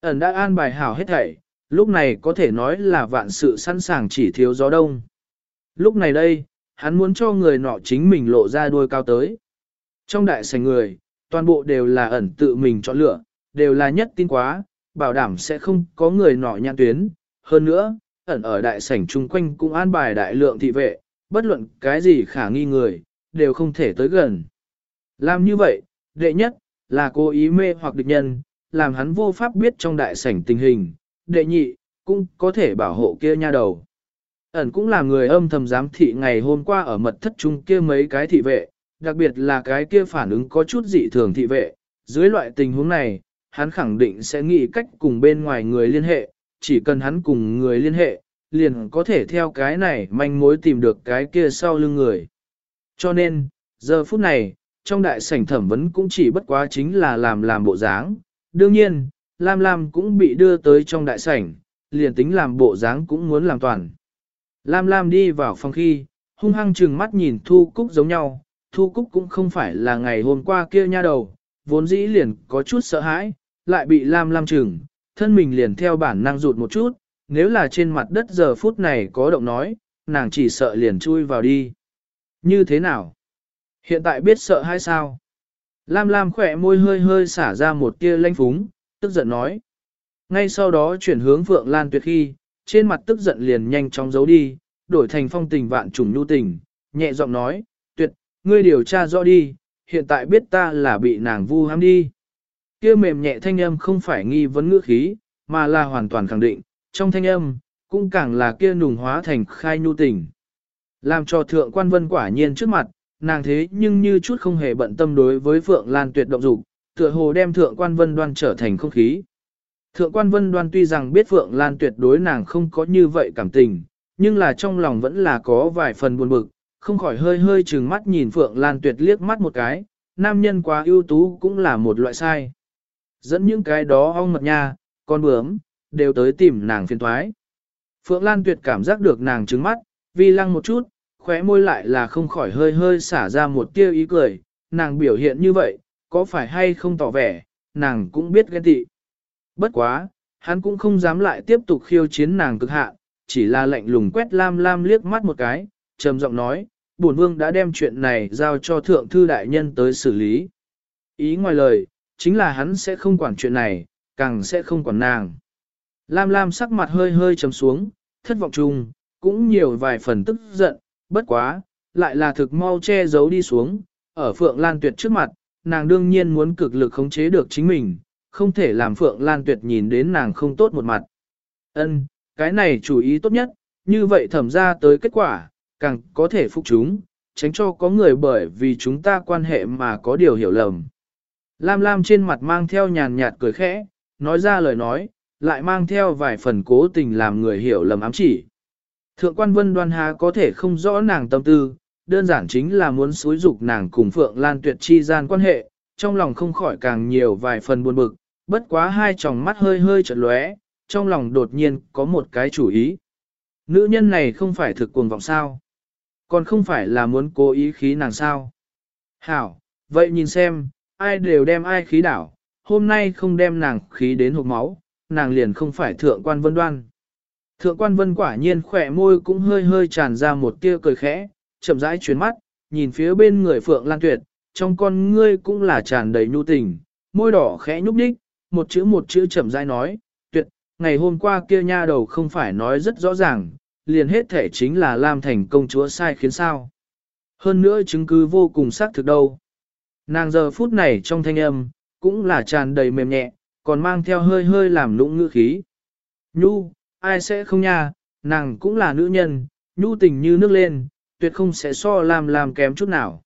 Ẩn đã an bài hảo hết thảy, lúc này có thể nói là vạn sự sẵn sàng chỉ thiếu gió đông. Lúc này đây, hắn muốn cho người nọ chính mình lộ ra đuôi cao tới. Trong đại sảnh người, toàn bộ đều là ẩn tự mình chọn lựa, đều là nhất tin quá, bảo đảm sẽ không có người nọ nhãn tuyến. Hơn nữa, ẩn ở đại sảnh chung quanh cũng an bài đại lượng thị vệ, bất luận cái gì khả nghi người, đều không thể tới gần. Làm như vậy, đệ nhất, là cố ý mê hoặc địch nhân, làm hắn vô pháp biết trong đại sảnh tình hình, đệ nhị, cũng có thể bảo hộ kia nha đầu. Ẩn cũng là người âm thầm giám thị ngày hôm qua ở mật thất chung kia mấy cái thị vệ, đặc biệt là cái kia phản ứng có chút dị thường thị vệ. Dưới loại tình huống này, hắn khẳng định sẽ nghĩ cách cùng bên ngoài người liên hệ, chỉ cần hắn cùng người liên hệ, liền có thể theo cái này manh mối tìm được cái kia sau lưng người. Cho nên, giờ phút này, trong đại sảnh thẩm vấn cũng chỉ bất quá chính là làm làm bộ dáng. Đương nhiên, Lam Lam cũng bị đưa tới trong đại sảnh, liền tính làm bộ dáng cũng muốn làm toàn. Lam Lam đi vào phòng khi, hung hăng trừng mắt nhìn Thu Cúc giống nhau, Thu Cúc cũng không phải là ngày hôm qua kia nha đầu, vốn dĩ liền có chút sợ hãi, lại bị Lam Lam trừng, thân mình liền theo bản năng rụt một chút, nếu là trên mặt đất giờ phút này có động nói, nàng chỉ sợ liền chui vào đi. Như thế nào? Hiện tại biết sợ hay sao? Lam Lam khỏe môi hơi hơi xả ra một tia lanh phúng, tức giận nói. Ngay sau đó chuyển hướng Phượng Lan Tuyệt khi, trên mặt tức giận liền nhanh chóng giấu đi, đổi thành phong tình vạn trùng nhu tình, nhẹ giọng nói, Tuyệt, ngươi điều tra rõ đi, hiện tại biết ta là bị nàng vu hãm đi. Kia mềm nhẹ thanh âm không phải nghi vấn ngữ khí, mà là hoàn toàn khẳng định, trong thanh âm, cũng càng là kia nùng hóa thành khai nhu tình. Làm cho thượng quan vân quả nhiên trước mặt, nàng thế nhưng như chút không hề bận tâm đối với Phượng Lan tuyệt động dục, tựa hồ đem thượng quan vân đoan trở thành không khí. Thượng quan vân đoan tuy rằng biết Phượng Lan tuyệt đối nàng không có như vậy cảm tình, nhưng là trong lòng vẫn là có vài phần buồn bực, không khỏi hơi hơi trừng mắt nhìn Phượng Lan tuyệt liếc mắt một cái, nam nhân quá ưu tú cũng là một loại sai. Dẫn những cái đó ong mật nha, con bướm, đều tới tìm nàng phiền thoái. Phượng Lan tuyệt cảm giác được nàng trứng mắt, vi lăng một chút, khóe môi lại là không khỏi hơi hơi xả ra một tia ý cười, nàng biểu hiện như vậy, có phải hay không tỏ vẻ, nàng cũng biết ghen tị. Bất quá, hắn cũng không dám lại tiếp tục khiêu chiến nàng cực hạ, chỉ là lạnh lùng quét lam lam liếc mắt một cái, trầm giọng nói, bổn vương đã đem chuyện này giao cho thượng thư đại nhân tới xử lý. Ý ngoài lời, chính là hắn sẽ không quản chuyện này, càng sẽ không quản nàng. Lam lam sắc mặt hơi hơi trầm xuống, thất vọng chung, cũng nhiều vài phần tức giận, bất quá, lại là thực mau che giấu đi xuống, ở Phượng Lan Tuyệt trước mặt, nàng đương nhiên muốn cực lực khống chế được chính mình, không thể làm Phượng Lan Tuyệt nhìn đến nàng không tốt một mặt. Ân, cái này chủ ý tốt nhất, như vậy thẩm ra tới kết quả, càng có thể phục chúng, tránh cho có người bởi vì chúng ta quan hệ mà có điều hiểu lầm. Lam Lam trên mặt mang theo nhàn nhạt cười khẽ, nói ra lời nói, lại mang theo vài phần cố tình làm người hiểu lầm ám chỉ. Thượng quan vân đoan há có thể không rõ nàng tâm tư, đơn giản chính là muốn xúi dục nàng cùng Phượng Lan Tuyệt chi gian quan hệ, trong lòng không khỏi càng nhiều vài phần buồn bực, bất quá hai tròng mắt hơi hơi chợt lóe, trong lòng đột nhiên có một cái chủ ý. Nữ nhân này không phải thực cuồng vọng sao? Còn không phải là muốn cố ý khí nàng sao? Hảo, vậy nhìn xem, ai đều đem ai khí đảo, hôm nay không đem nàng khí đến hộp máu, nàng liền không phải thượng quan vân đoan. Thượng quan vân quả nhiên khỏe môi cũng hơi hơi tràn ra một tia cười khẽ, chậm rãi chuyến mắt, nhìn phía bên người Phượng Lan Tuyệt, trong con ngươi cũng là tràn đầy nhu tình, môi đỏ khẽ nhúc đích, một chữ một chữ chậm rãi nói, Tuyệt, ngày hôm qua kia nha đầu không phải nói rất rõ ràng, liền hết thể chính là Lam Thành công chúa sai khiến sao. Hơn nữa chứng cứ vô cùng xác thực đâu. Nàng giờ phút này trong thanh âm, cũng là tràn đầy mềm nhẹ, còn mang theo hơi hơi làm lũng ngữ khí. Nhu, ai sẽ không nha, nàng cũng là nữ nhân, nhu tình như nước lên, tuyệt không sẽ so làm làm kém chút nào.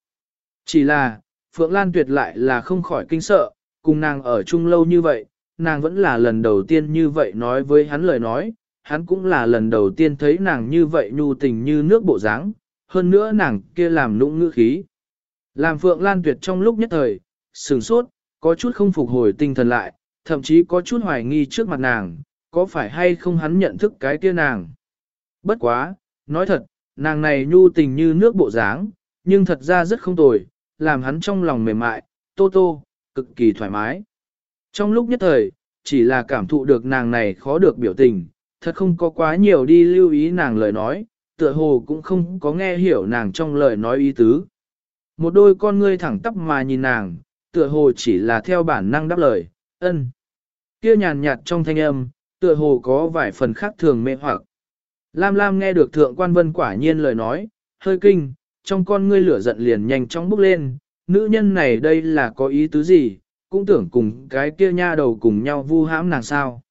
Chỉ là, Phượng Lan tuyệt lại là không khỏi kinh sợ, cùng nàng ở chung lâu như vậy, nàng vẫn là lần đầu tiên như vậy nói với hắn lời nói, hắn cũng là lần đầu tiên thấy nàng như vậy nhu tình như nước bộ dáng, hơn nữa nàng kia làm nũng ngữ khí. Làm Phượng Lan tuyệt trong lúc nhất thời, sửng sốt, có chút không phục hồi tinh thần lại, thậm chí có chút hoài nghi trước mặt nàng, có phải hay không hắn nhận thức cái kia nàng. Bất quá, nói thật, nàng này nhu tình như nước bộ dáng, nhưng thật ra rất không tồi, làm hắn trong lòng mềm mại, tô tô, cực kỳ thoải mái. Trong lúc nhất thời, chỉ là cảm thụ được nàng này khó được biểu tình, thật không có quá nhiều đi lưu ý nàng lời nói, tựa hồ cũng không có nghe hiểu nàng trong lời nói ý tứ. Một đôi con ngươi thẳng tắp mà nhìn nàng, tựa hồ chỉ là theo bản năng đáp lời, ân. Kia nhàn nhạt trong thanh âm, tựa hồ có vài phần khác thường mê hoặc. Lam Lam nghe được thượng quan vân quả nhiên lời nói, hơi kinh, trong con ngươi lửa giận liền nhanh chóng bốc lên, nữ nhân này đây là có ý tứ gì, cũng tưởng cùng cái kia nha đầu cùng nhau vu hãm nàng sao.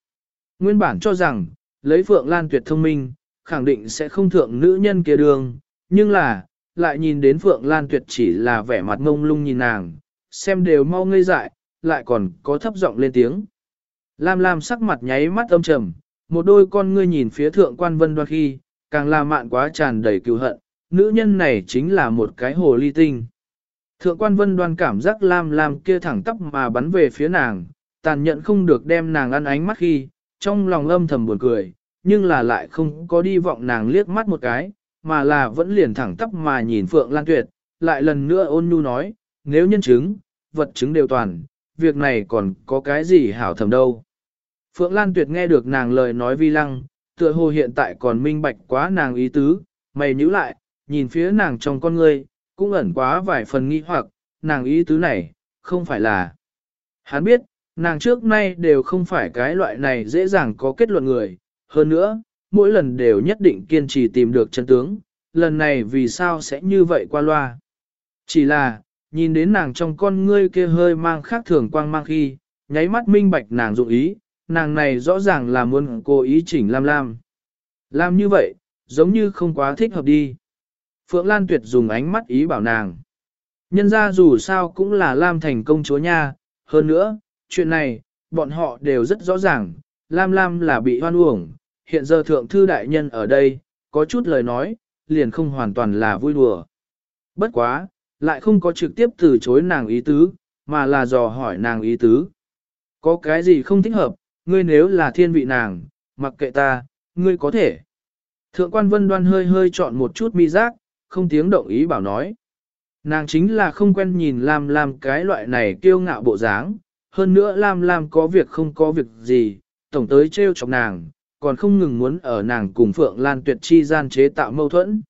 Nguyên bản cho rằng, lấy Phượng Lan tuyệt thông minh, khẳng định sẽ không thượng nữ nhân kia đường, nhưng là, lại nhìn đến Phượng Lan tuyệt chỉ là vẻ mặt ngông lung nhìn nàng, xem đều mau ngây dại, lại còn có thấp giọng lên tiếng. Lam Lam sắc mặt nháy mắt âm trầm, một đôi con ngươi nhìn phía thượng quan vân đoan khi, càng là mạn quá tràn đầy cựu hận, nữ nhân này chính là một cái hồ ly tinh. Thượng quan vân đoan cảm giác Lam Lam kia thẳng tắp mà bắn về phía nàng, tàn nhẫn không được đem nàng ăn ánh mắt khi, trong lòng âm thầm buồn cười, nhưng là lại không có đi vọng nàng liếc mắt một cái, mà là vẫn liền thẳng tắp mà nhìn Phượng Lan Tuyệt, lại lần nữa ôn nhu nói, nếu nhân chứng, vật chứng đều toàn, việc này còn có cái gì hảo thầm đâu. Phượng Lan Tuyệt nghe được nàng lời nói vi lăng, tựa hồ hiện tại còn minh bạch quá nàng ý tứ, mày nhíu lại, nhìn phía nàng trong con ngươi, cũng ẩn quá vài phần nghi hoặc, nàng ý tứ này, không phải là. Hắn biết, nàng trước nay đều không phải cái loại này dễ dàng có kết luận người, hơn nữa, mỗi lần đều nhất định kiên trì tìm được chân tướng, lần này vì sao sẽ như vậy qua loa. Chỉ là, nhìn đến nàng trong con ngươi kia hơi mang khác thường quang mang khi, nháy mắt minh bạch nàng dụng ý, nàng này rõ ràng là muốn cố ý chỉnh Lam Lam. Làm như vậy, giống như không quá thích hợp đi. Phượng Lan Tuyệt dùng ánh mắt ý bảo nàng. Nhân ra dù sao cũng là Lam thành công chúa nha, hơn nữa, chuyện này, bọn họ đều rất rõ ràng, Lam Lam là bị hoan uổng, hiện giờ thượng thư đại nhân ở đây, có chút lời nói, liền không hoàn toàn là vui đùa. Bất quá, lại không có trực tiếp từ chối nàng ý tứ, mà là dò hỏi nàng ý tứ. Có cái gì không thích hợp, ngươi nếu là thiên vị nàng, mặc kệ ta, ngươi có thể. Thượng quan vân đoan hơi hơi chọn một chút mi giác, không tiếng động ý bảo nói. Nàng chính là không quen nhìn Lam Lam cái loại này kiêu ngạo bộ dáng, hơn nữa Lam Lam có việc không có việc gì, tổng tới trêu chọc nàng, còn không ngừng muốn ở nàng cùng Phượng Lan Tuyệt chi gian chế tạo mâu thuẫn.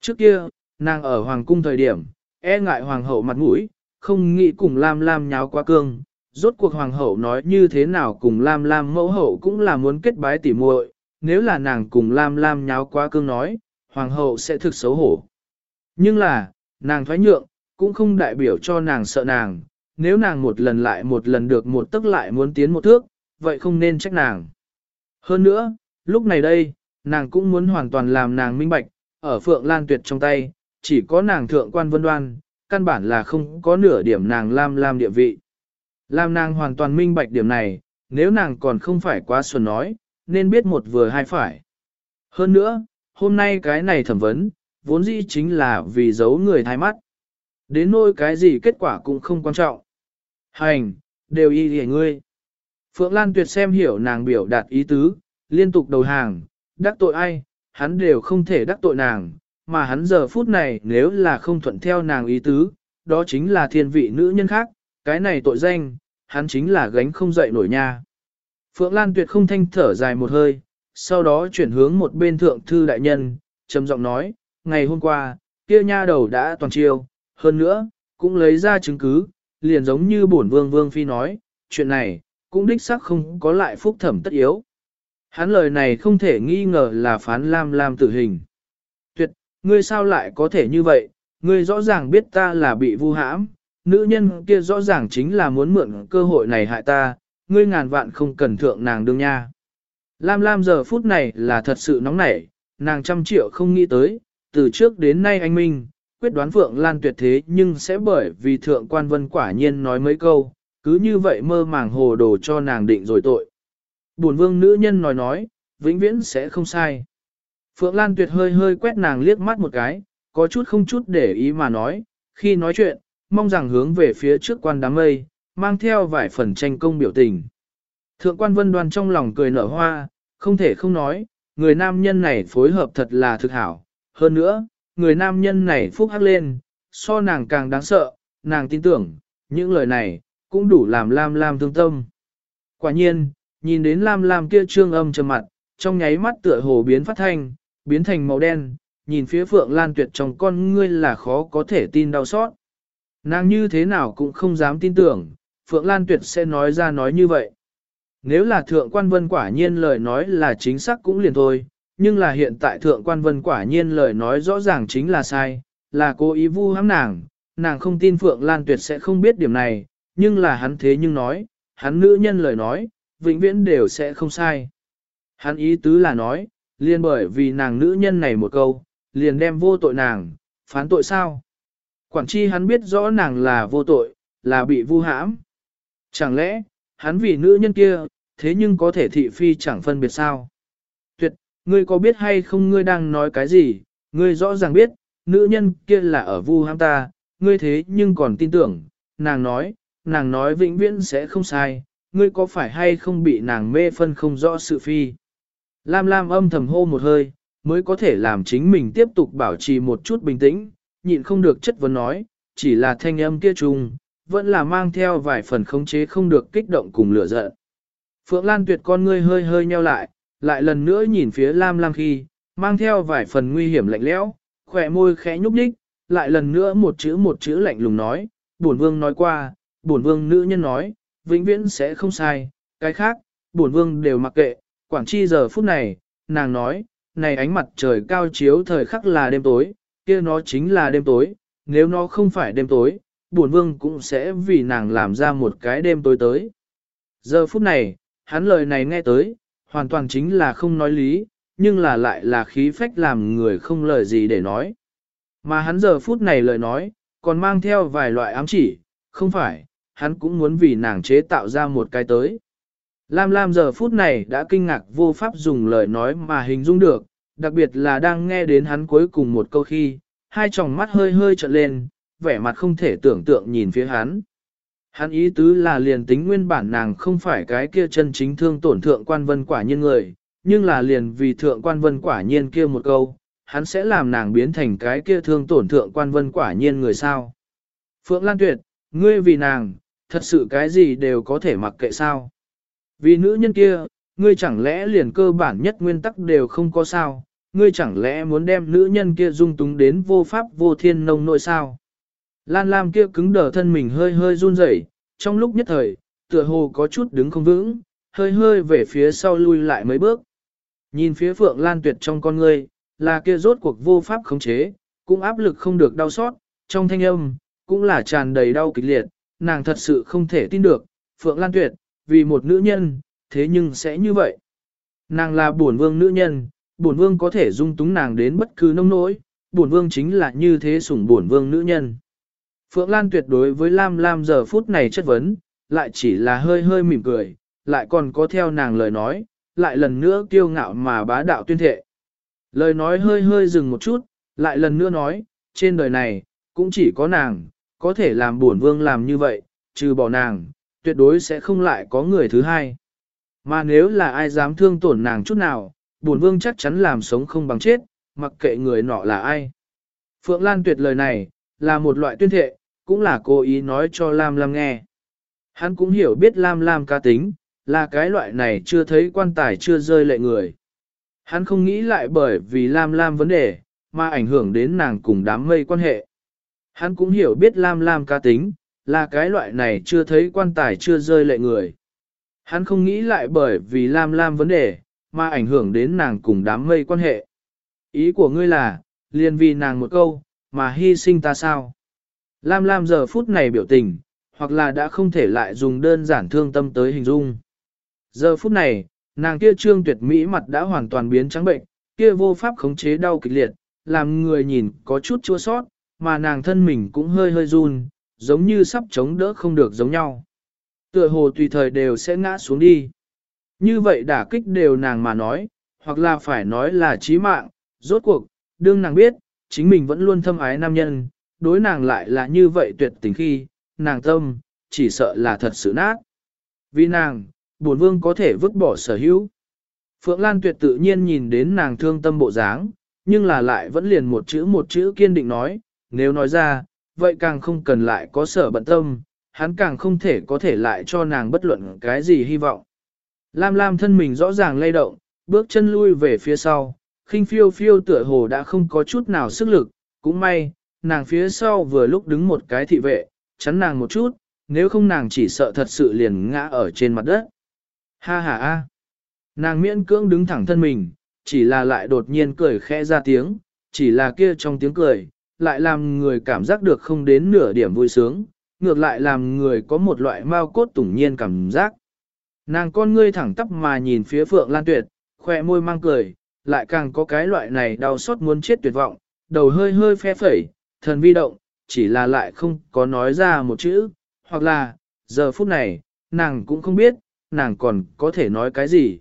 Trước kia, nàng ở Hoàng cung thời điểm, e ngại Hoàng hậu mặt mũi, không nghĩ cùng Lam Lam nháo quá cương. Rốt cuộc Hoàng hậu nói như thế nào cùng Lam Lam mẫu hậu cũng là muốn kết bái tỉ muội, nếu là nàng cùng Lam Lam nháo qua cương nói, Hoàng hậu sẽ thực xấu hổ. Nhưng là, nàng thoái nhượng, cũng không đại biểu cho nàng sợ nàng, nếu nàng một lần lại một lần được một tức lại muốn tiến một thước, vậy không nên trách nàng. Hơn nữa, lúc này đây, nàng cũng muốn hoàn toàn làm nàng minh bạch, ở Phượng Lan Tuyệt trong tay, chỉ có nàng thượng quan vân đoan, căn bản là không có nửa điểm nàng lam lam địa vị. Làm nàng hoàn toàn minh bạch điểm này, nếu nàng còn không phải quá xuân nói, nên biết một vừa hai phải. Hơn nữa, hôm nay cái này thẩm vấn, vốn dĩ chính là vì giấu người thái mắt. Đến nỗi cái gì kết quả cũng không quan trọng. Hành, đều y hề ngươi. Phượng Lan Tuyệt xem hiểu nàng biểu đạt ý tứ, liên tục đầu hàng, đắc tội ai, hắn đều không thể đắc tội nàng, mà hắn giờ phút này nếu là không thuận theo nàng ý tứ, đó chính là thiên vị nữ nhân khác, cái này tội danh, hắn chính là gánh không dậy nổi nha. Phượng Lan Tuyệt không thanh thở dài một hơi, sau đó chuyển hướng một bên thượng thư đại nhân, trầm giọng nói, ngày hôm qua, kia nha đầu đã toàn chiêu, hơn nữa, cũng lấy ra chứng cứ, liền giống như bổn vương vương phi nói, chuyện này, cũng đích xác không có lại phúc thẩm tất yếu. Hắn lời này không thể nghi ngờ là phán Lam Lam tử hình. Tuyệt, ngươi sao lại có thể như vậy, ngươi rõ ràng biết ta là bị vu hãm, nữ nhân kia rõ ràng chính là muốn mượn cơ hội này hại ta, ngươi ngàn vạn không cần thượng nàng đương nha. Lam Lam giờ phút này là thật sự nóng nảy, nàng trăm triệu không nghĩ tới, từ trước đến nay anh Minh, quyết đoán Phượng Lan tuyệt thế nhưng sẽ bởi vì thượng quan vân quả nhiên nói mấy câu, cứ như vậy mơ màng hồ đồ cho nàng định rồi tội. Bổn vương nữ nhân nói nói, vĩnh viễn sẽ không sai. Phượng Lan tuyệt hơi hơi quét nàng liếc mắt một cái, có chút không chút để ý mà nói, khi nói chuyện, mong rằng hướng về phía trước quan đám mây, mang theo vài phần tranh công biểu tình. Thượng quan vân đoan trong lòng cười nở hoa, không thể không nói, người nam nhân này phối hợp thật là thực hảo. Hơn nữa, người nam nhân này phúc hắc lên, so nàng càng đáng sợ, nàng tin tưởng, những lời này, cũng đủ làm Lam Lam thương tâm. Quả nhiên, nhìn đến Lam Lam kia trương âm trầm mặt, trong nháy mắt tựa hồ biến phát thanh, biến thành màu đen, nhìn phía Phượng Lan Tuyệt trong con ngươi là khó có thể tin đau xót. Nàng như thế nào cũng không dám tin tưởng, Phượng Lan Tuyệt sẽ nói ra nói như vậy. Nếu là Thượng Quan Vân quả nhiên lời nói là chính xác cũng liền thôi, nhưng là hiện tại Thượng Quan Vân quả nhiên lời nói rõ ràng chính là sai, là cố ý vu hãm nàng, nàng không tin Phượng Lan Tuyệt sẽ không biết điểm này, nhưng là hắn thế nhưng nói, hắn nữ nhân lời nói, vĩnh viễn đều sẽ không sai. Hắn ý tứ là nói, liền bởi vì nàng nữ nhân này một câu, liền đem vô tội nàng, phán tội sao? Quản chi hắn biết rõ nàng là vô tội, là bị vu hãm. Chẳng lẽ, hắn vì nữ nhân kia, thế nhưng có thể thị phi chẳng phân biệt sao? Tuyệt, ngươi có biết hay không ngươi đang nói cái gì? Ngươi rõ ràng biết, nữ nhân kia là ở vu hãm ta, ngươi thế nhưng còn tin tưởng, nàng nói, nàng nói vĩnh viễn sẽ không sai, ngươi có phải hay không bị nàng mê phân không rõ sự phi. Lam Lam âm thầm hô một hơi, mới có thể làm chính mình tiếp tục bảo trì một chút bình tĩnh, nhịn không được chất vấn nói, chỉ là thanh âm kia trùng, vẫn là mang theo vài phần khống chế không được kích động cùng lửa giận. Phượng Lan tuyệt con ngươi hơi hơi nheo lại, lại lần nữa nhìn phía Lam Lam khi, mang theo vài phần nguy hiểm lạnh lẽo, khỏe môi khẽ nhúc nhích, lại lần nữa một chữ một chữ lạnh lùng nói, bổn vương nói qua, bổn vương nữ nhân nói, vĩnh viễn sẽ không sai, cái khác, bổn vương đều mặc kệ, quảng chi giờ phút này, nàng nói, này ánh mặt trời cao chiếu thời khắc là đêm tối, kia nó chính là đêm tối, nếu nó không phải đêm tối, buồn vương cũng sẽ vì nàng làm ra một cái đêm tối tới. Giờ phút này, hắn lời này nghe tới, hoàn toàn chính là không nói lý, nhưng là lại là khí phách làm người không lời gì để nói. Mà hắn giờ phút này lời nói, còn mang theo vài loại ám chỉ, không phải, hắn cũng muốn vì nàng chế tạo ra một cái tới. Lam Lam giờ phút này đã kinh ngạc vô pháp dùng lời nói mà hình dung được, đặc biệt là đang nghe đến hắn cuối cùng một câu khi, hai tròng mắt hơi hơi trợn lên, vẻ mặt không thể tưởng tượng nhìn phía hắn. Hắn ý tứ là liền tính nguyên bản nàng không phải cái kia chân chính thương tổn thượng quan vân quả nhiên người, nhưng là liền vì thượng quan vân quả nhiên kia một câu, hắn sẽ làm nàng biến thành cái kia thương tổn thượng quan vân quả nhiên người sao. Phượng Lan Tuyệt, ngươi vì nàng, thật sự cái gì đều có thể mặc kệ sao. Vì nữ nhân kia, ngươi chẳng lẽ liền cơ bản nhất nguyên tắc đều không có sao, ngươi chẳng lẽ muốn đem nữ nhân kia dung túng đến vô pháp vô thiên nông nội sao. Lan Lam kia cứng đờ thân mình hơi hơi run rẩy, trong lúc nhất thời, tựa hồ có chút đứng không vững, hơi hơi về phía sau lui lại mấy bước. Nhìn phía Phượng Lan Tuyệt trong con ngươi, là kia rốt cuộc vô pháp khống chế, cũng áp lực không được đau xót, trong thanh âm, cũng là tràn đầy đau kịch liệt, nàng thật sự không thể tin được, Phượng Lan Tuyệt, vì một nữ nhân, thế nhưng sẽ như vậy. Nàng là bổn vương nữ nhân, bổn vương có thể dung túng nàng đến bất cứ nông nỗi, bổn vương chính là như thế sủng bổn vương nữ nhân. Phượng Lan tuyệt đối với Lam Lam giờ phút này chất vấn, lại chỉ là hơi hơi mỉm cười, lại còn có theo nàng lời nói, lại lần nữa kiêu ngạo mà bá đạo tuyên thệ. Lời nói hơi hơi dừng một chút, lại lần nữa nói, trên đời này, cũng chỉ có nàng, có thể làm bổn vương làm như vậy, trừ bỏ nàng, tuyệt đối sẽ không lại có người thứ hai. Mà nếu là ai dám thương tổn nàng chút nào, bổn vương chắc chắn làm sống không bằng chết, mặc kệ người nọ là ai. Phượng Lan tuyệt lời này, là một loại tuyên thệ, cũng là cố ý nói cho Lam Lam nghe. Hắn cũng hiểu biết Lam Lam ca tính, là cái loại này chưa thấy quan tài chưa rơi lệ người. Hắn không nghĩ lại bởi vì Lam Lam vấn đề, mà ảnh hưởng đến nàng cùng đám mây quan hệ. Hắn cũng hiểu biết Lam Lam ca tính, là cái loại này chưa thấy quan tài chưa rơi lệ người. Hắn không nghĩ lại bởi vì Lam Lam vấn đề, mà ảnh hưởng đến nàng cùng đám mây quan hệ. Ý của ngươi là, liền vì nàng một câu, mà hy sinh ta sao? Lam Lam giờ phút này biểu tình, hoặc là đã không thể lại dùng đơn giản thương tâm tới hình dung. Giờ phút này, nàng kia trương tuyệt mỹ mặt đã hoàn toàn biến trắng bệnh, kia vô pháp khống chế đau kịch liệt, làm người nhìn có chút chua sót, mà nàng thân mình cũng hơi hơi run, giống như sắp chống đỡ không được giống nhau. Tựa hồ tùy thời đều sẽ ngã xuống đi. Như vậy đả kích đều nàng mà nói, hoặc là phải nói là chí mạng, rốt cuộc, đương nàng biết, chính mình vẫn luôn thâm ái nam nhân, đối nàng lại là như vậy tuyệt tình khi, nàng tâm, chỉ sợ là thật sự nát. Vì nàng, buồn vương có thể vứt bỏ sở hữu. Phượng Lan tuyệt tự nhiên nhìn đến nàng thương tâm bộ dáng, nhưng là lại vẫn liền một chữ một chữ kiên định nói, nếu nói ra, vậy càng không cần lại có sở bận tâm, hắn càng không thể có thể lại cho nàng bất luận cái gì hy vọng. Lam Lam thân mình rõ ràng lay động, bước chân lui về phía sau, khinh phiêu phiêu tựa hồ đã không có chút nào sức lực, cũng may, nàng phía sau vừa lúc đứng một cái thị vệ, chắn nàng một chút, nếu không nàng chỉ sợ thật sự liền ngã ở trên mặt đất. Ha ha ha. Nàng miễn cưỡng đứng thẳng thân mình, chỉ là lại đột nhiên cười khẽ ra tiếng, chỉ là kia trong tiếng cười, lại làm người cảm giác được không đến nửa điểm vui sướng, ngược lại làm người có một loại mau cốt tủng nhiên cảm giác. Nàng con ngươi thẳng tắp mà nhìn phía Phượng Lan Tuyệt, khoe môi mang cười, lại càng có cái loại này đau xót muốn chết tuyệt vọng, đầu hơi hơi phe phẩy, thần vi động, chỉ là lại không có nói ra một chữ, hoặc là, giờ phút này, nàng cũng không biết, nàng còn có thể nói cái gì.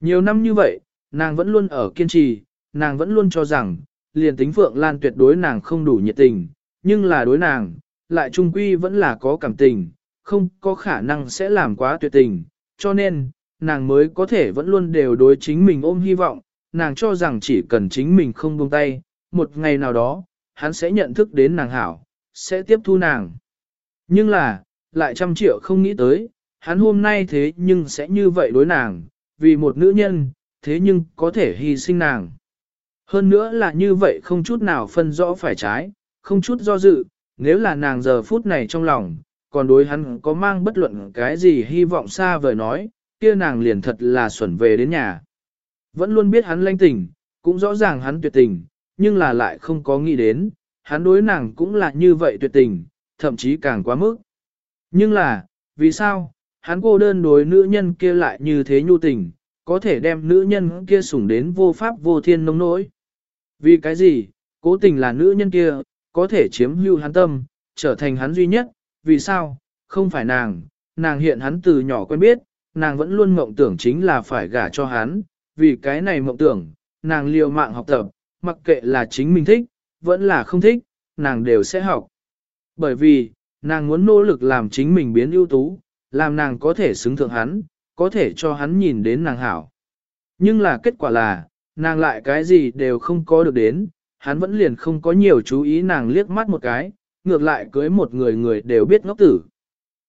Nhiều năm như vậy, nàng vẫn luôn ở kiên trì, nàng vẫn luôn cho rằng, liền tính Phượng Lan tuyệt đối nàng không đủ nhiệt tình, nhưng là đối nàng, lại trung quy vẫn là có cảm tình, không có khả năng sẽ làm quá tuyệt tình, cho nên, nàng mới có thể vẫn luôn đều đối chính mình ôm hy vọng, nàng cho rằng chỉ cần chính mình không buông tay, một ngày nào đó, hắn sẽ nhận thức đến nàng hảo, sẽ tiếp thu nàng. Nhưng là, lại trăm triệu không nghĩ tới, hắn hôm nay thế nhưng sẽ như vậy đối nàng, vì một nữ nhân, thế nhưng có thể hy sinh nàng. Hơn nữa là như vậy không chút nào phân rõ phải trái, không chút do dự, nếu là nàng giờ phút này trong lòng, còn đối hắn có mang bất luận cái gì hy vọng xa vời nói, kia nàng liền thật là xuẩn về đến nhà. Vẫn luôn biết hắn lanh tình, cũng rõ ràng hắn tuyệt tình, nhưng là lại không có nghĩ đến, hắn đối nàng cũng là như vậy tuyệt tình, thậm chí càng quá mức. Nhưng là, vì sao, hắn cô đơn đối nữ nhân kia lại như thế nhu tình, có thể đem nữ nhân kia sủng đến vô pháp vô thiên nông nỗi. Vì cái gì, cố tình là nữ nhân kia, có thể chiếm hưu hắn tâm, trở thành hắn duy nhất, vì sao, không phải nàng, nàng hiện hắn từ nhỏ quen biết, nàng vẫn luôn mộng tưởng chính là phải gả cho hắn, vì cái này mộng tưởng, nàng liều mạng học tập, mặc kệ là chính mình thích, vẫn là không thích, nàng đều sẽ học. Bởi vì, nàng muốn nỗ lực làm chính mình biến ưu tú, làm nàng có thể xứng thượng hắn, có thể cho hắn nhìn đến nàng hảo. Nhưng là kết quả là, nàng lại cái gì đều không có được đến, hắn vẫn liền không có nhiều chú ý nàng liếc mắt một cái, ngược lại cưới một người người đều biết ngốc tử.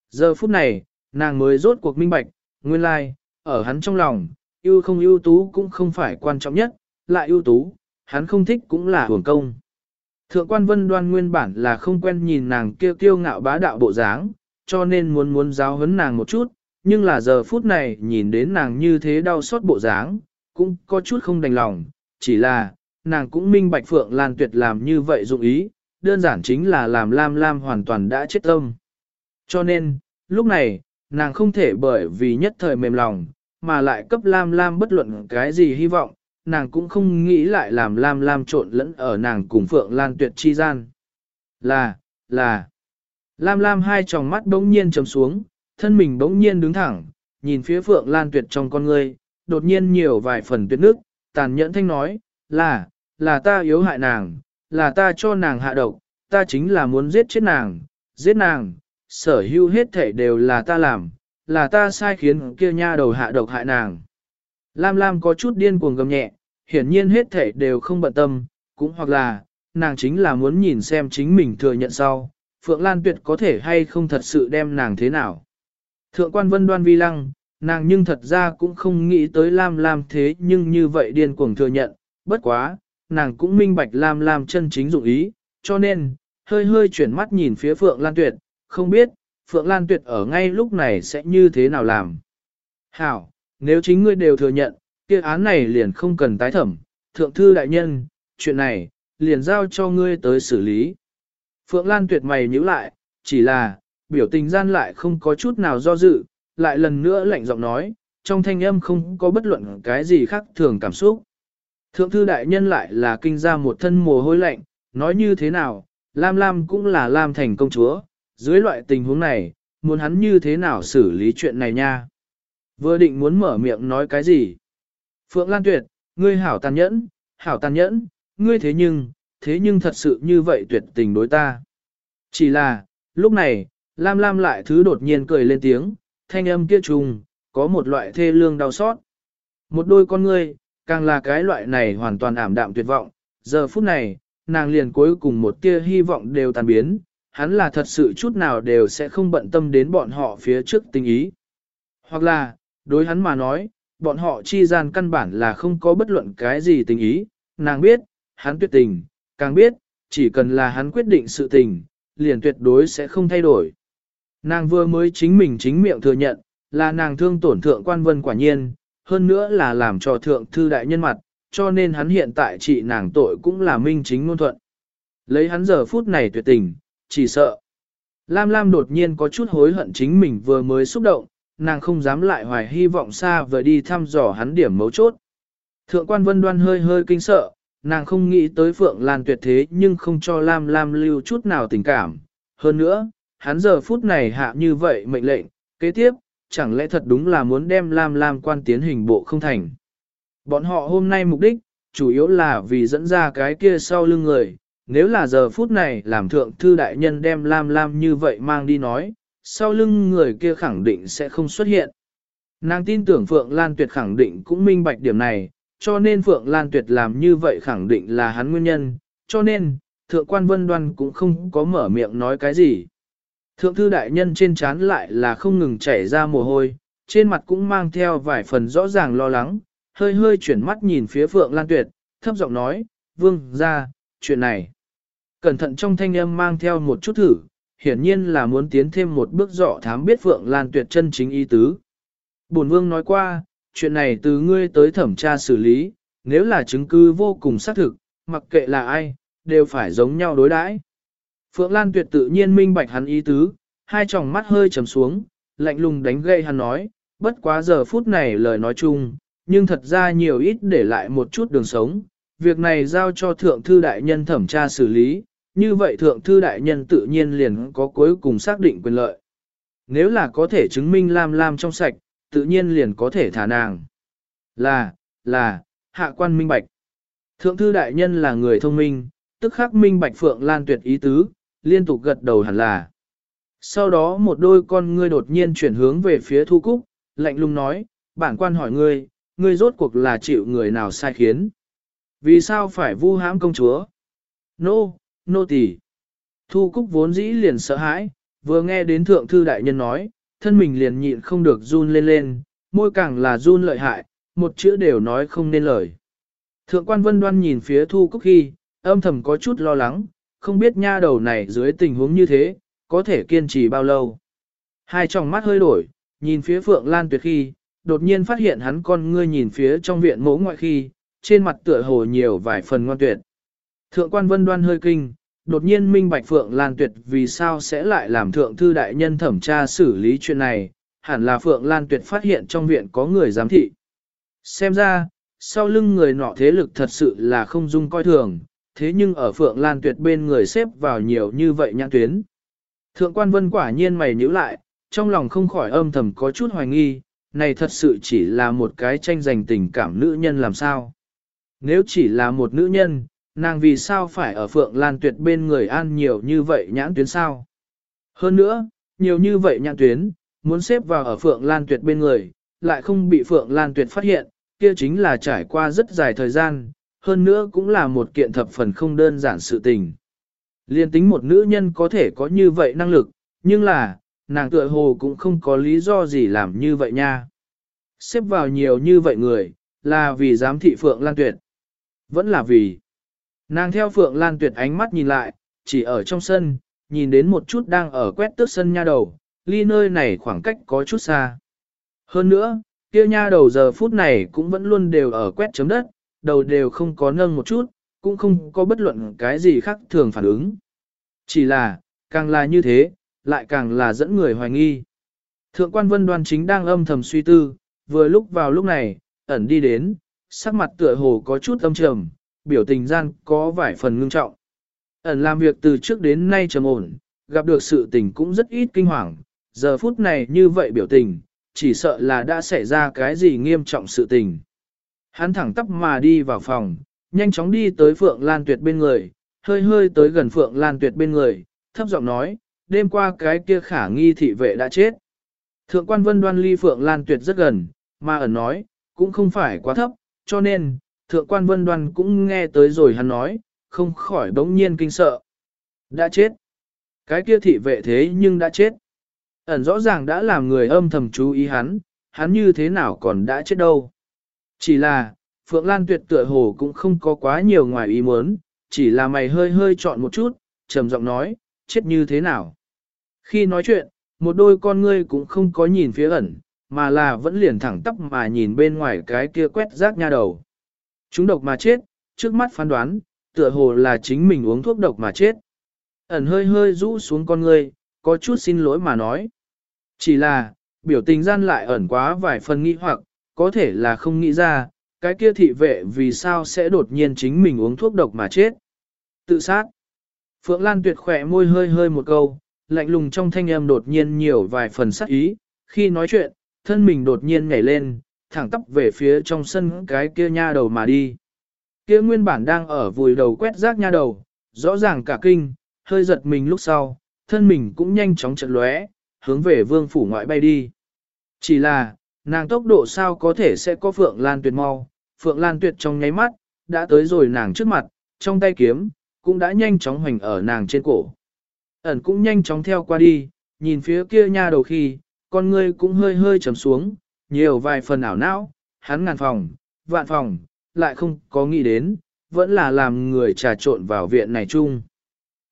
Giờ phút này, nàng mới rốt cuộc minh bạch, nguyên lai, like, ở hắn trong lòng, ưu không ưu tú cũng không phải quan trọng nhất, lại ưu tú, hắn không thích cũng là hưởng công. Thượng quan vân đoan nguyên bản là không quen nhìn nàng kêu kiêu ngạo bá đạo bộ dáng, cho nên muốn muốn giáo huấn nàng một chút, nhưng là giờ phút này nhìn đến nàng như thế đau xót bộ dáng, cũng có chút không đành lòng, chỉ là, nàng cũng minh bạch Phượng Lan Tuyệt làm như vậy dụng ý, đơn giản chính là làm Lam Lam hoàn toàn đã chết tâm. Cho nên, lúc này, nàng không thể bởi vì nhất thời mềm lòng, mà lại cấp Lam Lam bất luận cái gì hy vọng, nàng cũng không nghĩ lại làm Lam Lam trộn lẫn ở nàng cùng Phượng Lan Tuyệt chi gian. Là, là, Lam Lam hai tròng mắt bỗng nhiên trầm xuống, thân mình bỗng nhiên đứng thẳng, nhìn phía Phượng Lan Tuyệt trong con ngươi, đột nhiên nhiều vài phần tuyệt nước, tàn nhẫn thanh nói, là, là ta yếu hại nàng, là ta cho nàng hạ độc, ta chính là muốn giết chết nàng, giết nàng, sở hữu hết thể đều là ta làm, là ta sai khiến kia nha đầu hạ độc hại nàng. Lam Lam có chút điên cuồng gầm nhẹ, hiển nhiên hết thể đều không bận tâm, cũng hoặc là, nàng chính là muốn nhìn xem chính mình thừa nhận sau, Phượng Lan Tuyệt có thể hay không thật sự đem nàng thế nào. Thượng quan vân đoan vi lăng, nàng nhưng thật ra cũng không nghĩ tới Lam Lam thế nhưng như vậy điên cuồng thừa nhận, bất quá, nàng cũng minh bạch Lam Lam chân chính dụng ý, cho nên, hơi hơi chuyển mắt nhìn phía Phượng Lan Tuyệt, không biết, Phượng Lan Tuyệt ở ngay lúc này sẽ như thế nào làm. Hảo, nếu chính ngươi đều thừa nhận, kia án này liền không cần tái thẩm, thượng thư đại nhân, chuyện này, liền giao cho ngươi tới xử lý. Phượng Lan tuyệt mày nhíu lại, chỉ là, biểu tình gian lại không có chút nào do dự, lại lần nữa lạnh giọng nói, trong thanh âm không có bất luận cái gì khác thường cảm xúc. Thượng thư đại nhân lại là kinh ra một thân mồ hôi lạnh, nói như thế nào, Lam Lam cũng là Lam thành công chúa, dưới loại tình huống này, muốn hắn như thế nào xử lý chuyện này nha. Vừa định muốn mở miệng nói cái gì. Phượng Lan Tuyệt, ngươi hảo tàn nhẫn, hảo tàn nhẫn, ngươi thế nhưng, thế nhưng thật sự như vậy tuyệt tình đối ta. Chỉ là, lúc này, Lam Lam lại thứ đột nhiên cười lên tiếng, thanh âm kia trùng, có một loại thê lương đau xót. Một đôi con ngươi, càng là cái loại này hoàn toàn ảm đạm tuyệt vọng, giờ phút này, nàng liền cuối cùng một tia hy vọng đều tàn biến, hắn là thật sự chút nào đều sẽ không bận tâm đến bọn họ phía trước tình ý. Hoặc là, đối hắn mà nói, bọn họ chi gian căn bản là không có bất luận cái gì tình ý, nàng biết, hắn tuyệt tình, càng biết, chỉ cần là hắn quyết định sự tình, liền tuyệt đối sẽ không thay đổi. Nàng vừa mới chính mình chính miệng thừa nhận, là nàng thương tổn thượng quan vân quả nhiên, hơn nữa là làm cho thượng thư đại nhân mặt, cho nên hắn hiện tại trị nàng tội cũng là minh chính ngôn thuận. Lấy hắn giờ phút này tuyệt tình, chỉ sợ. Lam Lam đột nhiên có chút hối hận chính mình vừa mới xúc động, nàng không dám lại hoài hy vọng xa vời đi thăm dò hắn điểm mấu chốt. Thượng quan vân đoan hơi hơi kinh sợ, nàng không nghĩ tới Phượng Lan tuyệt thế nhưng không cho Lam Lam lưu chút nào tình cảm. Hơn nữa, hắn giờ phút này hạ như vậy mệnh lệnh, kế tiếp, chẳng lẽ thật đúng là muốn đem Lam Lam quan tiến hình bộ không thành. Bọn họ hôm nay mục đích, chủ yếu là vì dẫn ra cái kia sau lưng người, nếu là giờ phút này làm thượng thư đại nhân đem Lam Lam như vậy mang đi nói, sau lưng người kia khẳng định sẽ không xuất hiện. Nàng tin tưởng Phượng Lan Tuyệt khẳng định cũng minh bạch điểm này, cho nên Phượng Lan Tuyệt làm như vậy khẳng định là hắn nguyên nhân, cho nên, Thượng quan Vân Đoan cũng không có mở miệng nói cái gì. Thượng thư đại nhân trên trán lại là không ngừng chảy ra mồ hôi, trên mặt cũng mang theo vài phần rõ ràng lo lắng, hơi hơi chuyển mắt nhìn phía Phượng Lan Tuyệt, thấp giọng nói, vương ra, chuyện này. Cẩn thận trong thanh âm mang theo một chút thử, hiển nhiên là muốn tiến thêm một bước dọ thám biết Phượng Lan Tuyệt chân chính ý tứ. Bổn vương nói qua, chuyện này từ ngươi tới thẩm tra xử lý, nếu là chứng cứ vô cùng xác thực, mặc kệ là ai, đều phải giống nhau đối đãi. Phượng Lan Tuyệt tự nhiên minh bạch hắn ý tứ, hai tròng mắt hơi trầm xuống, lạnh lùng đánh gậy hắn nói, bất quá giờ phút này lời nói chung, nhưng thật ra nhiều ít để lại một chút đường sống. Việc này giao cho thượng thư đại nhân thẩm tra xử lý, như vậy thượng thư đại nhân tự nhiên liền có cuối cùng xác định quyền lợi. Nếu là có thể chứng minh Lam Lam trong sạch, tự nhiên liền có thể thả nàng. Là, là, hạ quan minh bạch. Thượng thư đại nhân là người thông minh, tức khắc minh bạch Phượng Lan tuyệt ý tứ, liên tục gật đầu hẳn là. Sau đó một đôi con ngươi đột nhiên chuyển hướng về phía thu cúc, lạnh lùng nói, bản quan hỏi ngươi, ngươi rốt cuộc là chịu người nào sai khiến? Vì sao phải vu hãm công chúa? Nô, no, nô tỳ. Thu Cúc vốn dĩ liền sợ hãi, vừa nghe đến thượng thư đại nhân nói, thân mình liền nhịn không được run lên lên, môi càng là run lợi hại, một chữ đều nói không nên lời. Thượng quan vân đoan nhìn phía Thu Cúc khi, âm thầm có chút lo lắng, không biết nha đầu này dưới tình huống như thế, có thể kiên trì bao lâu. Hai tròng mắt hơi đổi, nhìn phía Phượng Lan Tuyệt khi, đột nhiên phát hiện hắn con ngươi nhìn phía trong viện mỗ ngoại khi, trên mặt tựa hồ nhiều vài phần ngoan tuyệt. Thượng quan vân đoan hơi kinh, đột nhiên minh bạch Phượng Lan Tuyệt vì sao sẽ lại làm thượng thư đại nhân thẩm tra xử lý chuyện này, hẳn là Phượng Lan Tuyệt phát hiện trong viện có người giám thị. Xem ra, sau lưng người nọ thế lực thật sự là không dung coi thường, thế nhưng ở Phượng Lan Tuyệt bên người xếp vào nhiều như vậy nhãn tuyến. Thượng quan vân quả nhiên mày nhíu lại, trong lòng không khỏi âm thầm có chút hoài nghi, này thật sự chỉ là một cái tranh giành tình cảm nữ nhân làm sao. Nếu chỉ là một nữ nhân, nàng vì sao phải ở Phượng Lan Tuyệt bên người an nhiều như vậy nhãn tuyến sao? Hơn nữa, nhiều như vậy nhãn tuyến, muốn xếp vào ở Phượng Lan Tuyệt bên người, lại không bị Phượng Lan Tuyệt phát hiện, kia chính là trải qua rất dài thời gian, hơn nữa cũng là một kiện thập phần không đơn giản sự tình. Liên tính một nữ nhân có thể có như vậy năng lực, nhưng là, nàng tựa hồ cũng không có lý do gì làm như vậy nha. Xếp vào nhiều như vậy người, là vì giám thị Phượng Lan Tuyệt. Vẫn là vì Nàng theo Phượng Lan Tuyệt ánh mắt nhìn lại, chỉ ở trong sân, nhìn đến một chút đang ở quét tước sân nha đầu, ly nơi này khoảng cách có chút xa. Hơn nữa, kia nha đầu giờ phút này cũng vẫn luôn đều ở quét chấm đất, đầu đều không có nâng một chút, cũng không có bất luận cái gì khác thường phản ứng. Chỉ là, càng là như thế, lại càng là dẫn người hoài nghi. Thượng quan vân đoan chính đang âm thầm suy tư, vừa lúc vào lúc này, ẩn đi đến, sắc mặt tựa hồ có chút âm trầm, biểu tình gian có vài phần ngưng trọng. Ẩn làm việc từ trước đến nay trầm ổn, gặp được sự tình cũng rất ít kinh hoàng, giờ phút này như vậy biểu tình, chỉ sợ là đã xảy ra cái gì nghiêm trọng sự tình. Hắn thẳng tắp mà đi vào phòng, nhanh chóng đi tới Phượng Lan Tuyệt bên người, hơi hơi tới gần Phượng Lan Tuyệt bên người, thấp giọng nói, đêm qua cái kia khả nghi thị vệ đã chết. Thượng quan vân đoan ly Phượng Lan Tuyệt rất gần, mà ẩn nói, cũng không phải quá thấp, cho nên, thượng quan vân đoan cũng nghe tới rồi hắn nói, không khỏi đống nhiên kinh sợ. Đã chết. Cái kia thị vệ thế nhưng đã chết. Ẩn rõ ràng đã làm người âm thầm chú ý hắn, hắn như thế nào còn đã chết đâu. Chỉ là, Phượng Lan Tuyệt tựa hồ cũng không có quá nhiều ngoài ý muốn, chỉ là mày hơi hơi chọn một chút, trầm giọng nói, chết như thế nào. Khi nói chuyện, một đôi con ngươi cũng không có nhìn phía ẩn, mà là vẫn liền thẳng tắp mà nhìn bên ngoài cái kia quét rác nha đầu. Chúng độc mà chết, trước mắt phán đoán, tựa hồ là chính mình uống thuốc độc mà chết. Ẩn hơi hơi rũ xuống con ngươi, có chút xin lỗi mà nói. Chỉ là, biểu tình gian lại ẩn quá vài phần nghi hoặc, có thể là không nghĩ ra, cái kia thị vệ vì sao sẽ đột nhiên chính mình uống thuốc độc mà chết. Tự sát. Phượng Lan tuyệt khỏe môi hơi hơi một câu, lạnh lùng trong thanh âm đột nhiên nhiều vài phần sắc ý, khi nói chuyện, thân mình đột nhiên nhảy lên, thẳng tắp về phía trong sân cái kia nha đầu mà đi. Kia nguyên bản đang ở vùi đầu quét rác nha đầu, rõ ràng cả kinh, hơi giật mình lúc sau, thân mình cũng nhanh chóng chật lóe, hướng về vương phủ ngoại bay đi. Chỉ là, nàng tốc độ sao có thể sẽ có Phượng Lan Tuyệt mau, Phượng Lan Tuyệt trong nháy mắt, đã tới rồi nàng trước mặt, trong tay kiếm, cũng đã nhanh chóng hoành ở nàng trên cổ. Ẩn cũng nhanh chóng theo qua đi, nhìn phía kia nha đầu khi, con ngươi cũng hơi hơi trầm xuống, nhiều vài phần ảo não, hắn ngàn phòng, vạn phòng, lại không có nghĩ đến, vẫn là làm người trà trộn vào viện này chung.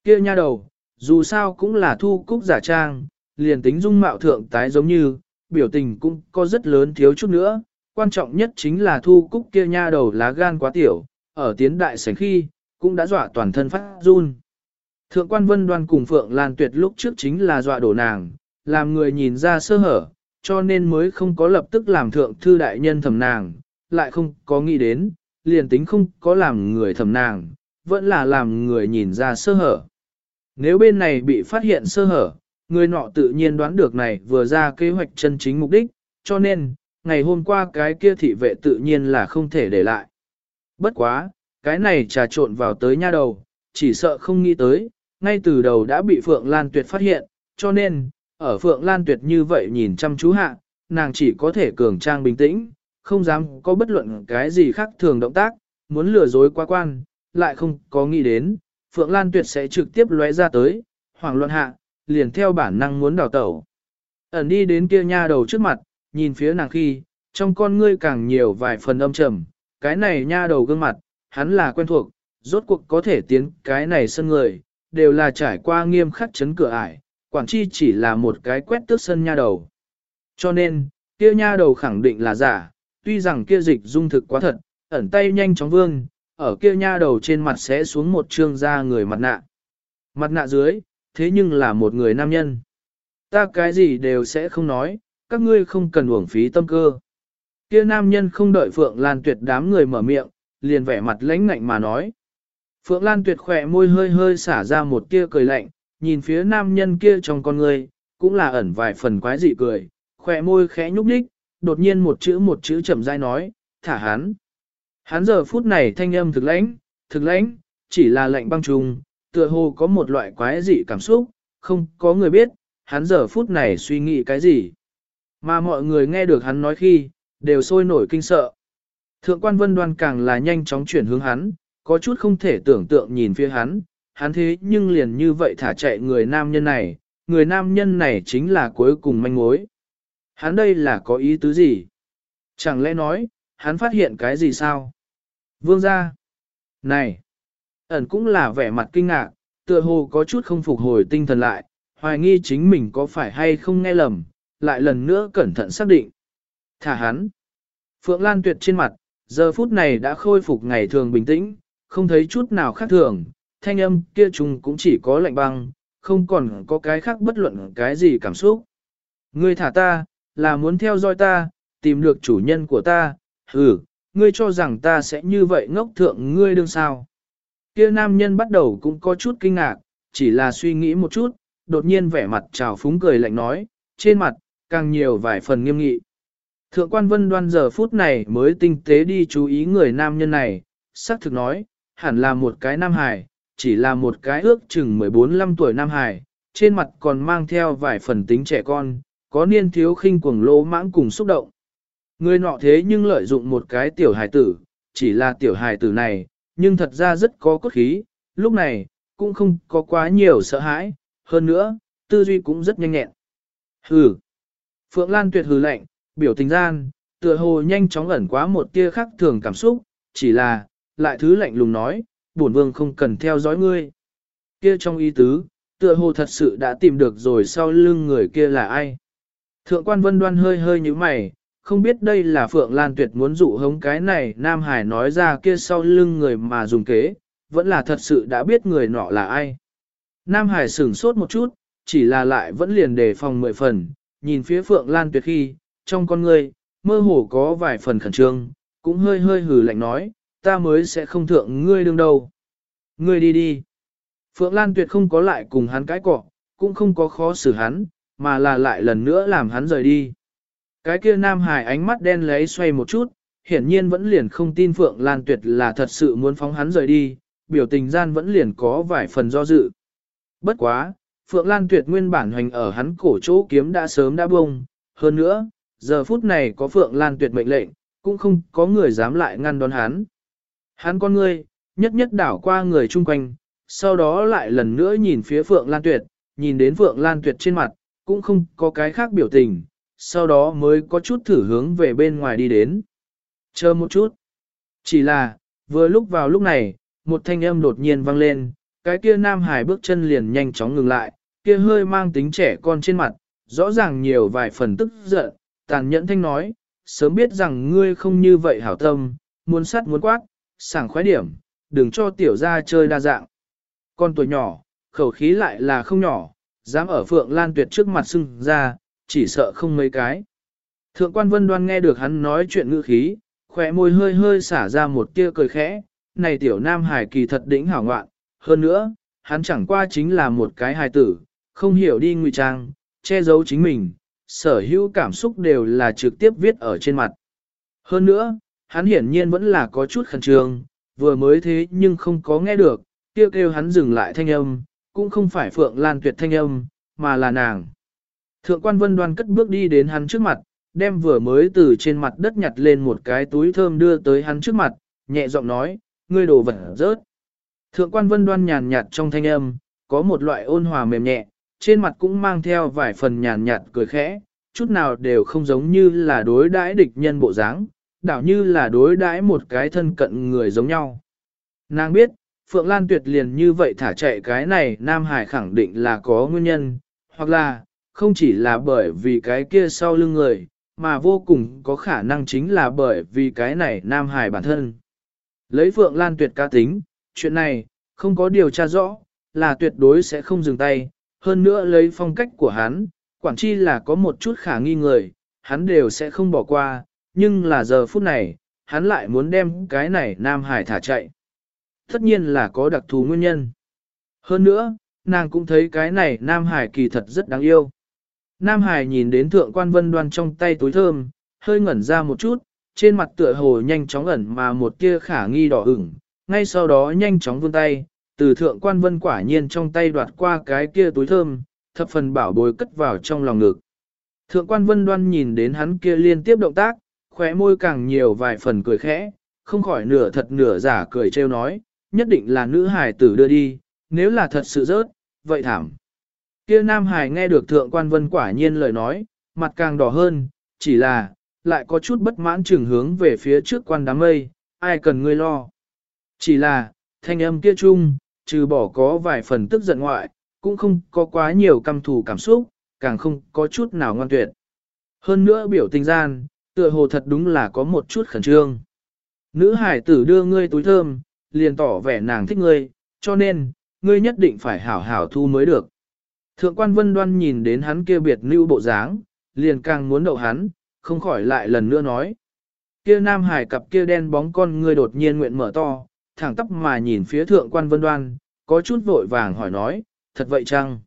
Kia nha đầu, dù sao cũng là thu cúc giả trang, liền tính dung mạo thượng tái giống như, biểu tình cũng có rất lớn thiếu chút nữa, quan trọng nhất chính là thu cúc kia nha đầu lá gan quá tiểu, ở tiến đại sảnh khi, cũng đã dọa toàn thân phát run. Thượng quan vân đoan cùng Phượng Lan Tuyệt lúc trước chính là dọa đổ nàng, làm người nhìn ra sơ hở, cho nên mới không có lập tức làm thượng thư đại nhân thầm nàng, lại không có nghĩ đến, liền tính không có làm người thầm nàng, vẫn là làm người nhìn ra sơ hở. Nếu bên này bị phát hiện sơ hở, người nọ tự nhiên đoán được này vừa ra kế hoạch chân chính mục đích, cho nên, ngày hôm qua cái kia thị vệ tự nhiên là không thể để lại. Bất quá, cái này trà trộn vào tới nha đầu, chỉ sợ không nghĩ tới, ngay từ đầu đã bị Phượng Lan Tuyệt phát hiện, cho nên, ở Phượng Lan Tuyệt như vậy nhìn chăm chú hạ, nàng chỉ có thể cường trang bình tĩnh, không dám có bất luận cái gì khác thường động tác, muốn lừa dối quá quan, lại không có nghĩ đến, Phượng Lan Tuyệt sẽ trực tiếp lóe ra tới, hoàng luận hạ, liền theo bản năng muốn đào tẩu. Ẩn đi đến kia nha đầu trước mặt, nhìn phía nàng khi, trong con ngươi càng nhiều vài phần âm trầm, cái này nha đầu gương mặt, hắn là quen thuộc, rốt cuộc có thể tiến cái này sân người, đều là trải qua nghiêm khắc chấn cửa ải, quản chi chỉ là một cái quét tước sân nha đầu. Cho nên, kia nha đầu khẳng định là giả, tuy rằng kia dịch dung thực quá thật, ẩn tay nhanh chóng vương, ở kia nha đầu trên mặt sẽ xuống một trương da người mặt nạ. Mặt nạ dưới, thế nhưng là một người nam nhân. Ta cái gì đều sẽ không nói, các ngươi không cần uổng phí tâm cơ. Kia nam nhân không đợi Phượng Lan Tuyệt đám người mở miệng, liền vẻ mặt lãnh ngạnh mà nói. Phượng Lan Tuyệt khỏe môi hơi hơi xả ra một tia cười lạnh, nhìn phía nam nhân kia trong con người, cũng là ẩn vài phần quái dị cười, khỏe môi khẽ nhúc nhích, đột nhiên một chữ một chữ chậm rãi nói, thả hắn. Hắn giờ phút này thanh âm thực lãnh, thực lãnh, chỉ là lạnh băng trùng, tựa hồ có một loại quái dị cảm xúc, không có người biết, hắn giờ phút này suy nghĩ cái gì. Mà mọi người nghe được hắn nói khi, đều sôi nổi kinh sợ. Thượng quan vân đoan càng là nhanh chóng chuyển hướng hắn, có chút không thể tưởng tượng nhìn phía hắn, hắn thế nhưng liền như vậy thả chạy người nam nhân này, người nam nhân này chính là cuối cùng manh mối. Hắn đây là có ý tứ gì? Chẳng lẽ nói, hắn phát hiện cái gì sao? Vương gia, Này! Ẩn cũng là vẻ mặt kinh ngạc, tựa hồ có chút không phục hồi tinh thần lại, hoài nghi chính mình có phải hay không nghe lầm, lại lần nữa cẩn thận xác định. Thả hắn. Phượng Lan tuyệt trên mặt, giờ phút này đã khôi phục ngày thường bình tĩnh, không thấy chút nào khác thường, thanh âm kia trùng cũng chỉ có lạnh băng, không còn có cái khác bất luận cái gì cảm xúc. Ngươi thả ta, là muốn theo dõi ta, tìm được chủ nhân của ta, ừ, ngươi cho rằng ta sẽ như vậy ngốc thượng ngươi đương sao. Kia nam nhân bắt đầu cũng có chút kinh ngạc, chỉ là suy nghĩ một chút, đột nhiên vẻ mặt trào phúng cười lạnh nói, trên mặt, càng nhiều vài phần nghiêm nghị. Thượng quan vân đoan giờ phút này mới tinh tế đi chú ý người nam nhân này, xác thực nói, hẳn là một cái nam hài, chỉ là một cái ước chừng 14-15 tuổi nam hài, trên mặt còn mang theo vài phần tính trẻ con, có niên thiếu khinh cuồng lỗ mãng cùng xúc động. Người nọ thế nhưng lợi dụng một cái tiểu hài tử, chỉ là tiểu hài tử này, nhưng thật ra rất có cốt khí, lúc này, cũng không có quá nhiều sợ hãi, hơn nữa, tư duy cũng rất nhanh nhẹn. Hừ. Phượng Lan tuyệt hừ lạnh, biểu tình gian, tựa hồ nhanh chóng ẩn quá một tia khác thường cảm xúc, chỉ là, lại thứ lạnh lùng nói, bổn vương không cần theo dõi ngươi. Kia trong ý tứ, tựa hồ thật sự đã tìm được rồi sau lưng người kia là ai. Thượng quan vân đoan hơi hơi như mày, không biết đây là Phượng Lan Tuyệt muốn dụ hống cái này Nam Hải nói ra kia sau lưng người mà dùng kế, vẫn là thật sự đã biết người nọ là ai. Nam Hải sửng sốt một chút, chỉ là lại vẫn liền đề phòng mười phần, nhìn phía Phượng Lan Tuyệt khi, trong con người, mơ hồ có vài phần khẩn trương, cũng hơi hơi hừ lạnh nói, ta mới sẽ không thượng ngươi đương đâu. Ngươi đi đi. Phượng Lan Tuyệt không có lại cùng hắn cái cọ, cũng không có khó xử hắn, mà là lại lần nữa làm hắn rời đi. Cái kia Nam Hải ánh mắt đen lấy xoay một chút, hiển nhiên vẫn liền không tin Phượng Lan Tuyệt là thật sự muốn phóng hắn rời đi, biểu tình gian vẫn liền có vài phần do dự. Bất quá, Phượng Lan Tuyệt nguyên bản hoành ở hắn cổ chỗ kiếm đã sớm đã bông, hơn nữa, giờ phút này có Phượng Lan Tuyệt mệnh lệnh, cũng không có người dám lại ngăn đón hắn. Hắn con ngươi, nhất nhất đảo qua người chung quanh, sau đó lại lần nữa nhìn phía Phượng Lan Tuyệt, nhìn đến Phượng Lan Tuyệt trên mặt, cũng không có cái khác biểu tình, sau đó mới có chút thử hướng về bên ngoài đi đến. Chờ một chút. Chỉ là, vừa lúc vào lúc này, một thanh âm đột nhiên vang lên, cái kia Nam Hải bước chân liền nhanh chóng ngừng lại, kia hơi mang tính trẻ con trên mặt, rõ ràng nhiều vài phần tức giận, tàn nhẫn thanh nói, sớm biết rằng ngươi không như vậy hảo tâm, muốn sắt muốn quát, sảng khoái điểm, đừng cho tiểu ra chơi đa dạng. Con tuổi nhỏ, khẩu khí lại là không nhỏ, dám ở Phượng Lan Tuyệt trước mặt xưng ra, chỉ sợ không mấy cái. Thượng quan vân đoan nghe được hắn nói chuyện ngữ khí, khỏe môi hơi hơi xả ra một tia cười khẽ, này tiểu nam hải kỳ thật đỉnh hảo ngoạn, hơn nữa, hắn chẳng qua chính là một cái hài tử, không hiểu đi ngụy trang, che giấu chính mình, sở hữu cảm xúc đều là trực tiếp viết ở trên mặt. Hơn nữa, hắn hiển nhiên vẫn là có chút khẩn trương, vừa mới thế nhưng không có nghe được, kêu kêu hắn dừng lại thanh âm, cũng không phải Phượng Lan Tuyệt thanh âm, mà là nàng. Thượng quan vân đoan cất bước đi đến hắn trước mặt, đem vừa mới từ trên mặt đất nhặt lên một cái túi thơm đưa tới hắn trước mặt, nhẹ giọng nói, ngươi đồ vật rớt. Thượng quan vân đoan nhàn nhạt trong thanh âm, có một loại ôn hòa mềm nhẹ, trên mặt cũng mang theo vài phần nhàn nhạt cười khẽ, chút nào đều không giống như là đối đãi địch nhân bộ dáng, đảo như là đối đãi một cái thân cận người giống nhau. Nàng biết, Phượng Lan Tuyệt liền như vậy thả chạy cái này Nam Hải khẳng định là có nguyên nhân, hoặc là, không chỉ là bởi vì cái kia sau lưng người, mà vô cùng có khả năng chính là bởi vì cái này Nam Hải bản thân. Lấy Phượng Lan Tuyệt ca tính, chuyện này, không có điều tra rõ, là tuyệt đối sẽ không dừng tay, hơn nữa lấy phong cách của hắn, quản chi là có một chút khả nghi người, hắn đều sẽ không bỏ qua, nhưng là giờ phút này, hắn lại muốn đem cái này Nam Hải thả chạy. Tất nhiên là có đặc thù nguyên nhân. Hơn nữa, nàng cũng thấy cái này Nam Hải kỳ thật rất đáng yêu. Nam Hải nhìn đến thượng quan vân đoan trong tay túi thơm, hơi ngẩn ra một chút, trên mặt tựa hồ nhanh chóng ẩn mà một tia khả nghi đỏ ửng, ngay sau đó nhanh chóng vươn tay, từ thượng quan vân quả nhiên trong tay đoạt qua cái kia túi thơm, thập phần bảo bối cất vào trong lòng ngực. Thượng quan vân đoan nhìn đến hắn kia liên tiếp động tác, khóe môi càng nhiều vài phần cười khẽ, không khỏi nửa thật nửa giả cười trêu nói, nhất định là nữ hải tử đưa đi, nếu là thật sự rớt, vậy thảm. Kia nam hải nghe được thượng quan vân quả nhiên lời nói, mặt càng đỏ hơn, chỉ là, lại có chút bất mãn trường hướng về phía trước quan đám mây, ai cần ngươi lo. Chỉ là, thanh âm kia chung, trừ bỏ có vài phần tức giận ngoại, cũng không có quá nhiều căm thù cảm xúc, càng không có chút nào ngoan tuyệt. Hơn nữa biểu tình gian, tựa hồ thật đúng là có một chút khẩn trương. Nữ hải tử đưa ngươi túi thơm, liền tỏ vẻ nàng thích ngươi, cho nên, ngươi nhất định phải hảo hảo thu mới được. Thượng quan vân đoan nhìn đến hắn kia biệt lưu bộ dáng, liền càng muốn đậu hắn, không khỏi lại lần nữa nói. Kia nam hải cặp kia đen bóng con ngươi đột nhiên nguyện mở to, thẳng tắp mà nhìn phía thượng quan vân đoan, có chút vội vàng hỏi nói, thật vậy chăng?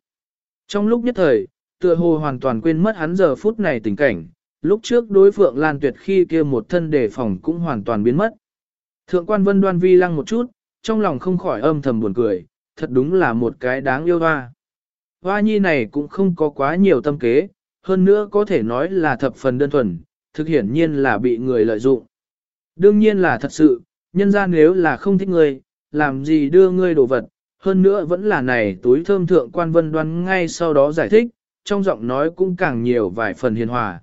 Trong lúc nhất thời, tựa hồ hoàn toàn quên mất hắn giờ phút này tình cảnh, lúc trước đối phượng lan tuyệt khi kia một thân đề phòng cũng hoàn toàn biến mất. Thượng quan vân đoan vi lăng một chút, trong lòng không khỏi âm thầm buồn cười, thật đúng là một cái đáng yêu hoa. Hoa nhi này cũng không có quá nhiều tâm kế, hơn nữa có thể nói là thập phần đơn thuần, thực hiển nhiên là bị người lợi dụng. Đương nhiên là thật sự, nhân ra nếu là không thích ngươi, làm gì đưa ngươi đồ vật, hơn nữa vẫn là này túi thơm thượng quan vân đoan ngay sau đó giải thích, trong giọng nói cũng càng nhiều vài phần hiền hòa.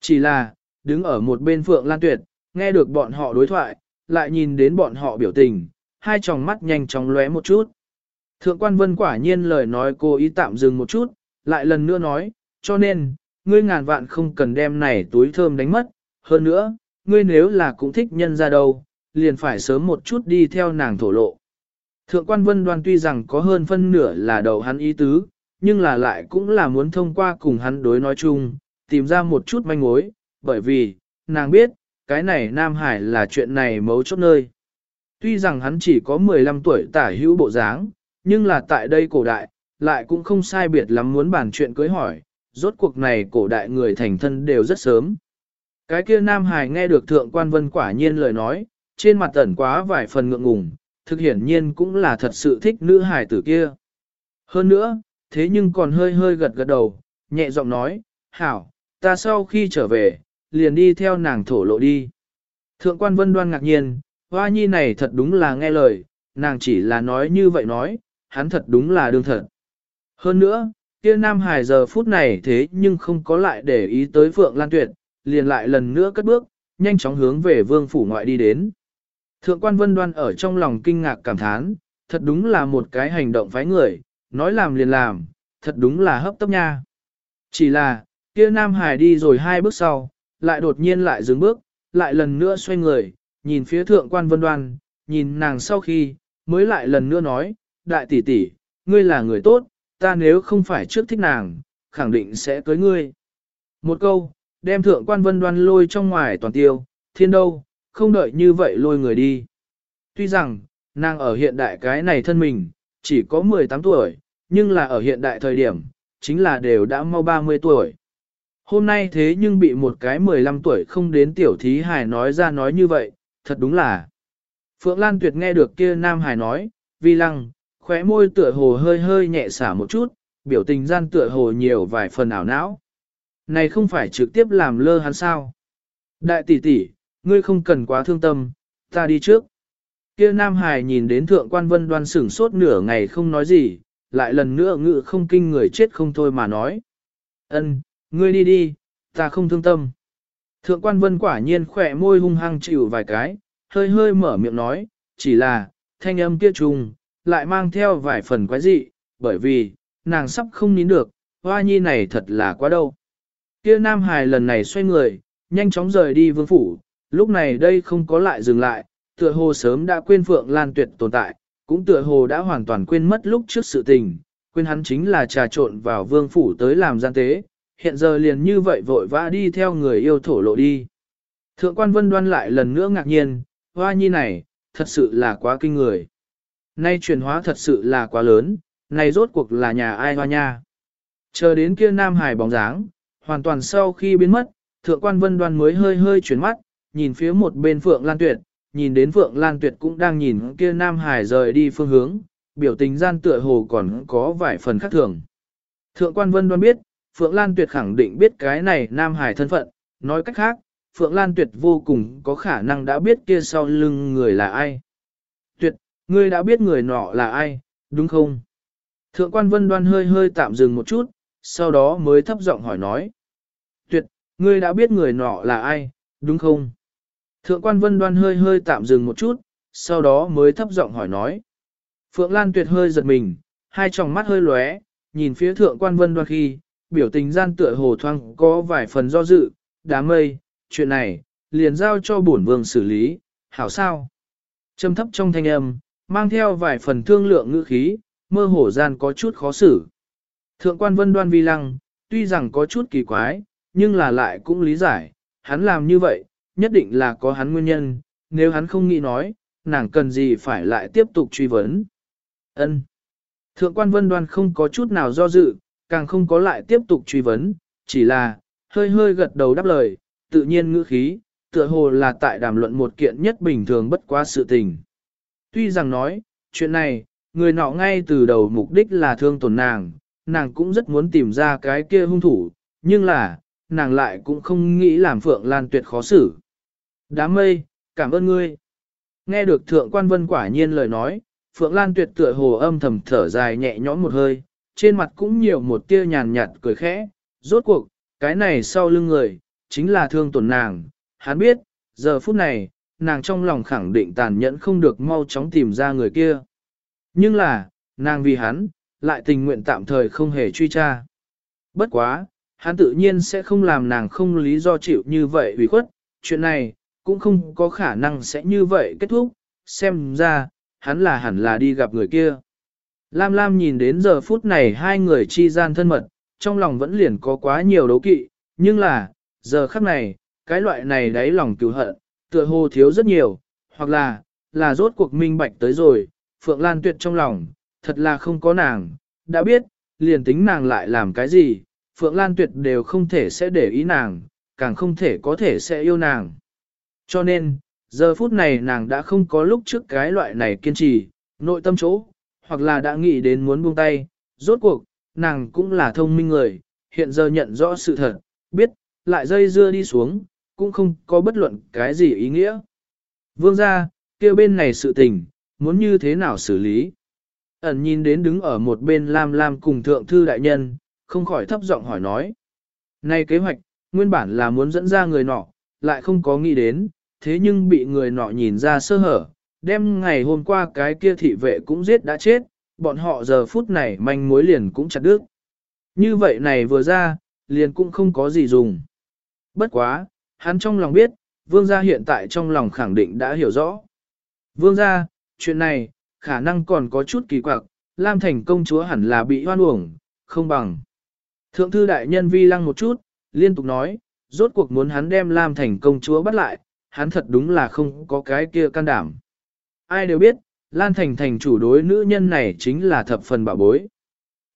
Chỉ là, đứng ở một bên Phượng Lan Tuyệt, nghe được bọn họ đối thoại, lại nhìn đến bọn họ biểu tình, hai tròng mắt nhanh chóng lóe một chút. Thượng quan vân quả nhiên lời nói cô ý tạm dừng một chút, lại lần nữa nói, cho nên, ngươi ngàn vạn không cần đem này túi thơm đánh mất, hơn nữa, ngươi nếu là cũng thích nhân ra đâu, liền phải sớm một chút đi theo nàng thổ lộ. Thượng quan vân đoan tuy rằng có hơn phân nửa là đầu hắn ý tứ, nhưng là lại cũng là muốn thông qua cùng hắn đối nói chung, tìm ra một chút manh mối, bởi vì, nàng biết, cái này Nam Hải là chuyện này mấu chốt nơi. Tuy rằng hắn chỉ có 15 tuổi tả hữu bộ dáng, nhưng là tại đây cổ đại, lại cũng không sai biệt lắm muốn bàn chuyện cưới hỏi, rốt cuộc này cổ đại người thành thân đều rất sớm. Cái kia Nam Hải nghe được Thượng Quan Vân quả nhiên lời nói, trên mặt ẩn quá vài phần ngượng ngùng, thực hiển nhiên cũng là thật sự thích nữ hải tử kia. Hơn nữa, thế nhưng còn hơi hơi gật gật đầu, nhẹ giọng nói, hảo, ta sau khi trở về, liền đi theo nàng thổ lộ đi. Thượng quan vân đoan ngạc nhiên, hoa nhi này thật đúng là nghe lời, nàng chỉ là nói như vậy nói, hắn thật đúng là đương thật. Hơn nữa, kia nam hải giờ phút này thế nhưng không có lại để ý tới Phượng Lan Tuyệt, liền lại lần nữa cất bước, nhanh chóng hướng về vương phủ ngoại đi đến. Thượng quan vân đoan ở trong lòng kinh ngạc cảm thán, thật đúng là một cái hành động phái người, nói làm liền làm, thật đúng là hấp tấp nha. Chỉ là, kia Nam Hải đi rồi hai bước sau, lại đột nhiên lại dừng bước, lại lần nữa xoay người, nhìn phía thượng quan vân đoan, nhìn nàng sau khi, mới lại lần nữa nói, đại tỷ tỷ, ngươi là người tốt, ta nếu không phải trước thích nàng, khẳng định sẽ cưới ngươi. Một câu, đem thượng quan vân đoan lôi trong ngoài toàn tiêu, thiên đâu, không đợi như vậy lôi người đi. Tuy rằng, nàng ở hiện đại cái này thân mình, chỉ có 18 tuổi, nhưng là ở hiện đại thời điểm, chính là đều đã mau 30 tuổi. Hôm nay thế nhưng bị một cái 15 tuổi không đến tiểu thí hài nói ra nói như vậy, thật đúng là. Phượng Lan Tuyệt nghe được kia nam Hải nói, vi lăng, khóe môi tựa hồ hơi hơi nhẹ xả một chút, biểu tình gian tựa hồ nhiều vài phần ảo não. Này không phải trực tiếp làm lơ hắn sao? Đại tỷ tỷ, ngươi không cần quá thương tâm, ta đi trước. Kia Nam Hải nhìn đến thượng quan vân đoan sửng sốt nửa ngày không nói gì, lại lần nữa ngự không kinh người chết không thôi mà nói. Ân, ngươi đi đi, ta không thương tâm. Thượng quan vân quả nhiên khỏe môi hung hăng chịu vài cái, hơi hơi mở miệng nói, chỉ là, thanh âm kia trùng, lại mang theo vài phần quái dị, bởi vì, nàng sắp không nín được, hoa nhi này thật là quá đâu. Kia Nam Hải lần này xoay người, nhanh chóng rời đi vương phủ, lúc này đây không có lại dừng lại, tựa hồ sớm đã quên Phượng Lan Tuyệt tồn tại, cũng tựa hồ đã hoàn toàn quên mất lúc trước sự tình, quên hắn chính là trà trộn vào vương phủ tới làm gian tế, hiện giờ liền như vậy vội vã đi theo người yêu thổ lộ đi. Thượng quan vân đoan lại lần nữa ngạc nhiên, hoa nhi này, thật sự là quá kinh người. Nay chuyển hóa thật sự là quá lớn, này rốt cuộc là nhà ai hoa nha. Chờ đến kia Nam Hải bóng dáng, hoàn toàn sau khi biến mất, thượng quan vân đoan mới hơi hơi chuyển mắt, nhìn phía một bên Phượng Lan Tuyệt, nhìn đến Phượng Lan Tuyệt cũng đang nhìn kia Nam Hải rời đi phương hướng, biểu tình gian tựa hồ còn có vài phần khác thường. Thượng quan Vân Đoan biết, Phượng Lan Tuyệt khẳng định biết cái này Nam Hải thân phận, nói cách khác, Phượng Lan Tuyệt vô cùng có khả năng đã biết kia sau lưng người là ai. Ngươi đã biết người nọ là ai, đúng không? Thượng quan Vân đoan hơi hơi tạm dừng một chút, sau đó mới thấp giọng hỏi nói. Tuyệt, ngươi đã biết người nọ là ai, đúng không? Thượng quan vân đoan hơi hơi tạm dừng một chút, sau đó mới thấp giọng hỏi nói. Phượng Lan tuyệt hơi giật mình, hai tròng mắt hơi lóe, nhìn phía thượng quan vân đoan khi, biểu tình gian tựa hồ thoang có vài phần do dự, đám mây, chuyện này, liền giao cho bổn vương xử lý, hảo sao. Trầm thấp trong thanh âm, mang theo vài phần thương lượng ngữ khí, mơ hồ gian có chút khó xử. Thượng quan vân đoan vi lăng, tuy rằng có chút kỳ quái, nhưng là lại cũng lý giải, hắn làm như vậy, nhất định là có hắn nguyên nhân, nếu hắn không nghĩ nói, nàng cần gì phải lại tiếp tục truy vấn. Ân. Thượng quan vân đoan không có chút nào do dự, càng không có lại tiếp tục truy vấn, chỉ là, hơi hơi gật đầu đáp lời, tự nhiên ngữ khí, tựa hồ là tại đàm luận một kiện nhất bình thường bất quá sự tình. Tuy rằng nói, chuyện này, người nọ ngay từ đầu mục đích là thương tổn nàng, nàng cũng rất muốn tìm ra cái kia hung thủ, nhưng là, nàng lại cũng không nghĩ làm Phượng Lan Tuyệt khó xử. Đám mây, cảm ơn ngươi. Nghe được thượng quan vân quả nhiên lời nói, Phượng Lan tuyệt tựa hồ âm thầm thở dài nhẹ nhõm một hơi, trên mặt cũng nhiều một tia nhàn nhạt cười khẽ, rốt cuộc, cái này sau lưng người, chính là thương tổn nàng. Hắn biết, giờ phút này, nàng trong lòng khẳng định tàn nhẫn không được mau chóng tìm ra người kia. Nhưng là, nàng vì hắn, lại tình nguyện tạm thời không hề truy tra. Bất quá, hắn tự nhiên sẽ không làm nàng không lý do chịu như vậy vì khuất, chuyện này, cũng không có khả năng sẽ như vậy kết thúc, xem ra, hắn là hẳn là đi gặp người kia. Lam Lam nhìn đến giờ phút này hai người chi gian thân mật, trong lòng vẫn liền có quá nhiều đấu kỵ, nhưng là, giờ khắc này, cái loại này đáy lòng cứu hận, tựa hồ thiếu rất nhiều, hoặc là, là rốt cuộc minh bạch tới rồi, Phượng Lan tuyệt trong lòng, thật là không có nàng, đã biết, liền tính nàng lại làm cái gì, Phượng Lan tuyệt đều không thể sẽ để ý nàng, càng không thể có thể sẽ yêu nàng. Cho nên, giờ phút này nàng đã không có lúc trước cái loại này kiên trì, nội tâm chỗ, hoặc là đã nghĩ đến muốn buông tay, rốt cuộc, nàng cũng là thông minh người, hiện giờ nhận rõ sự thật, biết, lại dây dưa đi xuống, cũng không có bất luận cái gì ý nghĩa. Vương ra, kêu bên này sự tình, muốn như thế nào xử lý. Ẩn nhìn đến đứng ở một bên Lam Lam cùng thượng thư đại nhân, không khỏi thấp giọng hỏi nói. Này kế hoạch, nguyên bản là muốn dẫn ra người nọ, lại không có nghĩ đến, thế nhưng bị người nọ nhìn ra sơ hở, đem ngày hôm qua cái kia thị vệ cũng giết đã chết, bọn họ giờ phút này manh mối liền cũng chặt đứt. Như vậy này vừa ra, liền cũng không có gì dùng. Bất quá, hắn trong lòng biết, vương gia hiện tại trong lòng khẳng định đã hiểu rõ. Vương gia, chuyện này, khả năng còn có chút kỳ quặc, Lam Thành công chúa hẳn là bị hoan uổng, không bằng. Thượng thư đại nhân vi lăng một chút, liên tục nói, rốt cuộc muốn hắn đem Lam Thành công chúa bắt lại, hắn thật đúng là không có cái kia can đảm. Ai đều biết, Lan Thành thành chủ đối nữ nhân này chính là thập phần bảo bối.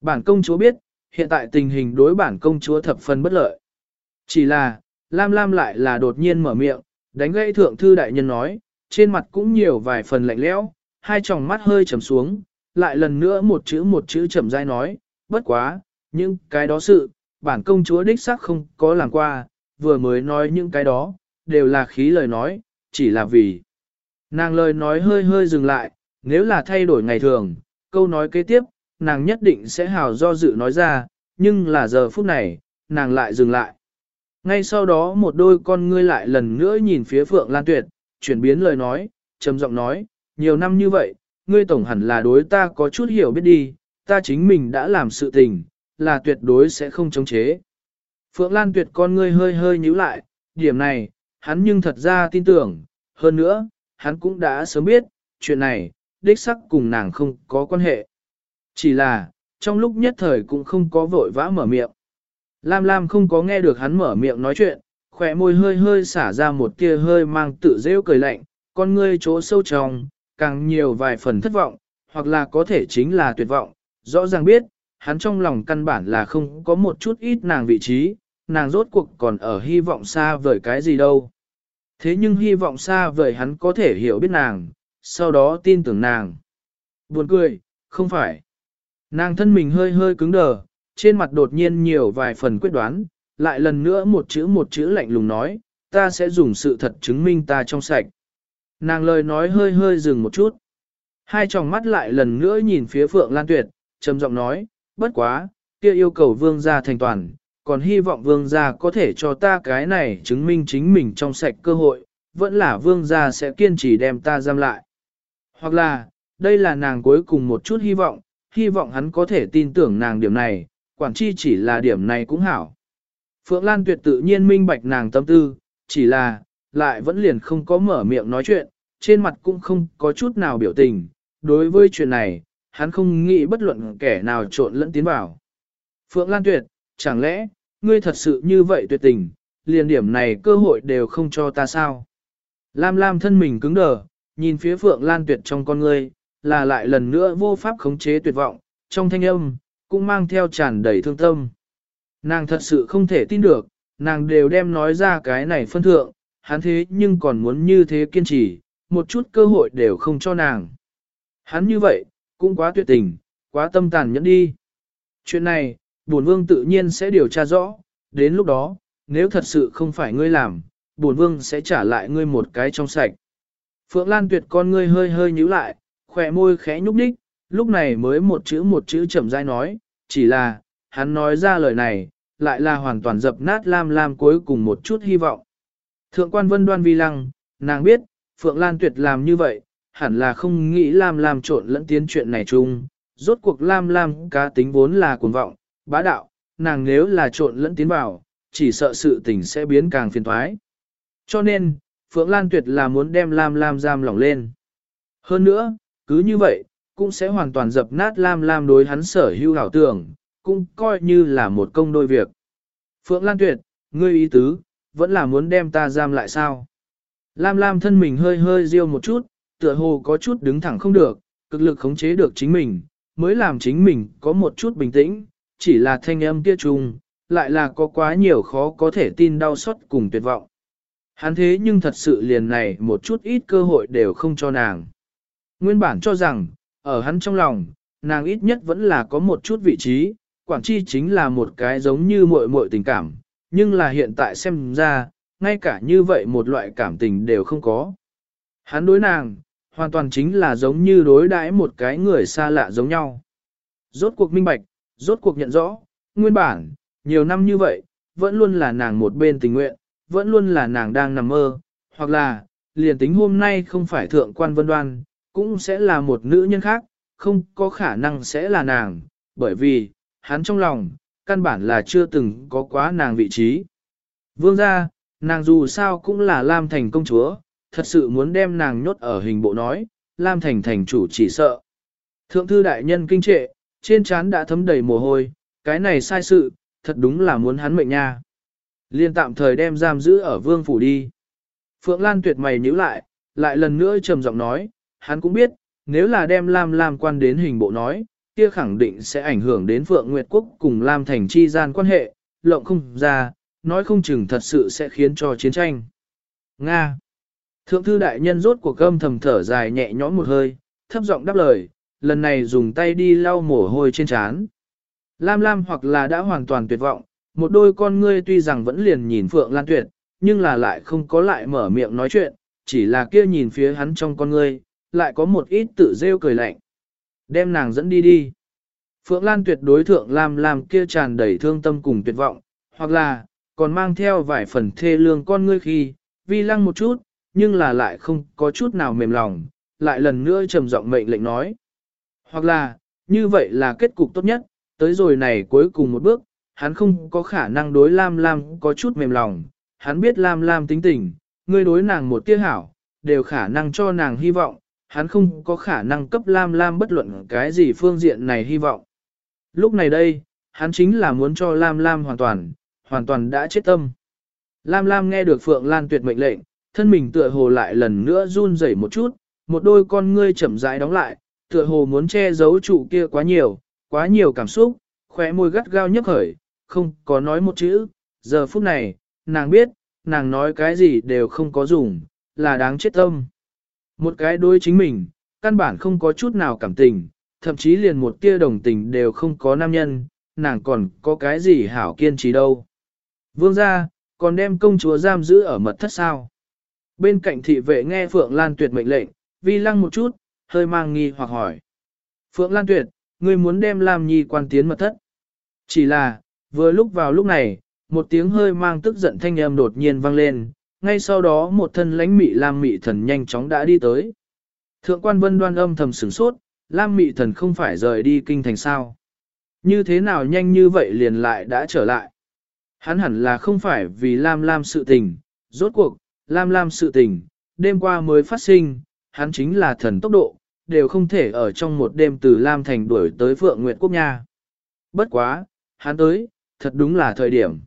Bản công chúa biết, hiện tại tình hình đối bản công chúa thập phần bất lợi. Chỉ là, Lam Lam lại là đột nhiên mở miệng, đánh gãy thượng thư đại nhân nói, trên mặt cũng nhiều vài phần lạnh lẽo, hai tròng mắt hơi trầm xuống, lại lần nữa một chữ một chữ chậm rãi nói, bất quá, nhưng cái đó sự, bản công chúa đích xác không có làm qua, vừa mới nói những cái đó, đều là khí lời nói, chỉ là vì. Nàng lời nói hơi hơi dừng lại, nếu là thay đổi ngày thường, câu nói kế tiếp, nàng nhất định sẽ hào do dự nói ra, nhưng là giờ phút này, nàng lại dừng lại. Ngay sau đó một đôi con ngươi lại lần nữa nhìn phía Phượng Lan Tuyệt, chuyển biến lời nói, trầm giọng nói, nhiều năm như vậy, ngươi tổng hẳn là đối ta có chút hiểu biết đi, ta chính mình đã làm sự tình, là tuyệt đối sẽ không chống chế. Phượng Lan Tuyệt con ngươi hơi hơi nhíu lại, điểm này, hắn nhưng thật ra tin tưởng, hơn nữa, hắn cũng đã sớm biết, chuyện này, đích sắc cùng nàng không có quan hệ. Chỉ là, trong lúc nhất thời cũng không có vội vã mở miệng. Lam Lam không có nghe được hắn mở miệng nói chuyện, khỏe môi hơi hơi xả ra một tia hơi mang tự rêu cười lạnh, con ngươi chỗ sâu trong, càng nhiều vài phần thất vọng, hoặc là có thể chính là tuyệt vọng, rõ ràng biết, hắn trong lòng căn bản là không có một chút ít nàng vị trí, nàng rốt cuộc còn ở hy vọng xa vời cái gì đâu. Thế nhưng hy vọng xa vời hắn có thể hiểu biết nàng, sau đó tin tưởng nàng. Buồn cười, không phải. Nàng thân mình hơi hơi cứng đờ, trên mặt đột nhiên nhiều vài phần quyết đoán, lại lần nữa một chữ một chữ lạnh lùng nói, ta sẽ dùng sự thật chứng minh ta trong sạch. Nàng lời nói hơi hơi dừng một chút. Hai tròng mắt lại lần nữa nhìn phía Phượng Lan Tuyệt, trầm giọng nói, bất quá, kia yêu cầu vương gia thành toàn, còn hy vọng vương gia có thể cho ta cái này chứng minh chính mình trong sạch cơ hội, vẫn là vương gia sẽ kiên trì đem ta giam lại. Hoặc là, đây là nàng cuối cùng một chút hy vọng, hy vọng hắn có thể tin tưởng nàng điểm này, quản chi chỉ là điểm này cũng hảo. Phượng Lan tuyệt tự nhiên minh bạch nàng tâm tư, chỉ là, lại vẫn liền không có mở miệng nói chuyện, trên mặt cũng không có chút nào biểu tình. Đối với chuyện này, hắn không nghĩ bất luận kẻ nào trộn lẫn tiến vào. Phượng Lan tuyệt, chẳng lẽ, ngươi thật sự như vậy tuyệt tình, liền điểm này cơ hội đều không cho ta sao? Lam Lam thân mình cứng đờ, nhìn phía Phượng Lan tuyệt trong con ngươi, là lại lần nữa vô pháp khống chế tuyệt vọng, trong thanh âm, cũng mang theo tràn đầy thương tâm. Nàng thật sự không thể tin được, nàng đều đem nói ra cái này phân thượng, hắn thế nhưng còn muốn như thế kiên trì, một chút cơ hội đều không cho nàng. Hắn như vậy, cũng quá tuyệt tình, quá tâm tàn nhẫn đi. Chuyện này, bổn vương tự nhiên sẽ điều tra rõ, đến lúc đó, nếu thật sự không phải ngươi làm, bổn vương sẽ trả lại ngươi một cái trong sạch. Phượng Lan tuyệt con ngươi hơi hơi nhíu lại, khỏe môi khẽ nhúc đích, lúc này mới một chữ một chữ chậm rãi nói, chỉ là, hắn nói ra lời này, lại là hoàn toàn dập nát Lam Lam cuối cùng một chút hy vọng. Thượng quan vân đoan vi lăng, nàng biết, Phượng Lan Tuyệt làm như vậy, hẳn là không nghĩ Lam Lam trộn lẫn tiến chuyện này chung. Rốt cuộc Lam Lam cá tính vốn là cuồng vọng, bá đạo, nàng nếu là trộn lẫn tiến vào, chỉ sợ sự tình sẽ biến càng phiền thoái. Cho nên, Phượng Lan Tuyệt là muốn đem Lam Lam giam lỏng lên. Hơn nữa, cứ như vậy, cũng sẽ hoàn toàn dập nát Lam Lam đối hắn sở hữu hảo tưởng, cũng coi như là một công đôi việc. Phượng Lan Tuyệt, ngươi ý tứ, vẫn là muốn đem ta giam lại sao? Lam Lam thân mình hơi hơi riêu một chút, tựa hồ có chút đứng thẳng không được, cực lực khống chế được chính mình, mới làm chính mình có một chút bình tĩnh, chỉ là thanh âm kia trùng, lại là có quá nhiều khó có thể tin đau xót cùng tuyệt vọng. Hắn thế nhưng thật sự liền này một chút ít cơ hội đều không cho nàng. Nguyên bản cho rằng, ở hắn trong lòng, nàng ít nhất vẫn là có một chút vị trí, Quảng Chi chính là một cái giống như muội muội tình cảm, nhưng là hiện tại xem ra, ngay cả như vậy một loại cảm tình đều không có. Hắn đối nàng, hoàn toàn chính là giống như đối đãi một cái người xa lạ giống nhau. Rốt cuộc minh bạch, rốt cuộc nhận rõ, nguyên bản, nhiều năm như vậy, vẫn luôn là nàng một bên tình nguyện, vẫn luôn là nàng đang nằm mơ, hoặc là, liền tính hôm nay không phải thượng quan vân đoan, cũng sẽ là một nữ nhân khác, không có khả năng sẽ là nàng, bởi vì, hắn trong lòng, căn bản là chưa từng có quá nàng vị trí. Vương gia, nàng dù sao cũng là Lam Thành công chúa, thật sự muốn đem nàng nhốt ở hình bộ nói, Lam Thành thành chủ chỉ sợ. Thượng thư đại nhân kinh trệ, trên trán đã thấm đầy mồ hôi, cái này sai sự, thật đúng là muốn hắn mệnh nha. Liên tạm thời đem giam giữ ở vương phủ đi. Phượng Lan tuyệt mày nhíu lại, lại lần nữa trầm giọng nói, hắn cũng biết, nếu là đem Lam Lam quan đến hình bộ nói, kia khẳng định sẽ ảnh hưởng đến Phượng Nguyệt Quốc cùng Lam Thành chi gian quan hệ, lộng không ra, nói không chừng thật sự sẽ khiến cho chiến tranh. Nga Thượng thư đại nhân rốt cuộc âm thầm thở dài nhẹ nhõm một hơi, thấp giọng đáp lời, lần này dùng tay đi lau mồ hôi trên trán. Lam Lam hoặc là đã hoàn toàn tuyệt vọng, một đôi con ngươi tuy rằng vẫn liền nhìn Phượng Lan Tuyệt, nhưng là lại không có lại mở miệng nói chuyện, chỉ là kia nhìn phía hắn trong con ngươi, lại có một ít tự rêu cười lạnh. Đem nàng dẫn đi đi. Phượng Lan Tuyệt đối thượng Lam Lam kia tràn đầy thương tâm cùng tuyệt vọng, hoặc là, còn mang theo vài phần thê lương con ngươi khi, vi lăng một chút, nhưng là lại không có chút nào mềm lòng, lại lần nữa trầm giọng mệnh lệnh nói. Hoặc là, như vậy là kết cục tốt nhất, tới rồi này cuối cùng một bước, hắn không có khả năng đối Lam Lam có chút mềm lòng, hắn biết Lam Lam tính tình, ngươi đối nàng một tia hảo, đều khả năng cho nàng hy vọng, hắn không có khả năng cấp Lam Lam bất luận cái gì phương diện này hy vọng. Lúc này đây, hắn chính là muốn cho Lam Lam hoàn toàn, hoàn toàn đã chết tâm. Lam Lam nghe được Phượng Lan tuyệt mệnh lệnh, thân mình tựa hồ lại lần nữa run rẩy một chút, một đôi con ngươi chậm rãi đóng lại, tựa hồ muốn che giấu trụ kia quá nhiều, quá nhiều cảm xúc, khóe môi gắt gao nhấp khởi, không có nói một chữ, giờ phút này, nàng biết, nàng nói cái gì đều không có dùng, là đáng chết tâm. Một cái đôi chính mình, căn bản không có chút nào cảm tình, thậm chí liền một tia đồng tình đều không có nam nhân, nàng còn có cái gì hảo kiên trì đâu. Vương gia, còn đem công chúa giam giữ ở mật thất sao. Bên cạnh thị vệ nghe Phượng Lan Tuyệt mệnh lệnh, vi lăng một chút, hơi mang nghi hoặc hỏi. Phượng Lan Tuyệt, ngươi muốn đem Lam Nhi quan tiến mật thất. Chỉ là, vừa lúc vào lúc này, một tiếng hơi mang tức giận thanh âm đột nhiên vang lên, ngay sau đó một thân lãnh mị Lam mị thần nhanh chóng đã đi tới. Thượng quan vân đoan âm thầm sửng sốt, Lam mị thần không phải rời đi kinh thành sao. Như thế nào nhanh như vậy liền lại đã trở lại. Hắn hẳn là không phải vì Lam Lam sự tình, rốt cuộc, Lam Lam sự tình, đêm qua mới phát sinh, hắn chính là thần tốc độ, đều không thể ở trong một đêm từ Lam Thành đuổi tới Phượng Nguyệt Quốc Nha. Bất quá, hắn tới, thật đúng là thời điểm.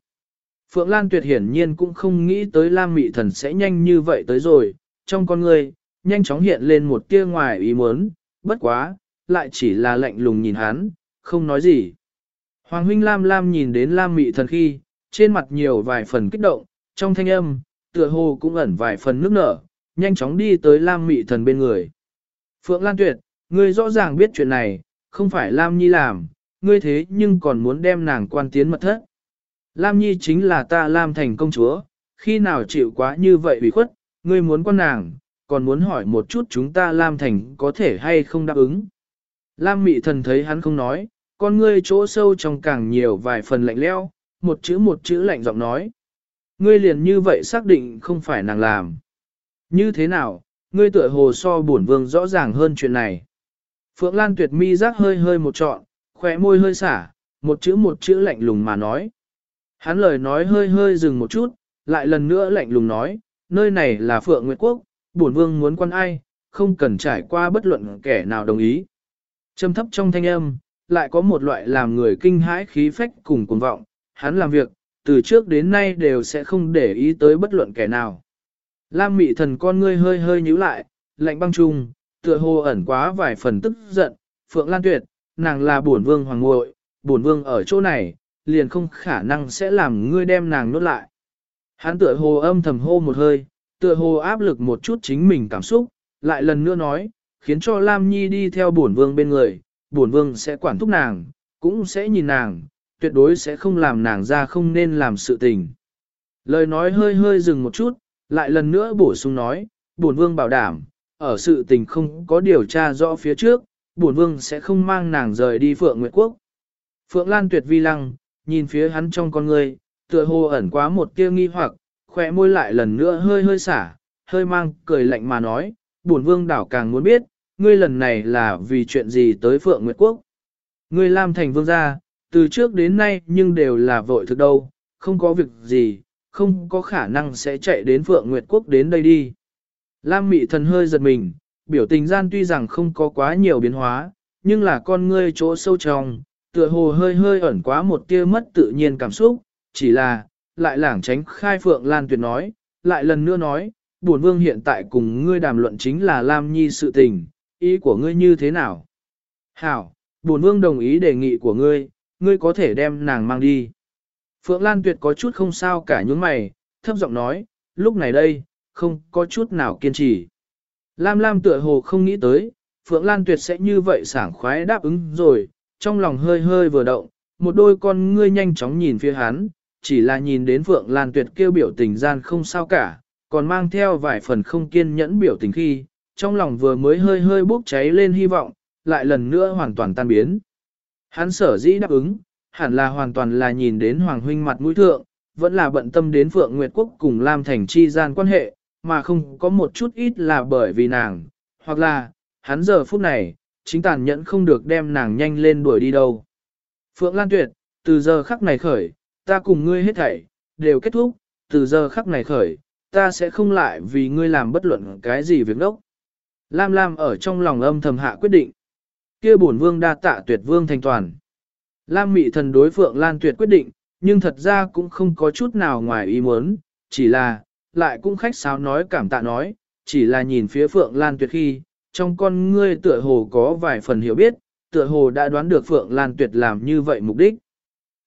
Phượng Lan Tuyệt hiển nhiên cũng không nghĩ tới Lam Mị Thần sẽ nhanh như vậy tới rồi, trong con người, nhanh chóng hiện lên một tia ngoài ý muốn, bất quá, lại chỉ là lạnh lùng nhìn hắn, không nói gì. Hoàng huynh Lam Lam nhìn đến Lam Mị Thần khi, trên mặt nhiều vài phần kích động, trong thanh âm, tựa hồ cũng ẩn vài phần nước nở, nhanh chóng đi tới Lam Mị Thần bên người. Phượng Lan Tuyệt, ngươi rõ ràng biết chuyện này, không phải Lam Nhi làm, ngươi thế nhưng còn muốn đem nàng quan tiến mật thất. Lam Nhi chính là ta Lam thành công chúa, khi nào chịu quá như vậy ủy khuất, ngươi muốn quan nàng, còn muốn hỏi một chút chúng ta Lam thành có thể hay không đáp ứng. Lam mị thần thấy hắn không nói, con ngươi chỗ sâu trong càng nhiều vài phần lạnh leo, một chữ một chữ lạnh giọng nói. Ngươi liền như vậy xác định không phải nàng làm. Như thế nào, ngươi tựa hồ so bổn vương rõ ràng hơn chuyện này. Phượng Lan tuyệt mi rác hơi hơi một trọn, khóe môi hơi xả, một chữ một chữ lạnh lùng mà nói. Hắn lời nói hơi hơi dừng một chút, lại lần nữa lạnh lùng nói, nơi này là Phượng Nguyệt Quốc, bổn vương muốn quan ai, không cần trải qua bất luận kẻ nào đồng ý. Trầm thấp trong thanh âm, lại có một loại làm người kinh hãi khí phách cùng cuồng vọng, hắn làm việc, từ trước đến nay đều sẽ không để ý tới bất luận kẻ nào. Lam mị thần con ngươi hơi hơi nhíu lại, lạnh băng trung, tựa hồ ẩn quá vài phần tức giận, Phượng Lan Tuyệt, nàng là bổn vương hoàng ngội, bổn vương ở chỗ này, liền không khả năng sẽ làm ngươi đem nàng nuốt lại. Hắn tựa hồ âm thầm hô một hơi, tựa hồ áp lực một chút chính mình cảm xúc, lại lần nữa nói, khiến cho Lam Nhi đi theo bổn vương bên người, bổn vương sẽ quản thúc nàng, cũng sẽ nhìn nàng, tuyệt đối sẽ không làm nàng ra không nên làm sự tình. Lời nói hơi hơi dừng một chút, lại lần nữa bổ sung nói, bổn vương bảo đảm, ở sự tình không có điều tra rõ phía trước, bổn vương sẽ không mang nàng rời đi Phượng Nguyệt Quốc. Phượng Lan tuyệt vi lăng, nhìn phía hắn trong con người, tựa hồ ẩn quá một tia nghi hoặc, khỏe môi lại lần nữa hơi hơi xả, hơi mang cười lạnh mà nói, bổn vương đảo càng muốn biết, ngươi lần này là vì chuyện gì tới Phượng Nguyệt Quốc. Ngươi làm thành vương gia, từ trước đến nay nhưng đều là vội thực đâu, không có việc gì, không có khả năng sẽ chạy đến Phượng Nguyệt Quốc đến đây đi. Lam mị thần hơi giật mình, biểu tình gian tuy rằng không có quá nhiều biến hóa, nhưng là con ngươi chỗ sâu trong, tựa hồ hơi hơi ẩn quá một tia mất tự nhiên cảm xúc, chỉ là, lại lảng tránh khai Phượng Lan Tuyệt nói, lại lần nữa nói, buồn vương hiện tại cùng ngươi đàm luận chính là Lam Nhi sự tình, ý của ngươi như thế nào? Hảo, buồn vương đồng ý đề nghị của ngươi, ngươi có thể đem nàng mang đi. Phượng Lan Tuyệt có chút không sao cả những mày, thấp giọng nói, lúc này đây, không có chút nào kiên trì. Lam Lam tựa hồ không nghĩ tới, Phượng Lan Tuyệt sẽ như vậy sảng khoái đáp ứng rồi, trong lòng hơi hơi vừa động, một đôi con ngươi nhanh chóng nhìn phía hắn, chỉ là nhìn đến Phượng Lan Tuyệt kêu biểu tình gian không sao cả, còn mang theo vài phần không kiên nhẫn biểu tình khi, trong lòng vừa mới hơi hơi bốc cháy lên hy vọng, lại lần nữa hoàn toàn tan biến. Hắn sở dĩ đáp ứng, hẳn là hoàn toàn là nhìn đến Hoàng Huynh mặt mũi thượng, vẫn là bận tâm đến Phượng Nguyệt Quốc cùng Lam Thành chi gian quan hệ, mà không có một chút ít là bởi vì nàng, hoặc là, hắn giờ phút này, chính tàn nhẫn không được đem nàng nhanh lên đuổi đi đâu. Phượng Lan Tuyệt, từ giờ khắc này khởi, ta cùng ngươi hết thảy, đều kết thúc, từ giờ khắc này khởi, ta sẽ không lại vì ngươi làm bất luận cái gì việc đốc. Lam Lam ở trong lòng âm thầm hạ quyết định. kia bổn vương đa tạ tuyệt vương thành toàn. Lam mị thần đối Phượng Lan Tuyệt quyết định, nhưng thật ra cũng không có chút nào ngoài ý muốn, chỉ là, lại cũng khách sáo nói cảm tạ nói, chỉ là nhìn phía Phượng Lan Tuyệt khi, trong con ngươi tựa hồ có vài phần hiểu biết, tựa hồ đã đoán được Phượng Lan Tuyệt làm như vậy mục đích.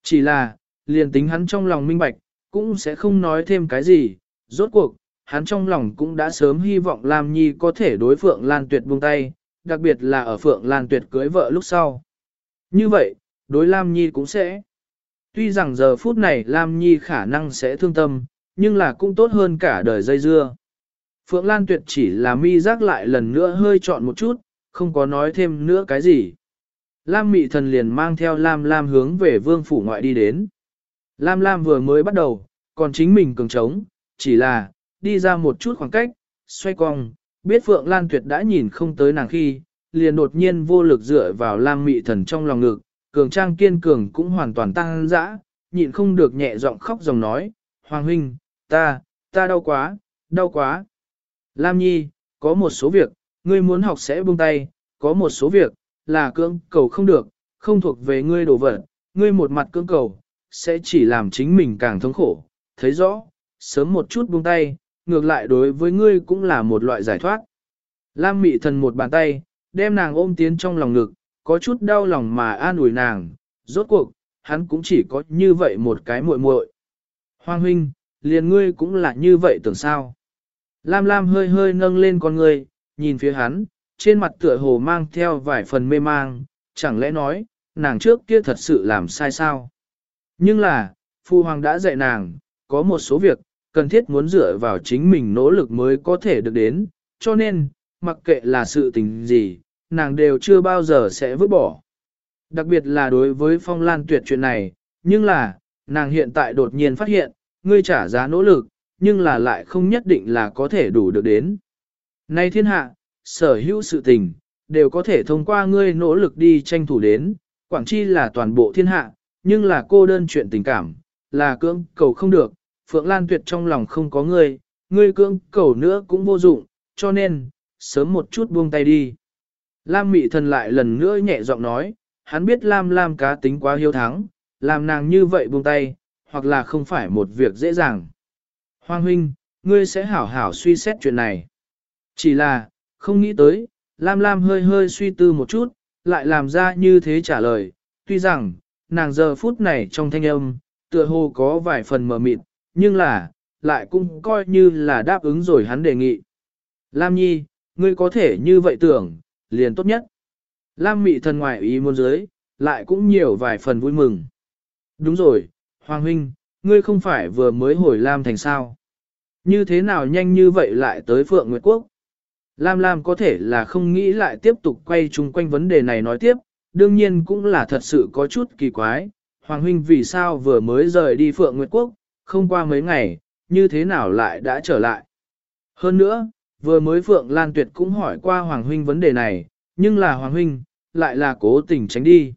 Chỉ là, liền tính hắn trong lòng minh bạch, cũng sẽ không nói thêm cái gì, rốt cuộc, hắn trong lòng cũng đã sớm hy vọng Lam Nhi có thể đối Phượng Lan Tuyệt buông tay, đặc biệt là ở Phượng Lan Tuyệt cưới vợ lúc sau. Như vậy, đối Lam Nhi cũng sẽ. Tuy rằng giờ phút này Lam Nhi khả năng sẽ thương tâm, nhưng là cũng tốt hơn cả đời dây dưa. Phượng Lan Tuyệt chỉ là mi giác lại lần nữa hơi chọn một chút, không có nói thêm nữa cái gì. Lam Mị Thần liền mang theo Lam Lam hướng về vương phủ ngoại đi đến. Lam Lam vừa mới bắt đầu, còn chính mình cường trống, chỉ là, đi ra một chút khoảng cách, xoay cong, biết Phượng Lan Tuyệt đã nhìn không tới nàng khi, liền đột nhiên vô lực dựa vào Lam Mị Thần trong lòng ngực, cường trang kiên cường cũng hoàn toàn tăng dã, nhịn không được nhẹ giọng khóc dòng nói, Hoàng huynh, ta, ta đau quá, đau quá. Lam Nhi, có một số việc, ngươi muốn học sẽ buông tay, có một số việc, là cưỡng cầu không được, không thuộc về ngươi đổ vật, ngươi một mặt cưỡng cầu, sẽ chỉ làm chính mình càng thống khổ, thấy rõ, sớm một chút buông tay, ngược lại đối với ngươi cũng là một loại giải thoát. Lam mị thần một bàn tay, đem nàng ôm tiến trong lòng ngực, có chút đau lòng mà an ủi nàng, rốt cuộc, hắn cũng chỉ có như vậy một cái muội muội. Hoàng huynh, liền ngươi cũng là như vậy tưởng sao. Lam Lam hơi hơi nâng lên con người, nhìn phía hắn, trên mặt tựa hồ mang theo vài phần mê mang, chẳng lẽ nói, nàng trước kia thật sự làm sai sao. Nhưng là, Phu Hoàng đã dạy nàng, có một số việc, cần thiết muốn dựa vào chính mình nỗ lực mới có thể được đến, cho nên, mặc kệ là sự tình gì, nàng đều chưa bao giờ sẽ vứt bỏ. Đặc biệt là đối với phong lan tuyệt chuyện này, nhưng là, nàng hiện tại đột nhiên phát hiện, ngươi trả giá nỗ lực, nhưng là lại không nhất định là có thể đủ được đến. Nay thiên hạ, sở hữu sự tình, đều có thể thông qua ngươi nỗ lực đi tranh thủ đến, quảng chi là toàn bộ thiên hạ, nhưng là cô đơn chuyện tình cảm, là cưỡng cầu không được, Phượng Lan Tuyệt trong lòng không có ngươi, ngươi cưỡng cầu nữa cũng vô dụng, cho nên, sớm một chút buông tay đi. Lam Mị Thần lại lần nữa nhẹ giọng nói, hắn biết Lam Lam cá tính quá hiếu thắng, làm nàng như vậy buông tay, hoặc là không phải một việc dễ dàng. Hoàng huynh, ngươi sẽ hảo hảo suy xét chuyện này. Chỉ là, không nghĩ tới, Lam Lam hơi hơi suy tư một chút, lại làm ra như thế trả lời, tuy rằng, nàng giờ phút này trong thanh âm, tựa hồ có vài phần mờ mịt, nhưng là, lại cũng coi như là đáp ứng rồi hắn đề nghị. Lam Nhi, ngươi có thể như vậy tưởng, liền tốt nhất. Lam mị thần ngoại ý muốn dưới, lại cũng nhiều vài phần vui mừng. Đúng rồi, Hoàng Huynh, ngươi không phải vừa mới hồi Lam thành sao. Như thế nào nhanh như vậy lại tới Phượng Nguyệt Quốc? Lam Lam có thể là không nghĩ lại tiếp tục quay chung quanh vấn đề này nói tiếp, đương nhiên cũng là thật sự có chút kỳ quái. Hoàng Huynh vì sao vừa mới rời đi Phượng Nguyệt Quốc, không qua mấy ngày, như thế nào lại đã trở lại? Hơn nữa, vừa mới Phượng Lan Tuyệt cũng hỏi qua Hoàng Huynh vấn đề này, nhưng là Hoàng Huynh, lại là cố tình tránh đi.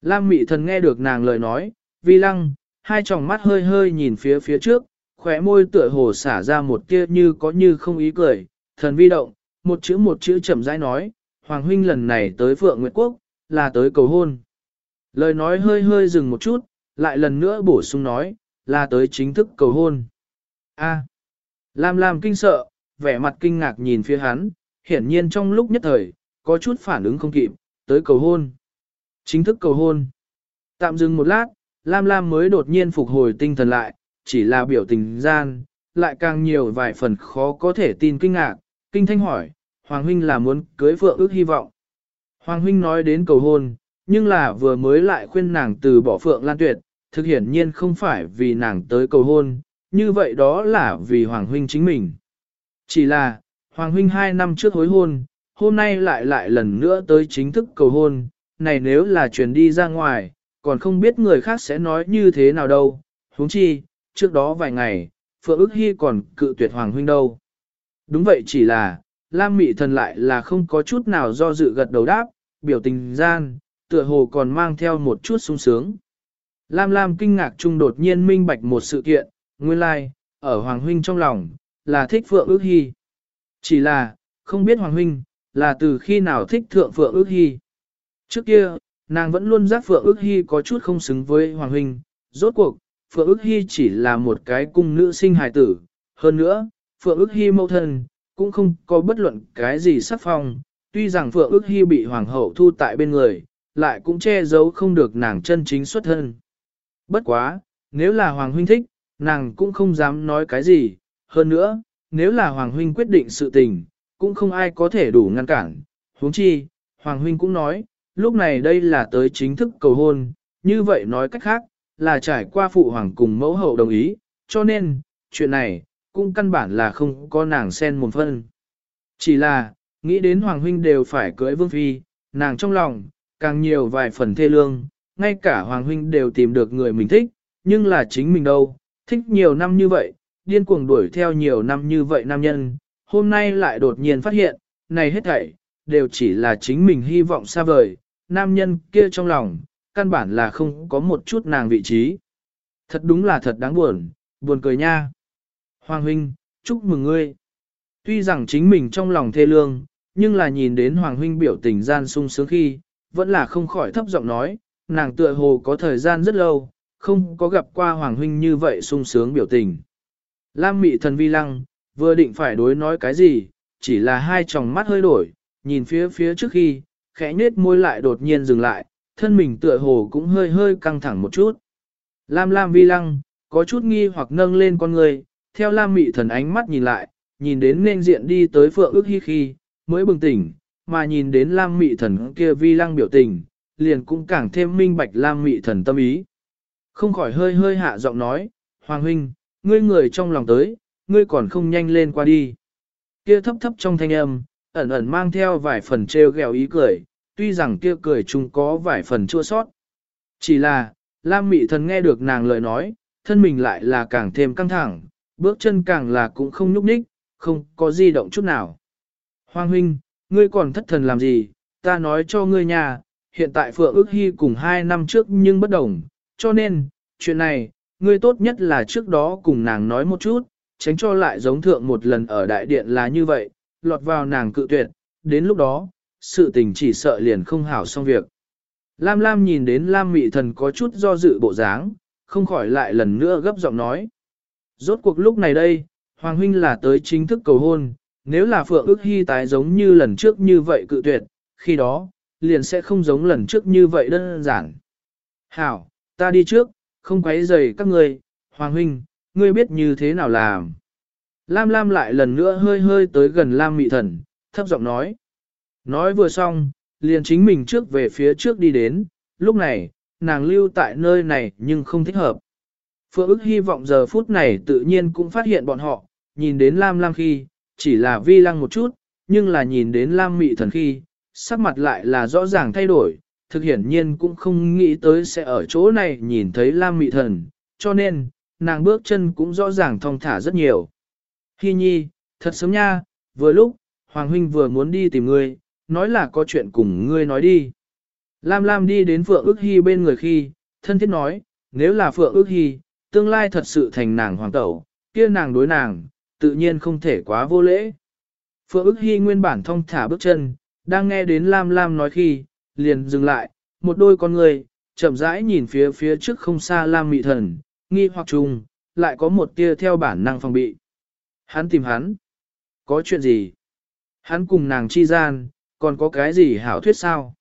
Lam Mị Thần nghe được nàng lời nói, vi lăng, hai tròng mắt hơi hơi nhìn phía phía trước, khóe môi tựa hồ xả ra một tia như có như không ý cười, thần vi động, một chữ một chữ chậm rãi nói, Hoàng huynh lần này tới Phượng Nguyệt Quốc, là tới cầu hôn. Lời nói hơi hơi dừng một chút, lại lần nữa bổ sung nói, là tới chính thức cầu hôn. A. Lam Lam kinh sợ, vẻ mặt kinh ngạc nhìn phía hắn, hiển nhiên trong lúc nhất thời, có chút phản ứng không kịp, tới cầu hôn. Chính thức cầu hôn. Tạm dừng một lát, Lam Lam mới đột nhiên phục hồi tinh thần lại, chỉ là biểu tình gian, lại càng nhiều vài phần khó có thể tin kinh ngạc, kinh thanh hỏi, Hoàng Huynh là muốn cưới Phượng ước hy vọng. Hoàng Huynh nói đến cầu hôn, nhưng là vừa mới lại khuyên nàng từ bỏ Phượng Lan Tuyệt, thực hiển nhiên không phải vì nàng tới cầu hôn, như vậy đó là vì Hoàng Huynh chính mình. Chỉ là, Hoàng Huynh hai năm trước hối hôn, hôm nay lại lại lần nữa tới chính thức cầu hôn, này nếu là chuyển đi ra ngoài, còn không biết người khác sẽ nói như thế nào đâu, huống chi, trước đó vài ngày, Phượng ức hy còn cự tuyệt Hoàng Huynh đâu. Đúng vậy chỉ là, Lam Mị Thần lại là không có chút nào do dự gật đầu đáp, biểu tình gian, tựa hồ còn mang theo một chút sung sướng. Lam Lam kinh ngạc chung đột nhiên minh bạch một sự kiện, nguyên lai, like, ở Hoàng Huynh trong lòng, là thích Phượng ước hy. Chỉ là, không biết Hoàng Huynh, là từ khi nào thích Thượng Phượng ước hy. Trước kia, nàng vẫn luôn giác Phượng ước hy có chút không xứng với Hoàng Huynh, rốt cuộc, Phượng ước hy chỉ là một cái cung nữ sinh hài tử. Hơn nữa, Phượng ước hy mâu thân, cũng không có bất luận cái gì sắc phong, tuy rằng Phượng ước hy bị hoàng hậu thu tại bên người, lại cũng che giấu không được nàng chân chính xuất thân. Bất quá, nếu là hoàng huynh thích, nàng cũng không dám nói cái gì, hơn nữa, nếu là hoàng huynh quyết định sự tình, cũng không ai có thể đủ ngăn cản. huống chi, hoàng huynh cũng nói, lúc này đây là tới chính thức cầu hôn, như vậy nói cách khác, là trải qua phụ hoàng cùng mẫu hậu đồng ý, cho nên, chuyện này, cũng căn bản là không có nàng sen một phân. Chỉ là, nghĩ đến Hoàng Huynh đều phải cưới Vương Phi, nàng trong lòng, càng nhiều vài phần thê lương, ngay cả Hoàng Huynh đều tìm được người mình thích, nhưng là chính mình đâu, thích nhiều năm như vậy, điên cuồng đuổi theo nhiều năm như vậy nam nhân, hôm nay lại đột nhiên phát hiện, này hết thảy, đều chỉ là chính mình hy vọng xa vời, nam nhân kia trong lòng, căn bản là không có một chút nàng vị trí. Thật đúng là thật đáng buồn, buồn cười nha. Hoàng huynh, chúc mừng ngươi. Tuy rằng chính mình trong lòng thê lương, nhưng là nhìn đến Hoàng huynh biểu tình gian sung sướng khi, vẫn là không khỏi thấp giọng nói, nàng tựa hồ có thời gian rất lâu, không có gặp qua Hoàng huynh như vậy sung sướng biểu tình. Lam mị thần vi lăng, vừa định phải đối nói cái gì, chỉ là hai tròng mắt hơi đổi, nhìn phía phía trước khi, khẽ nết môi lại đột nhiên dừng lại, thân mình tựa hồ cũng hơi hơi căng thẳng một chút. Lam Lam vi lăng, có chút nghi hoặc nâng lên con người, theo Lam Mị Thần ánh mắt nhìn lại, nhìn đến nên diện đi tới Phượng ước hi khi, mới bừng tỉnh, mà nhìn đến Lam Mị Thần kia vi lăng biểu tình, liền cũng càng thêm minh bạch Lam Mị Thần tâm ý. Không khỏi hơi hơi hạ giọng nói, Hoàng Huynh, ngươi người trong lòng tới, ngươi còn không nhanh lên qua đi. Kia thấp thấp trong thanh âm, ẩn ẩn mang theo vài phần trêu ghẹo ý cười, tuy rằng kia cười chung có vài phần chua sót. Chỉ là, Lam Mị Thần nghe được nàng lời nói, thân mình lại là càng thêm căng thẳng, bước chân càng là cũng không nhúc nhích, không có di động chút nào. Hoàng huynh, ngươi còn thất thần làm gì, ta nói cho ngươi nhà, hiện tại Phượng ước hy cùng hai năm trước nhưng bất đồng, cho nên, chuyện này, ngươi tốt nhất là trước đó cùng nàng nói một chút, tránh cho lại giống thượng một lần ở đại điện là như vậy, lọt vào nàng cự tuyệt, đến lúc đó, sự tình chỉ sợ liền không hảo xong việc. Lam Lam nhìn đến Lam Mị Thần có chút do dự bộ dáng, không khỏi lại lần nữa gấp giọng nói. Rốt cuộc lúc này đây, Hoàng Huynh là tới chính thức cầu hôn, nếu là Phượng ước hy tái giống như lần trước như vậy cự tuyệt, khi đó, liền sẽ không giống lần trước như vậy đơn giản. Hảo, ta đi trước, không quấy rầy các người, Hoàng Huynh, ngươi biết như thế nào làm. Lam Lam lại lần nữa hơi hơi tới gần Lam Mị Thần, thấp giọng nói. Nói vừa xong, liền chính mình trước về phía trước đi đến, lúc này, nàng lưu tại nơi này nhưng không thích hợp. Phượng ức hy vọng giờ phút này tự nhiên cũng phát hiện bọn họ, nhìn đến Lam Lam khi, chỉ là vi lăng một chút, nhưng là nhìn đến Lam Mị Thần khi, sắc mặt lại là rõ ràng thay đổi, thực hiển nhiên cũng không nghĩ tới sẽ ở chỗ này nhìn thấy Lam Mị Thần, cho nên, nàng bước chân cũng rõ ràng thong thả rất nhiều. Hi nhi, thật sớm nha, vừa lúc, Hoàng Huynh vừa muốn đi tìm ngươi, nói là có chuyện cùng ngươi nói đi. Lam Lam đi đến Phượng ước Hi bên người khi, thân thiết nói, nếu là Phượng ước Hi, tương lai thật sự thành nàng hoàng tẩu, kia nàng đối nàng, tự nhiên không thể quá vô lễ. Phượng ước Hi nguyên bản thong thả bước chân, đang nghe đến Lam Lam nói khi, liền dừng lại, một đôi con người, chậm rãi nhìn phía phía trước không xa Lam Mị Thần, nghi hoặc trùng, lại có một tia theo bản năng phòng bị. Hắn tìm hắn. Có chuyện gì? Hắn cùng nàng chi gian, còn có cái gì hảo thuyết sao?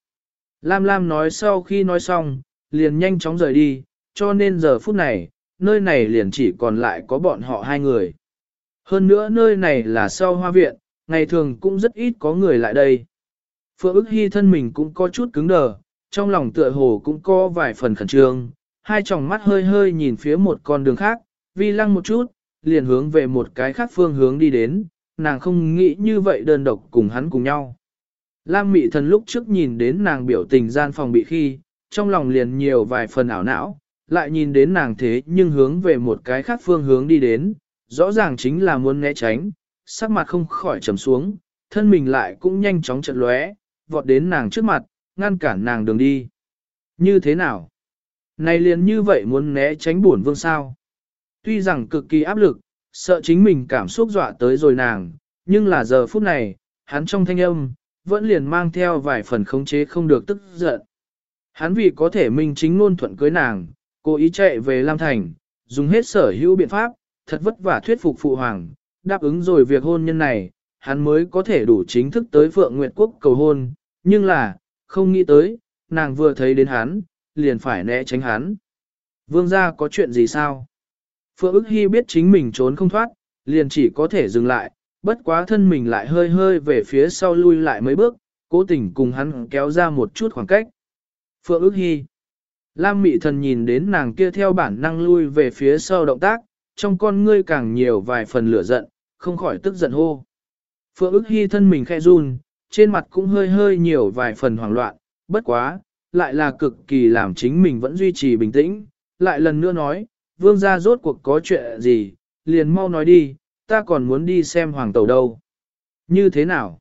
Lam Lam nói sau khi nói xong, liền nhanh chóng rời đi, cho nên giờ phút này, nơi này liền chỉ còn lại có bọn họ hai người. Hơn nữa nơi này là sau hoa viện, ngày thường cũng rất ít có người lại đây. Phượng ức hy thân mình cũng có chút cứng đờ, trong lòng tựa hồ cũng có vài phần khẩn trương, hai tròng mắt hơi hơi nhìn phía một con đường khác, vi lăng một chút, liền hướng về một cái khác phương hướng đi đến, nàng không nghĩ như vậy đơn độc cùng hắn cùng nhau. Lam mị thần lúc trước nhìn đến nàng biểu tình gian phòng bị khi, trong lòng liền nhiều vài phần ảo não, lại nhìn đến nàng thế nhưng hướng về một cái khác phương hướng đi đến, rõ ràng chính là muốn né tránh, sắc mặt không khỏi trầm xuống, thân mình lại cũng nhanh chóng chợt lóe, vọt đến nàng trước mặt, ngăn cản nàng đường đi. Như thế nào? Này liền như vậy muốn né tránh buồn vương sao? Tuy rằng cực kỳ áp lực, sợ chính mình cảm xúc dọa tới rồi nàng, nhưng là giờ phút này, hắn trong thanh âm, vẫn liền mang theo vài phần khống chế không được tức giận. Hắn vì có thể minh chính luôn thuận cưới nàng, cố ý chạy về Lam Thành, dùng hết sở hữu biện pháp, thật vất vả thuyết phục phụ hoàng, đáp ứng rồi việc hôn nhân này, hắn mới có thể đủ chính thức tới Phượng Nguyệt Quốc cầu hôn, nhưng là, không nghĩ tới, nàng vừa thấy đến hắn, liền phải né tránh hắn. Vương gia có chuyện gì sao? Phượng ức hy biết chính mình trốn không thoát, liền chỉ có thể dừng lại, bất quá thân mình lại hơi hơi về phía sau lui lại mấy bước, cố tình cùng hắn kéo ra một chút khoảng cách. Phượng ức hy. Lam mị thần nhìn đến nàng kia theo bản năng lui về phía sau động tác, trong con ngươi càng nhiều vài phần lửa giận, không khỏi tức giận hô. Phượng ức hy thân mình khẽ run, trên mặt cũng hơi hơi nhiều vài phần hoảng loạn, bất quá, lại là cực kỳ làm chính mình vẫn duy trì bình tĩnh, lại lần nữa nói, vương gia rốt cuộc có chuyện gì, liền mau nói đi, ta còn muốn đi xem hoàng tẩu đâu. Như thế nào?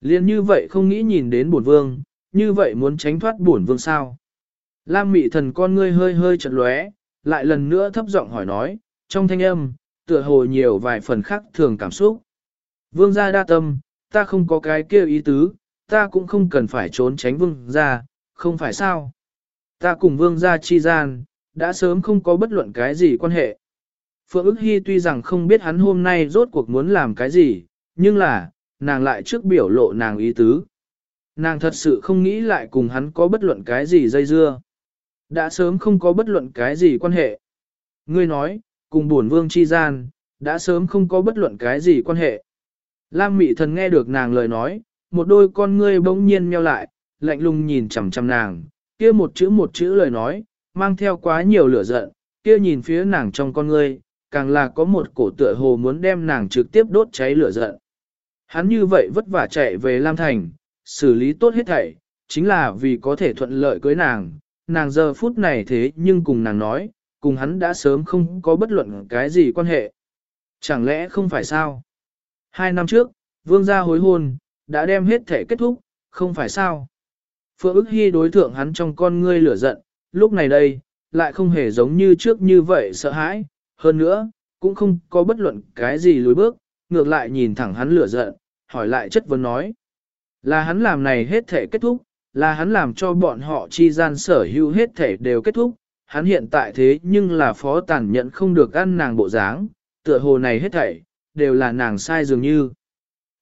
Liền như vậy không nghĩ nhìn đến bổn vương, như vậy muốn tránh thoát bổn vương sao? Lam mị thần con ngươi hơi hơi chật lóe, lại lần nữa thấp giọng hỏi nói, trong thanh âm, tựa hồ nhiều vài phần khác thường cảm xúc. Vương gia đa tâm, ta không có cái kia ý tứ, ta cũng không cần phải trốn tránh vương gia, không phải sao? Ta cùng vương gia chi gian, đã sớm không có bất luận cái gì quan hệ. Phượng ức hy tuy rằng không biết hắn hôm nay rốt cuộc muốn làm cái gì, nhưng là, nàng lại trước biểu lộ nàng ý tứ. Nàng thật sự không nghĩ lại cùng hắn có bất luận cái gì dây dưa. Đã sớm không có bất luận cái gì quan hệ. Ngươi nói, cùng buồn vương chi gian, đã sớm không có bất luận cái gì quan hệ. Lam mị thần nghe được nàng lời nói, một đôi con ngươi bỗng nhiên meo lại, lạnh lùng nhìn chằm chằm nàng, kia một chữ một chữ lời nói, mang theo quá nhiều lửa giận, kia nhìn phía nàng trong con ngươi, càng là có một cổ tựa hồ muốn đem nàng trực tiếp đốt cháy lửa giận. Hắn như vậy vất vả chạy về Lam Thành, xử lý tốt hết thảy, chính là vì có thể thuận lợi cưới nàng, nàng giờ phút này thế nhưng cùng nàng nói, cùng hắn đã sớm không có bất luận cái gì quan hệ. Chẳng lẽ không phải sao? Hai năm trước, vương gia hối hôn, đã đem hết thể kết thúc, không phải sao? Phượng ức hy đối thượng hắn trong con ngươi lửa giận, lúc này đây, lại không hề giống như trước như vậy sợ hãi, hơn nữa, cũng không có bất luận cái gì lùi bước, ngược lại nhìn thẳng hắn lửa giận, hỏi lại chất vấn nói. Là hắn làm này hết thể kết thúc, là hắn làm cho bọn họ chi gian sở hữu hết thể đều kết thúc, hắn hiện tại thế nhưng là phó tàn nhận không được ăn nàng bộ dáng, tựa hồ này hết thảy, đều là nàng sai dường như.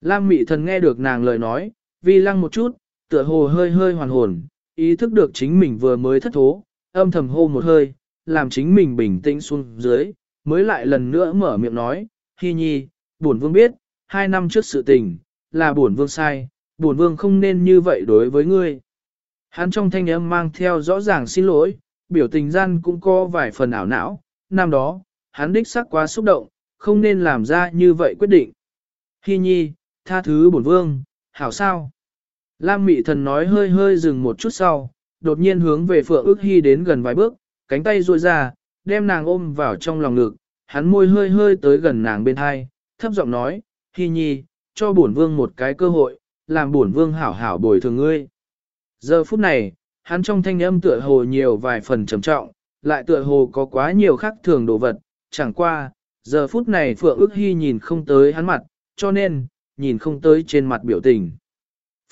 Lam mị thần nghe được nàng lời nói, vi lăng một chút, tựa hồ hơi hơi hoàn hồn, ý thức được chính mình vừa mới thất thố, âm thầm hô một hơi, làm chính mình bình tĩnh xuống dưới, mới lại lần nữa mở miệng nói, Hi nhi, bổn vương biết, hai năm trước sự tình, là bổn vương sai, bổn vương không nên như vậy đối với ngươi. Hắn trong thanh âm mang theo rõ ràng xin lỗi, biểu tình gian cũng có vài phần ảo não, năm đó, hắn đích xác quá xúc động, không nên làm ra như vậy quyết định. Hi nhi, tha thứ bổn vương, hảo sao? Lam mị thần nói hơi hơi dừng một chút sau, đột nhiên hướng về phượng ước hy đến gần vài bước, cánh tay ruôi ra, đem nàng ôm vào trong lòng ngực, hắn môi hơi hơi tới gần nàng bên hai, thấp giọng nói, hy nhi, cho bổn vương một cái cơ hội, làm bổn vương hảo hảo bồi thường ngươi. Giờ phút này, hắn trong thanh âm tựa hồ nhiều vài phần trầm trọng, lại tựa hồ có quá nhiều khác thường đồ vật, chẳng qua, giờ phút này Phượng ước hy nhìn không tới hắn mặt, cho nên, nhìn không tới trên mặt biểu tình.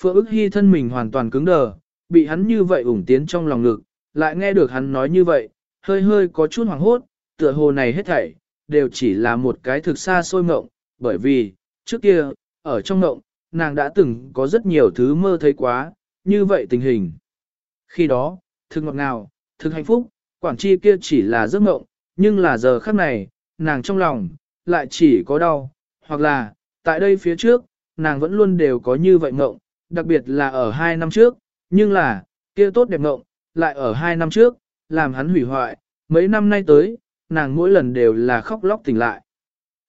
Phượng ức hy thân mình hoàn toàn cứng đờ, bị hắn như vậy ủng tiến trong lòng ngực, lại nghe được hắn nói như vậy, hơi hơi có chút hoảng hốt, tựa hồ này hết thảy, đều chỉ là một cái thực xa xôi mộng, bởi vì, trước kia, ở trong mộng, nàng đã từng có rất nhiều thứ mơ thấy quá, như vậy tình hình. Khi đó, thực ngọt ngào, thực hạnh phúc, quản chi kia chỉ là giấc mộng, nhưng là giờ khắc này, nàng trong lòng, lại chỉ có đau, hoặc là, tại đây phía trước, nàng vẫn luôn đều có như vậy mộng, đặc biệt là ở hai năm trước, nhưng là, kia tốt đẹp ngộng, lại ở hai năm trước, làm hắn hủy hoại, mấy năm nay tới, nàng mỗi lần đều là khóc lóc tỉnh lại.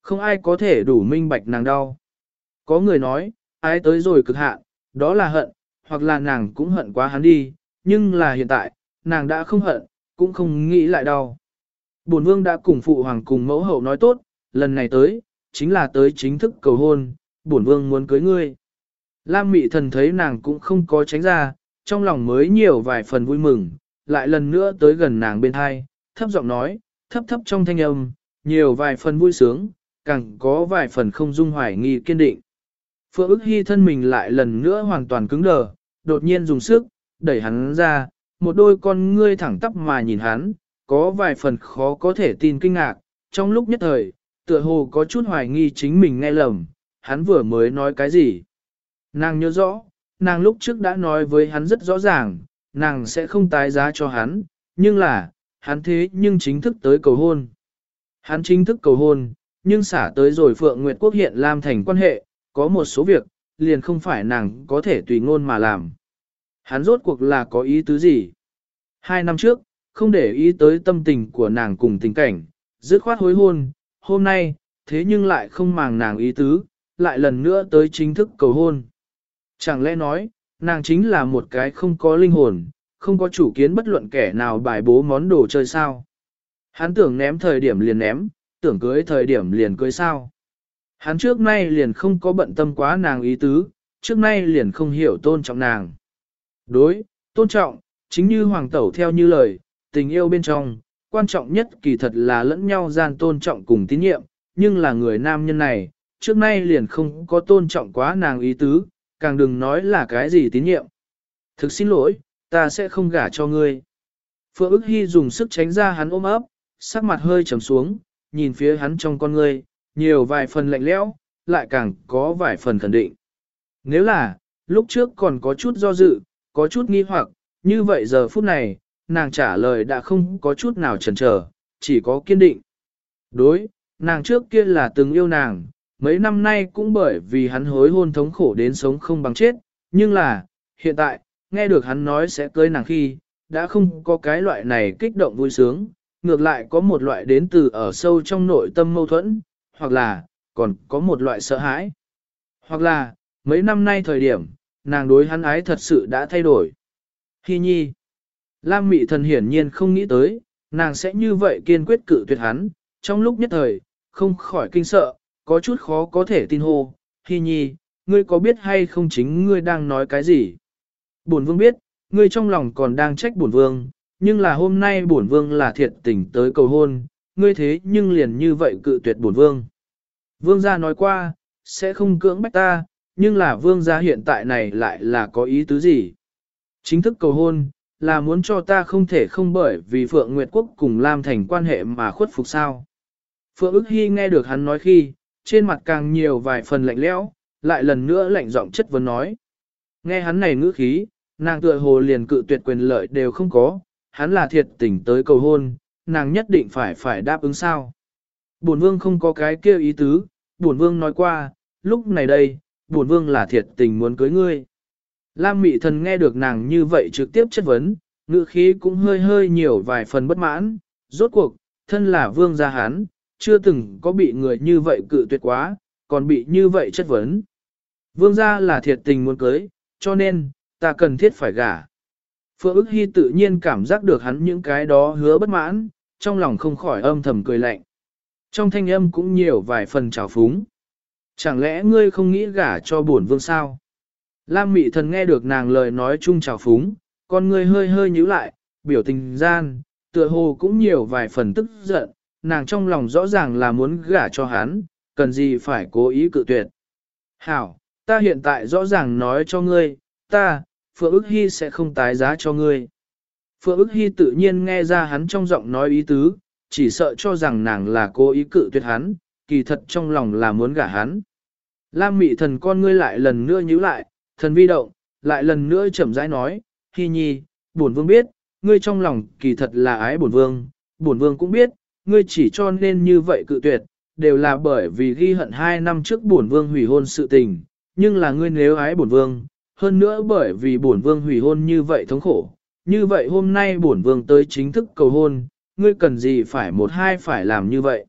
Không ai có thể đủ minh bạch nàng đau. Có người nói, ai tới rồi cực hạn, đó là hận, hoặc là nàng cũng hận quá hắn đi, nhưng là hiện tại, nàng đã không hận, cũng không nghĩ lại đau. Bổn vương đã cùng phụ hoàng cùng mẫu hậu nói tốt, lần này tới, chính là tới chính thức cầu hôn, bổn vương muốn cưới ngươi. Lam mị thần thấy nàng cũng không có tránh ra, trong lòng mới nhiều vài phần vui mừng, lại lần nữa tới gần nàng bên hai, thấp giọng nói, thấp thấp trong thanh âm, nhiều vài phần vui sướng, càng có vài phần không dung hoài nghi kiên định. Phượng ức hy thân mình lại lần nữa hoàn toàn cứng đờ, đột nhiên dùng sức, đẩy hắn ra, một đôi con ngươi thẳng tắp mà nhìn hắn, có vài phần khó có thể tin kinh ngạc, trong lúc nhất thời, tựa hồ có chút hoài nghi chính mình nghe lầm, hắn vừa mới nói cái gì. Nàng nhớ rõ, nàng lúc trước đã nói với hắn rất rõ ràng, nàng sẽ không tái giá cho hắn, nhưng là, hắn thế nhưng chính thức tới cầu hôn. Hắn chính thức cầu hôn, nhưng xả tới rồi Phượng Nguyệt Quốc hiện Lam thành quan hệ, có một số việc, liền không phải nàng có thể tùy ngôn mà làm. Hắn rốt cuộc là có ý tứ gì? Hai năm trước, không để ý tới tâm tình của nàng cùng tình cảnh, dứt khoát hối hôn, hôm nay, thế nhưng lại không màng nàng ý tứ, lại lần nữa tới chính thức cầu hôn. Chẳng lẽ nói, nàng chính là một cái không có linh hồn, không có chủ kiến bất luận kẻ nào bài bố món đồ chơi sao. Hắn tưởng ném thời điểm liền ném, tưởng cưới thời điểm liền cưới sao. Hắn trước nay liền không có bận tâm quá nàng ý tứ, trước nay liền không hiểu tôn trọng nàng. Đối, tôn trọng, chính như hoàng tẩu theo như lời, tình yêu bên trong, quan trọng nhất kỳ thật là lẫn nhau gian tôn trọng cùng tín nhiệm, nhưng là người nam nhân này, trước nay liền không có tôn trọng quá nàng ý tứ, càng đừng nói là cái gì tín nhiệm. Thực xin lỗi, ta sẽ không gả cho ngươi. Phượng ức hy dùng sức tránh ra hắn ôm ấp, sắc mặt hơi trầm xuống, nhìn phía hắn trong con ngươi, nhiều vài phần lạnh lẽo, lại càng có vài phần khẳng định. Nếu là, lúc trước còn có chút do dự, có chút nghi hoặc, như vậy giờ phút này, nàng trả lời đã không có chút nào chần chờ, chỉ có kiên định. Đối, nàng trước kia là từng yêu nàng, mấy năm nay cũng bởi vì hắn hối hôn thống khổ đến sống không bằng chết, nhưng là, hiện tại, nghe được hắn nói sẽ cưới nàng khi, đã không có cái loại này kích động vui sướng, ngược lại có một loại đến từ ở sâu trong nội tâm mâu thuẫn, hoặc là, còn có một loại sợ hãi. Hoặc là, mấy năm nay thời điểm, nàng đối hắn ái thật sự đã thay đổi. Hi nhi, Lam mị thần hiển nhiên không nghĩ tới, nàng sẽ như vậy kiên quyết cự tuyệt hắn, trong lúc nhất thời, không khỏi kinh sợ, có chút khó có thể tin hô, Hi nhi, ngươi có biết hay không chính ngươi đang nói cái gì? Bổn vương biết, ngươi trong lòng còn đang trách bổn vương, nhưng là hôm nay bổn vương là thiệt tình tới cầu hôn, ngươi thế nhưng liền như vậy cự tuyệt bổn vương. Vương gia nói qua, sẽ không cưỡng bách ta, nhưng là vương gia hiện tại này lại là có ý tứ gì? Chính thức cầu hôn, là muốn cho ta không thể không bởi vì Phượng Nguyệt Quốc cùng Lam Thành quan hệ mà khuất phục sao. Phượng ức hy nghe được hắn nói khi, trên mặt càng nhiều vài phần lạnh lẽo, lại lần nữa lạnh giọng chất vấn nói. Nghe hắn này ngữ khí, nàng tựa hồ liền cự tuyệt quyền lợi đều không có, hắn là thiệt tình tới cầu hôn, nàng nhất định phải phải đáp ứng sao. Bổn vương không có cái kêu ý tứ, bổn vương nói qua, lúc này đây, bổn vương là thiệt tình muốn cưới ngươi. Lam mị thần nghe được nàng như vậy trực tiếp chất vấn, ngữ khí cũng hơi hơi nhiều vài phần bất mãn, rốt cuộc, thân là vương gia hán, chưa từng có bị người như vậy cự tuyệt quá, còn bị như vậy chất vấn. Vương gia là thiệt tình muốn cưới, cho nên, ta cần thiết phải gả. Phượng ức hy tự nhiên cảm giác được hắn những cái đó hứa bất mãn, trong lòng không khỏi âm thầm cười lạnh. Trong thanh âm cũng nhiều vài phần trào phúng. Chẳng lẽ ngươi không nghĩ gả cho bổn vương sao? Lam mị thần nghe được nàng lời nói chung trào phúng, con ngươi hơi hơi nhíu lại, biểu tình gian, tựa hồ cũng nhiều vài phần tức giận, nàng trong lòng rõ ràng là muốn gả cho hắn, cần gì phải cố ý cự tuyệt. Hảo, ta hiện tại rõ ràng nói cho ngươi, ta, Phượng ức hy sẽ không tái giá cho ngươi. Phượng ức hy tự nhiên nghe ra hắn trong giọng nói ý tứ, chỉ sợ cho rằng nàng là cố ý cự tuyệt hắn, kỳ thật trong lòng là muốn gả hắn. Lam mị thần con ngươi lại lần nữa nhíu lại, thần vi động, lại lần nữa chậm rãi nói, Hy nhi, bổn vương biết, ngươi trong lòng kỳ thật là ái bổn vương, bổn vương cũng biết, ngươi chỉ cho nên như vậy cự tuyệt, đều là bởi vì ghi hận hai năm trước bổn vương hủy hôn sự tình, nhưng là ngươi nếu ái bổn vương, hơn nữa bởi vì bổn vương hủy hôn như vậy thống khổ, như vậy hôm nay bổn vương tới chính thức cầu hôn, ngươi cần gì phải một hai phải làm như vậy.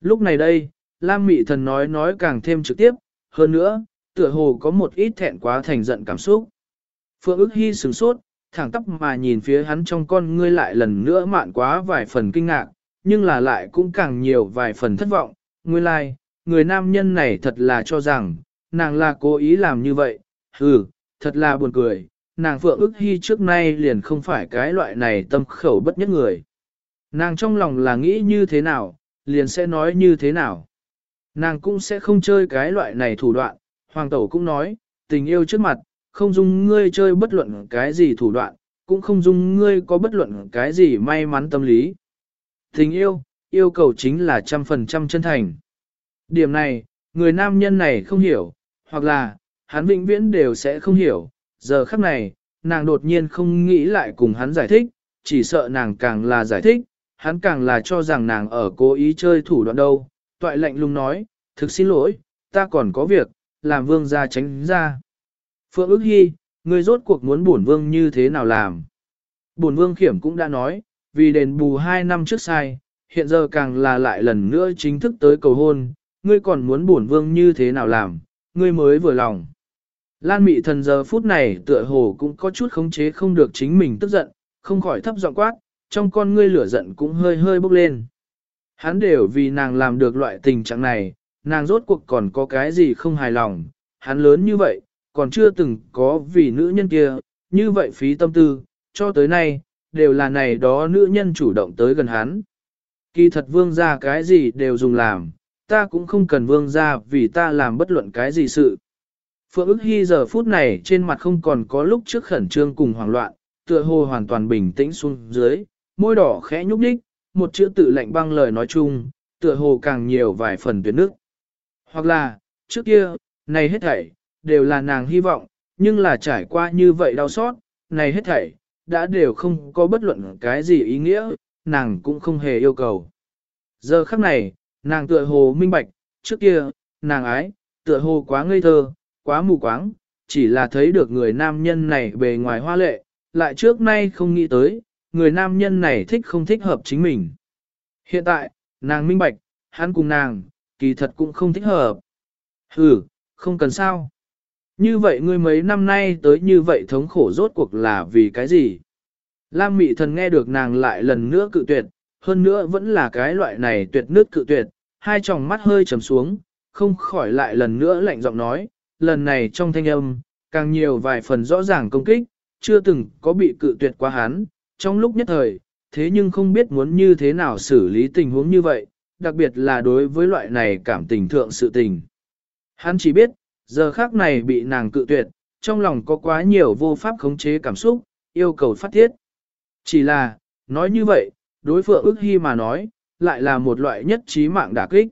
Lúc này đây, Lam Mị Thần nói nói càng thêm trực tiếp, hơn nữa, tựa hồ có một ít thẹn quá thành giận cảm xúc. Phượng ức hy sửng sốt, thẳng tóc mà nhìn phía hắn trong con ngươi lại lần nữa mạn quá vài phần kinh ngạc, nhưng là lại cũng càng nhiều vài phần thất vọng. Nguyên lai, like, người nam nhân này thật là cho rằng, nàng là cố ý làm như vậy, hừ, thật là buồn cười, nàng Phượng ức hy trước nay liền không phải cái loại này tâm khẩu bất nhất người. Nàng trong lòng là nghĩ như thế nào, liền sẽ nói như thế nào. Nàng cũng sẽ không chơi cái loại này thủ đoạn, Hoàng Tẩu cũng nói, tình yêu trước mặt, không dung ngươi chơi bất luận cái gì thủ đoạn, cũng không dung ngươi có bất luận cái gì may mắn tâm lý. Tình yêu, yêu cầu chính là trăm phần trăm chân thành. Điểm này, người nam nhân này không hiểu, hoặc là, hắn vĩnh viễn đều sẽ không hiểu, giờ khắc này, nàng đột nhiên không nghĩ lại cùng hắn giải thích, chỉ sợ nàng càng là giải thích, hắn càng là cho rằng nàng ở cố ý chơi thủ đoạn đâu. Toại lạnh lùng nói, thực xin lỗi, ta còn có việc, làm vương ra tránh ra. Phượng ước hy, ngươi rốt cuộc muốn bổn vương như thế nào làm? Bổn vương khiểm cũng đã nói, vì đền bù hai năm trước sai, hiện giờ càng là lại lần nữa chính thức tới cầu hôn, ngươi còn muốn bổn vương như thế nào làm, ngươi mới vừa lòng. Lan mị thần giờ phút này tựa hồ cũng có chút khống chế không được chính mình tức giận, không khỏi thấp giọng quát, trong con ngươi lửa giận cũng hơi hơi bốc lên. Hắn đều vì nàng làm được loại tình trạng này, nàng rốt cuộc còn có cái gì không hài lòng, hắn lớn như vậy, còn chưa từng có vì nữ nhân kia, như vậy phí tâm tư, cho tới nay, đều là này đó nữ nhân chủ động tới gần hắn. Kỳ thật vương gia cái gì đều dùng làm, ta cũng không cần vương gia vì ta làm bất luận cái gì sự. Phượng ức hy giờ phút này trên mặt không còn có lúc trước khẩn trương cùng hoảng loạn, tựa hồ hoàn toàn bình tĩnh xuống dưới, môi đỏ khẽ nhúc nhích, một chữ tự lạnh băng lời nói chung, tựa hồ càng nhiều vài phần tuyệt nước. Hoặc là, trước kia, này hết thảy, đều là nàng hy vọng, nhưng là trải qua như vậy đau xót, này hết thảy, đã đều không có bất luận cái gì ý nghĩa, nàng cũng không hề yêu cầu. Giờ khắc này, nàng tựa hồ minh bạch, trước kia, nàng ái, tựa hồ quá ngây thơ, quá mù quáng, chỉ là thấy được người nam nhân này bề ngoài hoa lệ, lại trước nay không nghĩ tới, người nam nhân này thích không thích hợp chính mình. Hiện tại, nàng minh bạch, hắn cùng nàng, kỳ thật cũng không thích hợp. Ừ, không cần sao. Như vậy ngươi mấy năm nay tới như vậy thống khổ rốt cuộc là vì cái gì? Lam mị thần nghe được nàng lại lần nữa cự tuyệt, hơn nữa vẫn là cái loại này tuyệt nước cự tuyệt, hai tròng mắt hơi trầm xuống, không khỏi lại lần nữa lạnh giọng nói, lần này trong thanh âm, càng nhiều vài phần rõ ràng công kích, chưa từng có bị cự tuyệt quá hắn, trong lúc nhất thời, thế nhưng không biết muốn như thế nào xử lý tình huống như vậy, đặc biệt là đối với loại này cảm tình thượng sự tình. Hắn chỉ biết, giờ khác này bị nàng cự tuyệt, trong lòng có quá nhiều vô pháp khống chế cảm xúc, yêu cầu phát tiết. Chỉ là, nói như vậy, đối phượng ước hy mà nói, lại là một loại nhất trí mạng đả kích.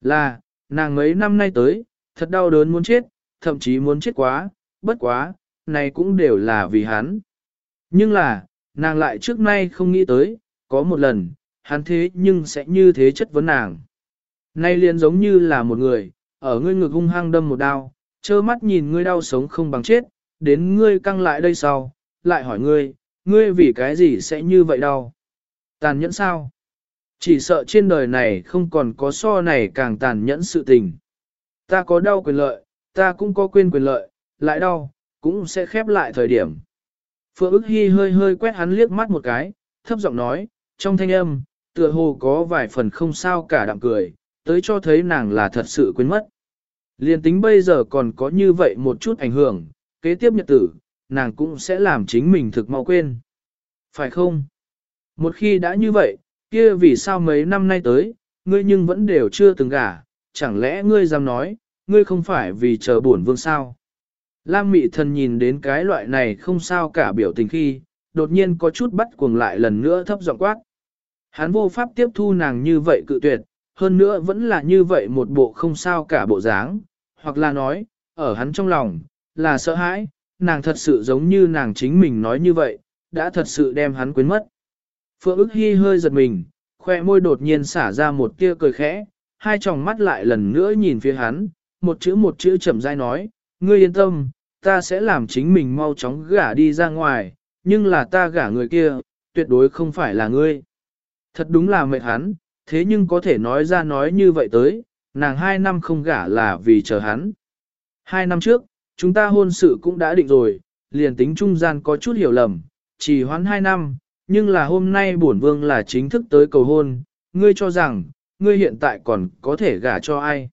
Là, nàng mấy năm nay tới, thật đau đớn muốn chết, thậm chí muốn chết quá, bất quá, này cũng đều là vì hắn. Nhưng là, nàng lại trước nay không nghĩ tới, có một lần, hắn thế nhưng sẽ như thế chất vấn nàng. Nay liền giống như là một người, ở ngươi ngực hung hăng đâm một đao, trơ mắt nhìn ngươi đau sống không bằng chết, đến ngươi căng lại đây sau, lại hỏi ngươi, ngươi vì cái gì sẽ như vậy đau? Tàn nhẫn sao? Chỉ sợ trên đời này không còn có so này càng tàn nhẫn sự tình. Ta có đau quyền lợi, ta cũng có quên quyền lợi, lại đau, cũng sẽ khép lại thời điểm. Phượng ức hy hơi hơi quét hắn liếc mắt một cái, thấp giọng nói, trong thanh âm, tựa hồ có vài phần không sao cả đạm cười, tới cho thấy nàng là thật sự quên mất. Liên tính bây giờ còn có như vậy một chút ảnh hưởng, kế tiếp nhật tử, nàng cũng sẽ làm chính mình thực mau quên. Phải không? Một khi đã như vậy, kia vì sao mấy năm nay tới, ngươi nhưng vẫn đều chưa từng gả, chẳng lẽ ngươi dám nói, ngươi không phải vì chờ buồn vương sao? Lam mị thần nhìn đến cái loại này không sao cả biểu tình khi, đột nhiên có chút bắt cuồng lại lần nữa thấp giọng quát. Hắn vô pháp tiếp thu nàng như vậy cự tuyệt, hơn nữa vẫn là như vậy một bộ không sao cả bộ dáng, hoặc là nói, ở hắn trong lòng, là sợ hãi, nàng thật sự giống như nàng chính mình nói như vậy, đã thật sự đem hắn quên mất. Phượng ức hy hơi giật mình, khoe môi đột nhiên xả ra một tia cười khẽ, hai tròng mắt lại lần nữa nhìn phía hắn, một chữ một chữ chậm rãi nói, ngươi yên tâm, ta sẽ làm chính mình mau chóng gả đi ra ngoài, nhưng là ta gả người kia, tuyệt đối không phải là ngươi. Thật đúng là mệt hắn, thế nhưng có thể nói ra nói như vậy tới, nàng hai năm không gả là vì chờ hắn. Hai năm trước, chúng ta hôn sự cũng đã định rồi, liền tính trung gian có chút hiểu lầm, chỉ hoãn hai năm, nhưng là hôm nay bổn vương là chính thức tới cầu hôn, ngươi cho rằng, ngươi hiện tại còn có thể gả cho ai.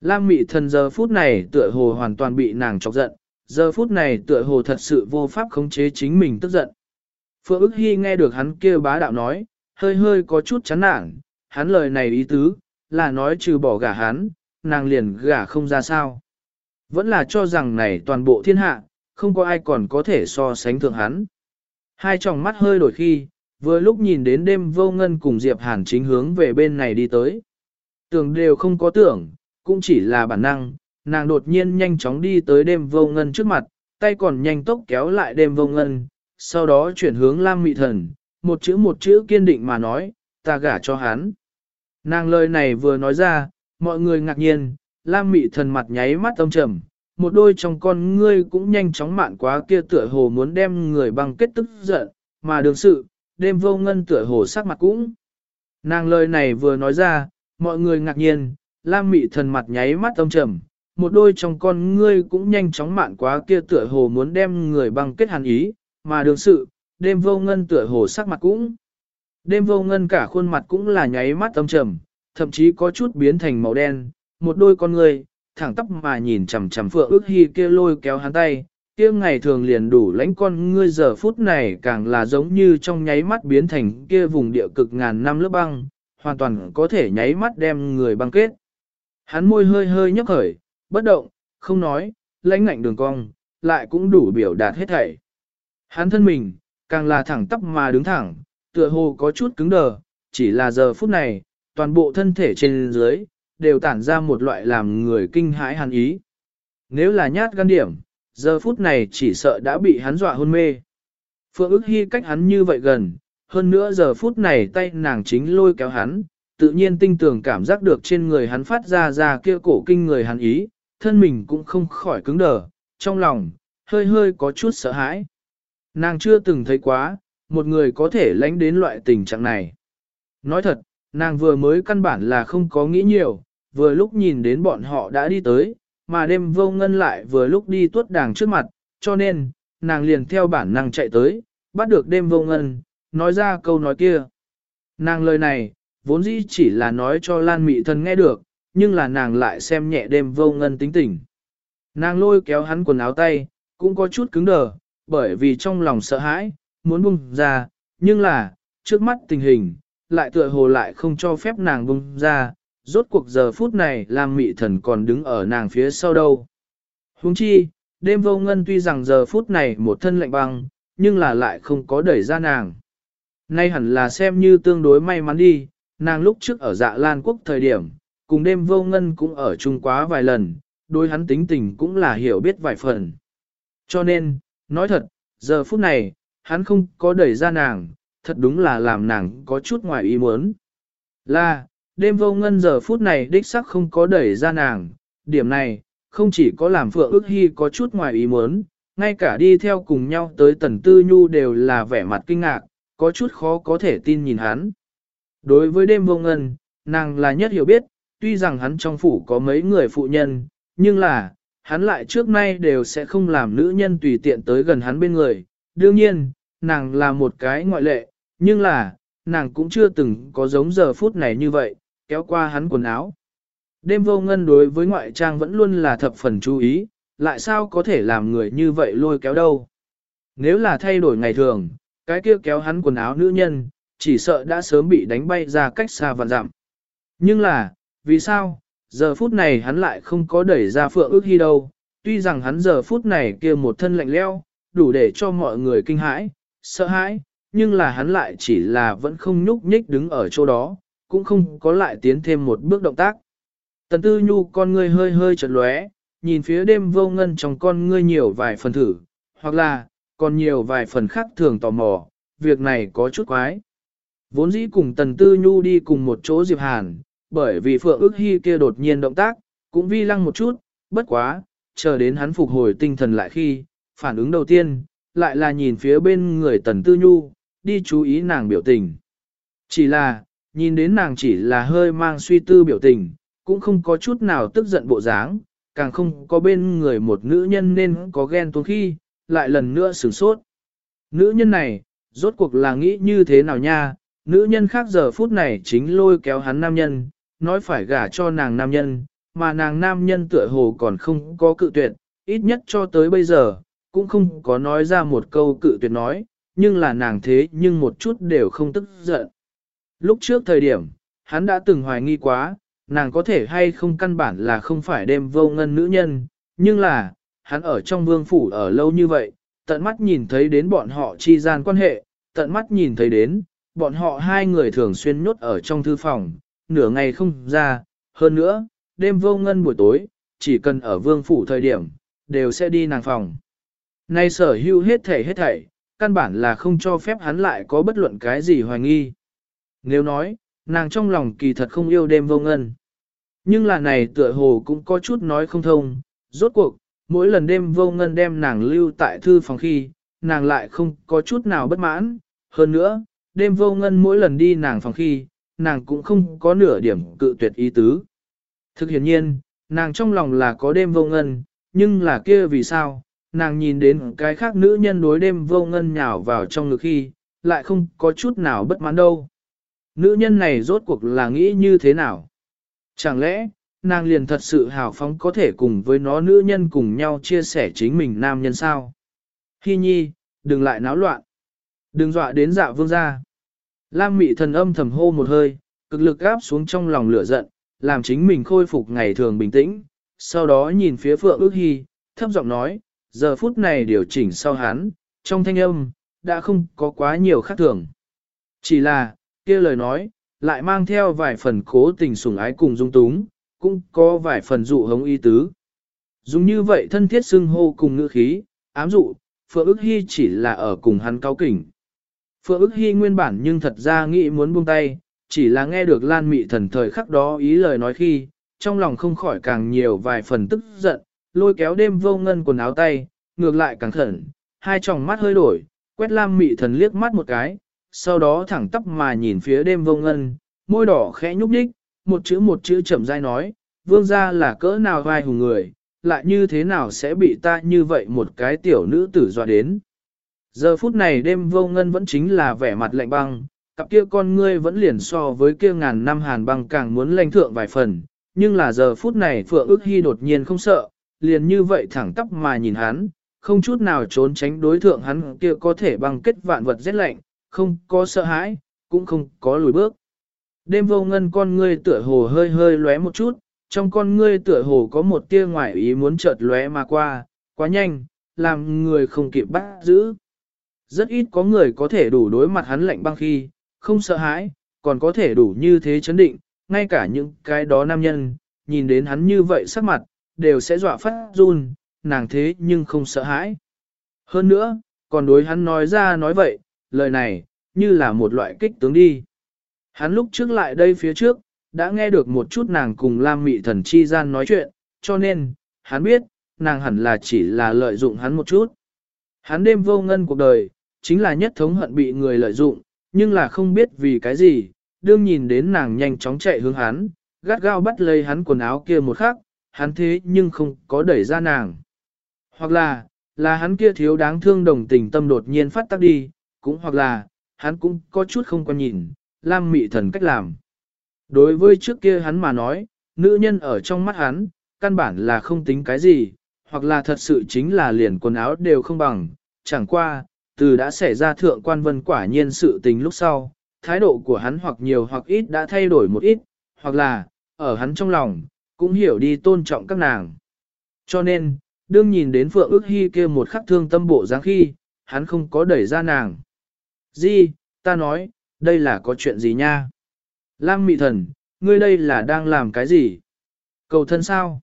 Lam mị thần giờ phút này tựa hồ hoàn toàn bị nàng chọc giận, giờ phút này tựa hồ thật sự vô pháp khống chế chính mình tức giận. Phượng ức hy nghe được hắn kia bá đạo nói, hơi hơi có chút chán nản, hắn lời này ý tứ, là nói trừ bỏ gả hắn, nàng liền gả không ra sao. Vẫn là cho rằng này toàn bộ thiên hạ, không có ai còn có thể so sánh thượng hắn. Hai tròng mắt hơi đổi khi, vừa lúc nhìn đến đêm vô ngân cùng Diệp Hàn chính hướng về bên này đi tới. Tưởng đều không có tưởng, cũng chỉ là bản năng, nàng đột nhiên nhanh chóng đi tới đêm vô ngân trước mặt, tay còn nhanh tốc kéo lại đêm vô ngân, sau đó chuyển hướng Lam Mị Thần, một chữ một chữ kiên định mà nói, ta gả cho hắn. Nàng lời này vừa nói ra, mọi người ngạc nhiên, Lam Mị Thần mặt nháy mắt âm trầm, một đôi trong con ngươi cũng nhanh chóng mạn quá kia tựa hồ muốn đem người bằng kết tức giận, mà đường sự, đêm vô ngân tựa hồ sắc mặt cũng. Nàng lời này vừa nói ra, mọi người ngạc nhiên, Lam Mị Thần mặt nháy mắt âm trầm, một đôi trong con ngươi cũng nhanh chóng mạn quá kia tựa hồ muốn đem người bằng kết hàn ý, mà đường sự, đêm vô ngân tựa hồ sắc mặt cũng. Đêm vô ngân cả khuôn mặt cũng là nháy mắt âm trầm, thậm chí có chút biến thành màu đen, một đôi con người, thẳng tóc mà nhìn chằm chằm phượng ước hy kia lôi kéo hắn tay, kia ngày thường liền đủ lãnh con ngươi giờ phút này càng là giống như trong nháy mắt biến thành kia vùng địa cực ngàn năm lớp băng, hoàn toàn có thể nháy mắt đem người băng kết. Hắn môi hơi hơi nhấp khởi, bất động, không nói, lãnh ngạnh đường cong, lại cũng đủ biểu đạt hết thảy. Hắn thân mình, càng là thẳng tắp mà đứng thẳng, tựa hồ có chút cứng đờ, chỉ là giờ phút này, toàn bộ thân thể trên dưới, đều tản ra một loại làm người kinh hãi hàn ý. Nếu là nhát gan điểm, giờ phút này chỉ sợ đã bị hắn dọa hôn mê. Phượng ức hy cách hắn như vậy gần, hơn nữa giờ phút này tay nàng chính lôi kéo hắn, tự nhiên tinh tường cảm giác được trên người hắn phát ra ra kia cổ kinh người hắn ý, thân mình cũng không khỏi cứng đờ, trong lòng, hơi hơi có chút sợ hãi. Nàng chưa từng thấy quá, một người có thể lánh đến loại tình trạng này. Nói thật, nàng vừa mới căn bản là không có nghĩ nhiều, vừa lúc nhìn đến bọn họ đã đi tới, mà đêm vô ngân lại vừa lúc đi tuốt đàng trước mặt, cho nên, nàng liền theo bản năng chạy tới, bắt được đêm vô ngân, nói ra câu nói kia. Nàng lời này, vốn dĩ chỉ là nói cho Lan Mị Thần nghe được, nhưng là nàng lại xem nhẹ đêm vô ngân tính tình. Nàng lôi kéo hắn quần áo tay, cũng có chút cứng đờ, bởi vì trong lòng sợ hãi, muốn bung ra, nhưng là, trước mắt tình hình, lại tựa hồ lại không cho phép nàng bung ra, rốt cuộc giờ phút này Lam Mị Thần còn đứng ở nàng phía sau đâu. Huống chi, đêm vô ngân tuy rằng giờ phút này một thân lạnh băng, nhưng là lại không có đẩy ra nàng. Nay hẳn là xem như tương đối may mắn đi, nàng lúc trước ở dạ Lan Quốc thời điểm, cùng đêm vô ngân cũng ở chung quá vài lần, đối hắn tính tình cũng là hiểu biết vài phần. Cho nên, nói thật, giờ phút này, hắn không có đẩy ra nàng, thật đúng là làm nàng có chút ngoài ý muốn. Là, đêm vô ngân giờ phút này đích sắc không có đẩy ra nàng, điểm này, không chỉ có làm Phượng ước hy có chút ngoài ý muốn, ngay cả đi theo cùng nhau tới Tần Tư Nhu đều là vẻ mặt kinh ngạc, có chút khó có thể tin nhìn hắn. Đối với đêm vô ngân, nàng là nhất hiểu biết, tuy rằng hắn trong phủ có mấy người phụ nhân, nhưng là, hắn lại trước nay đều sẽ không làm nữ nhân tùy tiện tới gần hắn bên người. Đương nhiên, nàng là một cái ngoại lệ, nhưng là, nàng cũng chưa từng có giống giờ phút này như vậy, kéo qua hắn quần áo. Đêm vô ngân đối với ngoại trang vẫn luôn là thập phần chú ý, lại sao có thể làm người như vậy lôi kéo đâu. Nếu là thay đổi ngày thường, cái kia kéo hắn quần áo nữ nhân, chỉ sợ đã sớm bị đánh bay ra cách xa vạn dặm. Nhưng là, vì sao, giờ phút này hắn lại không có đẩy ra phượng ước hy đâu, tuy rằng hắn giờ phút này kia một thân lạnh leo, đủ để cho mọi người kinh hãi, sợ hãi, nhưng là hắn lại chỉ là vẫn không nhúc nhích đứng ở chỗ đó, cũng không có lại tiến thêm một bước động tác. Tần tư nhu con ngươi hơi hơi chật lóe, nhìn phía đêm vô ngân trong con ngươi nhiều vài phần thử, hoặc là, còn nhiều vài phần khác thường tò mò, việc này có chút quái. Vốn dĩ cùng tần tư nhu đi cùng một chỗ Diệp Hàn, bởi vì Phượng ước hy kia đột nhiên động tác, cũng vi lăng một chút, bất quá, chờ đến hắn phục hồi tinh thần lại khi, phản ứng đầu tiên, lại là nhìn phía bên người tần tư nhu, đi chú ý nàng biểu tình. Chỉ là, nhìn đến nàng chỉ là hơi mang suy tư biểu tình, cũng không có chút nào tức giận bộ dáng, càng không có bên người một nữ nhân nên có ghen tuông khi, lại lần nữa sửng sốt. Nữ nhân này, rốt cuộc là nghĩ như thế nào nha, nữ nhân khác giờ phút này chính lôi kéo hắn nam nhân, nói phải gả cho nàng nam nhân, mà nàng nam nhân tựa hồ còn không có cự tuyệt, ít nhất cho tới bây giờ, cũng không có nói ra một câu cự tuyệt nói, nhưng là nàng thế nhưng một chút đều không tức giận. Lúc trước thời điểm, hắn đã từng hoài nghi quá, nàng có thể hay không căn bản là không phải đem vô ngân nữ nhân, nhưng là, hắn ở trong vương phủ ở lâu như vậy, tận mắt nhìn thấy đến bọn họ chi gian quan hệ, tận mắt nhìn thấy đến, bọn họ hai người thường xuyên nhốt ở trong thư phòng, nửa ngày không ra, hơn nữa, đêm vô ngân buổi tối, chỉ cần ở vương phủ thời điểm, đều sẽ đi nàng phòng. Nay sở hữu hết thảy hết thảy, căn bản là không cho phép hắn lại có bất luận cái gì hoài nghi. Nếu nói, nàng trong lòng kỳ thật không yêu đêm vô ngân. Nhưng là này tựa hồ cũng có chút nói không thông, rốt cuộc, mỗi lần đêm vô ngân đem nàng lưu tại thư phòng khi, nàng lại không có chút nào bất mãn. Hơn nữa, đêm vô ngân mỗi lần đi nàng phòng khi, nàng cũng không có nửa điểm cự tuyệt ý tứ. Thực hiện nhiên, nàng trong lòng là có đêm vô ngân, nhưng là kia vì sao, nàng nhìn đến cái khác nữ nhân đối đêm vô ngân nhào vào trong ngực khi, lại không có chút nào bất mãn đâu. Nữ nhân này rốt cuộc là nghĩ như thế nào? Chẳng lẽ, nàng liền thật sự hào phóng có thể cùng với nó nữ nhân cùng nhau chia sẻ chính mình nam nhân sao? Hi nhi, đừng lại náo loạn. Đừng dọa đến dạ vương gia. Lam mị thần âm thầm hô một hơi, cực lực gáp xuống trong lòng lửa giận, làm chính mình khôi phục ngày thường bình tĩnh. Sau đó nhìn phía phượng ước hy, thấp giọng nói, giờ phút này điều chỉnh sau hắn, trong thanh âm, đã không có quá nhiều khác thường. Chỉ là, kia lời nói, lại mang theo vài phần cố tình sủng ái cùng dung túng, cũng có vài phần dụ hống y tứ. Dùng như vậy thân thiết xưng hô cùng ngữ khí, ám dụ, Phượng ức hy chỉ là ở cùng hắn cao kỉnh. Phượng ức hy nguyên bản nhưng thật ra nghĩ muốn buông tay, chỉ là nghe được Lan Mị thần thời khắc đó ý lời nói khi, trong lòng không khỏi càng nhiều vài phần tức giận, lôi kéo đêm vô ngân quần áo tay, ngược lại càng khẩn, hai tròng mắt hơi đổi, quét Lam Mị thần liếc mắt một cái, sau đó thẳng tắp mà nhìn phía đêm vô ngân, môi đỏ khẽ nhúc nhích, một chữ một chữ chậm rãi nói, vương gia là cỡ nào vai hùng người, lại như thế nào sẽ bị ta như vậy một cái tiểu nữ tử dọa đến. Giờ phút này đêm vô ngân vẫn chính là vẻ mặt lạnh băng, cặp kia con ngươi vẫn liền so với kia ngàn năm hàn băng càng muốn lanh thượng vài phần, nhưng là giờ phút này Phượng ước hy đột nhiên không sợ, liền như vậy thẳng tắp mà nhìn hắn, không chút nào trốn tránh đối thượng hắn kia có thể băng kết vạn vật rét lạnh, không có sợ hãi, cũng không có lùi bước. Đêm vô ngân con ngươi tựa hồ hơi hơi lóe một chút, trong con ngươi tựa hồ có một tia ngoại ý muốn chợt lóe mà qua, quá nhanh, làm người không kịp bắt giữ. Rất ít có người có thể đủ đối mặt hắn lạnh băng khi, không sợ hãi, còn có thể đủ như thế chấn định, ngay cả những cái đó nam nhân, nhìn đến hắn như vậy sắc mặt, đều sẽ dọa phát run, nàng thế nhưng không sợ hãi. Hơn nữa, còn đối hắn nói ra nói vậy, lời này, như là một loại kích tướng đi. Hắn lúc trước lại đây phía trước, đã nghe được một chút nàng cùng Lam Mị Thần chi gian nói chuyện, cho nên, hắn biết, nàng hẳn là chỉ là lợi dụng hắn một chút. Hắn đêm vô ngân cuộc đời, chính là nhất thống hận bị người lợi dụng, nhưng là không biết vì cái gì, đương nhìn đến nàng nhanh chóng chạy hướng hắn, gắt gao bắt lấy hắn quần áo kia một khắc, hắn thế nhưng không có đẩy ra nàng. Hoặc là, là hắn kia thiếu đáng thương đồng tình tâm đột nhiên phát tác đi, cũng hoặc là, hắn cũng có chút không quan nhìn, Lam mị thần cách làm. Đối với trước kia hắn mà nói, nữ nhân ở trong mắt hắn, căn bản là không tính cái gì, hoặc là thật sự chính là liền quần áo đều không bằng, chẳng qua, từ đã xảy ra thượng quan vân quả nhiên sự tình lúc sau, thái độ của hắn hoặc nhiều hoặc ít đã thay đổi một ít, hoặc là, ở hắn trong lòng, cũng hiểu đi tôn trọng các nàng. Cho nên, đương nhìn đến Phượng ước hy kia một khắc thương tâm bộ dáng khi, hắn không có đẩy ra nàng. Di, ta nói, đây là có chuyện gì nha? Lam mị thần, ngươi đây là đang làm cái gì? Cầu thân sao?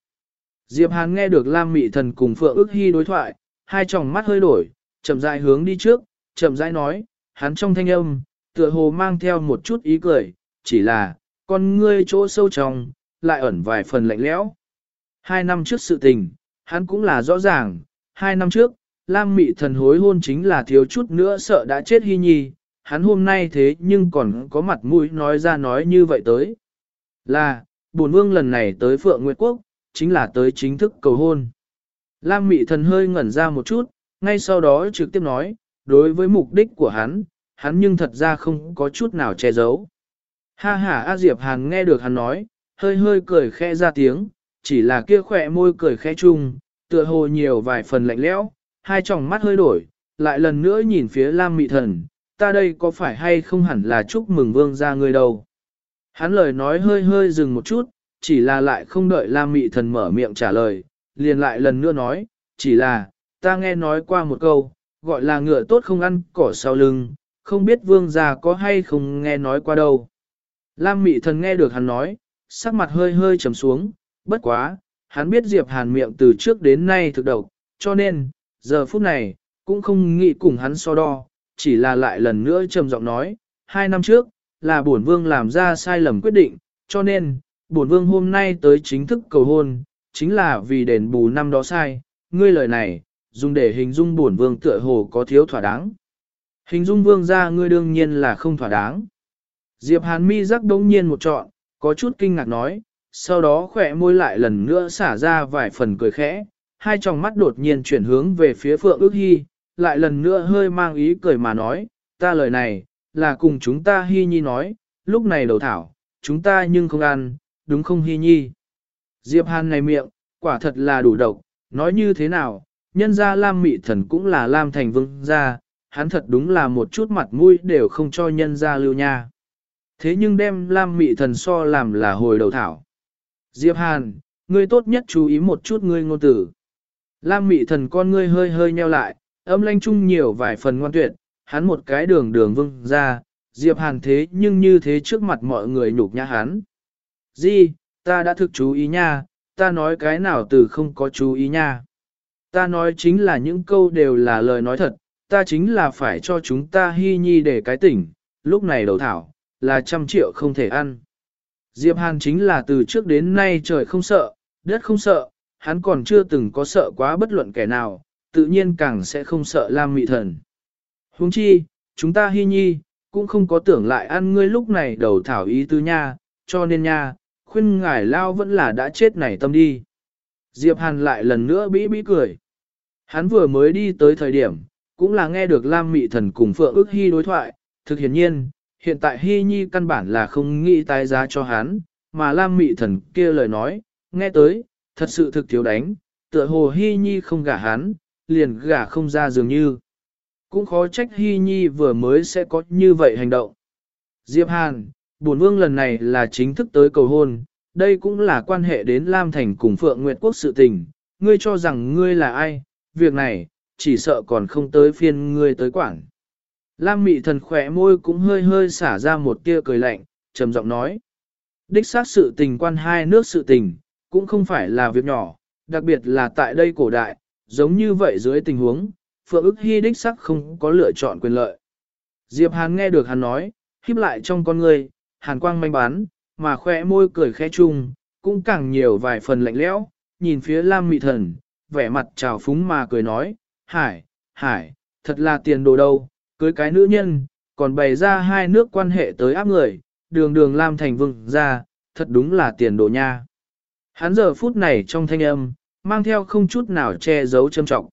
Diệp Hàn nghe được Lam mị thần cùng Phượng ước hy đối thoại, hai tròng mắt hơi đổi, chậm rãi hướng đi trước, chậm rãi nói, hắn trong thanh âm, tựa hồ mang theo một chút ý cười, chỉ là, con ngươi chỗ sâu trong, lại ẩn vài phần lạnh lẽo. Hai năm trước sự tình, hắn cũng là rõ ràng, hai năm trước, Lam Mị thần hối hôn chính là thiếu chút nữa sợ đã chết hy nhi, hắn hôm nay thế nhưng còn có mặt mũi nói ra nói như vậy tới. Là, bổn vương lần này tới Phượng Nguyệt Quốc, chính là tới chính thức cầu hôn. Lam Mị thần hơi ngẩn ra một chút, ngay sau đó trực tiếp nói, đối với mục đích của hắn, hắn nhưng thật ra không có chút nào che giấu. Ha ha A Diệp Hàn nghe được hắn nói, hơi hơi cười khẽ ra tiếng, chỉ là kia khỏe môi cười khẽ chung, tựa hồ nhiều vài phần lạnh lẽo, hai tròng mắt hơi đổi, lại lần nữa nhìn phía Lam Mị Thần, ta đây có phải hay không hẳn là chúc mừng vương gia người đâu. Hắn lời nói hơi hơi dừng một chút, chỉ là lại không đợi Lam Mị Thần mở miệng trả lời, liền lại lần nữa nói, chỉ là, ta nghe nói qua một câu, gọi là ngựa tốt không ăn cỏ sau lưng, không biết vương gia có hay không nghe nói qua đâu. Lam Mị Thần nghe được hắn nói, sắc mặt hơi hơi trầm xuống, bất quá, hắn biết Diệp Hàn miệng từ trước đến nay thực độc, cho nên, giờ phút này, cũng không nghĩ cùng hắn so đo, chỉ là lại lần nữa trầm giọng nói, hai năm trước, là bổn vương làm ra sai lầm quyết định, cho nên, bổn vương hôm nay tới chính thức cầu hôn, chính là vì đền bù năm đó sai, ngươi lời này, dùng để hình dung bổn vương tựa hồ có thiếu thỏa đáng. Hình dung vương ra ngươi đương nhiên là không thỏa đáng. Diệp Hàn mi rắc đống nhiên một trọn, có chút kinh ngạc nói, sau đó khỏe môi lại lần nữa xả ra vài phần cười khẽ, hai tròng mắt đột nhiên chuyển hướng về phía Phượng ước hy, lại lần nữa hơi mang ý cười mà nói, ta lời này, là cùng chúng ta hy nhi nói, lúc này đầu thảo, chúng ta nhưng không ăn, đúng không hy nhi. Diệp Hàn này miệng, quả thật là đủ độc, nói như thế nào, nhân ra Lam Mị Thần cũng là Lam Thành Vương gia, hắn thật đúng là một chút mặt mũi đều không cho nhân ra lưu nha. Thế nhưng đem Lam Mị Thần so làm là hồi đầu thảo. Diệp Hàn, ngươi tốt nhất chú ý một chút ngươi ngôn tử. Lam Mị Thần con ngươi hơi hơi nheo lại, âm lanh chung nhiều vài phần ngoan tuyệt, hắn một cái đường đường vương ra, Diệp Hàn thế nhưng như thế trước mặt mọi người nhục nhã hắn. Di, ta đã thực chú ý nha, ta nói cái nào từ không có chú ý nha. Ta nói chính là những câu đều là lời nói thật, ta chính là phải cho chúng ta hy nhi để cái tỉnh, lúc này đầu thảo, là trăm triệu không thể ăn. Diệp Hàn chính là từ trước đến nay trời không sợ, đất không sợ, hắn còn chưa từng có sợ quá bất luận kẻ nào, tự nhiên càng sẽ không sợ Lam Mị Thần. Huống chi, chúng ta hy nhi, cũng không có tưởng lại ăn ngươi lúc này đầu thảo ý tứ nha, cho nên nha, khuyên ngài lao vẫn là đã chết này tâm đi. Diệp Hàn lại lần nữa bĩ bĩ cười. Hắn vừa mới đi tới thời điểm, cũng là nghe được Lam Mị Thần cùng Phượng ước hy đối thoại, thực hiển nhiên, hiện tại Hy Nhi căn bản là không nghĩ tái giá cho hắn, mà Lam Mị Thần kia lời nói, nghe tới, thật sự thực thiếu đánh, tựa hồ Hy Nhi không gả hắn, liền gả không ra dường như. Cũng khó trách Hy Nhi vừa mới sẽ có như vậy hành động. Diệp Hàn, bổn vương lần này là chính thức tới cầu hôn, đây cũng là quan hệ đến Lam Thành cùng Phượng Nguyệt Quốc sự tình, ngươi cho rằng ngươi là ai, việc này, chỉ sợ còn không tới phiên ngươi tới quảng. Lam mị thần khỏe môi cũng hơi hơi xả ra một tia cười lạnh, trầm giọng nói. Đích xác sự tình quan hai nước sự tình, cũng không phải là việc nhỏ, đặc biệt là tại đây cổ đại, giống như vậy dưới tình huống, Phượng ức hy đích xác không có lựa chọn quyền lợi. Diệp Hàn nghe được hắn nói, híp lại trong con người, hàn quang manh bán, mà khỏe môi cười khẽ chung, cũng càng nhiều vài phần lạnh lẽo, nhìn phía Lam Mị Thần, vẻ mặt trào phúng mà cười nói, Hải, Hải, thật là tiền đồ đâu, cưới cái nữ nhân, còn bày ra hai nước quan hệ tới áp người, đường đường Lam Thành vương ra, thật đúng là tiền đồ nha. Hắn giờ phút này trong thanh âm, mang theo không chút nào che giấu châm trọng.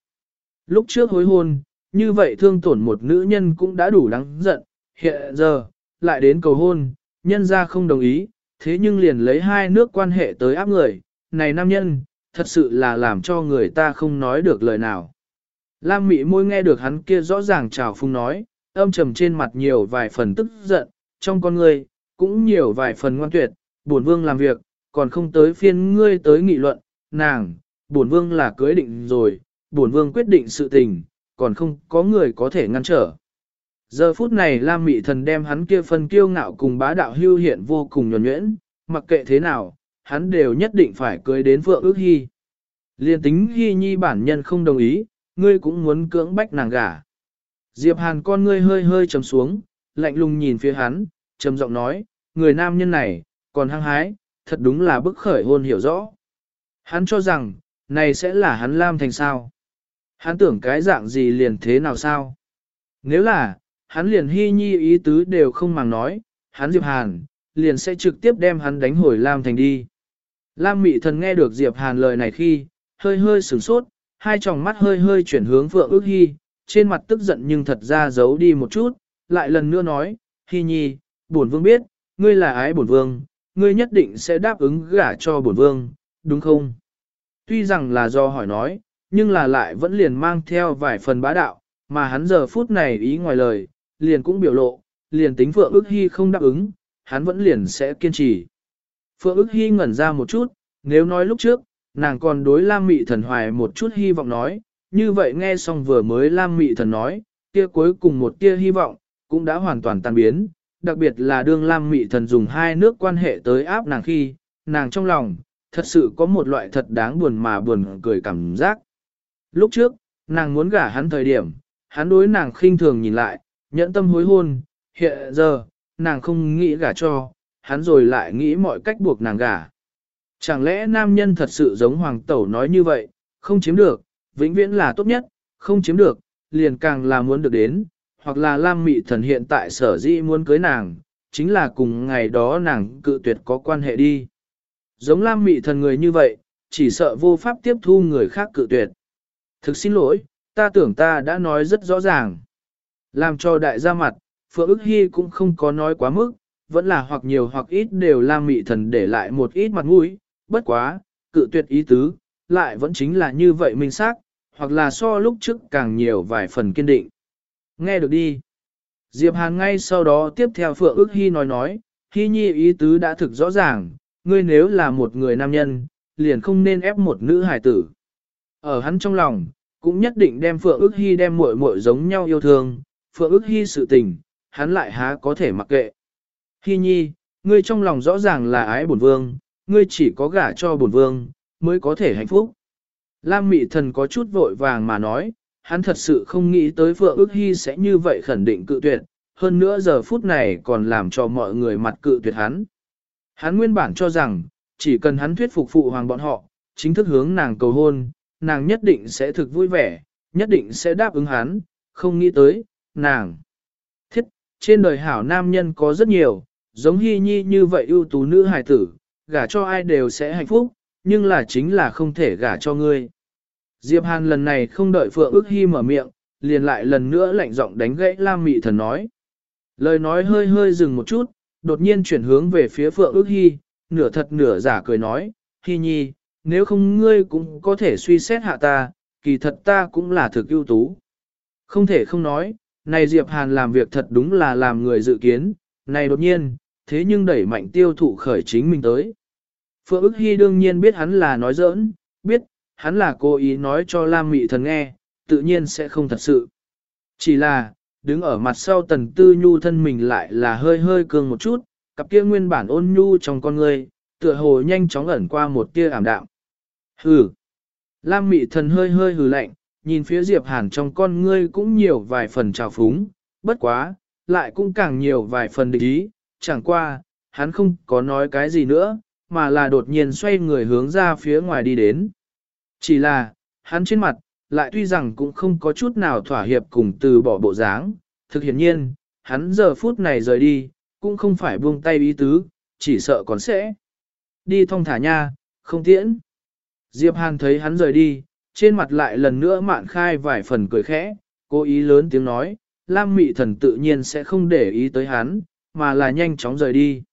Lúc trước hối hôn, như vậy thương tổn một nữ nhân cũng đã đủ đáng giận, hiện giờ, lại đến cầu hôn, nhân ra không đồng ý, thế nhưng liền lấy hai nước quan hệ tới áp người, này nam nhân, thật sự là làm cho người ta không nói được lời nào. Lam mị môi nghe được hắn kia rõ ràng chào phung nói, âm trầm trên mặt nhiều vài phần tức giận, trong con người, cũng nhiều vài phần ngoan tuyệt, bổn vương làm việc, còn không tới phiên ngươi tới nghị luận, nàng, bổn vương là cưới định rồi, bổn vương quyết định sự tình, còn không có người có thể ngăn trở. Giờ phút này Lam Mị Thần đem hắn kia phân kiêu ngạo cùng bá đạo hưu hiện vô cùng nhuẩn nhuyễn, mặc kệ thế nào, hắn đều nhất định phải cưới đến Phượng ước hy. Liên tính hy nhi bản nhân không đồng ý, ngươi cũng muốn cưỡng bách nàng gả. Diệp Hàn con ngươi hơi hơi trầm xuống, lạnh lùng nhìn phía hắn, trầm giọng nói, người nam nhân này, còn hăng hái, thật đúng là bức khởi hôn hiểu rõ. Hắn cho rằng, này sẽ là hắn Lam thành sao. Hắn tưởng cái dạng gì liền thế nào sao. Nếu là, hắn liền hy nhi ý tứ đều không màng nói, hắn Diệp Hàn, liền sẽ trực tiếp đem hắn đánh hồi Lam thành đi. Lam mị thần nghe được Diệp Hàn lời này khi, hơi hơi sửng sốt, hai tròng mắt hơi hơi chuyển hướng Phượng ước hy, trên mặt tức giận nhưng thật ra giấu đi một chút, lại lần nữa nói, hy nhi, bổn vương biết, ngươi là ái bổn vương, ngươi nhất định sẽ đáp ứng gả cho bổn vương, đúng không? Tuy rằng là do hỏi nói, nhưng là lại vẫn liền mang theo vài phần bá đạo, mà hắn giờ phút này ý ngoài lời, liền cũng biểu lộ, liền tính Phượng ước hy không đáp ứng, hắn vẫn liền sẽ kiên trì. Phượng ước hy ngẩn ra một chút, nếu nói lúc trước, nàng còn đối Lam Mị Thần hoài một chút hy vọng nói, như vậy nghe xong vừa mới Lam Mị Thần nói, kia cuối cùng một tia hy vọng, cũng đã hoàn toàn tan biến, đặc biệt là đương Lam Mị Thần dùng hai nước quan hệ tới áp nàng khi, nàng trong lòng, thật sự có một loại thật đáng buồn mà buồn cười cảm giác. Lúc trước, nàng muốn gả hắn thời điểm, hắn đối nàng khinh thường nhìn lại, nhẫn tâm hối hôn, hiện giờ, nàng không nghĩ gả cho, hắn rồi lại nghĩ mọi cách buộc nàng gả. Chẳng lẽ nam nhân thật sự giống hoàng tẩu nói như vậy, không chiếm được, vĩnh viễn là tốt nhất, không chiếm được, liền càng là muốn được đến, hoặc là Lam Mị Thần hiện tại sở dĩ muốn cưới nàng, chính là cùng ngày đó nàng cự tuyệt có quan hệ đi. Giống Lam Mị Thần người như vậy, chỉ sợ vô pháp tiếp thu người khác cự tuyệt. Thực xin lỗi, ta tưởng ta đã nói rất rõ ràng. Làm cho đại gia mặt, Phượng ức hy cũng không có nói quá mức, vẫn là hoặc nhiều hoặc ít đều Lam Mị Thần để lại một ít mặt mũi, bất quá, cự tuyệt ý tứ, lại vẫn chính là như vậy minh xác, hoặc là so lúc trước càng nhiều vài phần kiên định. Nghe được đi. Diệp Hàn ngay sau đó tiếp theo Phượng ước Hy nói nói, Hy nhi ý tứ đã thực rõ ràng, ngươi nếu là một người nam nhân, liền không nên ép một nữ hài tử. Ở hắn trong lòng, cũng nhất định đem Phượng ước Hy đem muội muội giống nhau yêu thương, Phượng ước Hy sự tình, hắn lại há có thể mặc kệ. Hy nhi, ngươi trong lòng rõ ràng là ái bổn vương, ngươi chỉ có gả cho bổn vương, mới có thể hạnh phúc. Lam mị thần có chút vội vàng mà nói, hắn thật sự không nghĩ tới Phượng ước hy sẽ như vậy khẩn định cự tuyệt, hơn nữa giờ phút này còn làm cho mọi người mặt cự tuyệt hắn. Hắn nguyên bản cho rằng, chỉ cần hắn thuyết phục phụ hoàng bọn họ, chính thức hướng nàng cầu hôn, nàng nhất định sẽ thực vui vẻ, nhất định sẽ đáp ứng hắn, không nghĩ tới, nàng. Thiết, trên đời hảo nam nhân có rất nhiều, giống hy nhi như vậy ưu tú nữ hài tử, gả cho ai đều sẽ hạnh phúc, nhưng là chính là không thể gả cho ngươi. Diệp Hàn lần này không đợi Phượng ước hy mở miệng, liền lại lần nữa lạnh giọng đánh gãy Lam Mị Thần nói. Lời nói hơi hơi dừng một chút, đột nhiên chuyển hướng về phía Phượng ước hy, nửa thật nửa giả cười nói, Hy nhi, nếu không ngươi cũng có thể suy xét hạ ta, kỳ thật ta cũng là thực ưu tú. Không thể không nói, này Diệp Hàn làm việc thật đúng là làm người dự kiến, này đột nhiên, thế nhưng đẩy mạnh tiêu thụ khởi chính mình tới. Phượng ức hy đương nhiên biết hắn là nói giỡn, biết, hắn là cố ý nói cho Lam Mị thần nghe, tự nhiên sẽ không thật sự. Chỉ là, đứng ở mặt sau tần tư nhu thân mình lại là hơi hơi cường một chút, cặp kia nguyên bản ôn nhu trong con người, tựa hồ nhanh chóng ẩn qua một tia ảm đạm. Hừ. Lam mị thần hơi hơi hừ lạnh, nhìn phía Diệp Hàn trong con ngươi cũng nhiều vài phần trào phúng, bất quá, lại cũng càng nhiều vài phần địch ý, chẳng qua, hắn không có nói cái gì nữa, mà là đột nhiên xoay người hướng ra phía ngoài đi đến. Chỉ là, hắn trên mặt, lại tuy rằng cũng không có chút nào thỏa hiệp cùng từ bỏ bộ dáng, thực hiện nhiên, hắn giờ phút này rời đi, cũng không phải buông tay ý tứ, chỉ sợ còn sẽ. Đi thong thả nha, không tiễn. Diệp Hàn thấy hắn rời đi, trên mặt lại lần nữa mạn khai vài phần cười khẽ, cố ý lớn tiếng nói, Lam Mị Thần tự nhiên sẽ không để ý tới hắn, mà là nhanh chóng rời đi.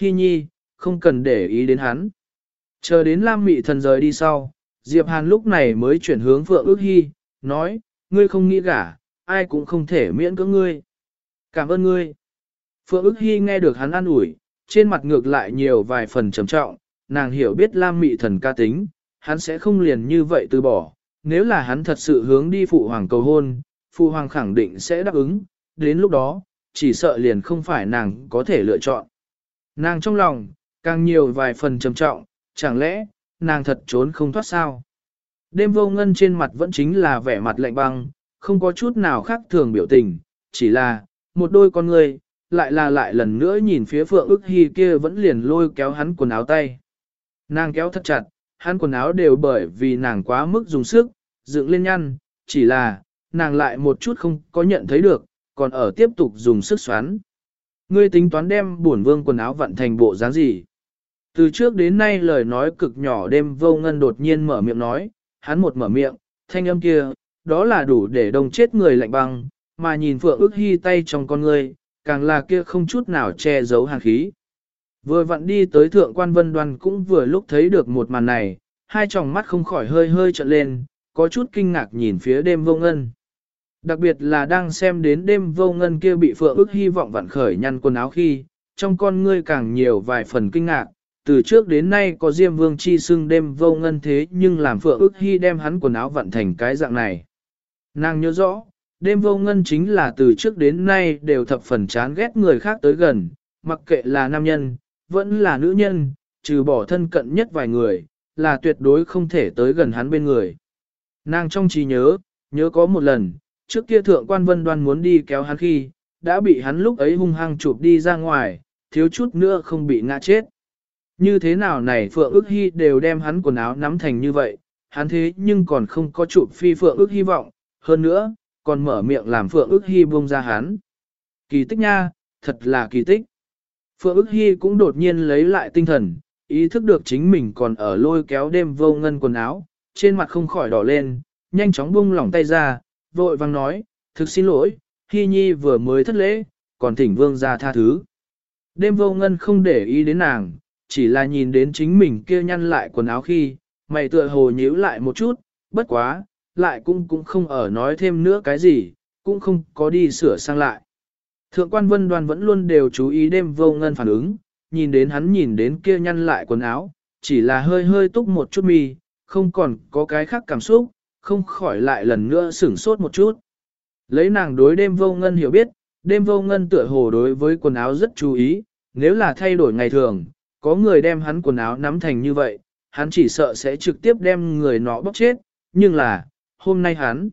Hi nhi, không cần để ý đến hắn. Chờ đến Lam Mị Thần rời đi sau, Diệp Hàn lúc này mới chuyển hướng Phượng ước Hy, nói, ngươi không nghĩ gả, ai cũng không thể miễn cưỡng ngươi. Cảm ơn ngươi. Phượng ước Hy nghe được hắn an ủi, trên mặt ngược lại nhiều vài phần trầm trọng, nàng hiểu biết Lam Mị Thần ca tính, hắn sẽ không liền như vậy từ bỏ. Nếu là hắn thật sự hướng đi phụ hoàng cầu hôn, phụ hoàng khẳng định sẽ đáp ứng, đến lúc đó, chỉ sợ liền không phải nàng có thể lựa chọn. Nàng trong lòng, càng nhiều vài phần trầm trọng, chẳng lẽ, nàng thật trốn không thoát sao? Đêm vô ngân trên mặt vẫn chính là vẻ mặt lạnh băng, không có chút nào khác thường biểu tình, chỉ là, một đôi con người, lại là lại lần nữa nhìn phía phượng ức hy kia vẫn liền lôi kéo hắn quần áo tay. Nàng kéo thật chặt, hắn quần áo đều bởi vì nàng quá mức dùng sức, dựng lên nhăn, chỉ là, nàng lại một chút không có nhận thấy được, còn ở tiếp tục dùng sức xoắn. Ngươi tính toán đem bổn vương quần áo vặn thành bộ dáng gì? Từ trước đến nay lời nói cực nhỏ đêm vô ngân đột nhiên mở miệng nói, hắn một mở miệng, thanh âm kia, đó là đủ để đông chết người lạnh băng, mà nhìn phượng ước hy tay trong con người càng là kia không chút nào che giấu hàng khí. Vừa vặn đi tới thượng quan vân đoan cũng vừa lúc thấy được một màn này, hai tròng mắt không khỏi hơi hơi trợn lên, có chút kinh ngạc nhìn phía đêm vô ngân. Đặc biệt là đang xem đến đêm vô ngân kia bị phượng ức hy vọng vặn khởi nhăn quần áo khi, trong con ngươi càng nhiều vài phần kinh ngạc, từ trước đến nay có Diêm Vương chi xưng đêm vô ngân thế nhưng làm Phượng ước hy đem hắn quần áo vặn thành cái dạng này. Nàng nhớ rõ, đêm vô ngân chính là từ trước đến nay đều thập phần chán ghét người khác tới gần, mặc kệ là nam nhân, vẫn là nữ nhân, trừ bỏ thân cận nhất vài người, là tuyệt đối không thể tới gần hắn bên người. Nàng trong trí nhớ, nhớ có một lần, trước kia thượng quan vân đoan muốn đi kéo hắn khi, đã bị hắn lúc ấy hung hăng chụp đi ra ngoài, thiếu chút nữa không bị ngã chết. Như thế nào này Phượng ước hy đều đem hắn quần áo nắm thành như vậy, hắn thế nhưng còn không có chụp phi Phượng ước hy vọng, hơn nữa, còn mở miệng làm Phượng ước hy buông ra hắn. Kỳ tích nha, thật là kỳ tích. Phượng ước hy cũng đột nhiên lấy lại tinh thần, ý thức được chính mình còn ở lôi kéo đêm vô ngân quần áo, trên mặt không khỏi đỏ lên, nhanh chóng buông lỏng tay ra, vội vang nói, thực xin lỗi, Hy Nhi vừa mới thất lễ, còn thỉnh vương ra tha thứ. Đêm vô ngân không để ý đến nàng, chỉ là nhìn đến chính mình kia nhăn lại quần áo khi, mày tựa hồ nhíu lại một chút, bất quá, lại cũng cũng không ở nói thêm nữa cái gì, cũng không có đi sửa sang lại. Thượng quan vân đoàn vẫn luôn đều chú ý đêm vô ngân phản ứng, nhìn đến hắn nhìn đến kia nhăn lại quần áo, chỉ là hơi hơi túc một chút mi, không còn có cái khác cảm xúc, không khỏi lại lần nữa sửng sốt một chút. Lấy nàng đối đêm vô ngân hiểu biết, đêm vô ngân tựa hồ đối với quần áo rất chú ý, nếu là thay đổi ngày thường, có người đem hắn quần áo nắm thành như vậy, hắn chỉ sợ sẽ trực tiếp đem người nọ bóc chết, nhưng là, hôm nay hắn.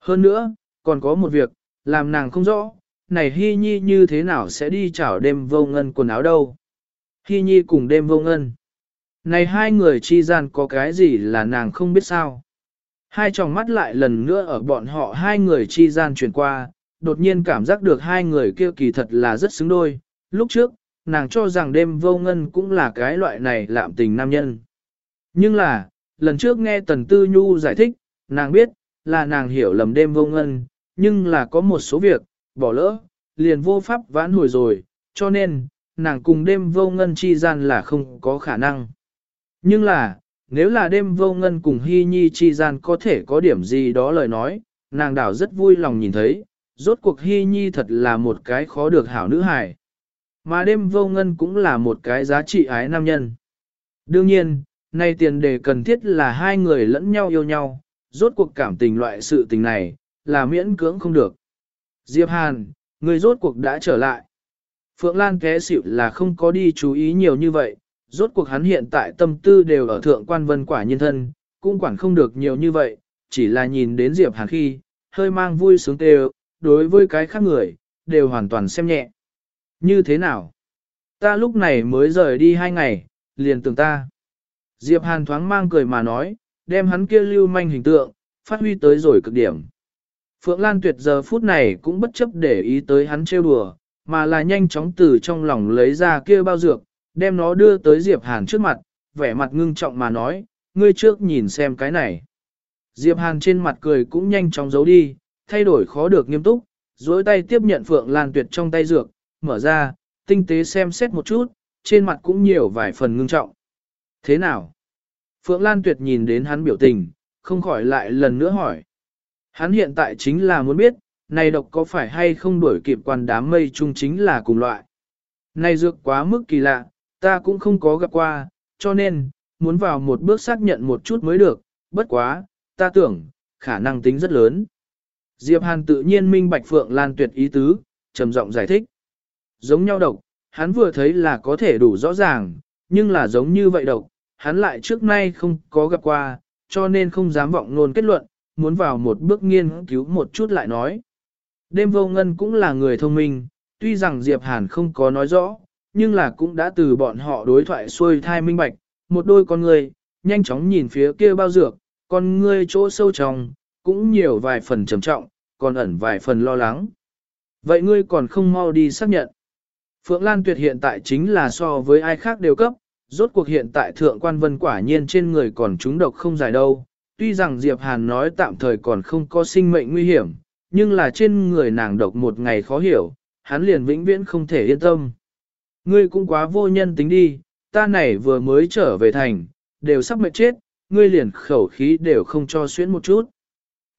Hơn nữa, còn có một việc, làm nàng không rõ, này Hy Nhi như thế nào sẽ đi chảo đêm vô ngân quần áo đâu. Hy Nhi cùng đêm vô ngân. Này hai người chi gian có cái gì là nàng không biết sao. Hai tròng mắt lại lần nữa ở bọn họ hai người chi gian chuyển qua, đột nhiên cảm giác được hai người kia kỳ thật là rất xứng đôi. Lúc trước, nàng cho rằng đêm vô ngân cũng là cái loại này lạm tình nam nhân. Nhưng là, lần trước nghe Tần Tư Nhu giải thích, nàng biết, là nàng hiểu lầm đêm vô ngân, nhưng là có một số việc, bỏ lỡ, liền vô pháp vãn hồi rồi, cho nên, nàng cùng đêm vô ngân chi gian là không có khả năng. Nhưng là, nếu là đêm vô ngân cùng hy nhi chi gian có thể có điểm gì đó lời nói, nàng đảo rất vui lòng nhìn thấy, rốt cuộc hy nhi thật là một cái khó được hảo nữ hài. Mà đêm vô ngân cũng là một cái giá trị ái nam nhân. Đương nhiên, nay tiền đề cần thiết là hai người lẫn nhau yêu nhau, rốt cuộc cảm tình loại sự tình này, là miễn cưỡng không được. Diệp Hàn, người rốt cuộc đã trở lại. Phượng Lan ké xịu là không có đi chú ý nhiều như vậy, rốt cuộc hắn hiện tại tâm tư đều ở thượng quan vân quả nhân thân, cũng quản không được nhiều như vậy, chỉ là nhìn đến Diệp Hàn khi, hơi mang vui sướng tê đối với cái khác người, đều hoàn toàn xem nhẹ. Như thế nào? Ta lúc này mới rời đi hai ngày, liền tưởng ta. Diệp Hàn thoáng mang cười mà nói, đem hắn kia lưu manh hình tượng, phát huy tới rồi cực điểm. Phượng Lan tuyệt giờ phút này cũng bất chấp để ý tới hắn trêu đùa, mà là nhanh chóng từ trong lòng lấy ra kia bao dược, đem nó đưa tới Diệp Hàn trước mặt, vẻ mặt ngưng trọng mà nói, ngươi trước nhìn xem cái này. Diệp Hàn trên mặt cười cũng nhanh chóng giấu đi, thay đổi khó được nghiêm túc, dối tay tiếp nhận Phượng Lan tuyệt trong tay dược, mở ra, tinh tế xem xét một chút, trên mặt cũng nhiều vài phần ngưng trọng. Thế nào? Phượng Lan tuyệt nhìn đến hắn biểu tình, không khỏi lại lần nữa hỏi. Hắn hiện tại chính là muốn biết, này độc có phải hay không đuổi kịp quan đám mây chung chính là cùng loại. Này dược quá mức kỳ lạ, ta cũng không có gặp qua, cho nên, muốn vào một bước xác nhận một chút mới được, bất quá, ta tưởng, khả năng tính rất lớn. Diệp Hàn tự nhiên minh bạch Phượng Lan tuyệt ý tứ, trầm giọng giải thích. Giống nhau độc, hắn vừa thấy là có thể đủ rõ ràng, nhưng là giống như vậy độc, hắn lại trước nay không có gặp qua, cho nên không dám vọng ngôn kết luận, muốn vào một bước nghiên cứu một chút lại nói. Đêm vô ngân cũng là người thông minh, tuy rằng Diệp Hàn không có nói rõ, nhưng là cũng đã từ bọn họ đối thoại xuôi thai minh bạch, một đôi con người, nhanh chóng nhìn phía kia bao dược, con ngươi chỗ sâu trong, cũng nhiều vài phần trầm trọng, còn ẩn vài phần lo lắng. Vậy ngươi còn không mau đi xác nhận. Phượng Lan Tuyệt hiện tại chính là so với ai khác đều cấp, rốt cuộc hiện tại thượng quan vân quả nhiên trên người còn trúng độc không dài đâu. Tuy rằng Diệp Hàn nói tạm thời còn không có sinh mệnh nguy hiểm, nhưng là trên người nàng độc một ngày khó hiểu, hắn liền vĩnh viễn không thể yên tâm. Ngươi cũng quá vô nhân tính đi, ta này vừa mới trở về thành, đều sắp mệt chết, ngươi liền khẩu khí đều không cho xuyến một chút.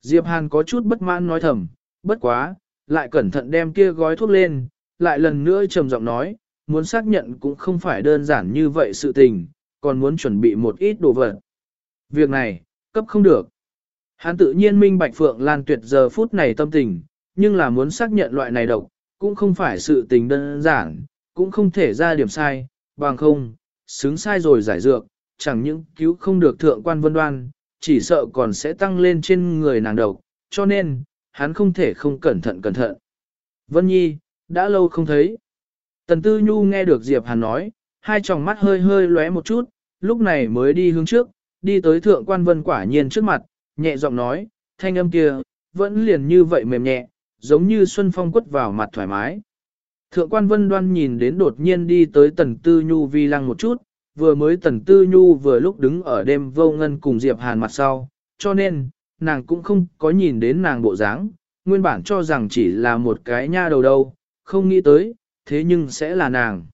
Diệp Hàn có chút bất mãn nói thầm, bất quá, lại cẩn thận đem kia gói thuốc lên, lại lần nữa trầm giọng nói, muốn xác nhận cũng không phải đơn giản như vậy sự tình, còn muốn chuẩn bị một ít đồ vật. Việc này, cấp không được. Hắn tự nhiên minh bạch Phượng Lan tuyệt giờ phút này tâm tình, nhưng là muốn xác nhận loại này độc, cũng không phải sự tình đơn giản, cũng không thể ra điểm sai, bằng không, xứng sai rồi giải dược, chẳng những cứu không được thượng quan vân đoan, chỉ sợ còn sẽ tăng lên trên người nàng độc, cho nên, hắn không thể không cẩn thận cẩn thận. Vân Nhi, đã lâu không thấy. Tần Tư Nhu nghe được Diệp Hàn nói, hai tròng mắt hơi hơi lóe một chút, lúc này mới đi hướng trước, đi tới thượng quan vân quả nhiên trước mặt, nhẹ giọng nói, thanh âm kia, vẫn liền như vậy mềm nhẹ, giống như xuân phong quất vào mặt thoải mái. Thượng quan vân đoan nhìn đến đột nhiên đi tới tần tư nhu vi lăng một chút, vừa mới tần tư nhu vừa lúc đứng ở đêm vô ngân cùng Diệp Hàn mặt sau, cho nên, nàng cũng không có nhìn đến nàng bộ dáng, nguyên bản cho rằng chỉ là một cái nha đầu đâu, không nghĩ tới, thế nhưng sẽ là nàng.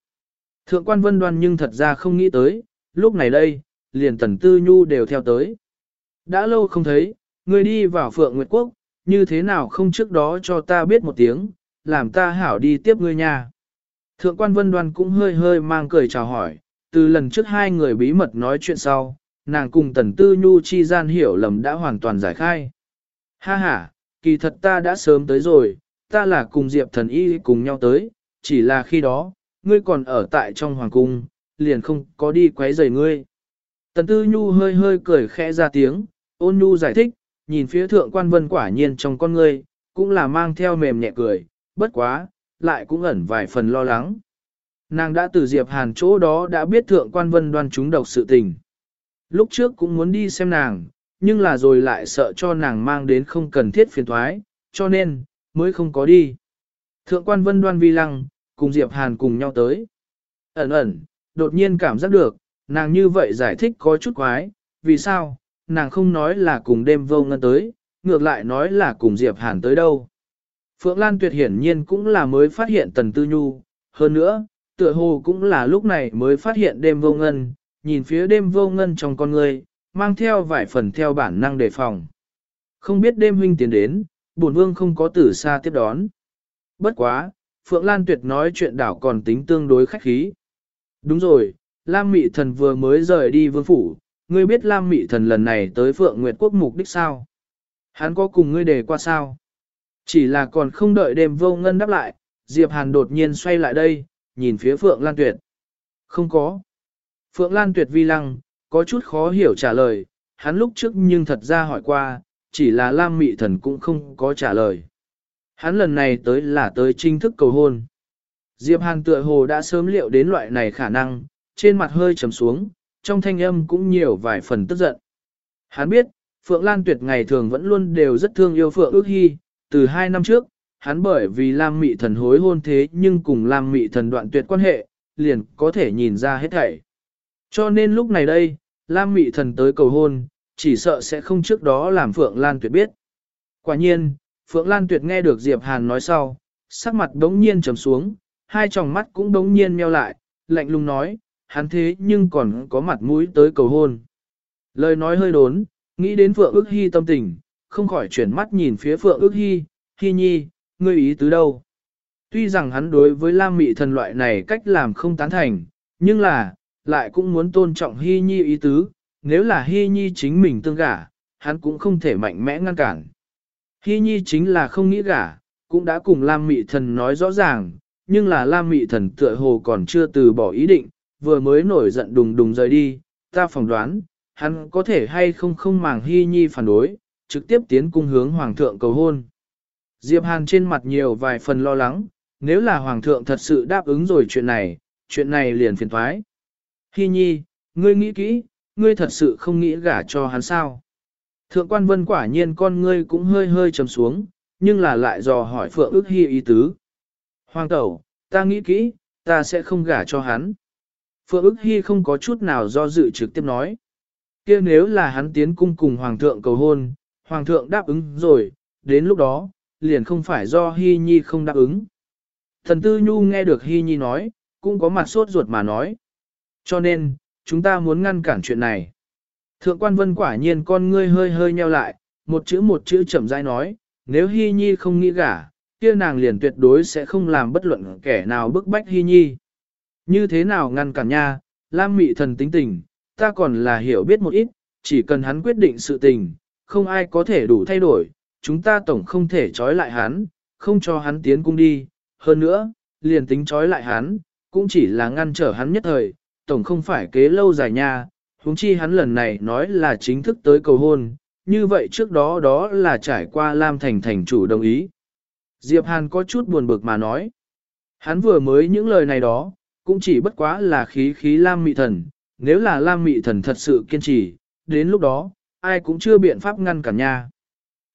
Thượng quan vân đoan nhưng thật ra không nghĩ tới, lúc này đây, liền tần tư nhu đều theo tới. Đã lâu không thấy, người đi vào Phượng Nguyệt Quốc, như thế nào không trước đó cho ta biết một tiếng, làm ta hảo đi tiếp ngươi nha. Thượng quan vân đoan cũng hơi hơi mang cười chào hỏi, từ lần trước hai người bí mật nói chuyện sau, nàng cùng tần tư nhu chi gian hiểu lầm đã hoàn toàn giải khai. Ha ha, kỳ thật ta đã sớm tới rồi, ta là cùng Diệp thần y cùng nhau tới, chỉ là khi đó, ngươi còn ở tại trong hoàng cung, liền không có đi quấy rầy ngươi. Tần tư nhu hơi hơi cười khẽ ra tiếng, ôn nhu giải thích, nhìn phía thượng quan vân quả nhiên trong con ngươi, cũng là mang theo mềm nhẹ cười, bất quá, lại cũng ẩn vài phần lo lắng. Nàng đã từ Diệp Hàn chỗ đó đã biết thượng quan vân đoan chúng độc sự tình. Lúc trước cũng muốn đi xem nàng, nhưng là rồi lại sợ cho nàng mang đến không cần thiết phiền thoái, cho nên, mới không có đi. Thượng quan vân đoan vi lăng, cùng Diệp Hàn cùng nhau tới. Ẩn ẩn, đột nhiên cảm giác được, nàng như vậy giải thích có chút quái, vì sao, nàng không nói là cùng đêm vô ngân tới, ngược lại nói là cùng Diệp Hàn tới đâu. Phượng Lan Tuyệt hiển nhiên cũng là mới phát hiện Tần Tư Nhu, hơn nữa, tựa hồ cũng là lúc này mới phát hiện đêm vô ngân, nhìn phía đêm vô ngân trong con người, mang theo vài phần theo bản năng đề phòng. Không biết đêm huynh tiến đến, bổn vương không có tử xa tiếp đón. Bất quá, Phượng Lan Tuyệt nói chuyện đảo còn tính tương đối khách khí. Đúng rồi, Lam Mị Thần vừa mới rời đi vương phủ, ngươi biết Lam Mị Thần lần này tới Phượng Nguyệt Quốc mục đích sao? Hắn có cùng ngươi đề qua sao? Chỉ là còn không đợi đêm vô ngân đáp lại, Diệp Hàn đột nhiên xoay lại đây, nhìn phía Phượng Lan Tuyệt. Không có. Phượng Lan Tuyệt vi lăng, có chút khó hiểu trả lời, hắn lúc trước nhưng thật ra hỏi qua, chỉ là Lam Mị Thần cũng không có trả lời. Hắn lần này tới là tới chính thức cầu hôn. Diệp Hàn tựa hồ đã sớm liệu đến loại này khả năng, trên mặt hơi trầm xuống, trong thanh âm cũng nhiều vài phần tức giận. Hắn biết, Phượng Lan Tuyệt ngày thường vẫn luôn đều rất thương yêu Phượng ước hy, từ hai năm trước, hắn bởi vì Lam Mị Thần hối hôn thế nhưng cùng Lam Mị Thần đoạn tuyệt quan hệ, liền có thể nhìn ra hết thảy. Cho nên lúc này đây, Lam Mị Thần tới cầu hôn, chỉ sợ sẽ không trước đó làm Phượng Lan Tuyệt biết. Quả nhiên, Phượng Lan Tuyệt nghe được Diệp Hàn nói sau, sắc mặt đống nhiên trầm xuống, hai tròng mắt cũng đống nhiên meo lại, lạnh lùng nói, hắn thế nhưng còn có mặt mũi tới cầu hôn. Lời nói hơi đốn, nghĩ đến Phượng ước hy tâm tình, không khỏi chuyển mắt nhìn phía Phượng ước hy, hy nhi, ngươi ý tứ đâu. Tuy rằng hắn đối với Lam Mị thần loại này cách làm không tán thành, nhưng là, lại cũng muốn tôn trọng hy nhi ý tứ, nếu là hy nhi chính mình tương gả, hắn cũng không thể mạnh mẽ ngăn cản. Hy nhi chính là không nghĩ gả, cũng đã cùng Lam Mị thần nói rõ ràng, nhưng là Lam Mị thần tựa hồ còn chưa từ bỏ ý định, vừa mới nổi giận đùng đùng rời đi, ta phỏng đoán, hắn có thể hay không không màng hy nhi phản đối, trực tiếp tiến cung hướng hoàng thượng cầu hôn. Diệp Hàn trên mặt nhiều vài phần lo lắng, nếu là hoàng thượng thật sự đáp ứng rồi chuyện này, chuyện này liền phiền thoái. Hy nhi, ngươi nghĩ kỹ, ngươi thật sự không nghĩ gả cho hắn sao. Thượng quan vân quả nhiên con ngươi cũng hơi hơi trầm xuống, nhưng là lại dò hỏi Phượng ước hy ý tứ. Hoàng tẩu, ta nghĩ kỹ, ta sẽ không gả cho hắn. Phượng ước hy không có chút nào do dự trực tiếp nói. kia nếu là hắn tiến cung cùng hoàng thượng cầu hôn, hoàng thượng đáp ứng rồi, đến lúc đó, liền không phải do hy nhi không đáp ứng. Thần tư nhu nghe được hy nhi nói, cũng có mặt sốt ruột mà nói. Cho nên, chúng ta muốn ngăn cản chuyện này. Thượng quan vân quả nhiên con ngươi hơi hơi nheo lại, một chữ một chữ chậm rãi nói, nếu hy nhi không nghĩ gả, kia nàng liền tuyệt đối sẽ không làm bất luận kẻ nào bức bách hy nhi. Như thế nào ngăn cản nha, Lam mị thần tính tình, ta còn là hiểu biết một ít, chỉ cần hắn quyết định sự tình, không ai có thể đủ thay đổi, chúng ta tổng không thể trói lại hắn, không cho hắn tiến cung đi, hơn nữa, liền tính trói lại hắn, cũng chỉ là ngăn trở hắn nhất thời, tổng không phải kế lâu dài nha, huống chi hắn lần này nói là chính thức tới cầu hôn, như vậy trước đó đó là trải qua Lam Thành thành chủ đồng ý. Diệp Hàn có chút buồn bực mà nói, hắn vừa mới những lời này đó, cũng chỉ bất quá là khí khí Lam Mị Thần, nếu là Lam Mị Thần thật sự kiên trì, đến lúc đó, ai cũng chưa biện pháp ngăn cản nha.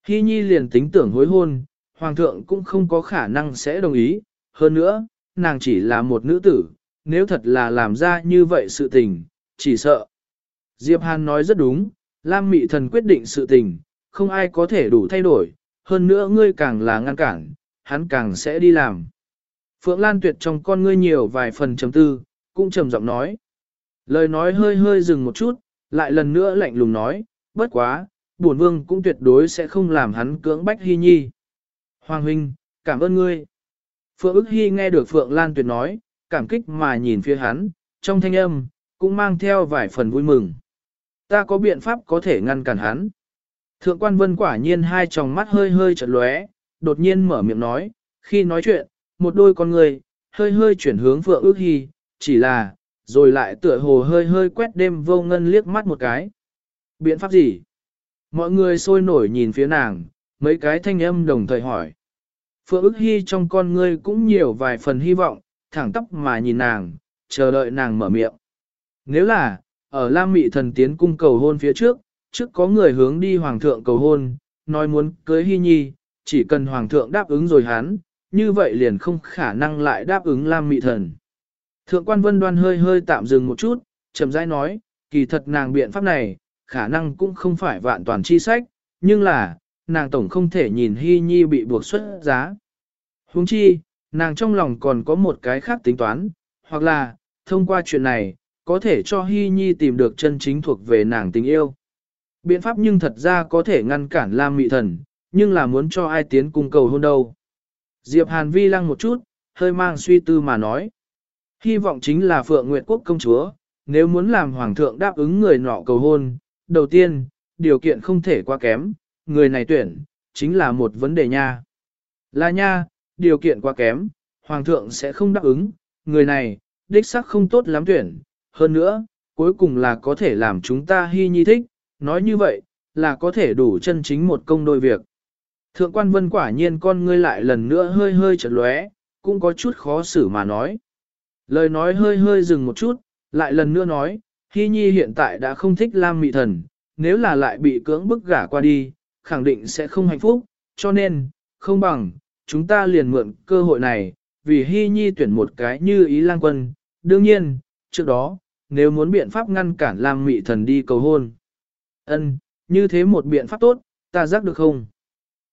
Hy Nhi liền tính tưởng hối hôn, Hoàng thượng cũng không có khả năng sẽ đồng ý, hơn nữa, nàng chỉ là một nữ tử, nếu thật là làm ra như vậy sự tình, chỉ sợ. Diệp Hàn nói rất đúng, Lam Mị Thần quyết định sự tình, không ai có thể đủ thay đổi, hơn nữa ngươi càng là ngăn cản, hắn càng sẽ đi làm. Phượng Lan Tuyệt trong con ngươi nhiều vài phần trầm tư, cũng trầm giọng nói. Lời nói hơi hơi dừng một chút, lại lần nữa lạnh lùng nói, bất quá, bổn vương cũng tuyệt đối sẽ không làm hắn cưỡng bách hy nhi. Hoàng huynh, cảm ơn ngươi. Phượng ức hy nghe được Phượng Lan Tuyệt nói, cảm kích mà nhìn phía hắn, trong thanh âm, cũng mang theo vài phần vui mừng. Ta có biện pháp có thể ngăn cản hắn. Thượng quan vân quả nhiên hai tròng mắt hơi hơi chật lóe, đột nhiên mở miệng nói, khi nói chuyện, một đôi con người, hơi hơi chuyển hướng Phượng ước hy, chỉ là, rồi lại tựa hồ hơi hơi quét đêm vô ngân liếc mắt một cái. Biện pháp gì? Mọi người sôi nổi nhìn phía nàng, mấy cái thanh âm đồng thời hỏi. Phượng ước hy trong con ngươi cũng nhiều vài phần hy vọng, thẳng tóc mà nhìn nàng, chờ đợi nàng mở miệng. Nếu là, ở Lam Mị thần tiến cung cầu hôn phía trước, trước có người hướng đi hoàng thượng cầu hôn, nói muốn cưới hy nhi, chỉ cần hoàng thượng đáp ứng rồi hắn, như vậy liền không khả năng lại đáp ứng Lam Mị Thần. Thượng quan Vân Đoan hơi hơi tạm dừng một chút, chậm rãi nói, kỳ thật nàng biện pháp này, khả năng cũng không phải vạn toàn chi sách, nhưng là, nàng tổng không thể nhìn Hy Nhi bị buộc xuất giá. Huống chi, nàng trong lòng còn có một cái khác tính toán, hoặc là, thông qua chuyện này, có thể cho Hy Nhi tìm được chân chính thuộc về nàng tình yêu. Biện pháp nhưng thật ra có thể ngăn cản Lam Mị Thần, nhưng là muốn cho ai tiến cung cầu hôn đâu. Diệp Hàn vi lăng một chút, hơi mang suy tư mà nói. Hy vọng chính là Phượng Nguyệt Quốc công chúa, nếu muốn làm Hoàng thượng đáp ứng người nọ cầu hôn, đầu tiên, điều kiện không thể quá kém, người này tuyển, chính là một vấn đề nha. Là nha, điều kiện quá kém, Hoàng thượng sẽ không đáp ứng, người này, đích xác không tốt lắm tuyển, hơn nữa, cuối cùng là có thể làm chúng ta hy nhi thích, nói như vậy, là có thể đủ chân chính một công đôi việc. Thượng quan vân quả nhiên con ngươi lại lần nữa hơi hơi chật lóe, cũng có chút khó xử mà nói. Lời nói hơi hơi dừng một chút, lại lần nữa nói, Hy Nhi hiện tại đã không thích Lam Mị Thần, nếu là lại bị cưỡng bức gả qua đi, khẳng định sẽ không hạnh phúc, cho nên, không bằng, chúng ta liền mượn cơ hội này, vì Hy Nhi tuyển một cái như ý lang quân. Đương nhiên, trước đó, nếu muốn biện pháp ngăn cản Lam Mị Thần đi cầu hôn. ân như thế một biện pháp tốt, ta giác được không?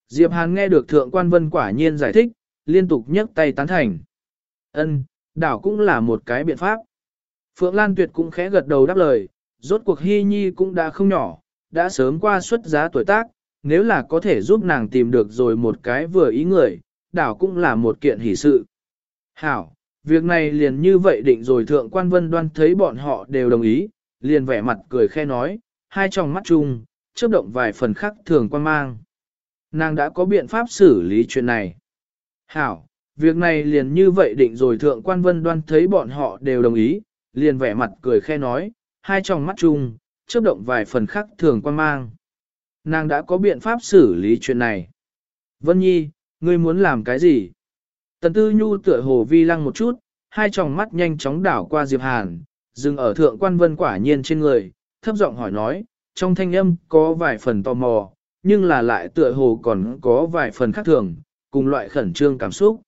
Diệp Hàn nghe được Thượng Quan Vân quả nhiên giải thích, liên tục nhấc tay tán thành. Ân, đảo cũng là một cái biện pháp. Phượng Lan Tuyệt cũng khẽ gật đầu đáp lời, rốt cuộc Hy Nhi cũng đã không nhỏ, đã sớm qua xuất giá tuổi tác, nếu là có thể giúp nàng tìm được rồi một cái vừa ý người, đảo cũng là một kiện hỷ sự. Hảo, việc này liền như vậy định rồi Thượng Quan Vân đoan thấy bọn họ đều đồng ý, liền vẻ mặt cười khe nói, hai tròng mắt chung, chớp động vài phần khắc thường quan mang. Nàng đã có biện pháp xử lý chuyện này. Hảo, việc này liền như vậy định rồi thượng quan vân đoan thấy bọn họ đều đồng ý, liền vẻ mặt cười khe nói, hai tròng mắt chung, chớp động vài phần khắc thường quan mang. Nàng đã có biện pháp xử lý chuyện này. Vân Nhi, ngươi muốn làm cái gì? Tần Tư Nhu tựa hồ vi lăng một chút, hai tròng mắt nhanh chóng đảo qua Diệp Hàn, dừng ở thượng quan vân quả nhiên trên người, thấp giọng hỏi nói, trong thanh âm có vài phần tò mò, nhưng là lại tựa hồ còn có vài phần khác thường, cùng loại khẩn trương cảm xúc.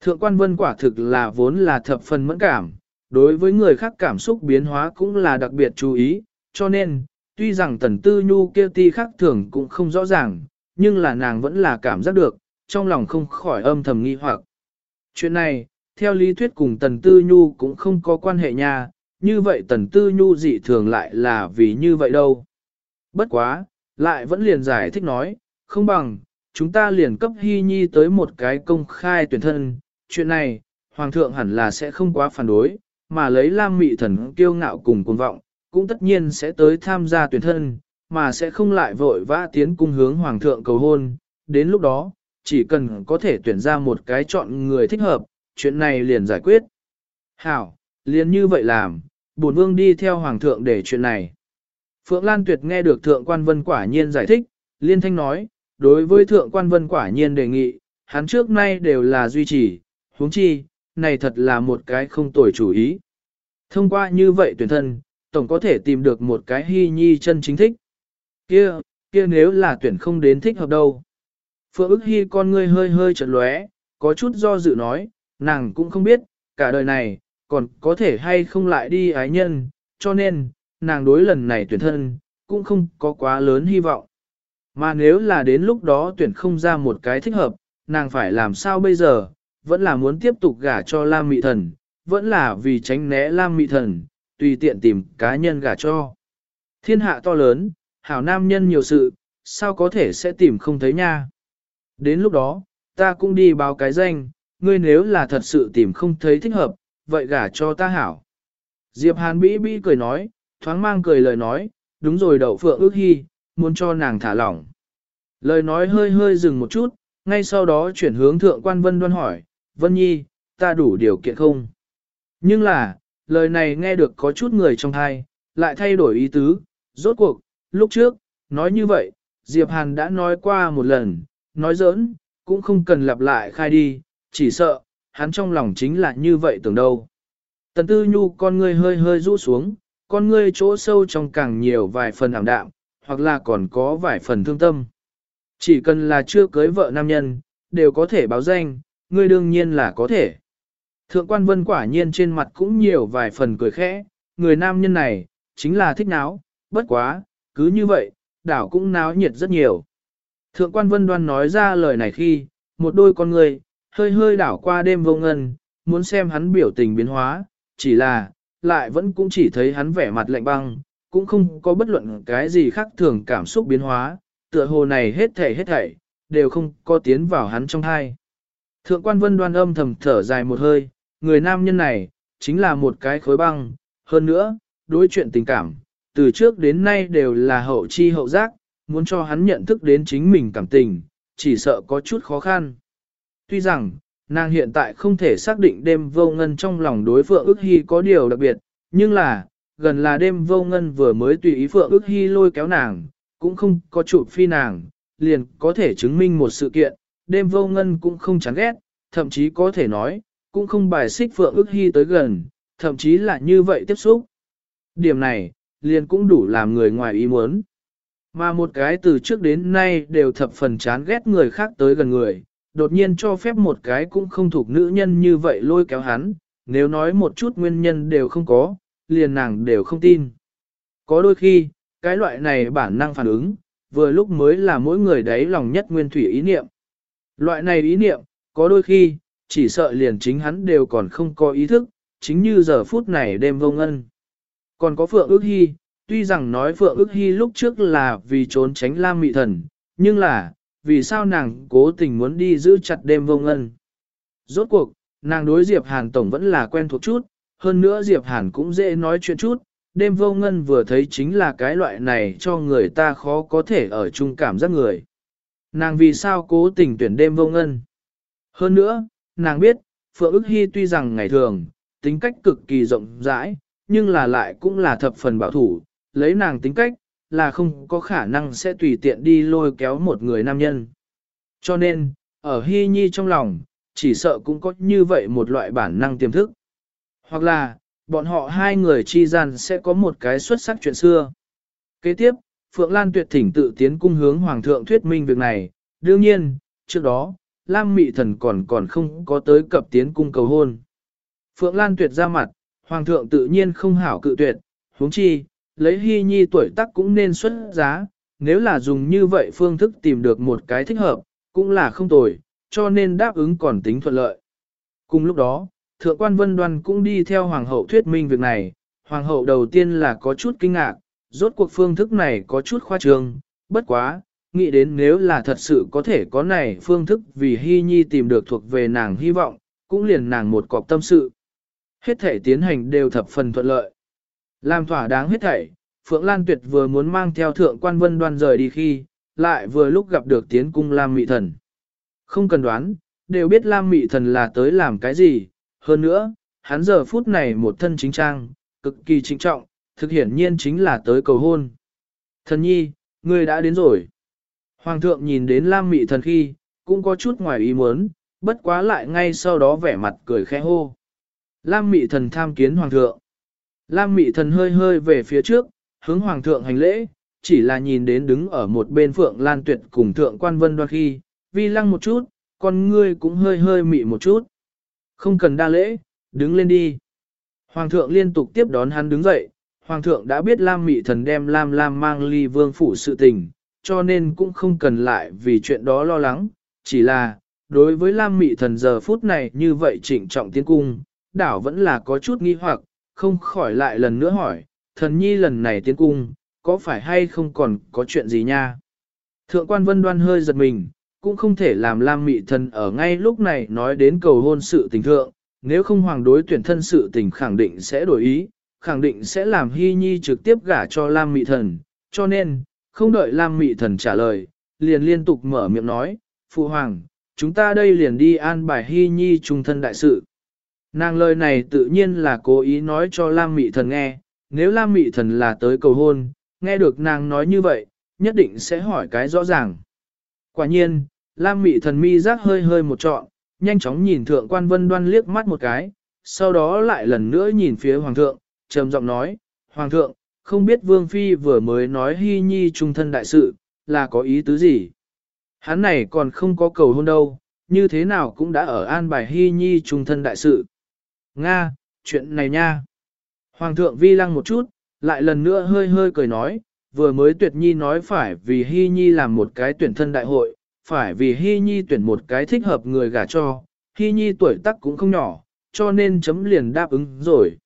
Thượng quan vân quả thực là vốn là thập phần mẫn cảm, đối với người khác cảm xúc biến hóa cũng là đặc biệt chú ý, cho nên, tuy rằng tần tư nhu kia ti khác thường cũng không rõ ràng, nhưng là nàng vẫn là cảm giác được, trong lòng không khỏi âm thầm nghi hoặc. Chuyện này, theo lý thuyết cùng tần tư nhu cũng không có quan hệ nha, như vậy tần tư nhu dị thường lại là vì như vậy đâu. Bất quá, lại vẫn liền giải thích nói, không bằng, chúng ta liền cấp hy nhi tới một cái công khai tuyển thân, chuyện này, hoàng thượng hẳn là sẽ không quá phản đối, mà lấy lam mị thần kiêu ngạo cùng cuồng vọng, cũng tất nhiên sẽ tới tham gia tuyển thân, mà sẽ không lại vội vã tiến cung hướng hoàng thượng cầu hôn, đến lúc đó, chỉ cần có thể tuyển ra một cái chọn người thích hợp, chuyện này liền giải quyết. Hảo, liền như vậy làm, bổn vương đi theo hoàng thượng để chuyện này. Phượng Lan Tuyệt nghe được Thượng Quan Vân quả nhiên giải thích, liên thanh nói, đối với Thượng Quan Vân quả nhiên đề nghị, hắn trước nay đều là duy trì, huống chi, này thật là một cái không tồi chủ ý. Thông qua như vậy tuyển thân, tổng có thể tìm được một cái hy nhi chân chính thích. Kia, kia nếu là tuyển không đến thích hợp đâu. Phượng ức hy con ngươi hơi hơi chật lóe, có chút do dự nói, nàng cũng không biết, cả đời này, còn có thể hay không lại đi ái nhân, cho nên, nàng đối lần này tuyển thân, cũng không có quá lớn hy vọng. Mà nếu là đến lúc đó tuyển không ra một cái thích hợp, nàng phải làm sao bây giờ, vẫn là muốn tiếp tục gả cho Lam Mị Thần, vẫn là vì tránh né Lam Mị Thần, tùy tiện tìm cá nhân gả cho. Thiên hạ to lớn, hảo nam nhân nhiều sự, sao có thể sẽ tìm không thấy nha. Đến lúc đó, ta cũng đi báo cái danh, ngươi nếu là thật sự tìm không thấy thích hợp, vậy gả cho ta hảo. Diệp Hàn bĩ bĩ cười nói, thoáng mang cười lời nói, đúng rồi đậu phượng ước hy, muốn cho nàng thả lỏng. Lời nói hơi hơi dừng một chút, ngay sau đó chuyển hướng thượng quan vân đoan hỏi, Vân Nhi, ta đủ điều kiện không? Nhưng là, lời này nghe được có chút người trong thai, lại thay đổi ý tứ, rốt cuộc, lúc trước, nói như vậy, Diệp Hàn đã nói qua một lần, nói giỡn, cũng không cần lặp lại khai đi, chỉ sợ, hắn trong lòng chính là như vậy tưởng đâu. Tần Tư Nhu con ngươi hơi hơi rũ xuống, con ngươi chỗ sâu trong càng nhiều vài phần ảm đạm, hoặc là còn có vài phần thương tâm. Chỉ cần là chưa cưới vợ nam nhân, đều có thể báo danh, ngươi đương nhiên là có thể. Thượng quan vân quả nhiên trên mặt cũng nhiều vài phần cười khẽ, người nam nhân này, chính là thích náo, bất quá, cứ như vậy, đảo cũng náo nhiệt rất nhiều. Thượng quan vân đoan nói ra lời này khi, một đôi con người, hơi hơi đảo qua đêm vô ngân, muốn xem hắn biểu tình biến hóa, chỉ là, lại vẫn cũng chỉ thấy hắn vẻ mặt lạnh băng, cũng không có bất luận cái gì khác thường cảm xúc biến hóa, tựa hồ này hết thảy hết thảy, đều không có tiến vào hắn trong hai. Thượng quan vân đoan âm thầm thở dài một hơi, người nam nhân này, chính là một cái khối băng, hơn nữa, đối chuyện tình cảm, từ trước đến nay đều là hậu chi hậu giác, muốn cho hắn nhận thức đến chính mình cảm tình, chỉ sợ có chút khó khăn. Tuy rằng, nàng hiện tại không thể xác định đêm vô ngân trong lòng đối phượng ước hy có điều đặc biệt, nhưng là, gần là đêm vô ngân vừa mới tùy ý phượng ước hy lôi kéo nàng, cũng không có chụp phi nàng, liền có thể chứng minh một sự kiện, đêm vô ngân cũng không chán ghét, thậm chí có thể nói, cũng không bài xích phượng ức hy tới gần, thậm chí là như vậy tiếp xúc. Điểm này, liền cũng đủ làm người ngoài ý muốn. Mà một cái từ trước đến nay đều thập phần chán ghét người khác tới gần người, đột nhiên cho phép một cái cũng không thuộc nữ nhân như vậy lôi kéo hắn, nếu nói một chút nguyên nhân đều không có, liền nàng đều không tin. Có đôi khi, cái loại này bản năng phản ứng, vừa lúc mới là mỗi người đấy lòng nhất nguyên thủy ý niệm. Loại này ý niệm, có đôi khi, chỉ sợ liền chính hắn đều còn không có ý thức, chính như giờ phút này đêm vô ngân. Còn có Phượng ước hy, tuy rằng nói Phượng ước hy lúc trước là vì trốn tránh Lam Mị Thần, nhưng là, vì sao nàng cố tình muốn đi giữ chặt đêm vô ngân. Rốt cuộc, nàng đối Diệp Hàn Tổng vẫn là quen thuộc chút, hơn nữa Diệp Hàn cũng dễ nói chuyện chút, đêm vô ngân vừa thấy chính là cái loại này cho người ta khó có thể ở chung cảm giác người. Nàng vì sao cố tình tuyển đêm vô ngân? Hơn nữa, nàng biết, Phượng ức hy tuy rằng ngày thường, tính cách cực kỳ rộng rãi, nhưng là lại cũng là thập phần bảo thủ, lấy nàng tính cách, là không có khả năng sẽ tùy tiện đi lôi kéo một người nam nhân. Cho nên, ở Hy Nhi trong lòng, chỉ sợ cũng có như vậy một loại bản năng tiềm thức. Hoặc là, bọn họ hai người chi gian sẽ có một cái xuất sắc chuyện xưa. Kế tiếp, Phượng Lan tuyệt thỉnh tự tiến cung hướng Hoàng thượng thuyết minh việc này. Đương nhiên, trước đó, Lam Mị Thần còn còn không có tới cập tiến cung cầu hôn. Phượng Lan tuyệt ra mặt, Hoàng thượng tự nhiên không hảo cự tuyệt, huống chi, lấy hy nhi tuổi tác cũng nên xuất giá, nếu là dùng như vậy phương thức tìm được một cái thích hợp, cũng là không tồi, cho nên đáp ứng còn tính thuận lợi. Cùng lúc đó, Thượng quan Vân Đoan cũng đi theo Hoàng hậu thuyết minh việc này, Hoàng hậu đầu tiên là có chút kinh ngạc, rốt cuộc phương thức này có chút khoa trương, bất quá, nghĩ đến nếu là thật sự có thể có này phương thức vì Hy Nhi tìm được thuộc về nàng hy vọng, cũng liền nàng một cọc tâm sự. Hết thể tiến hành đều thập phần thuận lợi. Làm thỏa đáng hết thảy, Phượng Lan Tuyệt vừa muốn mang theo thượng quan vân đoan rời đi khi, lại vừa lúc gặp được tiến cung Lam Mị Thần. Không cần đoán, đều biết Lam Mị Thần là tới làm cái gì, hơn nữa, hắn giờ phút này một thân chính trang, cực kỳ chính trọng, thực hiển nhiên chính là tới cầu hôn. Thần nhi, ngươi đã đến rồi. Hoàng thượng nhìn đến Lam Mị Thần khi, cũng có chút ngoài ý muốn, bất quá lại ngay sau đó vẻ mặt cười khẽ hô. Lam Mị Thần tham kiến Hoàng thượng. Lam Mị Thần hơi hơi về phía trước, hướng Hoàng thượng hành lễ, chỉ là nhìn đến đứng ở một bên Phượng Lan Tuyệt cùng Thượng Quan Vân Đoan khi, vi lăng một chút, con ngươi cũng hơi hơi mị một chút. Không cần đa lễ, đứng lên đi. Hoàng thượng liên tục tiếp đón hắn đứng dậy, Hoàng thượng đã biết Lam Mị Thần đem Lam Lam mang ly vương phủ sự tình, cho nên cũng không cần lại vì chuyện đó lo lắng, chỉ là, đối với Lam Mị Thần giờ phút này như vậy trịnh trọng tiến cung, đảo vẫn là có chút nghi hoặc, không khỏi lại lần nữa hỏi, thần nhi lần này tiến cung, có phải hay không còn có chuyện gì nha? Thượng quan vân đoan hơi giật mình, cũng không thể làm Lam Mị Thần ở ngay lúc này nói đến cầu hôn sự tình thượng, nếu không hoàng đối tuyển thân sự tình khẳng định sẽ đổi ý, khẳng định sẽ làm Hy Nhi trực tiếp gả cho Lam Mị Thần, cho nên, không đợi Lam Mị Thần trả lời, liền liên tục mở miệng nói, Phụ Hoàng, chúng ta đây liền đi an bài Hy Nhi trung thân đại sự. Nàng lời này tự nhiên là cố ý nói cho Lam Mị Thần nghe, nếu Lam Mị Thần là tới cầu hôn, nghe được nàng nói như vậy, nhất định sẽ hỏi cái rõ ràng. Quả nhiên, Lam Mị Thần mi giác hơi hơi một trọn, nhanh chóng nhìn Thượng quan Vân Đoan liếc mắt một cái, sau đó lại lần nữa nhìn phía Hoàng thượng, trầm giọng nói, Hoàng thượng, không biết Vương Phi vừa mới nói hy nhi trung thân đại sự, là có ý tứ gì? Hắn này còn không có cầu hôn đâu, như thế nào cũng đã ở an bài hy nhi trung thân đại sự. Nga, chuyện này nha. Hoàng thượng vi lăng một chút, lại lần nữa hơi hơi cười nói, vừa mới tuyệt nhi nói phải vì Hy Nhi làm một cái tuyển thân đại hội, phải vì Hy Nhi tuyển một cái thích hợp người gả cho, Hy Nhi tuổi tác cũng không nhỏ, cho nên chấm liền đáp ứng rồi.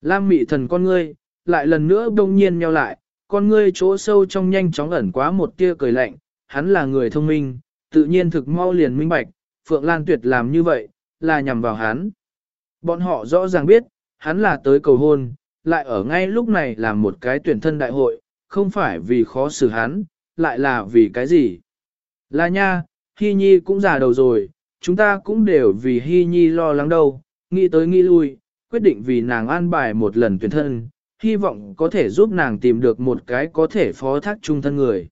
Lam mị thần con ngươi, lại lần nữa đông nhiên nheo lại, con ngươi chỗ sâu trong nhanh chóng ẩn quá một tia cười lạnh, hắn là người thông minh, tự nhiên thực mau liền minh bạch, Phượng Lan Tuyệt làm như vậy, là nhằm vào hắn. Bọn họ rõ ràng biết, hắn là tới cầu hôn, lại ở ngay lúc này làm một cái tuyển thân đại hội, không phải vì khó xử hắn, lại là vì cái gì. Là nha, Hy Nhi cũng già đầu rồi, chúng ta cũng đều vì Hy Nhi lo lắng đâu, nghĩ tới nghĩ lui, quyết định vì nàng an bài một lần tuyển thân, hy vọng có thể giúp nàng tìm được một cái có thể phó thác trung thân người.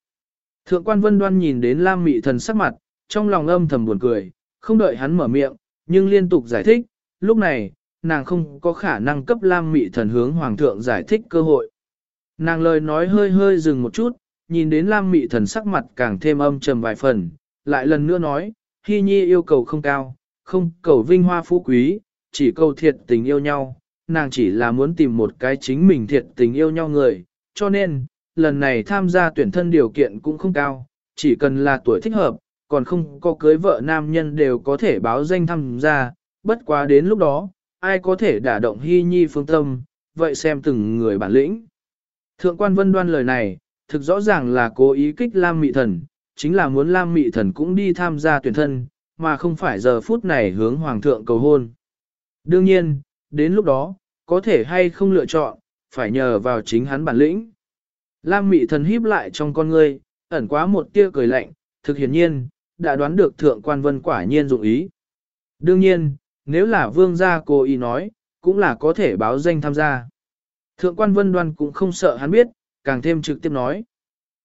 Thượng quan vân đoan nhìn đến Lam Mị Thần sắc mặt, trong lòng âm thầm buồn cười, không đợi hắn mở miệng, nhưng liên tục giải thích, lúc này, nàng không có khả năng cấp Lam Mị Thần hướng Hoàng thượng giải thích cơ hội. Nàng lời nói hơi hơi dừng một chút, nhìn đến Lam Mị Thần sắc mặt càng thêm âm trầm vài phần, lại lần nữa nói, Hy Nhi yêu cầu không cao, không cầu vinh hoa phú quý, chỉ cầu thiệt tình yêu nhau, nàng chỉ là muốn tìm một cái chính mình thiệt tình yêu nhau người, cho nên, lần này tham gia tuyển thân điều kiện cũng không cao, chỉ cần là tuổi thích hợp, còn không có cưới vợ nam nhân đều có thể báo danh tham gia, bất quá đến lúc đó, ai có thể đả động hy nhi phương tâm, vậy xem từng người bản lĩnh. Thượng quan vân đoan lời này, thực rõ ràng là cố ý kích Lam Mị Thần, chính là muốn Lam Mị Thần cũng đi tham gia tuyển thân, mà không phải giờ phút này hướng Hoàng thượng cầu hôn. Đương nhiên, đến lúc đó, có thể hay không lựa chọn, phải nhờ vào chính hắn bản lĩnh. Lam mị thần híp lại trong con ngươi, ẩn quá một tia cười lạnh, thực hiển nhiên, đã đoán được thượng quan vân quả nhiên dụng ý. Đương nhiên, nếu là vương gia cô ý nói, cũng là có thể báo danh tham gia. Thượng quan vân đoan cũng không sợ hắn biết, càng thêm trực tiếp nói.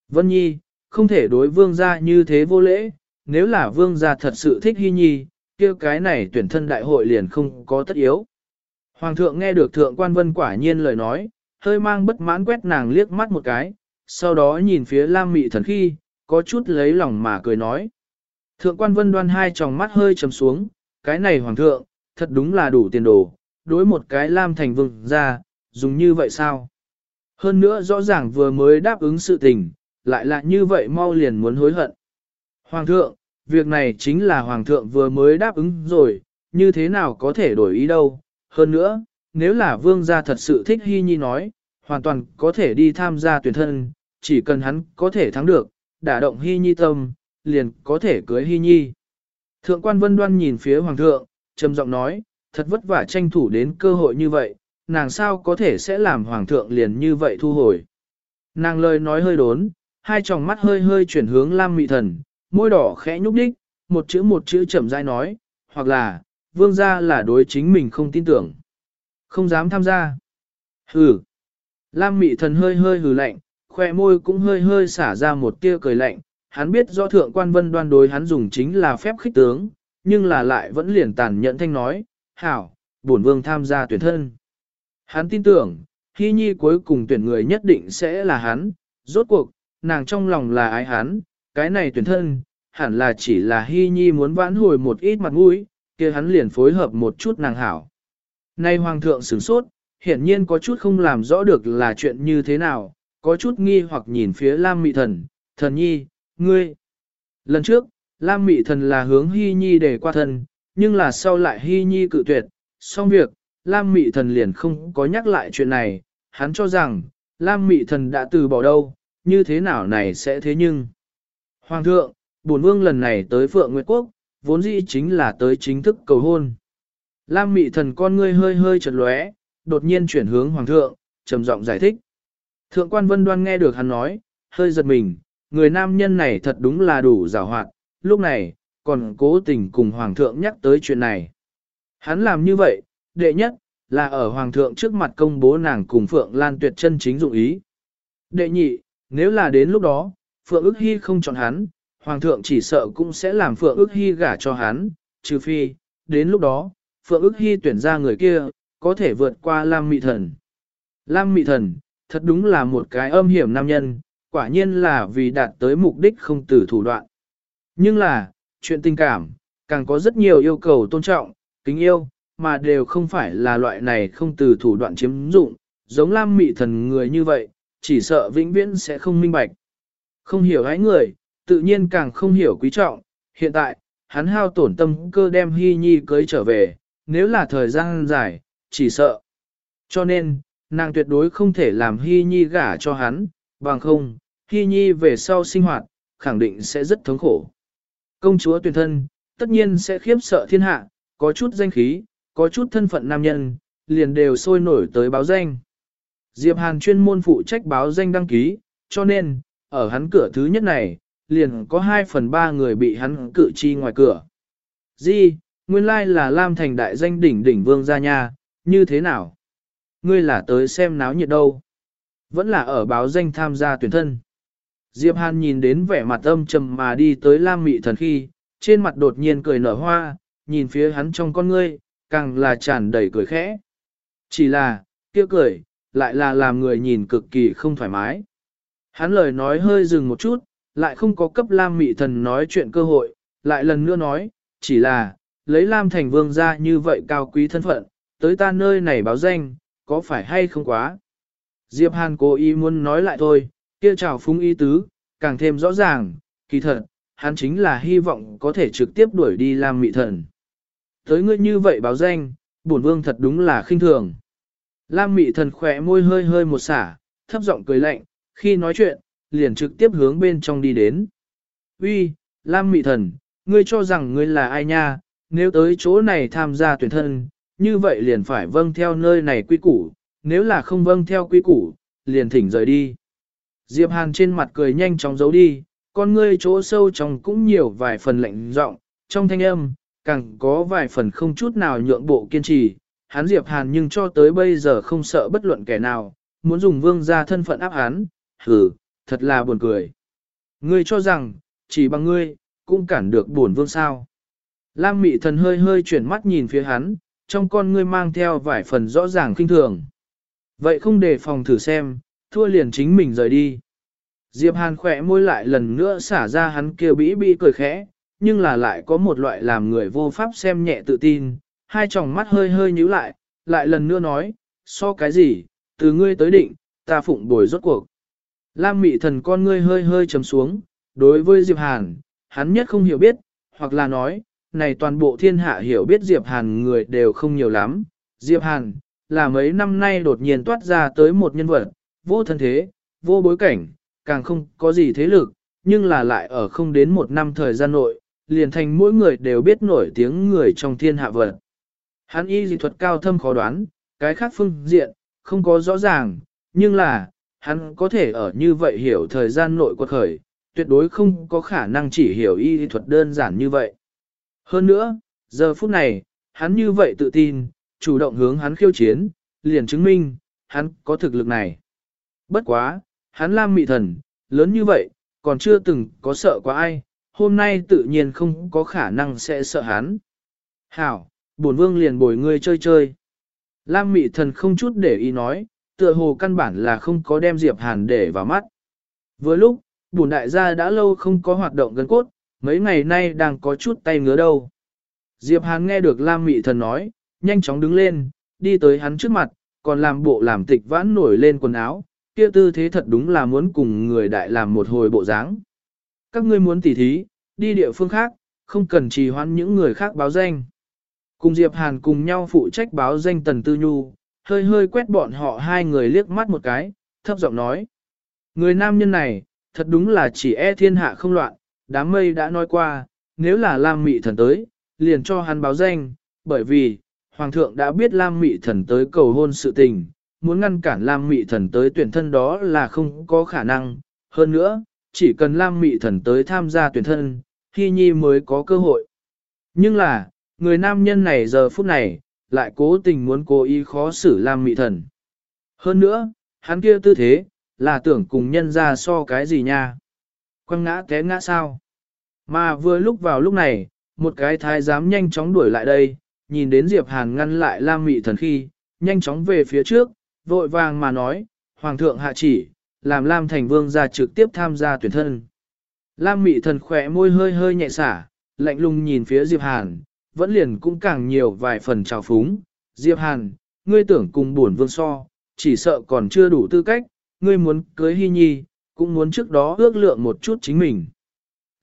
Vân Nhi, không thể đối vương gia như thế vô lễ, nếu là vương gia thật sự thích hy nhi, kia cái này tuyển thân đại hội liền không có tất yếu. Hoàng thượng nghe được thượng quan vân quả nhiên lời nói, hơi mang bất mãn quét nàng liếc mắt một cái, sau đó nhìn phía Lam Mị Thần khi, có chút lấy lòng mà cười nói. Thượng quan vân đoan hai tròng mắt hơi trầm xuống, cái này hoàng thượng, thật đúng là đủ tiền đồ, đối một cái Lam thành vương ra, dùng như vậy sao? Hơn nữa rõ ràng vừa mới đáp ứng sự tình, lại là như vậy mau liền muốn hối hận. Hoàng thượng, việc này chính là hoàng thượng vừa mới đáp ứng rồi, như thế nào có thể đổi ý đâu. Hơn nữa, nếu là vương gia thật sự thích Hy Nhi nói, hoàn toàn có thể đi tham gia tuyển thân, chỉ cần hắn có thể thắng được, đả động Hy Nhi tâm, liền có thể cưới Hy Nhi. Thượng quan vân đoan nhìn phía hoàng thượng, trầm giọng nói, thật vất vả tranh thủ đến cơ hội như vậy, nàng sao có thể sẽ làm hoàng thượng liền như vậy thu hồi. Nàng lời nói hơi đốn, hai tròng mắt hơi hơi chuyển hướng Lam Mị Thần, môi đỏ khẽ nhúc đích, một chữ một chữ chậm rãi nói, hoặc là, vương gia là đối chính mình không tin tưởng. Không dám tham gia. Hừ. Lam mị thần hơi hơi hừ lạnh, khoe môi cũng hơi hơi xả ra một tia cười lạnh, hắn biết do thượng quan vân đoan đối hắn dùng chính là phép khích tướng, nhưng là lại vẫn liền tàn nhẫn thanh nói, hảo, bổn vương tham gia tuyển thân. Hắn tin tưởng, Hy Nhi cuối cùng tuyển người nhất định sẽ là hắn, rốt cuộc, nàng trong lòng là ái hắn, cái này tuyển thân, hẳn là chỉ là Hy Nhi muốn vãn hồi một ít mặt mũi, kia hắn liền phối hợp một chút nàng hảo. Nay Hoàng thượng sửng sốt, hiển nhiên có chút không làm rõ được là chuyện như thế nào, có chút nghi hoặc nhìn phía Lam Mị Thần, thần nhi, ngươi. Lần trước, Lam Mị Thần là hướng Hy Nhi để qua thân, nhưng là sau lại Hy Nhi cự tuyệt, xong việc, Lam Mị Thần liền không có nhắc lại chuyện này, hắn cho rằng, Lam Mị Thần đã từ bỏ đâu, như thế nào này sẽ thế nhưng. Hoàng thượng, bổn vương lần này tới Phượng Nguyệt Quốc, vốn dĩ chính là tới chính thức cầu hôn. Lam mị thần con ngươi hơi hơi chật lóe, đột nhiên chuyển hướng hoàng thượng, trầm giọng giải thích. Thượng quan vân đoan nghe được hắn nói, hơi giật mình, người nam nhân này thật đúng là đủ giàu hoạt, lúc này, còn cố tình cùng hoàng thượng nhắc tới chuyện này. Hắn làm như vậy, đệ nhất, là ở hoàng thượng trước mặt công bố nàng cùng Phượng Lan tuyệt chân chính dụng ý. Đệ nhị, nếu là đến lúc đó, Phượng ức hy không chọn hắn, hoàng thượng chỉ sợ cũng sẽ làm Phượng ước hy gả cho hắn, trừ phi, đến lúc đó, Phượng ước hy tuyển ra người kia, có thể vượt qua Lam Mị Thần. Lam Mị Thần, thật đúng là một cái âm hiểm nam nhân, quả nhiên là vì đạt tới mục đích không từ thủ đoạn. Nhưng là, chuyện tình cảm, càng có rất nhiều yêu cầu tôn trọng, kính yêu, mà đều không phải là loại này không từ thủ đoạn chiếm dụng, giống Lam Mị Thần người như vậy, chỉ sợ vĩnh viễn sẽ không minh bạch. Không hiểu hái người, tự nhiên càng không hiểu quý trọng, hiện tại, hắn hao tổn tâm cơ đem Hy Nhi cưới trở về, nếu là thời gian dài, chỉ sợ. Cho nên, nàng tuyệt đối không thể làm Hy Nhi gả cho hắn, bằng không, Hy Nhi về sau sinh hoạt, khẳng định sẽ rất thống khổ. Công chúa tuyển thân, tất nhiên sẽ khiếp sợ thiên hạ, có chút danh khí, có chút thân phận nam nhân, liền đều sôi nổi tới báo danh. Diệp Hàn chuyên môn phụ trách báo danh đăng ký, cho nên, ở hắn cửa thứ nhất này, liền có 2 phần 3 người bị hắn cử chi ngoài cửa. Di, nguyên lai là Lam Thành đại danh đỉnh đỉnh vương gia nha, như thế nào? Ngươi là tới xem náo nhiệt đâu? Vẫn là ở báo danh tham gia tuyển thân. Diệp Hàn nhìn đến vẻ mặt âm trầm mà đi tới Lam Mị Thần khi, trên mặt đột nhiên cười nở hoa, nhìn phía hắn trong con ngươi, càng là tràn đầy cười khẽ. Chỉ là, kia cười, lại là làm người nhìn cực kỳ không thoải mái. Hắn lời nói hơi dừng một chút, lại không có cấp Lam Mị Thần nói chuyện cơ hội, lại lần nữa nói, chỉ là, lấy Lam Thành Vương ra như vậy cao quý thân phận, tới ta nơi này báo danh, có phải hay không quá? Diệp Hàn cố ý muốn nói lại thôi, kia chào phúng ý tứ, càng thêm rõ ràng, kỳ thật, hắn chính là hy vọng có thể trực tiếp đuổi đi Lam Mị Thần. Tới ngươi như vậy báo danh, bổn vương thật đúng là khinh thường. Lam Mị Thần khỏe môi hơi hơi một xả, thấp giọng cười lạnh, khi nói chuyện, liền trực tiếp hướng bên trong đi đến. Uy, Lam Mị Thần, ngươi cho rằng ngươi là ai nha, nếu tới chỗ này tham gia tuyển thân, như vậy liền phải vâng theo nơi này quy củ, nếu là không vâng theo quy củ, liền thỉnh rời đi. Diệp Hàn trên mặt cười nhanh chóng giấu đi, con ngươi chỗ sâu trong cũng nhiều vài phần lạnh giọng, trong thanh âm, càng có vài phần không chút nào nhượng bộ kiên trì. Hắn Diệp Hàn nhưng cho tới bây giờ không sợ bất luận kẻ nào, muốn dùng vương gia thân phận áp hắn, hừ, thật là buồn cười. Ngươi cho rằng, chỉ bằng ngươi, cũng cản được buồn vương sao. Lam mị thần hơi hơi chuyển mắt nhìn phía hắn, trong con ngươi mang theo vài phần rõ ràng kinh thường. Vậy không để phòng thử xem, thua liền chính mình rời đi. Diệp Hàn khỏe môi lại lần nữa xả ra hắn kêu bĩ bĩ cười khẽ, nhưng là lại có một loại làm người vô pháp xem nhẹ tự tin, hai tròng mắt hơi hơi nhíu lại, lại lần nữa nói, so cái gì, từ ngươi tới định, ta phụng bồi rốt cuộc. Lam mị thần con ngươi hơi hơi trầm xuống, đối với Diệp Hàn, hắn nhất không hiểu biết, hoặc là nói, này toàn bộ thiên hạ hiểu biết Diệp Hàn người đều không nhiều lắm. Diệp Hàn, là mấy năm nay đột nhiên toát ra tới một nhân vật, vô thân thế, vô bối cảnh, càng không có gì thế lực, nhưng là lại ở không đến một năm thời gian nội, liền thành mỗi người đều biết nổi tiếng người trong thiên hạ vật. Hắn y dị thuật cao thâm khó đoán, cái khác phương diện, không có rõ ràng, nhưng là, hắn có thể ở như vậy hiểu thời gian nội quật khởi, tuyệt đối không có khả năng chỉ hiểu y thuật đơn giản như vậy. Hơn nữa, giờ phút này, hắn như vậy tự tin, chủ động hướng hắn khiêu chiến, liền chứng minh, hắn có thực lực này. Bất quá, hắn lam mị thần, lớn như vậy, còn chưa từng có sợ quá ai, hôm nay tự nhiên không có khả năng sẽ sợ hắn. Hảo, bổn vương liền bồi ngươi chơi chơi. Lam mị thần không chút để ý nói, tựa hồ căn bản là không có đem Diệp Hàn để vào mắt. Vừa lúc, Bùn đại gia đã lâu không có hoạt động gần cốt, mấy ngày nay đang có chút tay ngứa đâu. Diệp Hàn nghe được Lam mị thần nói, nhanh chóng đứng lên, đi tới hắn trước mặt, còn làm bộ làm tịch vãn nổi lên quần áo, kia tư thế thật đúng là muốn cùng người đại làm một hồi bộ dáng. Các ngươi muốn tỉ thí, đi địa phương khác, không cần trì hoãn những người khác báo danh. Cùng Diệp Hàn cùng nhau phụ trách báo danh Tần Tư Nhu, hơi hơi quét bọn họ hai người liếc mắt một cái, thấp giọng nói. Người nam nhân này, thật đúng là chỉ e thiên hạ không loạn, đám mây đã nói qua, nếu là Lam Mị Thần tới, liền cho hắn báo danh, bởi vì, Hoàng thượng đã biết Lam Mị Thần tới cầu hôn sự tình, muốn ngăn cản Lam Mị Thần tới tuyển thân đó là không có khả năng. Hơn nữa, chỉ cần Lam Mị Thần tới tham gia tuyển thân, Hy Nhi mới có cơ hội. Nhưng là, người nam nhân này giờ phút này, lại cố tình muốn cố ý khó xử Lam Mị Thần. Hơn nữa, hắn kia tư thế, là tưởng cùng nhân ra so cái gì nha. Quăng ngã té ngã sao. Mà vừa lúc vào lúc này, một cái thái giám nhanh chóng đuổi lại đây, nhìn đến Diệp Hàn ngăn lại Lam Mị Thần khi, nhanh chóng về phía trước, vội vàng mà nói, Hoàng thượng hạ chỉ, làm Lam Thành Vương ra trực tiếp tham gia tuyển thân. Lam Mị Thần khỏe môi hơi hơi nhẹ xả, lạnh lùng nhìn phía Diệp Hàn, vẫn liền cũng càng nhiều vài phần trào phúng. Diệp Hàn, ngươi tưởng cùng buồn vương so, chỉ sợ còn chưa đủ tư cách, ngươi muốn cưới hy nhi, cũng muốn trước đó ước lượng một chút chính mình.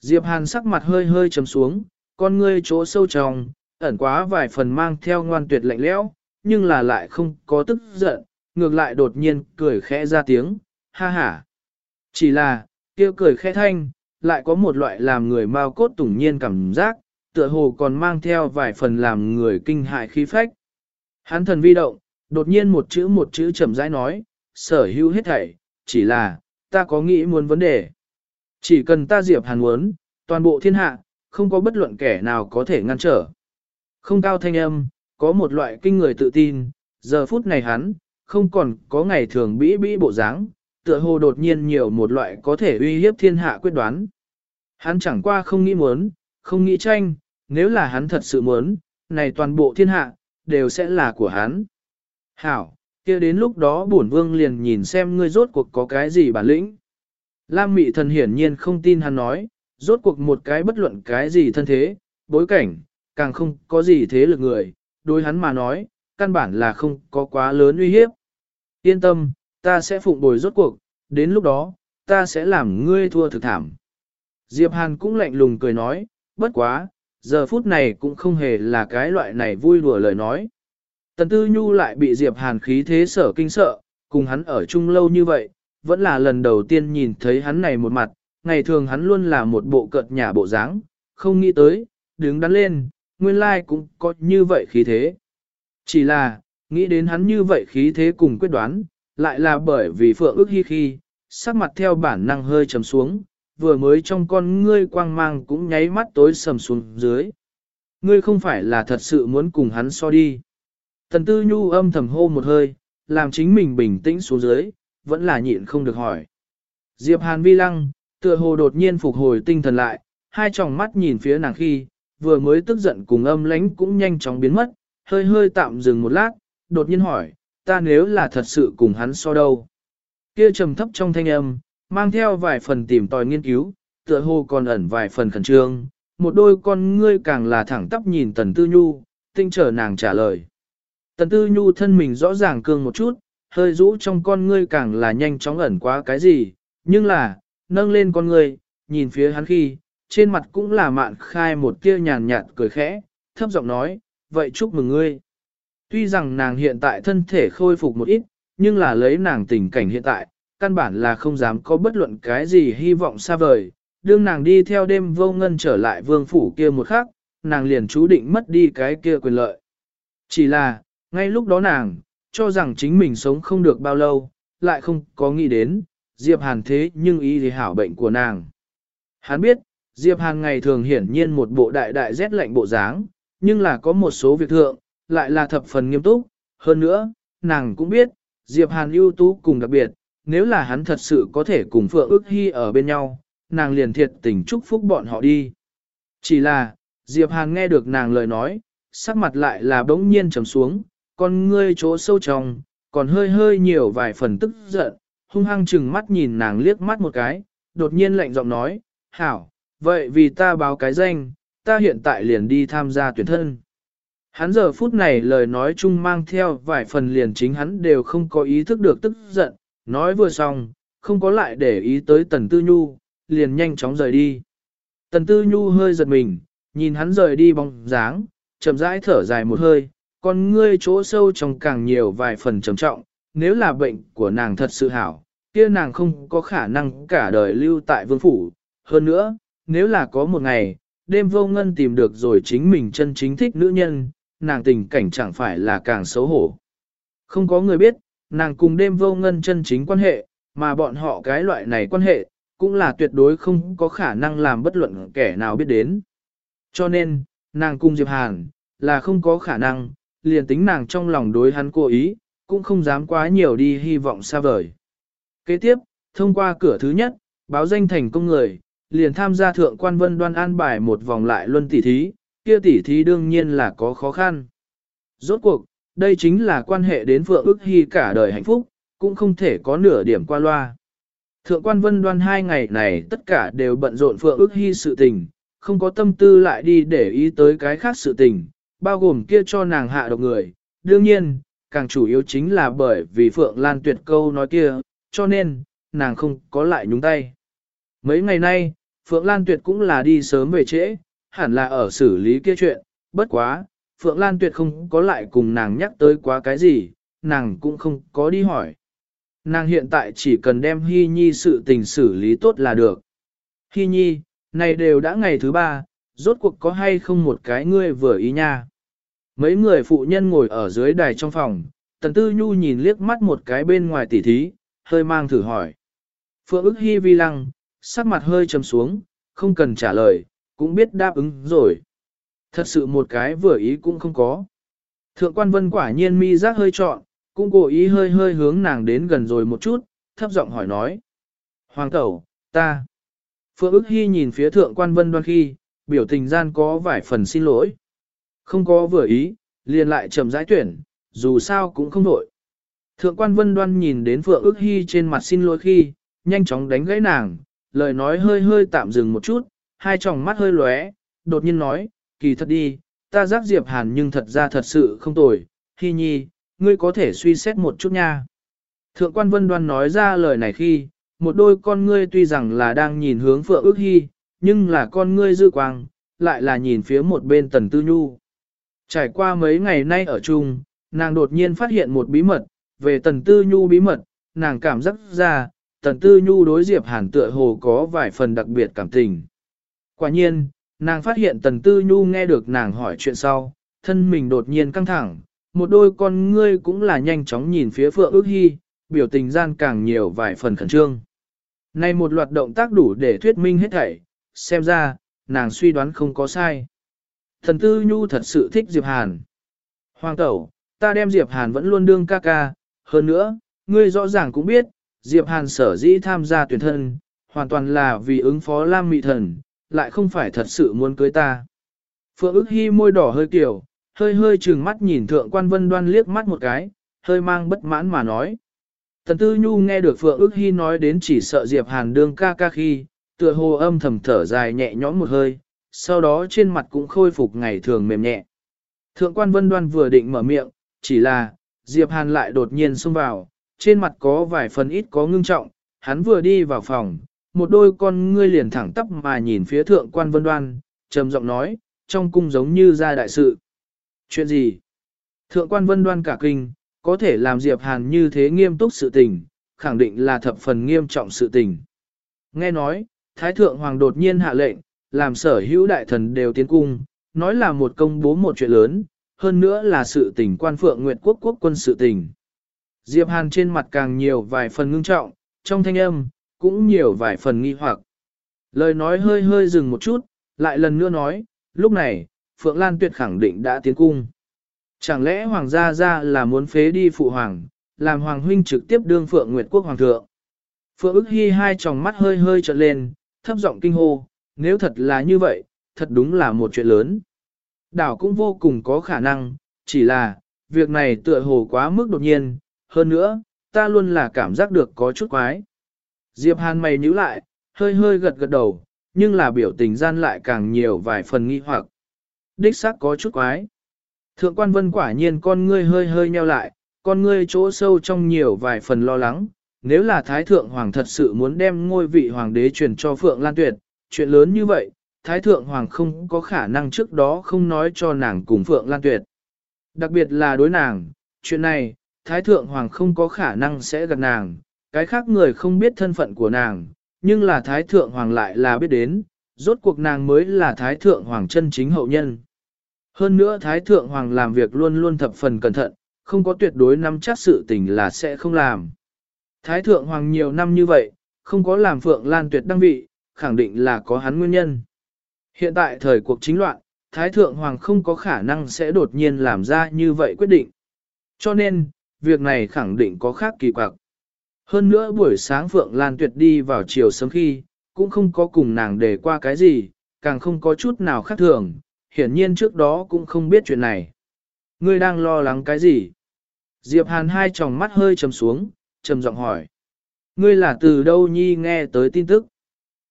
Diệp Hàn sắc mặt hơi hơi trầm xuống, con ngươi chỗ sâu trong, ẩn quá vài phần mang theo ngoan tuyệt lạnh lẽo, nhưng là lại không có tức giận, ngược lại đột nhiên cười khẽ ra tiếng, ha ha. Chỉ là, kêu cười khẽ thanh, lại có một loại làm người mau cốt tủng nhiên cảm giác, tựa hồ còn mang theo vài phần làm người kinh hại khí phách. Hắn thần vi động, đột nhiên một chữ một chữ chậm rãi nói, sở hữu hết thảy, chỉ là, ta có nghĩ muốn vấn đề. Chỉ cần ta diệp hàn muốn, toàn bộ thiên hạ, không có bất luận kẻ nào có thể ngăn trở. Không cao thanh âm, có một loại kinh người tự tin, giờ phút này hắn, không còn có ngày thường bĩ bĩ bộ dáng, tựa hồ đột nhiên nhiều một loại có thể uy hiếp thiên hạ quyết đoán. Hắn chẳng qua không nghĩ muốn, không nghĩ tranh, nếu là hắn thật sự muốn, này toàn bộ thiên hạ, đều sẽ là của hắn. Hảo, kia đến lúc đó bổn vương liền nhìn xem ngươi rốt cuộc có cái gì bản lĩnh. Lam mị thần hiển nhiên không tin hắn nói, rốt cuộc một cái bất luận cái gì thân thế, bối cảnh, càng không có gì thế lực người, đối hắn mà nói, căn bản là không có quá lớn uy hiếp. Yên tâm, ta sẽ phụng bồi rốt cuộc, đến lúc đó, ta sẽ làm ngươi thua thực thảm. Diệp Hàn cũng lạnh lùng cười nói, bất quá, giờ phút này cũng không hề là cái loại này vui đùa lời nói. Tần Tư Nhu lại bị Diệp Hàn khí thế sở kinh sợ, cùng hắn ở chung lâu như vậy, vẫn là lần đầu tiên nhìn thấy hắn này một mặt, ngày thường hắn luôn là một bộ cợt nhà bộ dáng, không nghĩ tới, đứng đắn lên, nguyên lai cũng có như vậy khí thế. Chỉ là, nghĩ đến hắn như vậy khí thế cùng quyết đoán, lại là bởi vì phượng ước hi khi, sắc mặt theo bản năng hơi trầm xuống, vừa mới trong con ngươi quang mang cũng nháy mắt tối sầm xuống dưới. Ngươi không phải là thật sự muốn cùng hắn so đi. Tần tư nhu âm thầm hô một hơi, làm chính mình bình tĩnh xuống dưới, vẫn là nhịn không được hỏi. Diệp Hàn vi lăng, tựa hồ đột nhiên phục hồi tinh thần lại, hai tròng mắt nhìn phía nàng khi, vừa mới tức giận cùng âm lãnh cũng nhanh chóng biến mất, hơi hơi tạm dừng một lát, đột nhiên hỏi, ta nếu là thật sự cùng hắn so đâu. Kia trầm thấp trong thanh âm, mang theo vài phần tìm tòi nghiên cứu, tựa hồ còn ẩn vài phần khẩn trương, một đôi con ngươi càng là thẳng tắp nhìn Tần Tư Nhu, tinh trở nàng trả lời. Tần Tư Nhu thân mình rõ ràng cương một chút, hơi rũ trong con ngươi càng là nhanh chóng ẩn quá cái gì, nhưng là, nâng lên con ngươi, nhìn phía hắn khi, trên mặt cũng là mạn khai một tia nhàn nhạt cười khẽ, thấp giọng nói, vậy chúc mừng ngươi. Tuy rằng nàng hiện tại thân thể khôi phục một ít, nhưng là lấy nàng tình cảnh hiện tại, căn bản là không dám có bất luận cái gì hy vọng xa vời. Đương nàng đi theo đêm vô ngân trở lại vương phủ kia một khắc, nàng liền chú định mất đi cái kia quyền lợi. Chỉ là, ngay lúc đó nàng, cho rằng chính mình sống không được bao lâu, lại không có nghĩ đến, Diệp Hàn thế nhưng ý thì hảo bệnh của nàng. Hắn biết, Diệp Hàn ngày thường hiển nhiên một bộ đại đại rét lạnh bộ dáng, nhưng là có một số việc thượng, lại là thập phần nghiêm túc. Hơn nữa, nàng cũng biết, Diệp Hàn ưu tú cùng đặc biệt, nếu là hắn thật sự có thể cùng Phượng ước hy ở bên nhau, nàng liền thiệt tình chúc phúc bọn họ đi. Chỉ là, Diệp Hàn nghe được nàng lời nói, sắc mặt lại là bỗng nhiên trầm xuống, con ngươi chỗ sâu trong, còn hơi hơi nhiều vài phần tức giận, hung hăng chừng mắt nhìn nàng liếc mắt một cái, đột nhiên lạnh giọng nói, hảo, vậy vì ta báo cái danh, ta hiện tại liền đi tham gia tuyển thân. Hắn giờ phút này lời nói chung mang theo vài phần liền chính hắn đều không có ý thức được tức giận, nói vừa xong, không có lại để ý tới Tần Tư Nhu, liền nhanh chóng rời đi. Tần Tư Nhu hơi giật mình, nhìn hắn rời đi bóng dáng, chậm rãi thở dài một hơi, con ngươi chỗ sâu trong càng nhiều vài phần trầm trọng, nếu là bệnh của nàng thật sự hảo, kia nàng không có khả năng cả đời lưu tại vương phủ. Hơn nữa, nếu là có một ngày, đêm vô ngân tìm được rồi chính mình chân chính thích nữ nhân, nàng tình cảnh chẳng phải là càng xấu hổ. Không có người biết, nàng cùng đêm vô ngân chân chính quan hệ, mà bọn họ cái loại này quan hệ, cũng là tuyệt đối không có khả năng làm bất luận kẻ nào biết đến. Cho nên, nàng cùng Diệp Hàn, là không có khả năng, liền tính nàng trong lòng đối hắn cố ý, cũng không dám quá nhiều đi hy vọng xa vời. Kế tiếp, thông qua cửa thứ nhất, báo danh thành công người, liền tham gia thượng quan vân đoan an bài một vòng lại luân tỉ thí, kia tỉ thí đương nhiên là có khó khăn. Rốt cuộc, đây chính là quan hệ đến Phượng ước hy cả đời hạnh phúc, cũng không thể có nửa điểm qua loa. Thượng quan vân đoan hai ngày này tất cả đều bận rộn Phượng ước hy sự tình, không có tâm tư lại đi để ý tới cái khác sự tình, bao gồm kia cho nàng hạ độc người. Đương nhiên, càng chủ yếu chính là bởi vì Phượng Lan tuyệt câu nói kia, cho nên, nàng không có lại nhúng tay. Mấy ngày nay, Phượng Lan Tuyệt cũng là đi sớm về trễ, hẳn là ở xử lý kia chuyện, bất quá, Phượng Lan Tuyệt không có lại cùng nàng nhắc tới quá cái gì, nàng cũng không có đi hỏi. Nàng hiện tại chỉ cần đem Hy Nhi sự tình xử lý tốt là được. Hy Nhi, này đều đã ngày thứ ba, rốt cuộc có hay không một cái ngươi vừa ý nha. Mấy người phụ nhân ngồi ở dưới đài trong phòng, Tần Tư Nhu nhìn liếc mắt một cái bên ngoài tỉ thí, hơi mang thử hỏi. Phượng ức hy vi lăng, sắc mặt hơi trầm xuống, không cần trả lời, cũng biết đáp ứng rồi. Thật sự một cái vừa ý cũng không có. Thượng quan vân quả nhiên mi giác hơi trọn, cũng cố ý hơi hơi hướng nàng đến gần rồi một chút, thấp giọng hỏi nói. Hoàng tẩu, ta. Phượng ức hy nhìn phía thượng quan vân đoan khi, biểu tình gian có vài phần xin lỗi. Không có vừa ý, liền lại chậm rãi tuyển, dù sao cũng không đổi. Thượng quan vân đoan nhìn đến Phượng ức hy trên mặt xin lỗi khi, nhanh chóng đánh gãy nàng, lời nói hơi hơi tạm dừng một chút, hai tròng mắt hơi lóe, đột nhiên nói, kỳ thật đi, ta giác Diệp Hàn nhưng thật ra thật sự không tồi, Hi nhi, ngươi có thể suy xét một chút nha. Thượng quan vân đoan nói ra lời này khi, một đôi con ngươi tuy rằng là đang nhìn hướng Phượng ước hy, nhưng là con ngươi dư quang, lại là nhìn phía một bên tần tư nhu. Trải qua mấy ngày nay ở chung, nàng đột nhiên phát hiện một bí mật, về tần tư nhu bí mật, nàng cảm giác ra, tần tư nhu đối Diệp Hàn tựa hồ có vài phần đặc biệt cảm tình. Quả nhiên, nàng phát hiện tần tư nhu nghe được nàng hỏi chuyện sau, thân mình đột nhiên căng thẳng, một đôi con ngươi cũng là nhanh chóng nhìn phía phượng ước hy, biểu tình gian càng nhiều vài phần khẩn trương. Này một loạt động tác đủ để thuyết minh hết thảy, xem ra, nàng suy đoán không có sai. Thần tư nhu thật sự thích Diệp Hàn. Hoàng tẩu, ta đem Diệp Hàn vẫn luôn đương ca ca, hơn nữa, ngươi rõ ràng cũng biết, Diệp Hàn sở dĩ tham gia tuyển thân, hoàn toàn là vì ứng phó Lam Mị Thần, lại không phải thật sự muốn cưới ta. Phượng ức hy môi đỏ hơi kiểu, hơi hơi trừng mắt nhìn thượng quan vân đoan liếc mắt một cái, hơi mang bất mãn mà nói. Tần Tư Nhu nghe được Phượng ức hy nói đến chỉ sợ Diệp Hàn đương ca ca khi, tựa hồ âm thầm thở dài nhẹ nhõm một hơi, sau đó trên mặt cũng khôi phục ngày thường mềm nhẹ. Thượng quan vân đoan vừa định mở miệng, chỉ là, Diệp Hàn lại đột nhiên xông vào, trên mặt có vài phần ít có ngưng trọng, hắn vừa đi vào phòng, một đôi con ngươi liền thẳng tắp mà nhìn phía thượng quan vân đoan, trầm giọng nói, trong cung giống như ra đại sự. Chuyện gì? Thượng quan vân đoan cả kinh, có thể làm Diệp Hàn như thế nghiêm túc sự tình, khẳng định là thập phần nghiêm trọng sự tình. Nghe nói, Thái Thượng Hoàng đột nhiên hạ lệnh, làm sở hữu đại thần đều tiến cung, nói là một công bố một chuyện lớn, hơn nữa là sự tình quan phượng nguyệt quốc quốc quân sự tình. Diệp Hàn trên mặt càng nhiều vài phần ngưng trọng, trong thanh âm, cũng nhiều vài phần nghi hoặc. Lời nói hơi hơi dừng một chút, lại lần nữa nói, lúc này, Phượng Lan Tuyệt khẳng định đã tiến cung. Chẳng lẽ Hoàng gia gia là muốn phế đi phụ hoàng, làm Hoàng huynh trực tiếp đương Phượng Nguyệt Quốc Hoàng thượng. Phượng ức hy hai tròng mắt hơi hơi trợn lên, thấp giọng kinh hô, nếu thật là như vậy, thật đúng là một chuyện lớn. Đảo cũng vô cùng có khả năng, chỉ là, việc này tựa hồ quá mức đột nhiên, hơn nữa, ta luôn là cảm giác được có chút quái. Diệp Hàn mày nhíu lại, hơi hơi gật gật đầu, nhưng là biểu tình gian lại càng nhiều vài phần nghi hoặc. Đích xác có chút quái. Thượng quan vân quả nhiên con ngươi hơi hơi nheo lại, con ngươi chỗ sâu trong nhiều vài phần lo lắng. Nếu là Thái Thượng Hoàng thật sự muốn đem ngôi vị Hoàng đế truyền cho Phượng Lan Tuyệt, chuyện lớn như vậy, Thái Thượng Hoàng không có khả năng trước đó không nói cho nàng cùng Phượng Lan Tuyệt. Đặc biệt là đối nàng, chuyện này, Thái Thượng Hoàng không có khả năng sẽ gặp nàng, cái khác người không biết thân phận của nàng, nhưng là Thái Thượng Hoàng lại là biết đến, rốt cuộc nàng mới là Thái Thượng Hoàng chân chính hậu nhân. Hơn nữa Thái Thượng Hoàng làm việc luôn luôn thập phần cẩn thận, không có tuyệt đối nắm chắc sự tình là sẽ không làm. Thái Thượng Hoàng nhiều năm như vậy, không có làm Phượng Lan tuyệt đăng vị, khẳng định là có hắn nguyên nhân. Hiện tại thời cuộc chính loạn, Thái Thượng Hoàng không có khả năng sẽ đột nhiên làm ra như vậy quyết định. Cho nên, việc này khẳng định có khác kỳ quặc. Hơn nữa buổi sáng Phượng Lan Tuyệt đi vào chiều sớm khi, cũng không có cùng nàng đề qua cái gì, càng không có chút nào khác thường, hiển nhiên trước đó cũng không biết chuyện này. Ngươi đang lo lắng cái gì? Diệp Hàn hai tròng mắt hơi trầm xuống, trầm giọng hỏi. Ngươi là từ đâu nhi nghe tới tin tức?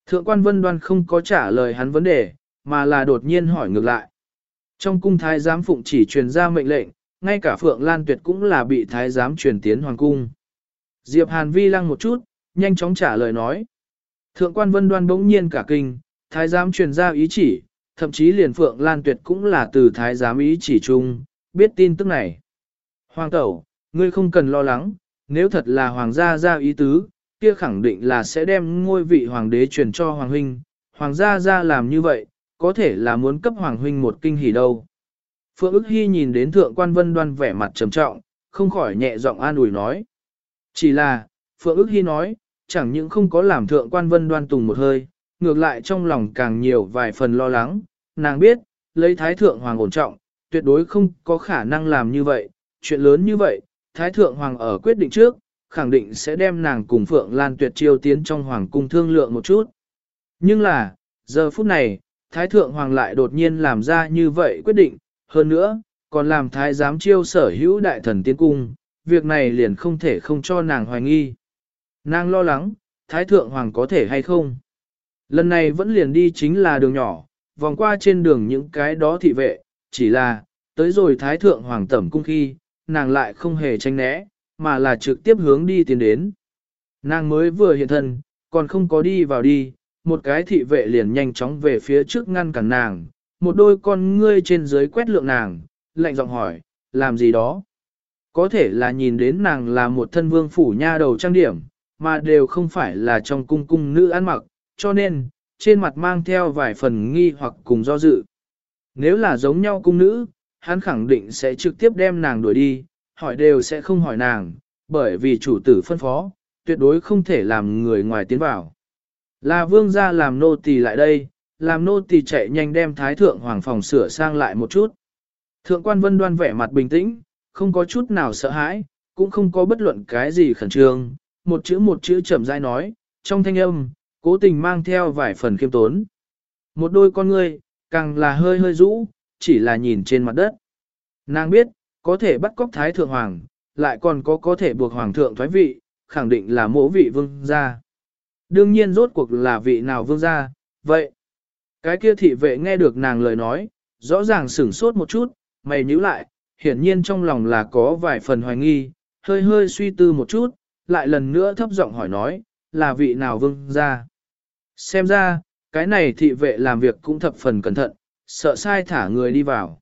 Thượng quan vân đoan không có trả lời hắn vấn đề, mà là đột nhiên hỏi ngược lại. Trong cung thái giám phụng chỉ truyền ra mệnh lệnh, ngay cả Phượng Lan Tuyệt cũng là bị thái giám truyền tiến hoàng cung. Diệp Hàn vi lăng một chút, nhanh chóng trả lời nói. Thượng quan vân đoan bỗng nhiên cả kinh, thái giám truyền ra ý chỉ, thậm chí liền Phượng Lan Tuyệt cũng là từ thái giám ý chỉ chung, biết tin tức này. Hoàng tẩu, ngươi không cần lo lắng, nếu thật là hoàng gia gia ý tứ, kia khẳng định là sẽ đem ngôi vị hoàng đế truyền cho hoàng huynh, hoàng gia gia làm như vậy, có thể là muốn cấp hoàng huynh một kinh hỉ đâu. Phượng ức hy nhìn đến thượng quan vân đoan vẻ mặt trầm trọng, không khỏi nhẹ giọng an ủi nói. Chỉ là, Phượng ước hy nói, chẳng những không có làm thượng quan vân đoan tùng một hơi, ngược lại trong lòng càng nhiều vài phần lo lắng, nàng biết, lấy thái thượng hoàng ổn trọng, tuyệt đối không có khả năng làm như vậy, chuyện lớn như vậy, thái thượng hoàng ở quyết định trước, khẳng định sẽ đem nàng cùng Phượng Lan tuyệt chiêu tiến trong hoàng cung thương lượng một chút. Nhưng là, giờ phút này, thái thượng hoàng lại đột nhiên làm ra như vậy quyết định, hơn nữa, còn làm thái giám chiêu sở hữu đại thần tiến cung, việc này liền không thể không cho nàng hoài nghi. Nàng lo lắng, thái thượng hoàng có thể hay không. Lần này vẫn liền đi chính là đường nhỏ, vòng qua trên đường những cái đó thị vệ, chỉ là, tới rồi thái thượng hoàng tẩm cung khi, nàng lại không hề tranh né, mà là trực tiếp hướng đi tiến đến. Nàng mới vừa hiện thân, còn không có đi vào đi, một cái thị vệ liền nhanh chóng về phía trước ngăn cản nàng, một đôi con ngươi trên dưới quét lượng nàng, lạnh giọng hỏi, làm gì đó? Có thể là nhìn đến nàng là một thân vương phủ nha đầu trang điểm, mà đều không phải là trong cung cung nữ ăn mặc, cho nên, trên mặt mang theo vài phần nghi hoặc cùng do dự. Nếu là giống nhau cung nữ, hắn khẳng định sẽ trực tiếp đem nàng đuổi đi, hỏi đều sẽ không hỏi nàng, bởi vì chủ tử phân phó, tuyệt đối không thể làm người ngoài tiến vào. Là vương gia làm nô tỳ lại đây, làm nô tỳ chạy nhanh đem thái thượng hoàng phòng sửa sang lại một chút. Thượng quan vân đoan vẻ mặt bình tĩnh, không có chút nào sợ hãi, cũng không có bất luận cái gì khẩn trương, một chữ một chữ chậm rãi nói, trong thanh âm, cố tình mang theo vài phần khiêm tốn. Một đôi con ngươi, càng là hơi hơi rũ, chỉ là nhìn trên mặt đất. Nàng biết, có thể bắt cóc thái thượng hoàng, lại còn có có thể buộc hoàng thượng thoái vị, khẳng định là mỗ vị vương gia. Đương nhiên rốt cuộc là vị nào vương gia, vậy. Cái kia thị vệ nghe được nàng lời nói, rõ ràng sửng sốt một chút, mày nhíu lại, hiển nhiên trong lòng là có vài phần hoài nghi, hơi hơi suy tư một chút, lại lần nữa thấp giọng hỏi nói, là vị nào vương gia. Xem ra, cái này thị vệ làm việc cũng thập phần cẩn thận, sợ sai thả người đi vào.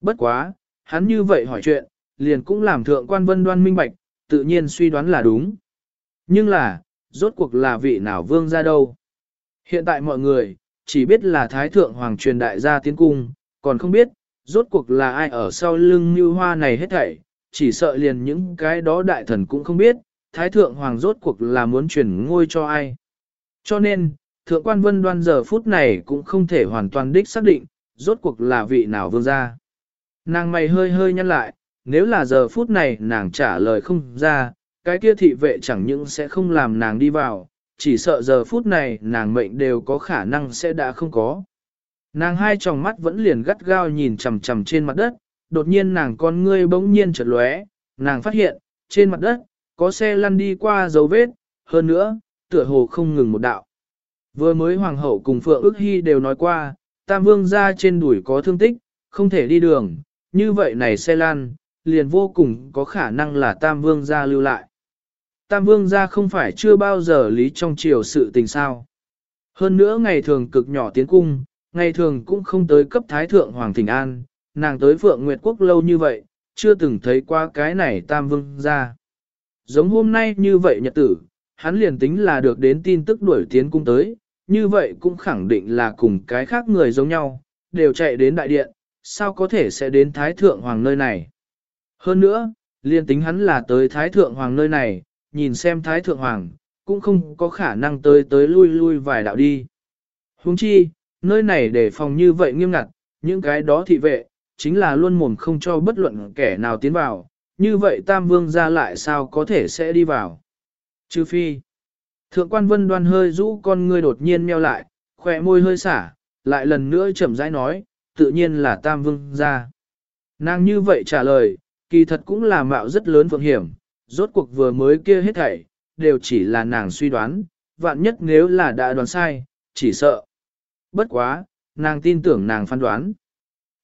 Bất quá, hắn như vậy hỏi chuyện, liền cũng làm thượng quan vân đoan minh bạch, tự nhiên suy đoán là đúng. Nhưng là, rốt cuộc là vị nào vương ra đâu. Hiện tại mọi người, chỉ biết là Thái Thượng Hoàng truyền đại gia tiến cung, còn không biết, rốt cuộc là ai ở sau lưng như hoa này hết thảy, chỉ sợ liền những cái đó đại thần cũng không biết, Thái Thượng Hoàng rốt cuộc là muốn truyền ngôi cho ai. Cho nên, Thượng quan Vân Đoan giờ phút này cũng không thể hoàn toàn đích xác định, rốt cuộc là vị nào vương gia. Nàng mày hơi hơi nhăn lại, nếu là giờ phút này nàng trả lời không ra, cái kia thị vệ chẳng những sẽ không làm nàng đi vào, chỉ sợ giờ phút này nàng mệnh đều có khả năng sẽ đã không có. Nàng hai tròng mắt vẫn liền gắt gao nhìn chằm chằm trên mặt đất, đột nhiên nàng con ngươi bỗng nhiên chợt lóe, nàng phát hiện, trên mặt đất, có xe lăn đi qua dấu vết, hơn nữa, tựa hồ không ngừng một đạo. Vừa mới hoàng hậu cùng Phượng ước hy đều nói qua, Tam Vương ra trên đùi có thương tích, không thể đi đường, như vậy này xe lan, liền vô cùng có khả năng là Tam Vương gia lưu lại. Tam Vương gia không phải chưa bao giờ lý trong chiều sự tình sao. Hơn nữa ngày thường cực nhỏ tiến cung, ngày thường cũng không tới cấp Thái Thượng Hoàng Thịnh An, nàng tới Phượng Nguyệt Quốc lâu như vậy, chưa từng thấy qua cái này Tam Vương gia. Giống hôm nay như vậy nhật tử, hắn liền tính là được đến tin tức đuổi tiến cung tới, như vậy cũng khẳng định là cùng cái khác người giống nhau, đều chạy đến đại điện, sao có thể sẽ đến Thái Thượng Hoàng nơi này. Hơn nữa, liên tính hắn là tới Thái Thượng Hoàng nơi này, nhìn xem Thái Thượng Hoàng, cũng không có khả năng tới tới lui lui vài đạo đi. Huống chi, nơi này để phòng như vậy nghiêm ngặt, những cái đó thị vệ, chính là luôn mồm không cho bất luận kẻ nào tiến vào, như vậy Tam Vương ra lại sao có thể sẽ đi vào. Trừ phi, Thượng quan vân đoan hơi rũ con ngươi đột nhiên meo lại, khỏe môi hơi xả, lại lần nữa chậm rãi nói, tự nhiên là tam vương gia. Nàng như vậy trả lời, kỳ thật cũng là mạo rất lớn phượng hiểm, rốt cuộc vừa mới kia hết thảy, đều chỉ là nàng suy đoán, vạn nhất nếu là đã đoán sai, chỉ sợ. Bất quá, nàng tin tưởng nàng phán đoán.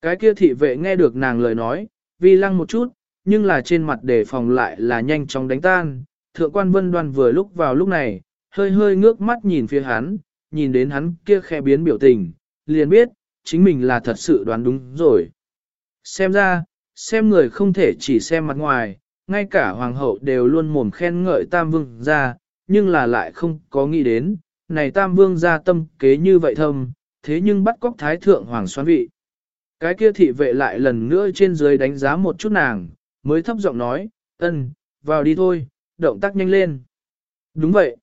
Cái kia thị vệ nghe được nàng lời nói, vi lăng một chút, nhưng là trên mặt đề phòng lại là nhanh chóng đánh tan, thượng quan vân đoan vừa lúc vào lúc này, hơi hơi ngước mắt nhìn phía hắn, nhìn đến hắn kia khẽ biến biểu tình, liền biết, chính mình là thật sự đoán đúng rồi. Xem ra, xem người không thể chỉ xem mặt ngoài, ngay cả hoàng hậu đều luôn mồm khen ngợi tam vương ra, nhưng là lại không có nghĩ đến, này tam vương ra tâm kế như vậy thâm, thế nhưng bắt cóc thái thượng hoàng xoan vị. Cái kia thị vệ lại lần nữa trên dưới đánh giá một chút nàng, mới thấp giọng nói, ân, vào đi thôi, động tác nhanh lên. Đúng vậy.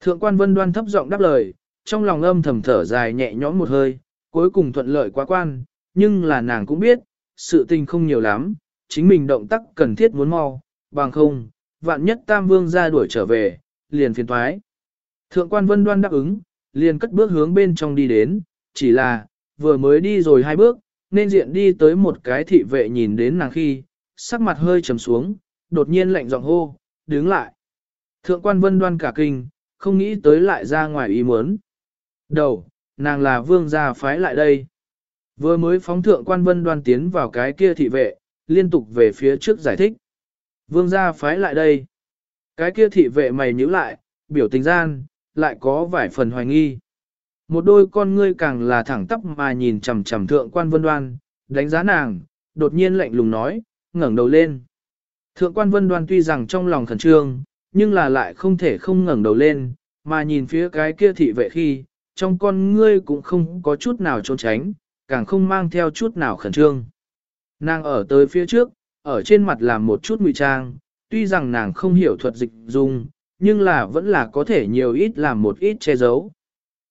Thượng quan vân đoan thấp giọng đáp lời, trong lòng âm thầm thở dài nhẹ nhõm một hơi, cuối cùng thuận lợi quá quan, nhưng là nàng cũng biết, sự tình không nhiều lắm, chính mình động tác cần thiết muốn mau, bằng không, vạn nhất tam vương ra đuổi trở về, liền phiền thoái. Thượng quan vân đoan đáp ứng, liền cất bước hướng bên trong đi đến, chỉ là, vừa mới đi rồi hai bước, nên diện đi tới một cái thị vệ nhìn đến nàng khi, sắc mặt hơi trầm xuống, đột nhiên lạnh giọng hô, đứng lại. Thượng quan vân đoan cả kinh, không nghĩ tới lại ra ngoài ý muốn. Đầu, nàng là vương gia phái lại đây. Vừa mới phóng thượng quan vân đoan tiến vào cái kia thị vệ, liên tục về phía trước giải thích. Vương gia phái lại đây. Cái kia thị vệ mày nhíu lại, biểu tình gian, lại có vài phần hoài nghi. Một đôi con ngươi càng là thẳng tắp mà nhìn chằm chằm thượng quan vân đoan, đánh giá nàng, đột nhiên lạnh lùng nói, ngẩng đầu lên. Thượng quan vân đoan tuy rằng trong lòng khẩn trương, nhưng là lại không thể không ngẩng đầu lên, mà nhìn phía cái kia thị vệ khi, trong con ngươi cũng không có chút nào trốn tránh, càng không mang theo chút nào khẩn trương. Nàng ở tới phía trước, ở trên mặt làm một chút ngụy trang, tuy rằng nàng không hiểu thuật dịch dung, nhưng là vẫn là có thể nhiều ít làm một ít che giấu.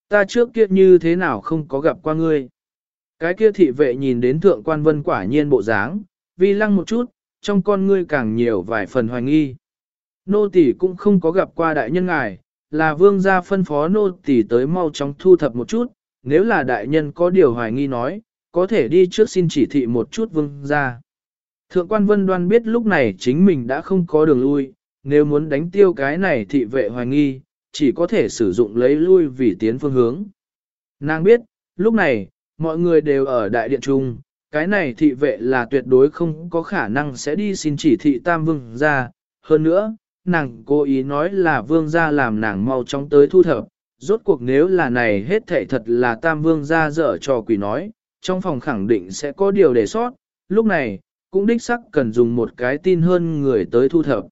Ta trước kia như thế nào không có gặp qua ngươi. Cái kia thị vệ nhìn đến thượng quan vân quả nhiên bộ dáng, vì lăng một chút, trong con ngươi càng nhiều vài phần hoài nghi. Nô tỷ cũng không có gặp qua đại nhân ngài, là vương gia phân phó nô tỷ tới mau chóng thu thập một chút, nếu là đại nhân có điều hoài nghi nói, có thể đi trước xin chỉ thị một chút vương gia. Thượng quan vân đoan biết lúc này chính mình đã không có đường lui, nếu muốn đánh tiêu cái này thị vệ hoài nghi, chỉ có thể sử dụng lấy lui vì tiến phương hướng. Nàng biết, lúc này, mọi người đều ở đại điện trung, cái này thị vệ là tuyệt đối không có khả năng sẽ đi xin chỉ thị tam vương gia. Hơn nữa, nàng cố ý nói là vương gia làm nàng mau chóng tới thu thập, rốt cuộc nếu là này hết thảy thật là tam vương gia dở trò quỷ nói, trong phòng khẳng định sẽ có điều để sót, lúc này, cũng đích sắc cần dùng một cái tin hơn người tới thu thập.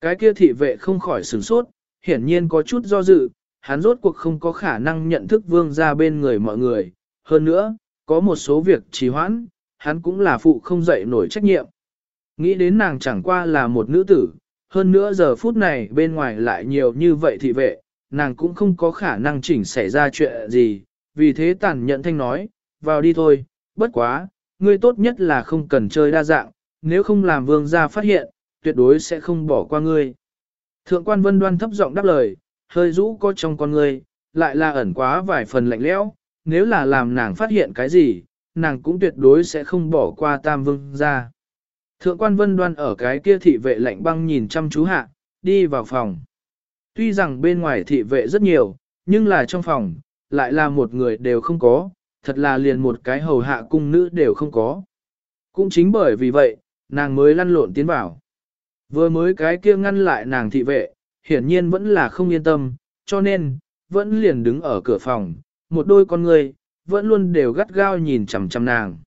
Cái kia thị vệ không khỏi sửng sốt, hiển nhiên có chút do dự, hắn rốt cuộc không có khả năng nhận thức vương gia bên người mọi người, hơn nữa, có một số việc trì hoãn, hắn cũng là phụ không dậy nổi trách nhiệm. Nghĩ đến nàng chẳng qua là một nữ tử, hơn nữa giờ phút này bên ngoài lại nhiều như vậy thị vệ, nàng cũng không có khả năng chỉnh xảy ra chuyện gì, vì thế tàn nhận thanh nói, vào đi thôi, bất quá, ngươi tốt nhất là không cần chơi đa dạng, nếu không làm vương gia phát hiện, tuyệt đối sẽ không bỏ qua ngươi. Thượng quan vân đoan thấp giọng đáp lời, hơi rũ có trong con ngươi, lại là ẩn quá vài phần lạnh lẽo, nếu là làm nàng phát hiện cái gì, nàng cũng tuyệt đối sẽ không bỏ qua tam vương gia. Thượng quan vân đoan ở cái kia thị vệ lạnh băng nhìn chăm chú hạ, đi vào phòng. Tuy rằng bên ngoài thị vệ rất nhiều, nhưng là trong phòng, lại là một người đều không có, thật là liền một cái hầu hạ cung nữ đều không có. Cũng chính bởi vì vậy, nàng mới lăn lộn tiến vào. Vừa mới cái kia ngăn lại nàng thị vệ, hiển nhiên vẫn là không yên tâm, cho nên, vẫn liền đứng ở cửa phòng, một đôi con người, vẫn luôn đều gắt gao nhìn chằm chằm nàng.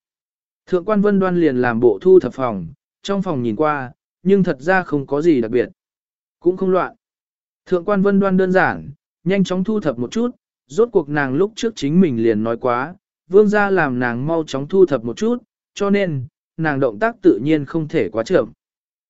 Thượng quan vân đoan liền làm bộ thu thập phòng, trong phòng nhìn qua, nhưng thật ra không có gì đặc biệt. Cũng không loạn. Thượng quan vân đoan đơn giản, nhanh chóng thu thập một chút, rốt cuộc nàng lúc trước chính mình liền nói quá, vương gia làm nàng mau chóng thu thập một chút, cho nên, nàng động tác tự nhiên không thể quá chậm.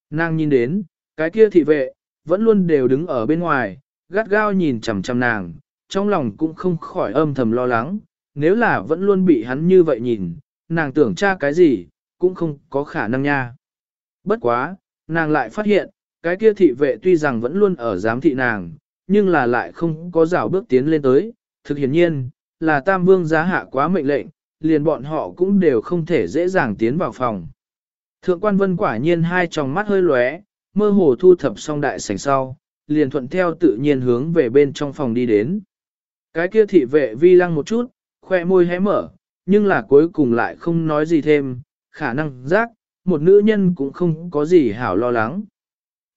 Nàng nhìn đến, cái kia thị vệ, vẫn luôn đều đứng ở bên ngoài, gắt gao nhìn chằm chằm nàng, trong lòng cũng không khỏi âm thầm lo lắng, nếu là vẫn luôn bị hắn như vậy nhìn, nàng tưởng tra cái gì, cũng không có khả năng nha. Bất quá, nàng lại phát hiện, cái kia thị vệ tuy rằng vẫn luôn ở giám thị nàng, nhưng là lại không có rào bước tiến lên tới, thực hiển nhiên, là Tam Vương giá hạ quá mệnh lệnh, liền bọn họ cũng đều không thể dễ dàng tiến vào phòng. Thượng quan vân quả nhiên hai tròng mắt hơi lóe, mơ hồ thu thập xong đại sảnh sau, liền thuận theo tự nhiên hướng về bên trong phòng đi đến. Cái kia thị vệ vi lăng một chút, khoe môi hé mở, nhưng là cuối cùng lại không nói gì thêm, khả năng giác, một nữ nhân cũng không có gì hảo lo lắng.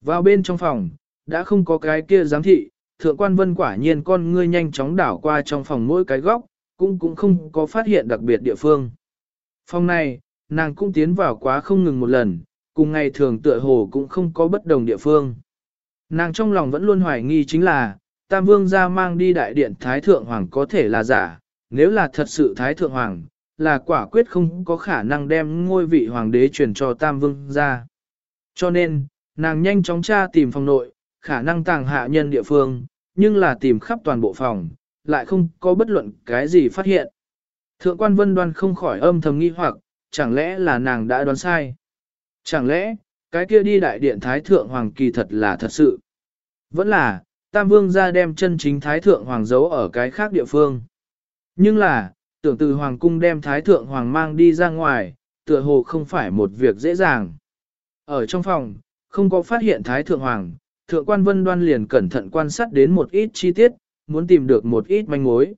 Vào bên trong phòng, đã không có cái kia giám thị, thượng quan vân quả nhiên con ngươi nhanh chóng đảo qua trong phòng mỗi cái góc, cũng cũng không có phát hiện đặc biệt địa phương. Phòng này, nàng cũng tiến vào quá không ngừng một lần, cùng ngày thường tựa hồ cũng không có bất đồng địa phương. Nàng trong lòng vẫn luôn hoài nghi chính là, Tam Vương ra mang đi đại điện Thái Thượng Hoàng có thể là giả, nếu là thật sự Thái Thượng Hoàng, là quả quyết không có khả năng đem ngôi vị Hoàng đế truyền cho Tam Vương ra. Cho nên, nàng nhanh chóng tra tìm phòng nội, khả năng tàng hạ nhân địa phương, nhưng là tìm khắp toàn bộ phòng, lại không có bất luận cái gì phát hiện. Thượng quan vân đoan không khỏi âm thầm nghi hoặc, chẳng lẽ là nàng đã đoán sai? Chẳng lẽ, cái kia đi đại điện Thái Thượng Hoàng kỳ thật là thật sự? Vẫn là, Tam Vương ra đem chân chính Thái Thượng Hoàng giấu ở cái khác địa phương. Nhưng là, tưởng từ Hoàng cung đem Thái Thượng Hoàng mang đi ra ngoài, tựa hồ không phải một việc dễ dàng. Ở trong phòng, không có phát hiện Thái Thượng Hoàng, Thượng quan Vân Đoan liền cẩn thận quan sát đến một ít chi tiết, muốn tìm được một ít manh mối.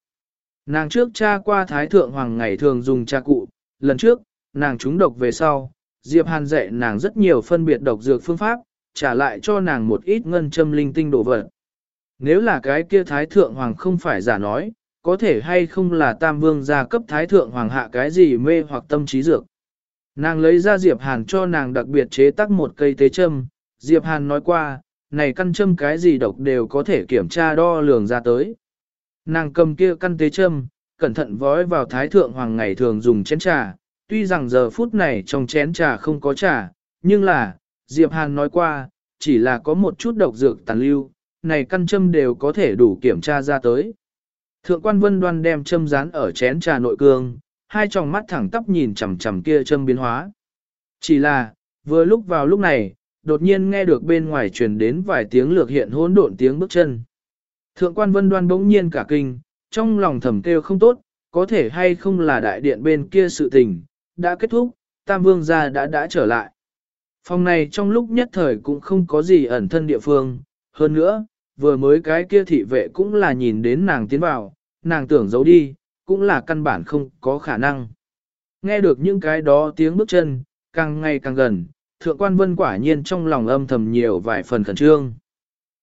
Nàng trước tra qua Thái Thượng Hoàng ngày thường dùng tra cụ, lần trước, nàng trúng độc về sau, Diệp Hàn dạy nàng rất nhiều phân biệt độc dược phương pháp, trả lại cho nàng một ít ngân châm linh tinh đồ vật. Nếu là cái kia Thái Thượng Hoàng không phải giả nói, có thể hay không là Tam Vương gia cấp Thái Thượng Hoàng hạ cái gì mê hoặc tâm trí dược. Nàng lấy ra Diệp Hàn cho nàng đặc biệt chế tác một cây tế châm, Diệp Hàn nói qua, này căn châm cái gì độc đều có thể kiểm tra đo lường ra tới. Nàng cầm kia căn tế châm, cẩn thận vói vào Thái Thượng Hoàng ngày thường dùng chén trà, tuy rằng giờ phút này trong chén trà không có trà, nhưng là, Diệp Hàn nói qua, chỉ là có một chút độc dược tàn lưu, này căn châm đều có thể đủ kiểm tra ra tới. Thượng quan vân đoan đem châm dán ở chén trà nội cương, hai tròng mắt thẳng tắp nhìn chằm chằm kia châm biến hóa. Chỉ là, vừa lúc vào lúc này, đột nhiên nghe được bên ngoài truyền đến vài tiếng lược hiện hỗn độn tiếng bước chân. Thượng quan vân đoan bỗng nhiên cả kinh, trong lòng thầm kêu không tốt, có thể hay không là đại điện bên kia sự tình, đã kết thúc, Tam Vương gia đã đã trở lại. Phòng này trong lúc nhất thời cũng không có gì ẩn thân địa phương, hơn nữa, vừa mới cái kia thị vệ cũng là nhìn đến nàng tiến vào, nàng tưởng giấu đi, cũng là căn bản không có khả năng. Nghe được những cái đó tiếng bước chân, càng ngày càng gần, thượng quan vân quả nhiên trong lòng âm thầm nhiều vài phần khẩn trương.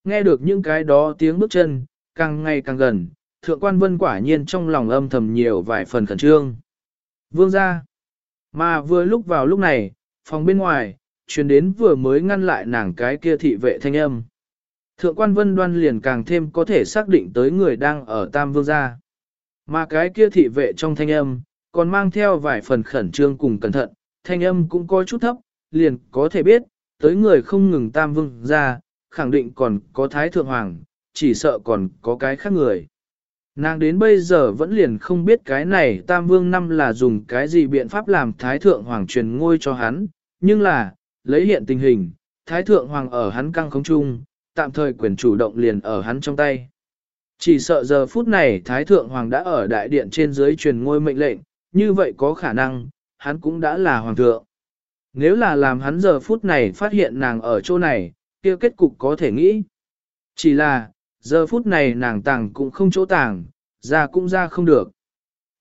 Nghe được những cái đó tiếng bước chân, càng ngày càng gần, thượng quan vân quả nhiên trong lòng âm thầm nhiều vài phần khẩn trương. Vương ra. Mà vừa lúc vào lúc này, phòng bên ngoài, truyền đến vừa mới ngăn lại nàng cái kia thị vệ thanh âm. Thượng quan vân đoan liền càng thêm có thể xác định tới người đang ở Tam Vương gia. Mà cái kia thị vệ trong thanh âm, còn mang theo vài phần khẩn trương cùng cẩn thận, thanh âm cũng có chút thấp, liền có thể biết, tới người không ngừng Tam Vương gia, khẳng định còn có Thái Thượng Hoàng, chỉ sợ còn có cái khác người. Nàng đến bây giờ vẫn liền không biết cái này Tam Vương năm là dùng cái gì biện pháp làm Thái Thượng Hoàng truyền ngôi cho hắn, nhưng là, lấy hiện tình hình, Thái Thượng Hoàng ở hắn căng không chung, tạm thời quyền chủ động liền ở hắn trong tay. Chỉ sợ giờ phút này Thái Thượng Hoàng đã ở đại điện trên dưới truyền ngôi mệnh lệnh, như vậy có khả năng, hắn cũng đã là Hoàng thượng. Nếu là làm hắn giờ phút này phát hiện nàng ở chỗ này, kia kết cục có thể nghĩ. Chỉ là, giờ phút này nàng tàng cũng không chỗ tàng, ra cũng ra không được.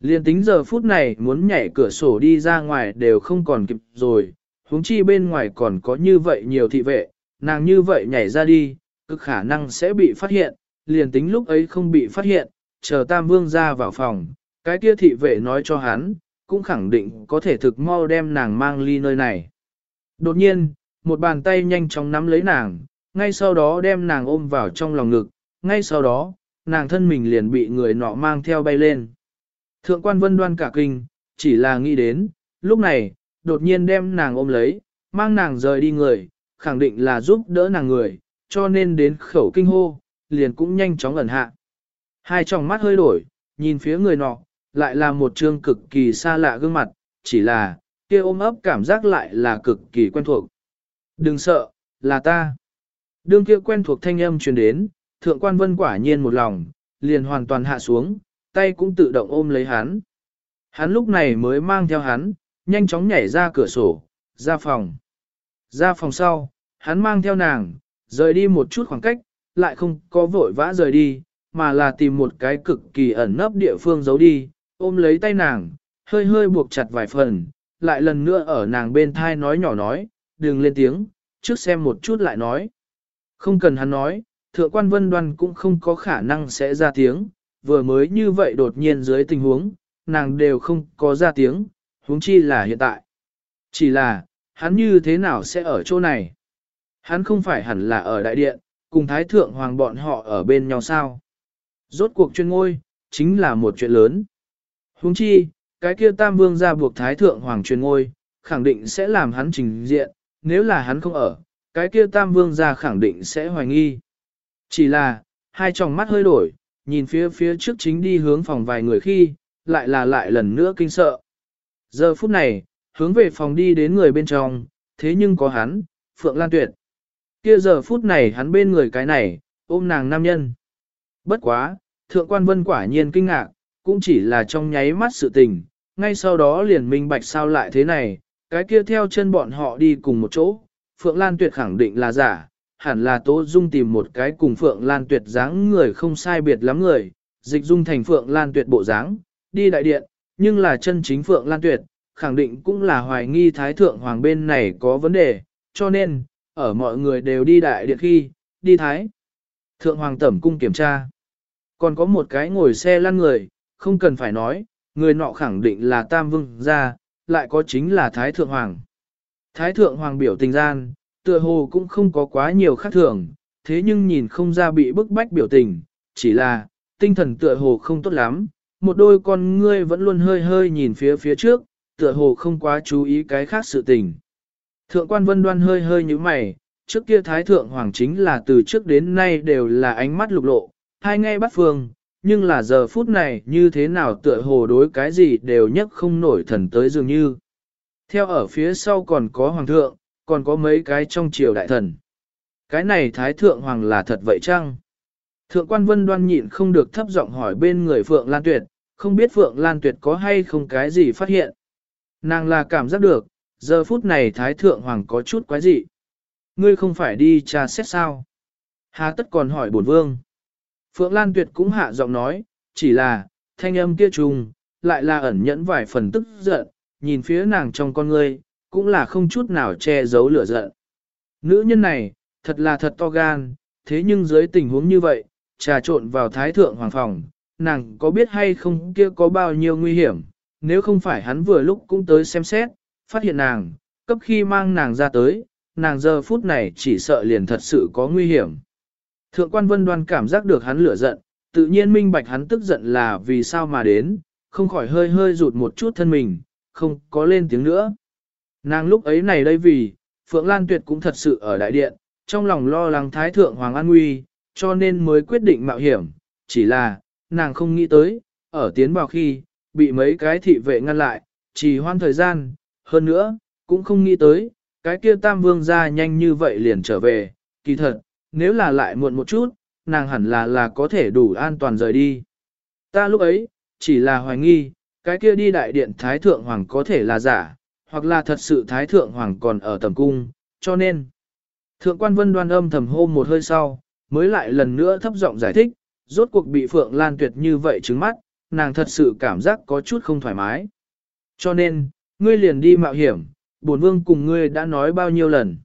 Liên tính giờ phút này muốn nhảy cửa sổ đi ra ngoài đều không còn kịp rồi, huống chi bên ngoài còn có như vậy nhiều thị vệ, nàng như vậy nhảy ra đi, cực khả năng sẽ bị phát hiện, liền tính lúc ấy không bị phát hiện, chờ Tam Vương ra vào phòng, cái kia thị vệ nói cho hắn, cũng khẳng định có thể thực mau đem nàng mang ly nơi này. Đột nhiên, một bàn tay nhanh chóng nắm lấy nàng, ngay sau đó đem nàng ôm vào trong lòng ngực, ngay sau đó, nàng thân mình liền bị người nọ mang theo bay lên. Thượng quan vân đoan cả kinh, chỉ là nghĩ đến, lúc này, đột nhiên đem nàng ôm lấy, mang nàng rời đi người, khẳng định là giúp đỡ nàng người, cho nên đến khẩu kinh hô, liền cũng nhanh chóng ẩn hạ. Hai tròng mắt hơi đổi, nhìn phía người nọ, lại là một trương cực kỳ xa lạ gương mặt, chỉ là, kia ôm ấp cảm giác lại là cực kỳ quen thuộc. Đừng sợ, là ta. Đương kia quen thuộc thanh âm truyền đến, thượng quan vân quả nhiên một lòng, liền hoàn toàn hạ xuống, tay cũng tự động ôm lấy hắn. Hắn lúc này mới mang theo hắn, nhanh chóng nhảy ra cửa sổ, ra phòng. Ra phòng sau, hắn mang theo nàng, rời đi một chút khoảng cách, lại không có vội vã rời đi, mà là tìm một cái cực kỳ ẩn nấp địa phương giấu đi, ôm lấy tay nàng, hơi hơi buộc chặt vài phần, lại lần nữa ở nàng bên thai nói nhỏ nói, đừng lên tiếng, trước xem một chút lại nói. Không cần hắn nói, thượng quan vân đoan cũng không có khả năng sẽ ra tiếng, vừa mới như vậy đột nhiên dưới tình huống, nàng đều không có ra tiếng, huống chi là hiện tại. Chỉ là, hắn như thế nào sẽ ở chỗ này? Hắn không phải hẳn là ở đại điện, cùng thái thượng hoàng bọn họ ở bên nhau sao? Rốt cuộc chuyên ngôi, chính là một chuyện lớn. Huống chi, cái kia tam vương ra buộc thái thượng hoàng chuyên ngôi, khẳng định sẽ làm hắn trình diện, nếu là hắn không ở, cái kia tam vương ra khẳng định sẽ hoài nghi. Chỉ là, hai tròng mắt hơi đổi, nhìn phía phía trước chính đi hướng phòng vài người khi, lại là lại lần nữa kinh sợ. Giờ phút này, hướng về phòng đi đến người bên trong, thế nhưng có hắn, Phượng Lan Tuyệt. Kia giờ phút này hắn bên người cái này, ôm nàng nam nhân. Bất quá, thượng quan vân quả nhiên kinh ngạc, cũng chỉ là trong nháy mắt sự tình, ngay sau đó liền minh bạch sao lại thế này, cái kia theo chân bọn họ đi cùng một chỗ, Phượng Lan Tuyệt khẳng định là giả, hẳn là Tố Dung tìm một cái cùng Phượng Lan Tuyệt dáng người không sai biệt lắm người, dịch dung thành Phượng Lan Tuyệt bộ dáng, đi đại điện, nhưng là chân chính Phượng Lan Tuyệt, khẳng định cũng là hoài nghi Thái Thượng Hoàng bên này có vấn đề, cho nên, ở mọi người đều đi đại điện khi, đi Thái. Thượng Hoàng tẩm cung kiểm tra. Còn có một cái ngồi xe lăn người, không cần phải nói, người nọ khẳng định là Tam Vương gia, lại có chính là Thái Thượng Hoàng. Thái Thượng Hoàng biểu tình gian, tựa hồ cũng không có quá nhiều khác thường, thế nhưng nhìn không ra bị bức bách biểu tình, chỉ là, tinh thần tựa hồ không tốt lắm, một đôi con ngươi vẫn luôn hơi hơi nhìn phía phía trước, tựa hồ không quá chú ý cái khác sự tình. Thượng quan vân đoan hơi hơi như mày, trước kia Thái Thượng Hoàng chính là từ trước đến nay đều là ánh mắt lục lộ, hai ngay bắt phương, nhưng là giờ phút này như thế nào tựa hồ đối cái gì đều nhất không nổi thần tới dường như. Theo ở phía sau còn có Hoàng thượng, còn có mấy cái trong triều đại thần. Cái này Thái Thượng Hoàng là thật vậy chăng? Thượng quan vân đoan nhịn không được thấp giọng hỏi bên người Phượng Lan Tuyệt, không biết Phượng Lan Tuyệt có hay không cái gì phát hiện. Nàng là cảm giác được, giờ phút này Thái Thượng Hoàng có chút quái dị. Ngươi không phải đi tra xét sao? Hà tất còn hỏi bổn vương. Phượng Lan Tuyệt cũng hạ giọng nói, chỉ là, thanh âm kia trùng, lại là ẩn nhẫn vài phần tức giận, nhìn phía nàng trong con ngươi, cũng là không chút nào che giấu lửa giận. Nữ nhân này, thật là thật to gan, thế nhưng dưới tình huống như vậy, trà trộn vào thái thượng hoàng phòng, nàng có biết hay không kia có bao nhiêu nguy hiểm, nếu không phải hắn vừa lúc cũng tới xem xét, phát hiện nàng, cấp khi mang nàng ra tới, nàng giờ phút này chỉ sợ liền thật sự có nguy hiểm. Thượng quan vân đoan cảm giác được hắn lửa giận, tự nhiên minh bạch hắn tức giận là vì sao mà đến, không khỏi hơi hơi rụt một chút thân mình, không có lên tiếng nữa. Nàng lúc ấy này đây vì, Phượng Lan Tuyệt cũng thật sự ở đại điện, trong lòng lo lắng Thái Thượng Hoàng An Nguy, cho nên mới quyết định mạo hiểm, chỉ là, nàng không nghĩ tới, ở tiến vào khi, bị mấy cái thị vệ ngăn lại, chỉ hoan thời gian, hơn nữa, cũng không nghĩ tới, cái kia Tam Vương ra nhanh như vậy liền trở về, kỳ thật, nếu là lại muộn một chút, nàng hẳn là là có thể đủ an toàn rời đi. Ta lúc ấy, chỉ là hoài nghi, cái kia đi đại điện Thái Thượng Hoàng có thể là giả, hoặc là thật sự Thái Thượng Hoàng còn ở tầm cung, cho nên. Thượng quan vân đoan âm thầm hô một hơi sau, mới lại lần nữa thấp giọng giải thích, rốt cuộc bị Phượng Lan Tuyệt như vậy trứng mắt, nàng thật sự cảm giác có chút không thoải mái. Cho nên, ngươi liền đi mạo hiểm, bổn vương cùng ngươi đã nói bao nhiêu lần.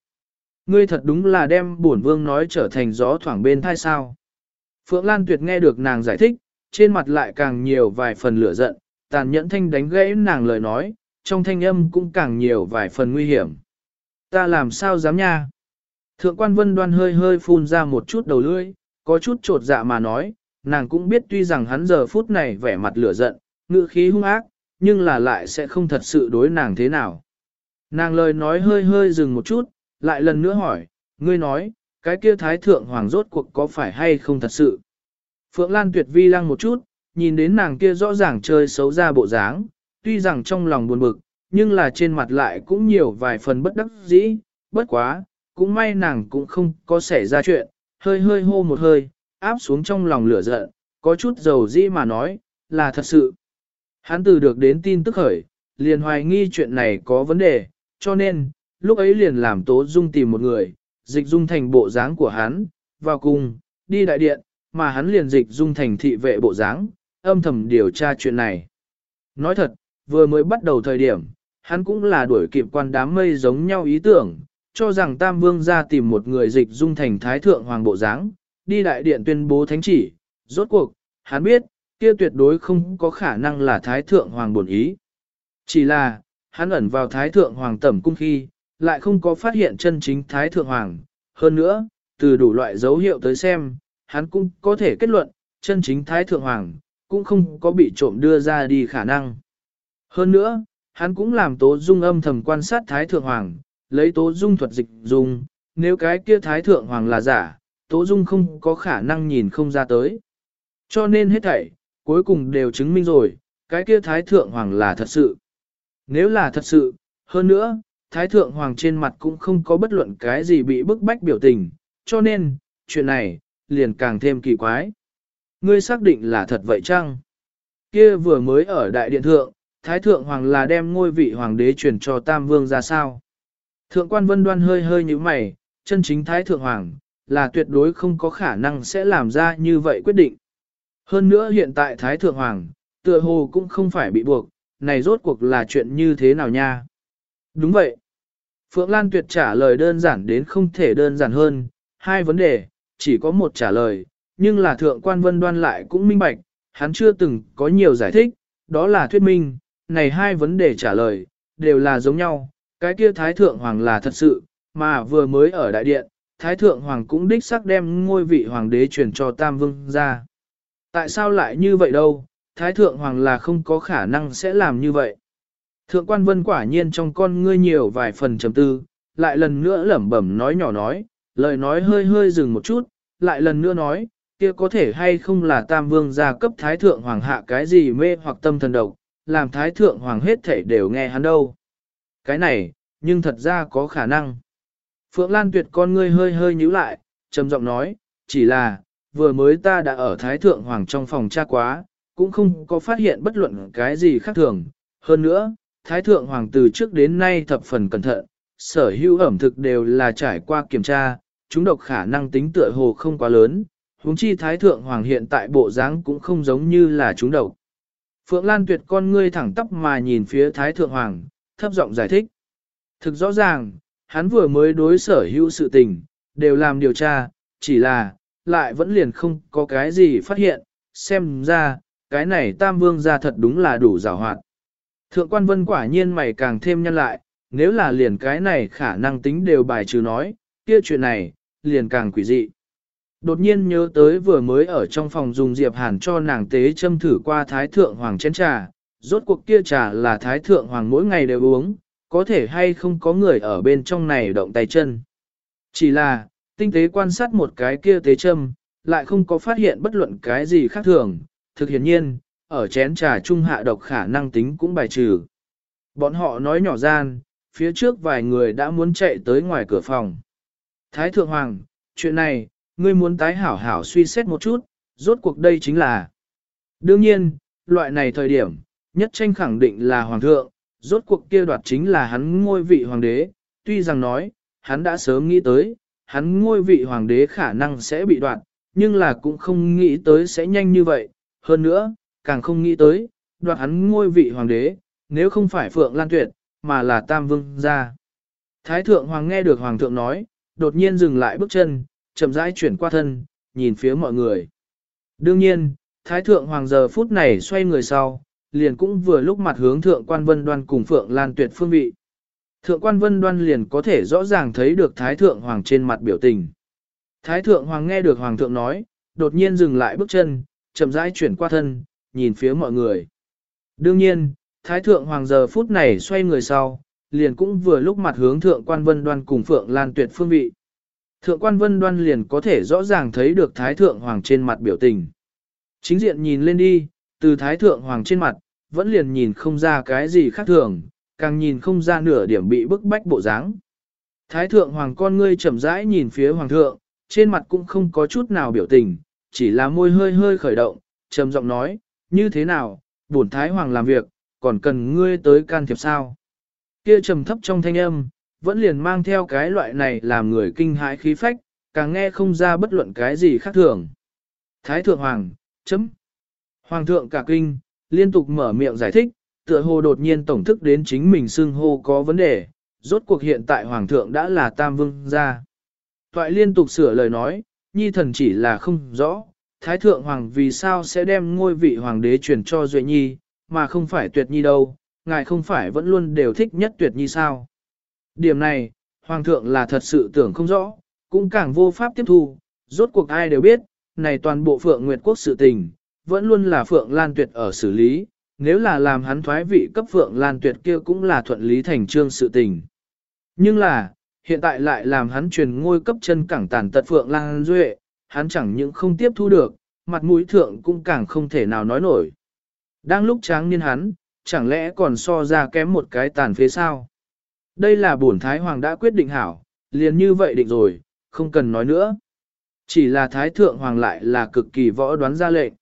Ngươi thật đúng là đem bổn vương nói trở thành gió thoảng bên thai sao. Phượng Lan Tuyệt nghe được nàng giải thích, trên mặt lại càng nhiều vài phần lửa giận, tàn nhẫn thanh đánh gãy nàng lời nói, trong thanh âm cũng càng nhiều vài phần nguy hiểm. Ta làm sao dám nha? Thượng quan vân đoan hơi hơi phun ra một chút đầu lưỡi, có chút trột dạ mà nói, nàng cũng biết tuy rằng hắn giờ phút này vẻ mặt lửa giận, ngữ khí hung ác, nhưng là lại sẽ không thật sự đối nàng thế nào. Nàng lời nói hơi hơi dừng một chút, lại lần nữa hỏi, ngươi nói, cái kia thái thượng hoàng rốt cuộc có phải hay không thật sự? Phượng Lan tuyệt vi lăng một chút, nhìn đến nàng kia rõ ràng chơi xấu ra bộ dáng, tuy rằng trong lòng buồn bực, nhưng là trên mặt lại cũng nhiều vài phần bất đắc dĩ, bất quá, cũng may nàng cũng không có xảy ra chuyện, hơi hơi hô một hơi, áp xuống trong lòng lửa giận, có chút dầu dĩ mà nói, là thật sự. Hắn từ được đến tin tức khởi, liền hoài nghi chuyện này có vấn đề, cho nên, lúc ấy liền làm Tố Dung tìm một người, dịch dung thành bộ dáng của hắn, vào cùng, đi đại điện, mà hắn liền dịch dung thành thị vệ bộ dáng, âm thầm điều tra chuyện này. Nói thật, vừa mới bắt đầu thời điểm, hắn cũng là đuổi kịp quan đám mây giống nhau ý tưởng, cho rằng Tam Vương ra tìm một người dịch dung thành Thái Thượng Hoàng Bộ dáng đi đại điện tuyên bố thánh chỉ, rốt cuộc, hắn biết, kia tuyệt đối không có khả năng là Thái Thượng Hoàng bổn ý. Chỉ là, hắn ẩn vào Thái Thượng Hoàng tẩm cung khi, lại không có phát hiện chân chính Thái Thượng Hoàng. Hơn nữa, từ đủ loại dấu hiệu tới xem, hắn cũng có thể kết luận, chân chính Thái Thượng Hoàng, cũng không có bị trộm đưa ra đi khả năng. Hơn nữa, hắn cũng làm tố dung âm thầm quan sát Thái Thượng Hoàng, lấy tố dung thuật dịch dung, nếu cái kia Thái Thượng Hoàng là giả, tố dung không có khả năng nhìn không ra tới. Cho nên hết thảy, cuối cùng đều chứng minh rồi, cái kia Thái Thượng Hoàng là thật sự. Nếu là thật sự, hơn nữa, Thái Thượng Hoàng trên mặt cũng không có bất luận cái gì bị bức bách biểu tình, cho nên, chuyện này, liền càng thêm kỳ quái. Ngươi xác định là thật vậy chăng? Kia vừa mới ở đại điện thượng, Thái Thượng Hoàng là đem ngôi vị Hoàng đế truyền cho Tam Vương ra sao? Thượng quan vân đoan hơi hơi như mày, chân chính Thái Thượng Hoàng, là tuyệt đối không có khả năng sẽ làm ra như vậy quyết định. Hơn nữa hiện tại Thái Thượng Hoàng, tựa hồ cũng không phải bị buộc, này rốt cuộc là chuyện như thế nào nha? Đúng vậy. Phượng Lan Tuyệt trả lời đơn giản đến không thể đơn giản hơn, hai vấn đề, chỉ có một trả lời, nhưng là Thượng quan Vân Đoan lại cũng minh bạch, hắn chưa từng có nhiều giải thích, đó là thuyết minh, này hai vấn đề trả lời, đều là giống nhau, cái kia Thái Thượng Hoàng là thật sự, mà vừa mới ở đại điện, Thái Thượng Hoàng cũng đích xác đem ngôi vị Hoàng đế truyền cho Tam Vương ra. Tại sao lại như vậy đâu, Thái Thượng Hoàng là không có khả năng sẽ làm như vậy. Thượng quan vân quả nhiên trong con ngươi nhiều vài phần trầm tư, lại lần nữa lẩm bẩm nói nhỏ nói, lời nói hơi hơi dừng một chút, lại lần nữa nói, kia có thể hay không là Tam Vương gia cấp Thái Thượng Hoàng hạ cái gì mê hoặc tâm thần độc, làm Thái Thượng Hoàng hết thể đều nghe hắn đâu. Cái này, nhưng thật ra có khả năng. Phượng Lan Tuyệt con ngươi hơi hơi nhíu lại, trầm giọng nói, chỉ là, vừa mới ta đã ở Thái Thượng Hoàng trong phòng tra quá, cũng không có phát hiện bất luận cái gì khác thường. Hơn nữa, Thái Thượng Hoàng từ trước đến nay thập phần cẩn thận, sở hữu ẩm thực đều là trải qua kiểm tra, chúng độc khả năng tính tựa hồ không quá lớn, huống chi Thái Thượng Hoàng hiện tại bộ dáng cũng không giống như là chúng độc. Phượng Lan tuyệt con ngươi thẳng tắp mà nhìn phía Thái Thượng Hoàng, thấp giọng giải thích. Thực rõ ràng, hắn vừa mới đối sở hữu sự tình, đều làm điều tra, chỉ là, lại vẫn liền không có cái gì phát hiện, xem ra, cái này Tam Vương ra thật đúng là đủ rào hoạt. Thượng quan vân quả nhiên mày càng thêm nhân lại, nếu là liền cái này khả năng tính đều bài trừ nói, kia chuyện này, liền càng quỷ dị. Đột nhiên nhớ tới vừa mới ở trong phòng dùng Diệp Hàn cho nàng tế châm thử qua Thái Thượng Hoàng chén trà, rốt cuộc kia trà là Thái Thượng Hoàng mỗi ngày đều uống, có thể hay không có người ở bên trong này động tay chân. Chỉ là, tinh tế quan sát một cái kia tế châm, lại không có phát hiện bất luận cái gì khác thường, thực hiển nhiên, ở chén trà trung hạ độc khả năng tính cũng bài trừ. Bọn họ nói nhỏ gian, phía trước vài người đã muốn chạy tới ngoài cửa phòng. Thái Thượng Hoàng, chuyện này, ngươi muốn tái hảo hảo suy xét một chút, rốt cuộc đây chính là. Đương nhiên, loại này thời điểm, nhất tranh khẳng định là Hoàng thượng, rốt cuộc kia đoạt chính là hắn ngôi vị Hoàng đế, tuy rằng nói, hắn đã sớm nghĩ tới, hắn ngôi vị Hoàng đế khả năng sẽ bị đoạt, nhưng là cũng không nghĩ tới sẽ nhanh như vậy, hơn nữa, càng không nghĩ tới, đoạt hắn ngôi vị Hoàng đế, nếu không phải Phượng Lan Tuyệt, mà là Tam Vương gia. Thái Thượng Hoàng nghe được Hoàng thượng nói, đột nhiên dừng lại bước chân, chậm rãi chuyển qua thân, nhìn phía mọi người. Đương nhiên, Thái Thượng Hoàng giờ phút này xoay người sau, liền cũng vừa lúc mặt hướng Thượng Quan Vân Đoan cùng Phượng Lan Tuyệt phương vị. Thượng Quan Vân Đoan liền có thể rõ ràng thấy được Thái Thượng Hoàng trên mặt biểu tình. Thái Thượng Hoàng nghe được Hoàng thượng nói, đột nhiên dừng lại bước chân, chậm rãi chuyển qua thân, nhìn phía mọi người. Đương nhiên, Thái Thượng Hoàng giờ phút này xoay người sau, liền cũng vừa lúc mặt hướng Thượng Quan Vân Đoan cùng Phượng Lan Tuyệt phương vị. Thượng Quan Vân Đoan liền có thể rõ ràng thấy được Thái Thượng Hoàng trên mặt biểu tình. Chính diện nhìn lên đi, từ Thái Thượng Hoàng trên mặt, vẫn liền nhìn không ra cái gì khác thường, càng nhìn không ra nửa điểm bị bức bách bộ dáng. Thái Thượng Hoàng con ngươi chậm rãi nhìn phía Hoàng thượng, trên mặt cũng không có chút nào biểu tình, chỉ là môi hơi hơi khởi động, trầm giọng nói, như thế nào, bổn Thái Hoàng làm việc, còn cần ngươi tới can thiệp sao? Kia trầm thấp trong thanh âm, vẫn liền mang theo cái loại này làm người kinh hãi khí phách, càng nghe không ra bất luận cái gì khác thường. Thái thượng hoàng, chấm. Hoàng thượng cả kinh, liên tục mở miệng giải thích, tựa hồ đột nhiên tổng thức đến chính mình xưng hô có vấn đề, Rốt cuộc hiện tại hoàng thượng đã là tam vương gia. Toại liên tục sửa lời nói, nhi thần chỉ là không rõ, thái thượng hoàng vì sao sẽ đem ngôi vị hoàng đế truyền cho Duệ Nhi, mà không phải tuyệt nhi đâu, ngài không phải vẫn luôn đều thích nhất tuyệt nhi sao. Điểm này, hoàng thượng là thật sự tưởng không rõ, cũng càng vô pháp tiếp thu, rốt cuộc ai đều biết, này toàn bộ phượng nguyệt quốc sự tình, vẫn luôn là phượng lan tuyệt ở xử lý, nếu là làm hắn thoái vị cấp phượng lan tuyệt kia cũng là thuận lý thành trương sự tình. Nhưng là, hiện tại lại làm hắn truyền ngôi cấp chân cẳng tàn tật phượng lan duệ, hắn chẳng những không tiếp thu được, mặt mũi thượng cũng càng không thể nào nói nổi. Đang lúc tráng niên hắn, chẳng lẽ còn so ra kém một cái tàn phế sao? Đây là bổn Thái Hoàng đã quyết định hảo, liền như vậy định rồi, không cần nói nữa. Chỉ là Thái Thượng Hoàng lại là cực kỳ võ đoán ra lệnh.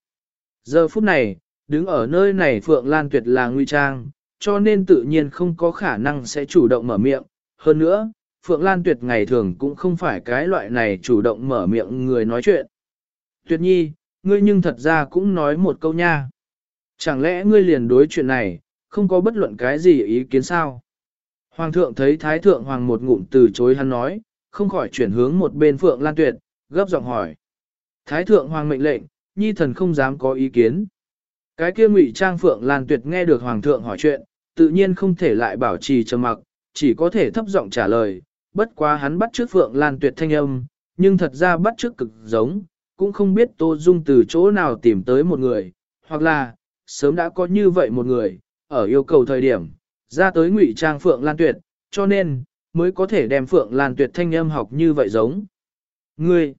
Giờ phút này, đứng ở nơi này Phượng Lan Tuyệt là nguy trang, cho nên tự nhiên không có khả năng sẽ chủ động mở miệng. Hơn nữa, Phượng Lan Tuyệt ngày thường cũng không phải cái loại này chủ động mở miệng người nói chuyện. Tuyệt nhi, ngươi nhưng thật ra cũng nói một câu nha. Chẳng lẽ ngươi liền đối chuyện này, không có bất luận cái gì ý kiến sao? Hoàng thượng thấy Thái thượng hoàng một ngụm từ chối hắn nói, không khỏi chuyển hướng một bên Phượng Lan Tuyệt, gấp giọng hỏi. Thái thượng hoàng mệnh lệnh, nhi thần không dám có ý kiến. Cái kia ngụy trang Phượng Lan Tuyệt nghe được hoàng thượng hỏi chuyện, tự nhiên không thể lại bảo trì trầm mặc, chỉ có thể thấp giọng trả lời, bất quá hắn bắt trước Phượng Lan Tuyệt thanh âm, nhưng thật ra bắt trước cực giống, cũng không biết Tô Dung từ chỗ nào tìm tới một người, hoặc là, sớm đã có như vậy một người, ở yêu cầu thời điểm, ra tới ngụy trang Phượng Lan Tuyệt, cho nên, mới có thể đem Phượng Lan Tuyệt thanh âm học như vậy giống. Ngươi,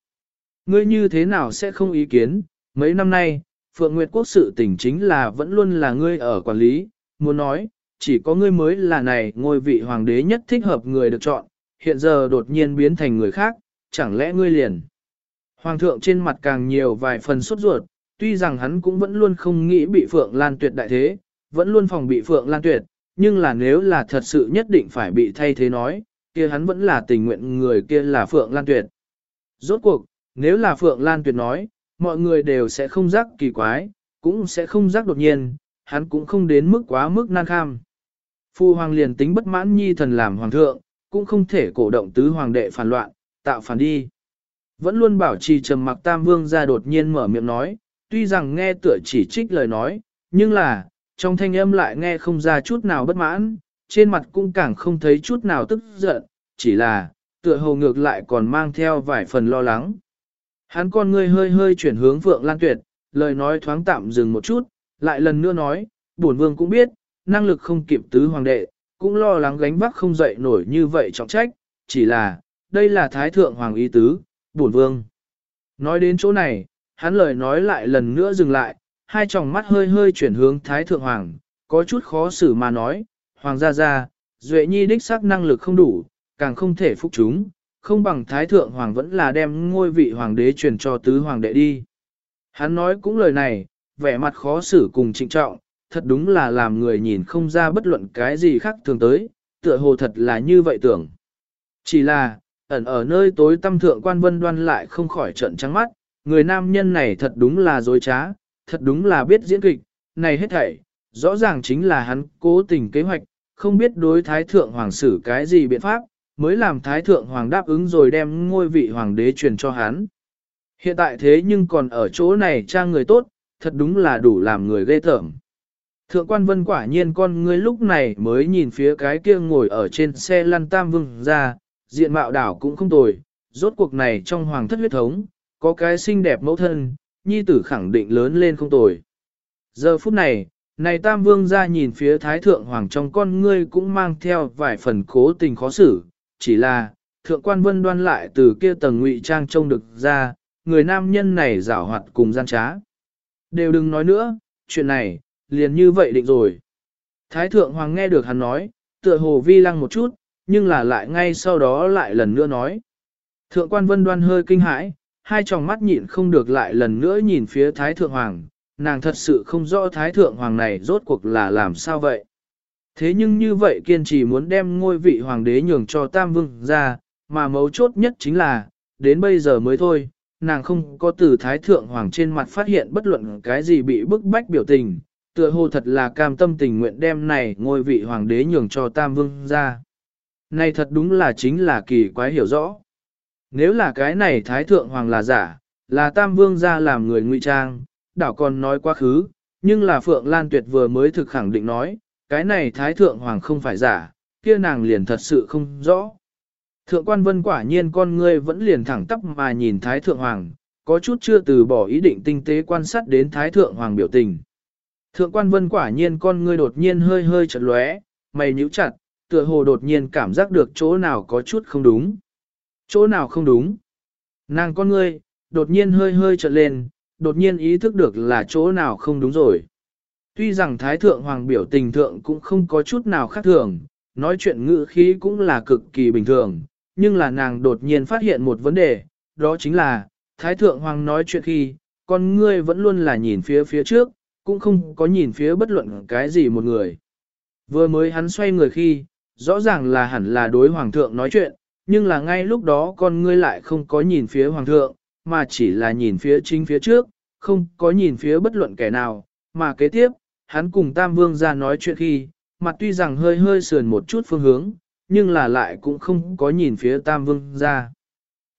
ngươi như thế nào sẽ không ý kiến, mấy năm nay, Phượng Nguyệt Quốc sự tình chính là vẫn luôn là ngươi ở quản lý, muốn nói, chỉ có ngươi mới là này ngôi vị hoàng đế nhất thích hợp người được chọn, hiện giờ đột nhiên biến thành người khác, chẳng lẽ ngươi liền. Hoàng thượng trên mặt càng nhiều vài phần sốt ruột, tuy rằng hắn cũng vẫn luôn không nghĩ bị Phượng Lan Tuyệt đại thế, vẫn luôn phòng bị Phượng Lan Tuyệt, nhưng là nếu là thật sự nhất định phải bị thay thế nói, kia hắn vẫn là tình nguyện người kia là Phượng Lan Tuyệt. Rốt cuộc, nếu là Phượng Lan Tuyệt nói, mọi người đều sẽ không giác kỳ quái, cũng sẽ không giác đột nhiên, hắn cũng không đến mức quá mức nan kham. Phu hoàng liền tính bất mãn nhi thần làm hoàng thượng, cũng không thể cổ động tứ hoàng đệ phản loạn, tạo phản đi. Vẫn luôn bảo trì trầm mặc tam vương ra đột nhiên mở miệng nói, tuy rằng nghe tựa chỉ trích lời nói, nhưng là, trong thanh âm lại nghe không ra chút nào bất mãn, trên mặt cũng càng không thấy chút nào tức giận, chỉ là, tựa hồ ngược lại còn mang theo vài phần lo lắng. Hắn con ngươi hơi hơi chuyển hướng Phượng Lan Tuyệt, lời nói thoáng tạm dừng một chút, lại lần nữa nói, bổn vương cũng biết, năng lực không kịp tứ hoàng đệ, cũng lo lắng gánh vác không dậy nổi như vậy trọng trách, chỉ là, đây là thái thượng hoàng ý tứ, bổn vương. Nói đến chỗ này, hắn lời nói lại lần nữa dừng lại, hai tròng mắt hơi hơi chuyển hướng Thái Thượng Hoàng, có chút khó xử mà nói, Hoàng gia gia, Duệ Nhi đích xác năng lực không đủ, càng không thể phục chúng, không bằng Thái Thượng Hoàng vẫn là đem ngôi vị Hoàng đế truyền cho tứ Hoàng đệ đi. Hắn nói cũng lời này, vẻ mặt khó xử cùng trịnh trọng, thật đúng là làm người nhìn không ra bất luận cái gì khác thường tới, tựa hồ thật là như vậy tưởng. Chỉ là, ẩn ở nơi tối tâm thượng quan vân đoan lại không khỏi trận trắng mắt, người nam nhân này thật đúng là dối trá, thật đúng là biết diễn kịch, này hết thảy, rõ ràng chính là hắn cố tình kế hoạch, không biết đối thái thượng hoàng xử cái gì biện pháp, mới làm thái thượng hoàng đáp ứng rồi đem ngôi vị hoàng đế truyền cho hắn. Hiện tại thế nhưng còn ở chỗ này trang người tốt, thật đúng là đủ làm người ghê tởm. Thượng quan vân quả nhiên con ngươi lúc này mới nhìn phía cái kia ngồi ở trên xe lăn tam vương ra, diện mạo đảo cũng không tồi, rốt cuộc này trong hoàng thất huyết thống, có cái xinh đẹp mẫu thân, nhi tử khẳng định lớn lên không tồi. Giờ phút này, này Tam Vương ra nhìn phía Thái Thượng Hoàng trong con ngươi cũng mang theo vài phần cố tình khó xử, chỉ là, Thượng quan vân đoan lại từ kia tầng ngụy trang trông được ra, người nam nhân này giảo hoạt cùng gian trá. Đều đừng nói nữa, chuyện này, liền như vậy định rồi. Thái Thượng Hoàng nghe được hắn nói, tựa hồ vi lăng một chút, nhưng là lại ngay sau đó lại lần nữa nói. Thượng quan vân đoan hơi kinh hãi, hai tròng mắt nhịn không được lại lần nữa nhìn phía Thái Thượng Hoàng, nàng thật sự không rõ Thái Thượng Hoàng này rốt cuộc là làm sao vậy. Thế nhưng như vậy kiên trì muốn đem ngôi vị hoàng đế nhường cho Tam Vương ra, mà mấu chốt nhất chính là, đến bây giờ mới thôi, nàng không có từ Thái Thượng Hoàng trên mặt phát hiện bất luận cái gì bị bức bách biểu tình, tựa hồ thật là cam tâm tình nguyện đem này ngôi vị hoàng đế nhường cho Tam Vương ra. Này thật đúng là chính là kỳ quái hiểu rõ. Nếu là cái này Thái Thượng Hoàng là giả, là Tam Vương ra làm người ngụy trang, đảo còn nói quá khứ, nhưng là Phượng Lan Tuyệt vừa mới thực khẳng định nói, cái này Thái Thượng Hoàng không phải giả, kia nàng liền thật sự không rõ. Thượng quan vân quả nhiên con ngươi vẫn liền thẳng tắp mà nhìn Thái Thượng Hoàng, có chút chưa từ bỏ ý định tinh tế quan sát đến Thái Thượng Hoàng biểu tình. Thượng quan vân quả nhiên con ngươi đột nhiên hơi hơi chật lóe, mày nhíu chặt, tựa hồ đột nhiên cảm giác được chỗ nào có chút không đúng. Chỗ nào không đúng? Nàng con ngươi, đột nhiên hơi hơi trợn lên, đột nhiên ý thức được là chỗ nào không đúng rồi. Tuy rằng Thái Thượng Hoàng biểu tình thượng cũng không có chút nào khác thường, nói chuyện ngữ khí cũng là cực kỳ bình thường, nhưng là nàng đột nhiên phát hiện một vấn đề, đó chính là, Thái Thượng Hoàng nói chuyện khi, con ngươi vẫn luôn là nhìn phía phía trước, cũng không có nhìn phía bất luận cái gì một người. Vừa mới hắn xoay người khi, rõ ràng là hẳn là đối Hoàng thượng nói chuyện, nhưng là ngay lúc đó con ngươi lại không có nhìn phía Hoàng thượng, mà chỉ là nhìn phía chính phía trước, không có nhìn phía bất luận kẻ nào, mà kế tiếp, hắn cùng Tam Vương ra nói chuyện khi, mặt tuy rằng hơi hơi sườn một chút phương hướng, nhưng là lại cũng không có nhìn phía Tam Vương ra.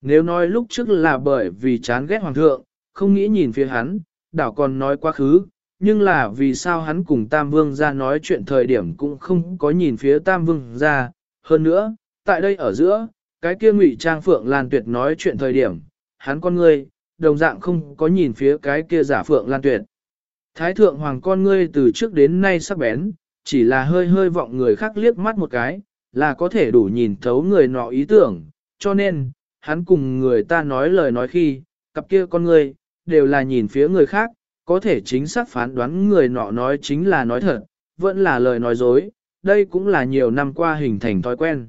Nếu nói lúc trước là bởi vì chán ghét Hoàng thượng, không nghĩ nhìn phía hắn, đảo còn nói quá khứ, nhưng là vì sao hắn cùng Tam Vương ra nói chuyện thời điểm cũng không có nhìn phía Tam Vương ra. Hơn nữa, tại đây ở giữa, cái kia ngụy Trang Phượng Lan Tuyệt nói chuyện thời điểm, hắn con ngươi, đồng dạng không có nhìn phía cái kia giả Phượng Lan Tuyệt. Thái thượng hoàng con ngươi từ trước đến nay sắc bén, chỉ là hơi hơi vọng người khác liếc mắt một cái, là có thể đủ nhìn thấu người nọ ý tưởng, cho nên, hắn cùng người ta nói lời nói khi, cặp kia con ngươi, đều là nhìn phía người khác, có thể chính xác phán đoán người nọ nói chính là nói thật, vẫn là lời nói dối, đây cũng là nhiều năm qua hình thành thói quen.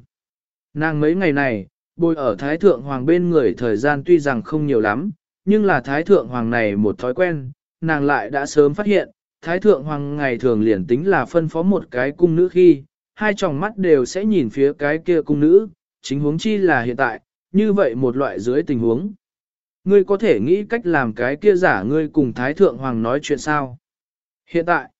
Nàng mấy ngày này, bồi ở Thái Thượng Hoàng bên người thời gian tuy rằng không nhiều lắm, nhưng là Thái Thượng Hoàng này một thói quen, nàng lại đã sớm phát hiện, Thái Thượng Hoàng ngày thường liền tính là phân phó một cái cung nữ khi, hai tròng mắt đều sẽ nhìn phía cái kia cung nữ, chính huống chi là hiện tại, như vậy một loại dưới tình huống. Ngươi có thể nghĩ cách làm cái kia giả ngươi cùng Thái Thượng Hoàng nói chuyện sao? Hiện tại,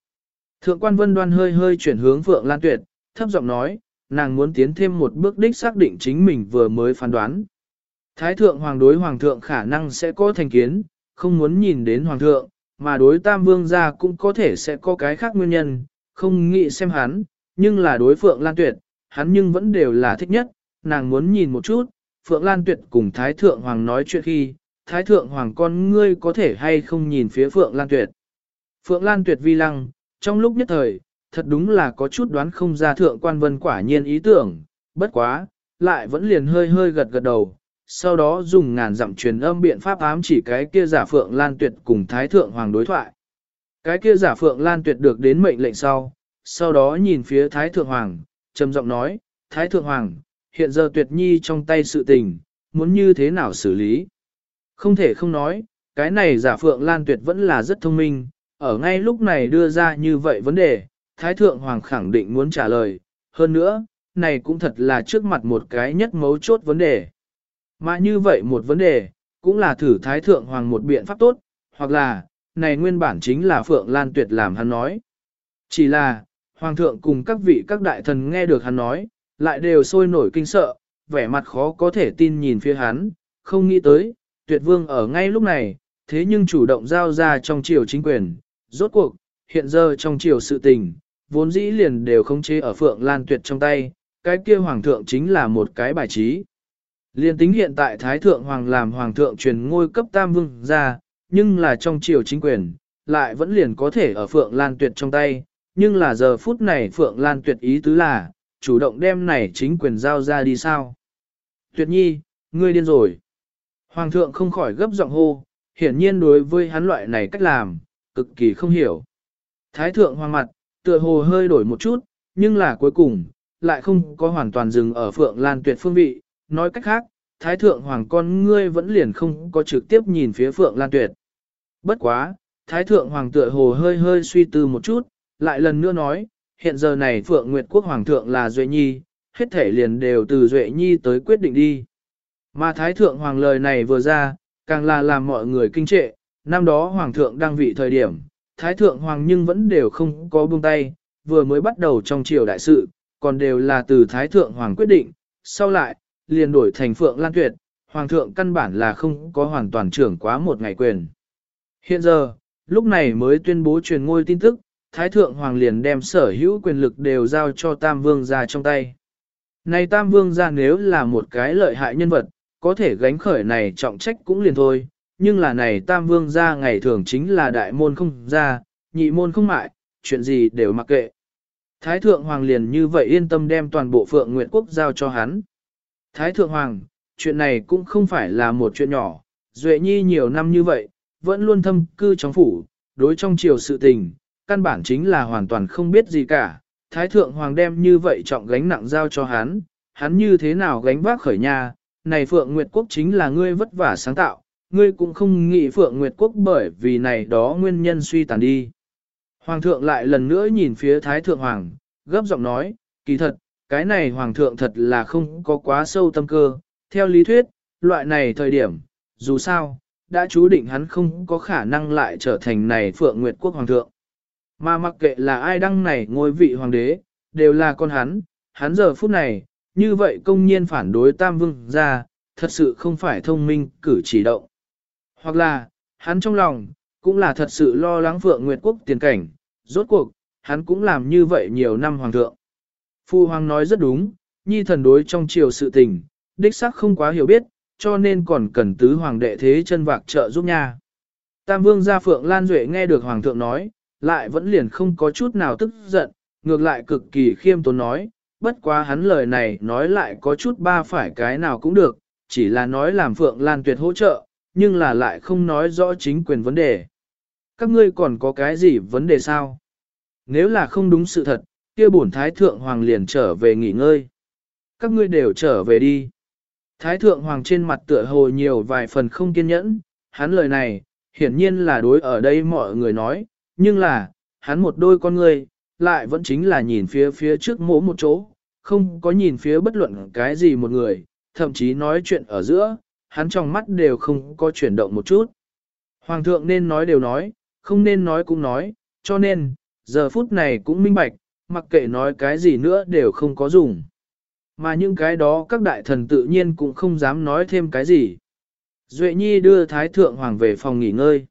Thượng quan Vân Đoan hơi hơi chuyển hướng Phượng Lan Tuyệt, thấp giọng nói, nàng muốn tiến thêm một bước đích xác định chính mình vừa mới phán đoán. Thái Thượng Hoàng đối Hoàng thượng khả năng sẽ có thành kiến, không muốn nhìn đến Hoàng thượng, mà đối Tam Vương gia cũng có thể sẽ có cái khác nguyên nhân, không nghĩ xem hắn, nhưng là đối Phượng Lan Tuyệt, hắn nhưng vẫn đều là thích nhất, nàng muốn nhìn một chút, Phượng Lan Tuyệt cùng Thái Thượng Hoàng nói chuyện khi, Thái Thượng Hoàng con ngươi có thể hay không nhìn phía Phượng Lan Tuyệt. Phượng Lan Tuyệt vi lăng, trong lúc nhất thời, thật đúng là có chút đoán không ra Thượng Quan Vân quả nhiên ý tưởng, bất quá, lại vẫn liền hơi hơi gật gật đầu, sau đó dùng ngàn dặm truyền âm biện pháp ám chỉ cái kia giả Phượng Lan Tuyệt cùng Thái Thượng Hoàng đối thoại. Cái kia giả Phượng Lan Tuyệt được đến mệnh lệnh sau, sau đó nhìn phía Thái Thượng Hoàng, trầm giọng nói, Thái Thượng Hoàng, hiện giờ Tuyệt Nhi trong tay sự tình, muốn như thế nào xử lý? Không thể không nói, cái này giả Phượng Lan Tuyệt vẫn là rất thông minh, ở ngay lúc này đưa ra như vậy vấn đề, Thái Thượng Hoàng khẳng định muốn trả lời, hơn nữa, này cũng thật là trước mặt một cái nhất mấu chốt vấn đề. Mà như vậy một vấn đề, cũng là thử Thái Thượng Hoàng một biện pháp tốt, hoặc là, này nguyên bản chính là Phượng Lan Tuyệt làm hắn nói. Chỉ là, Hoàng thượng cùng các vị các đại thần nghe được hắn nói, lại đều sôi nổi kinh sợ, vẻ mặt khó có thể tin nhìn phía hắn, không nghĩ tới, tuyệt vương ở ngay lúc này, thế nhưng chủ động giao ra trong triều chính quyền. Rốt cuộc, hiện giờ trong triều sự tình, vốn dĩ liền đều không chế ở Phượng Lan Tuyệt trong tay, cái kia hoàng thượng chính là một cái bài trí. Liên tính hiện tại Thái Thượng Hoàng làm Hoàng thượng truyền ngôi cấp Tam Vương ra, nhưng là trong triều chính quyền, lại vẫn liền có thể ở Phượng Lan Tuyệt trong tay, nhưng là giờ phút này Phượng Lan Tuyệt ý tứ là, chủ động đem này chính quyền giao ra đi sao. Tuyệt nhi, ngươi điên rồi. Hoàng thượng không khỏi gấp giọng hô, hiển nhiên đối với hắn loại này cách làm, cực kỳ không hiểu. Thái thượng hoàng mặt, tựa hồ hơi đổi một chút, nhưng là cuối cùng, lại không có hoàn toàn dừng ở Phượng Lan Tuyệt phương vị. Nói cách khác, Thái thượng hoàng con ngươi vẫn liền không có trực tiếp nhìn phía Phượng Lan Tuyệt. Bất quá, Thái thượng hoàng tựa hồ hơi hơi suy tư một chút, lại lần nữa nói, hiện giờ này Phượng Nguyệt Quốc Hoàng thượng là Duệ Nhi, hết thể liền đều từ Duệ Nhi tới quyết định đi. Mà Thái Thượng Hoàng lời này vừa ra, càng là làm mọi người kinh trệ, năm đó Hoàng thượng đang vị thời điểm, Thái Thượng Hoàng nhưng vẫn đều không có buông tay, vừa mới bắt đầu trong triều đại sự, còn đều là từ Thái Thượng Hoàng quyết định, sau lại, liền đổi thành Phượng Lan Tuyệt, Hoàng thượng căn bản là không có hoàn toàn trưởng quá một ngày quyền. Hiện giờ, lúc này mới tuyên bố truyền ngôi tin tức, Thái Thượng Hoàng liền đem sở hữu quyền lực đều giao cho Tam Vương ra trong tay. Này Tam Vương ra nếu là một cái lợi hại nhân vật, có thể gánh khởi này trọng trách cũng liền thôi, nhưng là này Tam Vương ra ngày thường chính là đại môn không ra, nhị môn không mại, chuyện gì đều mặc kệ. Thái Thượng Hoàng liền như vậy yên tâm đem toàn bộ Phượng Nguyện Quốc giao cho hắn. Thái Thượng Hoàng, chuyện này cũng không phải là một chuyện nhỏ, Duệ Nhi nhiều năm như vậy, vẫn luôn thâm cư trong phủ, đối trong chiều sự tình, căn bản chính là hoàn toàn không biết gì cả. Thái Thượng Hoàng đem như vậy trọng gánh nặng giao cho hắn, hắn như thế nào gánh vác khởi nhà, này Phượng Nguyệt Quốc chính là ngươi vất vả sáng tạo, ngươi cũng không nghĩ Phượng Nguyệt Quốc bởi vì này đó nguyên nhân suy tàn đi. Hoàng thượng lại lần nữa nhìn phía Thái Thượng Hoàng, gấp giọng nói, kỳ thật, cái này Hoàng thượng thật là không có quá sâu tâm cơ, theo lý thuyết, loại này thời điểm, dù sao, đã chú định hắn không có khả năng lại trở thành này Phượng Nguyệt Quốc Hoàng thượng. Mà mặc kệ là ai đăng này ngôi vị Hoàng đế, đều là con hắn, hắn giờ phút này, như vậy công nhiên phản đối Tam Vương ra, thật sự không phải thông minh cử chỉ động. Hoặc là, hắn trong lòng, cũng là thật sự lo lắng Phượng Nguyệt Quốc tiền cảnh, rốt cuộc, hắn cũng làm như vậy nhiều năm Hoàng thượng. Phu Hoàng nói rất đúng, nhi thần đối trong triều sự tình, đích xác không quá hiểu biết, cho nên còn cần tứ hoàng đệ thế chân vạc trợ giúp nha. Tam vương gia Phượng Lan Duệ nghe được hoàng thượng nói, lại vẫn liền không có chút nào tức giận, ngược lại cực kỳ khiêm tốn nói, bất quá hắn lời này nói lại có chút ba phải cái nào cũng được, chỉ là nói làm Phượng Lan Tuyệt hỗ trợ, nhưng là lại không nói rõ chính quyền vấn đề. Các ngươi còn có cái gì vấn đề sao? Nếu là không đúng sự thật, kia bổn thái thượng hoàng liền trở về nghỉ ngơi. Các ngươi đều trở về đi. Thái thượng hoàng trên mặt tựa hồ nhiều vài phần không kiên nhẫn, hắn lời này, hiển nhiên là đối ở đây mọi người nói, nhưng là, hắn một đôi con người, lại vẫn chính là nhìn phía phía trước mỗ một chỗ, không có nhìn phía bất luận cái gì một người, thậm chí nói chuyện ở giữa, hắn trong mắt đều không có chuyển động một chút. Hoàng thượng nên nói đều nói, không nên nói cũng nói, cho nên, giờ phút này cũng minh bạch, mặc kệ nói cái gì nữa đều không có dùng. Mà những cái đó các đại thần tự nhiên cũng không dám nói thêm cái gì. Duệ Nhi đưa Thái Thượng Hoàng về phòng nghỉ ngơi.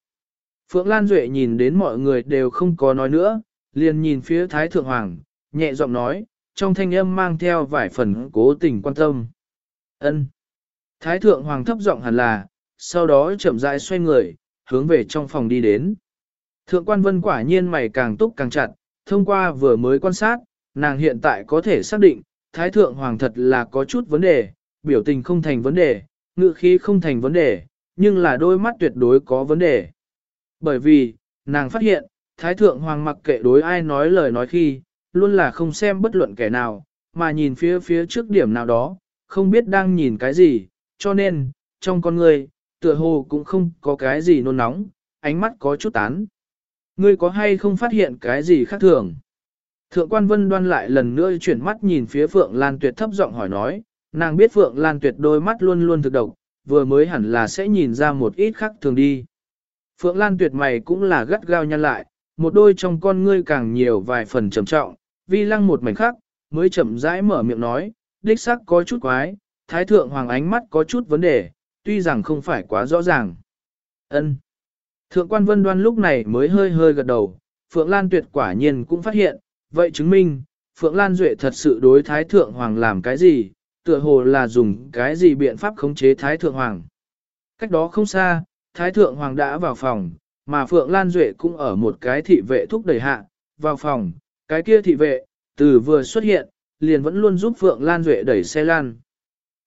Phượng Lan Duệ nhìn đến mọi người đều không có nói nữa, liền nhìn phía Thái Thượng Hoàng, nhẹ giọng nói, trong thanh âm mang theo vài phần cố tình quan tâm. Ân. Thái Thượng Hoàng thấp giọng hẳn là, sau đó chậm rãi xoay người, hướng về trong phòng đi đến. Thượng quan vân quả nhiên mày càng túc càng chặt, thông qua vừa mới quan sát, nàng hiện tại có thể xác định, Thái Thượng Hoàng thật là có chút vấn đề, biểu tình không thành vấn đề, ngữ khí không thành vấn đề, nhưng là đôi mắt tuyệt đối có vấn đề. Bởi vì, nàng phát hiện, Thái Thượng Hoàng mặc kệ đối ai nói lời nói khi, luôn là không xem bất luận kẻ nào, mà nhìn phía phía trước điểm nào đó, không biết đang nhìn cái gì, cho nên, trong con người, tựa hồ cũng không có cái gì nôn nóng, ánh mắt có chút tán. Ngươi có hay không phát hiện cái gì khác thường? Thượng quan vân đoan lại lần nữa chuyển mắt nhìn phía Phượng Lan Tuyệt thấp giọng hỏi nói, nàng biết Phượng Lan Tuyệt đôi mắt luôn luôn thực độc, vừa mới hẳn là sẽ nhìn ra một ít khác thường đi. Phượng Lan Tuyệt mày cũng là gắt gao nhăn lại, một đôi trong con ngươi càng nhiều vài phần trầm trọng, vi lăng một mảnh khác, mới chậm rãi mở miệng nói, đích xác có chút quái, thái thượng hoàng ánh mắt có chút vấn đề, tuy rằng không phải quá rõ ràng. Ân. Thượng quan vân đoan lúc này mới hơi hơi gật đầu, Phượng Lan Tuyệt quả nhiên cũng phát hiện, vậy chứng minh, Phượng Lan Duệ thật sự đối Thái Thượng Hoàng làm cái gì, tựa hồ là dùng cái gì biện pháp khống chế Thái Thượng Hoàng. Cách đó không xa, Thái Thượng Hoàng đã vào phòng, mà Phượng Lan Duệ cũng ở một cái thị vệ thúc đẩy hạ, vào phòng, cái kia thị vệ, từ vừa xuất hiện, liền vẫn luôn giúp Phượng Lan Duệ đẩy xe lan.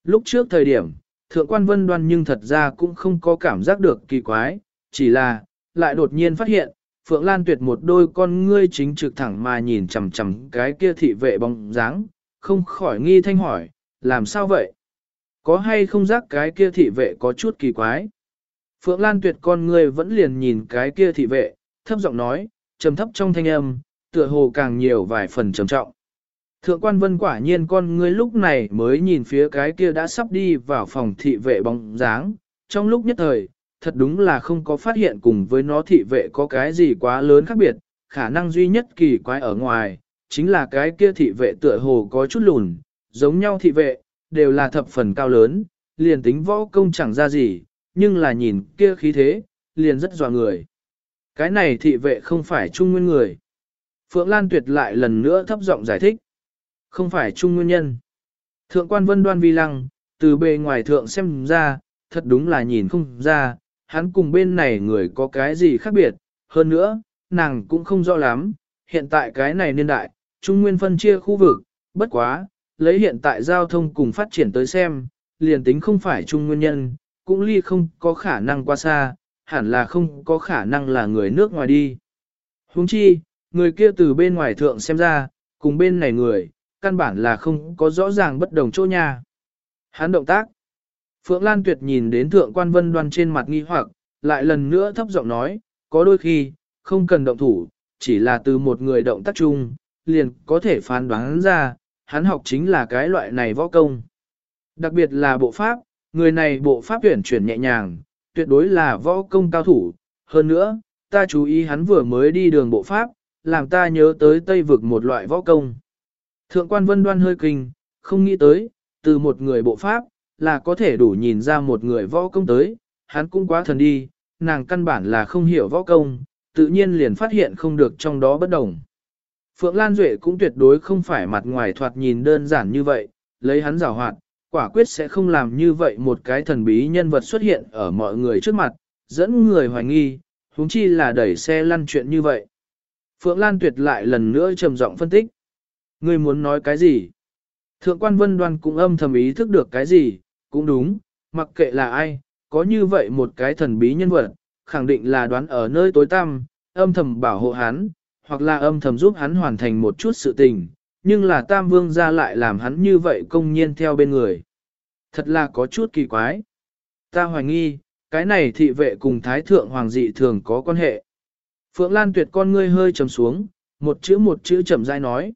Lúc trước thời điểm, Thượng quan Vân Đoan nhưng thật ra cũng không có cảm giác được kỳ quái, chỉ là, lại đột nhiên phát hiện, Phượng Lan Tuyệt một đôi con ngươi chính trực thẳng mà nhìn chằm chằm cái kia thị vệ bóng dáng, không khỏi nghi thanh hỏi, làm sao vậy? Có hay không giác cái kia thị vệ có chút kỳ quái? Phượng Lan Tuyệt con ngươi vẫn liền nhìn cái kia thị vệ, thấp giọng nói, trầm thấp trong thanh âm, tựa hồ càng nhiều vài phần trầm trọng. Thượng quan vân quả nhiên con ngươi lúc này mới nhìn phía cái kia đã sắp đi vào phòng thị vệ bóng dáng, trong lúc nhất thời, thật đúng là không có phát hiện cùng với nó thị vệ có cái gì quá lớn khác biệt, khả năng duy nhất kỳ quái ở ngoài, chính là cái kia thị vệ tựa hồ có chút lùn, giống nhau thị vệ, đều là thập phần cao lớn, liền tính võ công chẳng ra gì, nhưng là nhìn kia khí thế, liền rất dọa người. Cái này thị vệ không phải trung nguyên người. Phượng Lan Tuyệt lại lần nữa thấp giọng giải thích. Không phải chung nguyên nhân. Thượng quan vân đoan vi lăng, từ bề ngoài thượng xem ra, thật đúng là nhìn không ra, hắn cùng bên này người có cái gì khác biệt. Hơn nữa, nàng cũng không rõ lắm, hiện tại cái này niên đại, trung nguyên phân chia khu vực, bất quá, lấy hiện tại giao thông cùng phát triển tới xem, liền tính không phải trung nguyên nhân, cũng ly không có khả năng qua xa, hẳn là không có khả năng là người nước ngoài đi. Huống chi, người kia từ bên ngoài thượng xem ra, cùng bên này người, căn bản là không có rõ ràng bất đồng chỗ nha. Hắn động tác. Phượng Lan Tuyệt nhìn đến thượng quan vân đoan trên mặt nghi hoặc, lại lần nữa thấp giọng nói, có đôi khi, không cần động thủ, chỉ là từ một người động tác chung, liền có thể phán đoán ra, hắn học chính là cái loại này võ công. Đặc biệt là bộ pháp, người này bộ pháp tuyển chuyển nhẹ nhàng, tuyệt đối là võ công cao thủ. Hơn nữa, ta chú ý hắn vừa mới đi đường bộ pháp, làm ta nhớ tới Tây vực một loại võ công. Thượng quan vân đoan hơi kinh, không nghĩ tới, từ một người bộ pháp, là có thể đủ nhìn ra một người võ công tới, hắn cũng quá thần đi, nàng căn bản là không hiểu võ công, tự nhiên liền phát hiện không được trong đó bất đồng. Phượng Lan Duệ cũng tuyệt đối không phải mặt ngoài thoạt nhìn đơn giản như vậy, lấy hắn rào hoạt, quả quyết sẽ không làm như vậy một cái thần bí nhân vật xuất hiện ở mọi người trước mặt, dẫn người hoài nghi, huống chi là đẩy xe lăn chuyện như vậy. Phượng Lan tuyệt lại lần nữa trầm giọng phân tích. Ngươi muốn nói cái gì? Thượng quan vân đoan cũng âm thầm ý thức được cái gì, cũng đúng, mặc kệ là ai, có như vậy một cái thần bí nhân vật, khẳng định là đoán ở nơi tối tăm, âm thầm bảo hộ hắn, hoặc là âm thầm giúp hắn hoàn thành một chút sự tình, nhưng là Tam Vương ra lại làm hắn như vậy công nhiên theo bên người. Thật là có chút kỳ quái. Ta hoài nghi, cái này thị vệ cùng Thái Thượng Hoàng dị thường có quan hệ. Phượng Lan tuyệt con ngươi hơi trầm xuống, một chữ một chữ chậm rãi nói.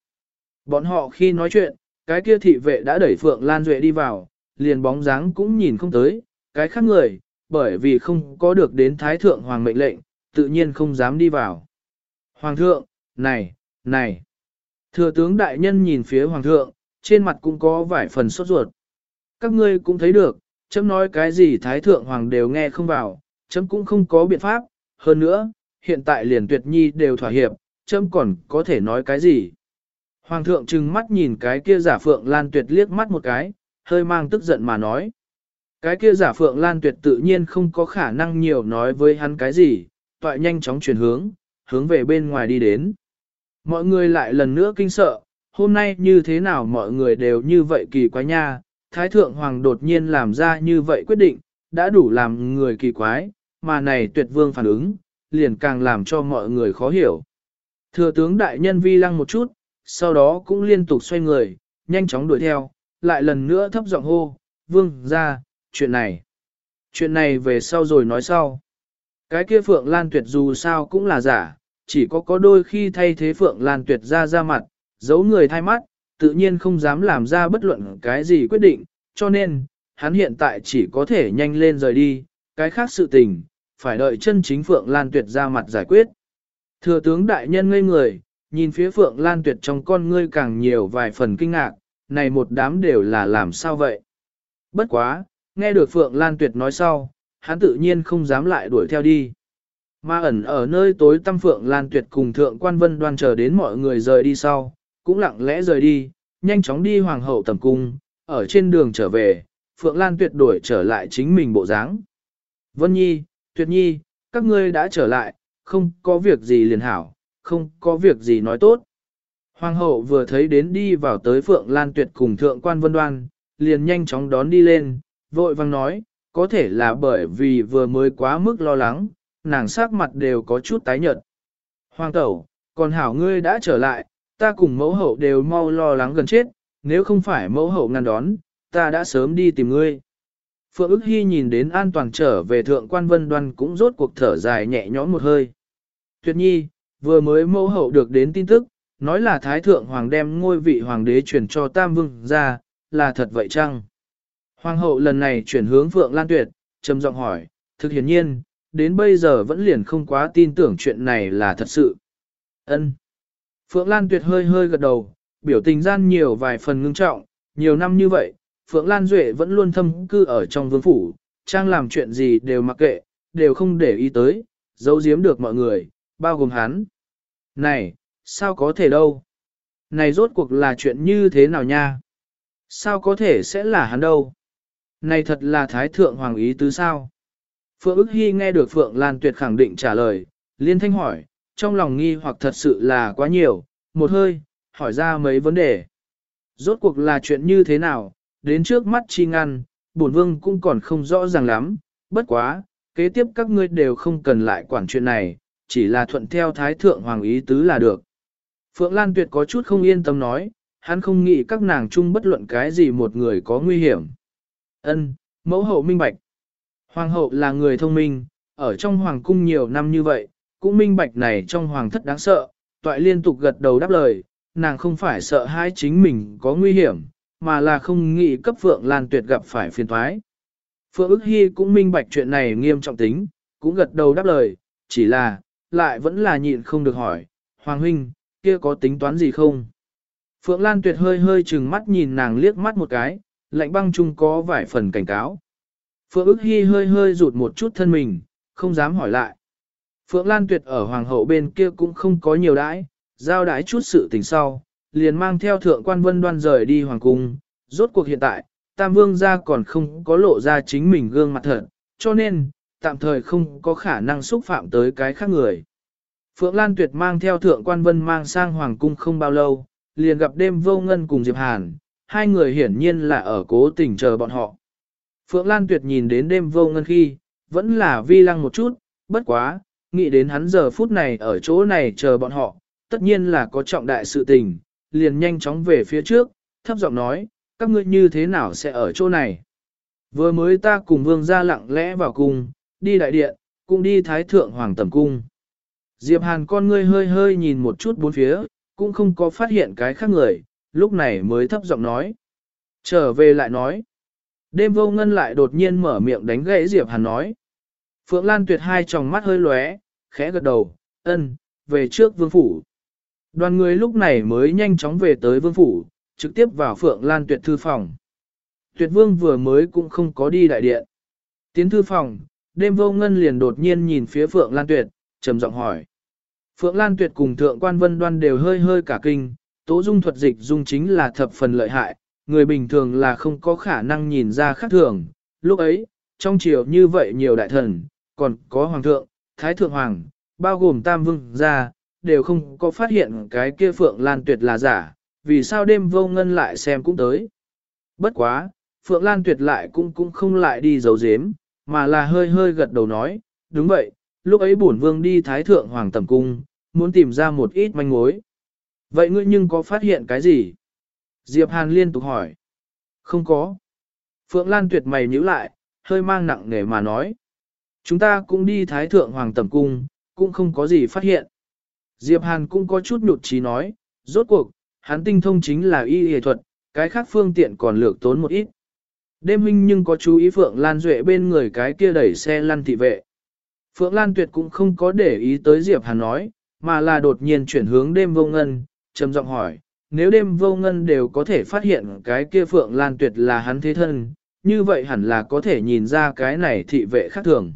Bọn họ khi nói chuyện, cái kia thị vệ đã đẩy Phượng Lan Duệ đi vào, liền bóng dáng cũng nhìn không tới, cái khác người, bởi vì không có được đến Thái Thượng Hoàng mệnh lệnh, tự nhiên không dám đi vào. Hoàng thượng, này, này. Thừa tướng đại nhân nhìn phía hoàng thượng, trên mặt cũng có vài phần sốt ruột. Các ngươi cũng thấy được, chấm nói cái gì thái thượng hoàng đều nghe không vào, chấm cũng không có biện pháp, hơn nữa, hiện tại liền tuyệt nhi đều thỏa hiệp, chấm còn có thể nói cái gì. Hoàng thượng trừng mắt nhìn cái kia giả phượng lan tuyệt liếc mắt một cái, hơi mang tức giận mà nói. Cái kia giả phượng lan tuyệt tự nhiên không có khả năng nhiều nói với hắn cái gì, toại nhanh chóng chuyển hướng, hướng về bên ngoài đi đến. Mọi người lại lần nữa kinh sợ, hôm nay như thế nào mọi người đều như vậy kỳ quái nha, Thái Thượng Hoàng đột nhiên làm ra như vậy quyết định, đã đủ làm người kỳ quái, mà này tuyệt vương phản ứng, liền càng làm cho mọi người khó hiểu. Thừa tướng đại nhân vi lăng một chút, sau đó cũng liên tục xoay người, nhanh chóng đuổi theo, lại lần nữa thấp giọng hô, vương ra, chuyện này. Chuyện này về sau rồi nói sau. Cái kia Phượng Lan Tuyệt dù sao cũng là giả, chỉ có có đôi khi thay thế Phượng Lan Tuyệt ra ra mặt, giấu người thay mắt, tự nhiên không dám làm ra bất luận cái gì quyết định, cho nên, hắn hiện tại chỉ có thể nhanh lên rời đi, cái khác sự tình, phải đợi chân chính Phượng Lan Tuyệt ra mặt giải quyết. Thừa tướng đại nhân ngây người, nhìn phía Phượng Lan Tuyệt trong con ngươi càng nhiều vài phần kinh ngạc, này một đám đều là làm sao vậy? Bất quá, nghe được Phượng Lan Tuyệt nói sau, hắn tự nhiên không dám lại đuổi theo đi. Mà ẩn ở nơi tối tâm Phượng Lan Tuyệt cùng Thượng Quan Vân đoan chờ đến mọi người rời đi sau, cũng lặng lẽ rời đi, nhanh chóng đi Hoàng hậu tầm cung, ở trên đường trở về, Phượng Lan Tuyệt đổi trở lại chính mình bộ dáng. Vân Nhi, Tuyệt Nhi, các ngươi đã trở lại, không có việc gì liền hảo, không có việc gì nói tốt. Hoàng hậu vừa thấy đến đi vào tới Phượng Lan Tuyệt cùng Thượng Quan Vân Đoan, liền nhanh chóng đón đi lên, vội vang nói, có thể là bởi vì vừa mới quá mức lo lắng, nàng sắc mặt đều có chút tái nhợt. Hoàng tẩu, còn hảo ngươi đã trở lại, ta cùng mẫu hậu đều mau lo lắng gần chết, nếu không phải mẫu hậu ngăn đón, ta đã sớm đi tìm ngươi. Phượng ức hy nhìn đến an toàn trở về thượng quan vân đoan cũng rốt cuộc thở dài nhẹ nhõm một hơi. Tuyệt nhi, vừa mới mẫu hậu được đến tin tức, nói là thái thượng hoàng đem ngôi vị hoàng đế chuyển cho tam vương ra, là thật vậy chăng? Hoàng hậu lần này chuyển hướng Phượng Lan Tuyệt, trầm giọng hỏi, thực hiển nhiên, đến bây giờ vẫn liền không quá tin tưởng chuyện này là thật sự. Ân. Phượng Lan Tuyệt hơi hơi gật đầu, biểu tình gian nhiều vài phần ngưng trọng, nhiều năm như vậy, Phượng Lan Duệ vẫn luôn thâm cư ở trong vương phủ, trang làm chuyện gì đều mặc kệ, đều không để ý tới, giấu giếm được mọi người, bao gồm hắn. Này, sao có thể đâu? Này rốt cuộc là chuyện như thế nào nha? Sao có thể sẽ là hắn đâu? Này thật là Thái Thượng Hoàng ý tứ sao? Phượng ức hy nghe được Phượng Lan Tuyệt khẳng định trả lời, liên thanh hỏi, trong lòng nghi hoặc thật sự là quá nhiều, một hơi, hỏi ra mấy vấn đề. Rốt cuộc là chuyện như thế nào, đến trước mắt chi ngăn, bổn vương cũng còn không rõ ràng lắm, bất quá, kế tiếp các ngươi đều không cần lại quản chuyện này, chỉ là thuận theo Thái Thượng Hoàng ý tứ là được. Phượng Lan Tuyệt có chút không yên tâm nói, hắn không nghĩ các nàng chung bất luận cái gì một người có nguy hiểm. Ân, mẫu hậu minh bạch. Hoàng hậu là người thông minh, ở trong hoàng cung nhiều năm như vậy, cũng minh bạch này trong hoàng thất đáng sợ, toại liên tục gật đầu đáp lời, nàng không phải sợ hai chính mình có nguy hiểm, mà là không nghĩ cấp Phượng Lan Tuyệt gặp phải phiền thoái. Phượng ức hy cũng minh bạch chuyện này nghiêm trọng tính, cũng gật đầu đáp lời, chỉ là, lại vẫn là nhịn không được hỏi, Hoàng huynh, kia có tính toán gì không? Phượng Lan Tuyệt hơi hơi chừng mắt nhìn nàng liếc mắt một cái, lạnh băng chung có vài phần cảnh cáo. Phượng ức hy hơi hơi rụt một chút thân mình, không dám hỏi lại. Phượng Lan Tuyệt ở hoàng hậu bên kia cũng không có nhiều đãi, giao đãi chút sự tình sau, liền mang theo thượng quan vân đoan rời đi hoàng cung. Rốt cuộc hiện tại, Tam Vương gia còn không có lộ ra chính mình gương mặt thật, cho nên, tạm thời không có khả năng xúc phạm tới cái khác người. Phượng Lan Tuyệt mang theo thượng quan vân mang sang hoàng cung không bao lâu, liền gặp đêm vô ngân cùng Diệp Hàn, hai người hiển nhiên là ở cố tình chờ bọn họ. Phượng Lan Tuyệt nhìn đến đêm vô ngân khi, vẫn là vi lăng một chút, bất quá, nghĩ đến hắn giờ phút này ở chỗ này chờ bọn họ, tất nhiên là có trọng đại sự tình, liền nhanh chóng về phía trước, thấp giọng nói, các ngươi như thế nào sẽ ở chỗ này. Vừa mới ta cùng vương ra lặng lẽ vào cung, đi đại điện, cũng đi thái thượng hoàng tẩm cung. Diệp Hàn con ngươi hơi hơi nhìn một chút bốn phía, cũng không có phát hiện cái khác người, lúc này mới thấp giọng nói. Trở về lại nói. Đêm vô ngân lại đột nhiên mở miệng đánh gãy Diệp Hàn nói. Phượng Lan tuyệt hai tròng mắt hơi lóe, khẽ gật đầu, ân, về trước vương phủ. Đoàn người lúc này mới nhanh chóng về tới vương phủ, trực tiếp vào Phượng Lan tuyệt thư phòng. Tuyệt vương vừa mới cũng không có đi đại điện. Tiến thư phòng, đêm vô ngân liền đột nhiên nhìn phía Phượng Lan tuyệt, trầm giọng hỏi. Phượng Lan tuyệt cùng thượng quan vân đoan đều hơi hơi cả kinh, tố dung thuật dịch dung chính là thập phần lợi hại, người bình thường là không có khả năng nhìn ra khác thường. Lúc ấy, trong triều như vậy nhiều đại thần, còn có hoàng thượng, thái thượng hoàng, bao gồm tam vương gia, đều không có phát hiện cái kia Phượng Lan Tuyệt là giả, vì sao đêm vô ngân lại xem cũng tới. Bất quá, Phượng Lan Tuyệt lại cũng cũng không lại đi giấu giếm, mà là hơi hơi gật đầu nói, đúng vậy, lúc ấy bổn vương đi thái thượng hoàng tầm cung, muốn tìm ra một ít manh mối. Vậy ngươi nhưng có phát hiện cái gì? Diệp Hàn liên tục hỏi. Không có. Phượng Lan tuyệt mày nhíu lại, hơi mang nặng nề mà nói. Chúng ta cũng đi thái thượng hoàng tầm cung, cũng không có gì phát hiện. Diệp Hàn cũng có chút nhụt chí nói, rốt cuộc, hắn tinh thông chính là y y thuật, cái khác phương tiện còn lược tốn một ít. Đêm huynh nhưng có chú ý Phượng Lan Duệ bên người cái kia đẩy xe lăn thị vệ. Phượng Lan Tuyệt cũng không có để ý tới Diệp Hàn nói, mà là đột nhiên chuyển hướng đêm vô ngân, trầm giọng hỏi, nếu đêm vô ngân đều có thể phát hiện cái kia Phượng Lan Tuyệt là hắn thế thân, như vậy hẳn là có thể nhìn ra cái này thị vệ khác thường.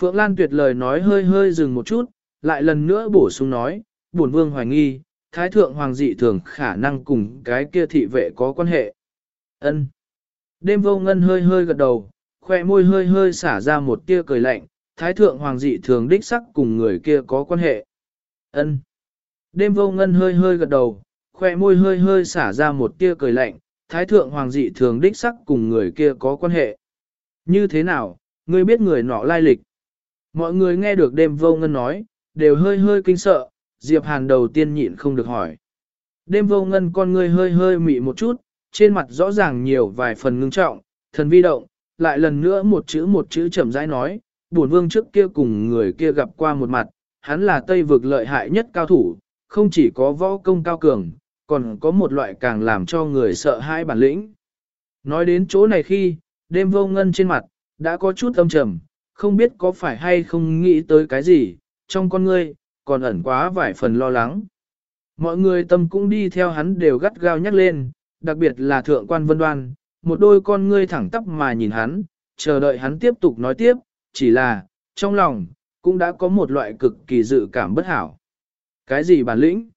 Phượng Lan Tuyệt lời nói hơi hơi dừng một chút, lại lần nữa bổ sung nói, bổn vương hoài nghi, thái thượng hoàng dị thường khả năng cùng cái kia thị vệ có quan hệ. Ân. Đêm vô ngân hơi hơi gật đầu, khoe môi hơi hơi xả ra một tia cười lạnh, thái thượng hoàng dị thường đích sắc cùng người kia có quan hệ. Ân. Đêm vô ngân hơi hơi gật đầu, khoe môi hơi hơi xả ra một tia cười lạnh, thái thượng hoàng dị thường đích sắc cùng người kia có quan hệ. Như thế nào, ngươi biết người nọ lai lịch? Mọi người nghe được đêm vô ngân nói, đều hơi hơi kinh sợ, Diệp Hàn đầu tiên nhịn không được hỏi. Đêm vô ngân con ngươi hơi hơi mị một chút, trên mặt rõ ràng nhiều vài phần ngưng trọng, thần vi động, lại lần nữa một chữ một chữ chậm rãi nói, bổn vương trước kia cùng người kia gặp qua một mặt, hắn là Tây vực lợi hại nhất cao thủ, không chỉ có võ công cao cường, còn có một loại càng làm cho người sợ hãi bản lĩnh. Nói đến chỗ này khi, đêm vô ngân trên mặt, đã có chút âm trầm, không biết có phải hay không nghĩ tới cái gì, trong con ngươi, còn ẩn quá vài phần lo lắng. Mọi người tâm cũng đi theo hắn đều gắt gao nhắc lên, đặc biệt là thượng quan vân đoan, một đôi con ngươi thẳng tắp mà nhìn hắn, chờ đợi hắn tiếp tục nói tiếp, chỉ là, trong lòng, cũng đã có một loại cực kỳ dự cảm bất hảo. Cái gì bản lĩnh?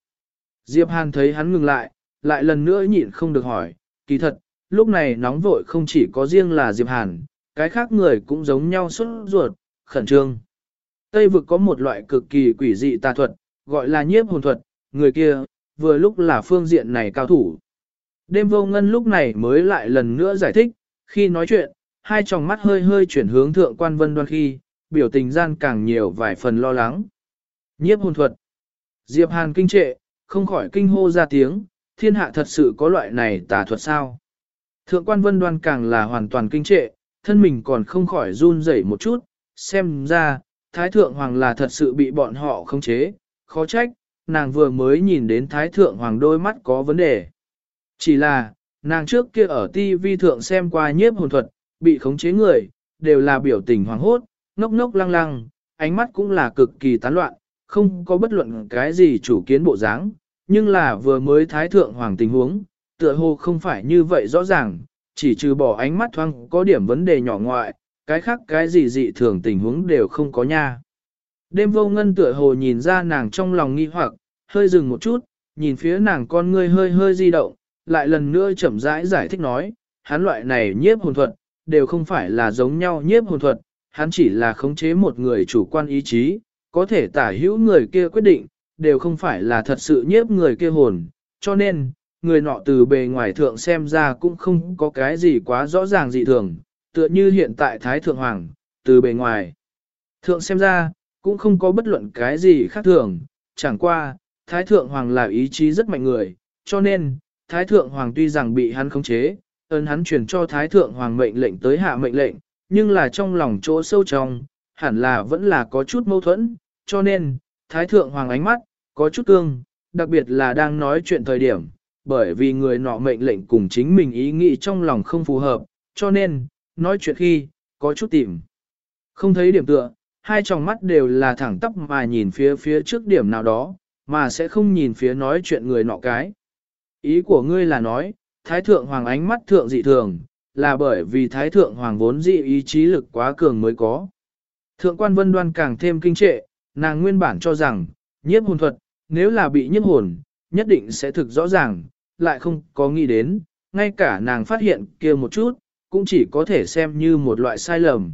Diệp Hàn thấy hắn ngừng lại, lại lần nữa nhịn không được hỏi, kỳ thật, lúc này nóng vội không chỉ có riêng là Diệp Hàn, cái khác người cũng giống nhau xuất ruột, khẩn trương. Tây vực có một loại cực kỳ quỷ dị tà thuật, gọi là nhiếp hồn thuật, người kia, vừa lúc là phương diện này cao thủ. Đêm vô ngân lúc này mới lại lần nữa giải thích, khi nói chuyện, hai tròng mắt hơi hơi chuyển hướng thượng quan vân đoan khi, biểu tình gian càng nhiều vài phần lo lắng. Nhiếp hồn thuật. Diệp Hàn kinh trệ, không khỏi kinh hô ra tiếng, thiên hạ thật sự có loại này tà thuật sao? Thượng quan vân đoan càng là hoàn toàn kinh trệ, thân mình còn không khỏi run rẩy một chút, xem ra, Thái Thượng Hoàng là thật sự bị bọn họ khống chế, khó trách, nàng vừa mới nhìn đến Thái Thượng Hoàng đôi mắt có vấn đề. Chỉ là, nàng trước kia ở TV thượng xem qua nhiếp hồn thuật, bị khống chế người, đều là biểu tình hoàng hốt, ngốc ngốc lăng lăng, ánh mắt cũng là cực kỳ tán loạn, không có bất luận cái gì chủ kiến bộ dáng, nhưng là vừa mới Thái Thượng Hoàng tình huống, tựa hồ không phải như vậy rõ ràng, chỉ trừ bỏ ánh mắt thoáng có điểm vấn đề nhỏ ngoại, cái khác cái gì dị thường tình huống đều không có nha. Đêm vô ngân tựa hồ nhìn ra nàng trong lòng nghi hoặc, hơi dừng một chút, nhìn phía nàng con ngươi hơi hơi di động, lại lần nữa chậm rãi giải thích nói, hắn loại này nhiếp hồn thuật, đều không phải là giống nhau nhiếp hồn thuật, hắn chỉ là khống chế một người chủ quan ý chí, có thể tả hữu người kia quyết định, đều không phải là thật sự nhiếp người kia hồn, cho nên, người nọ từ bề ngoài thượng xem ra cũng không có cái gì quá rõ ràng dị thường, tựa như hiện tại Thái Thượng Hoàng, từ bề ngoài. Thượng xem ra, cũng không có bất luận cái gì khác thường, chẳng qua, Thái Thượng Hoàng là ý chí rất mạnh người, cho nên, Thái Thượng Hoàng tuy rằng bị hắn khống chế, ơn hắn truyền cho Thái Thượng Hoàng mệnh lệnh tới hạ mệnh lệnh, nhưng là trong lòng chỗ sâu trong, hẳn là vẫn là có chút mâu thuẫn, cho nên, Thái Thượng Hoàng ánh mắt, có chút cương, đặc biệt là đang nói chuyện thời điểm, bởi vì người nọ mệnh lệnh cùng chính mình ý nghĩ trong lòng không phù hợp, cho nên, nói chuyện khi, có chút tìm. Không thấy điểm tựa, hai tròng mắt đều là thẳng tắp mà nhìn phía phía trước điểm nào đó, mà sẽ không nhìn phía nói chuyện người nọ cái. Ý của ngươi là nói, Thái Thượng Hoàng ánh mắt thượng dị thường, là bởi vì Thái Thượng Hoàng vốn dị ý chí lực quá cường mới có. Thượng quan vân đoan càng thêm kinh trệ, nàng nguyên bản cho rằng, nhiếp hồn thuật, nếu là bị nhiếp hồn, nhất định sẽ thực rõ ràng, lại không có nghĩ đến, ngay cả nàng phát hiện kia một chút, cũng chỉ có thể xem như một loại sai lầm.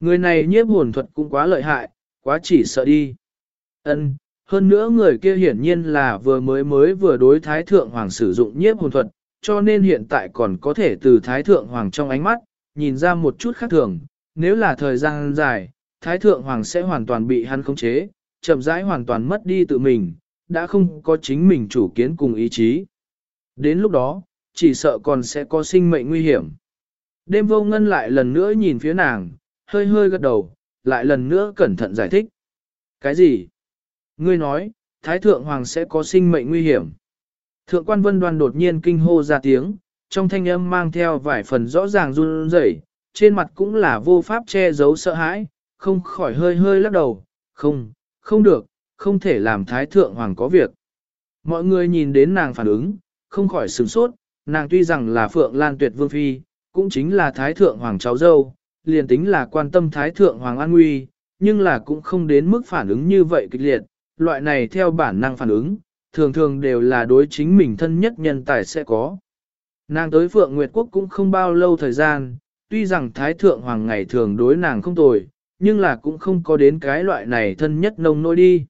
Người này nhiếp hồn thuật cũng quá lợi hại, quá chỉ sợ đi. Ân, hơn nữa người kia hiển nhiên là vừa mới mới vừa đối Thái Thượng Hoàng sử dụng nhiếp hồn thuật, cho nên hiện tại còn có thể từ Thái Thượng Hoàng trong ánh mắt, nhìn ra một chút khác thường. Nếu là thời gian dài, Thái Thượng Hoàng sẽ hoàn toàn bị hắn khống chế, chậm rãi hoàn toàn mất đi tự mình, đã không có chính mình chủ kiến cùng ý chí. Đến lúc đó, chỉ sợ còn sẽ có sinh mệnh nguy hiểm. Đêm vô ngân lại lần nữa nhìn phía nàng, hơi hơi gật đầu, lại lần nữa cẩn thận giải thích. Cái gì? Ngươi nói, Thái Thượng Hoàng sẽ có sinh mệnh nguy hiểm. Thượng quan vân đoan đột nhiên kinh hô ra tiếng, trong thanh âm mang theo vài phần rõ ràng run rẩy, trên mặt cũng là vô pháp che giấu sợ hãi, không khỏi hơi hơi lắc đầu, không, không được, không thể làm Thái Thượng Hoàng có việc. Mọi người nhìn đến nàng phản ứng, không khỏi sửng sốt, nàng tuy rằng là Phượng Lan Tuyệt Vương Phi, cũng chính là Thái Thượng Hoàng cháu dâu, liền tính là quan tâm Thái Thượng Hoàng an nguy, nhưng là cũng không đến mức phản ứng như vậy kịch liệt, loại này theo bản năng phản ứng, thường thường đều là đối chính mình thân nhất nhân tài sẽ có. Nàng tới Phượng Nguyệt Quốc cũng không bao lâu thời gian, tuy rằng Thái Thượng Hoàng ngày thường đối nàng không tồi, nhưng là cũng không có đến cái loại này thân nhất nông nỗi đi.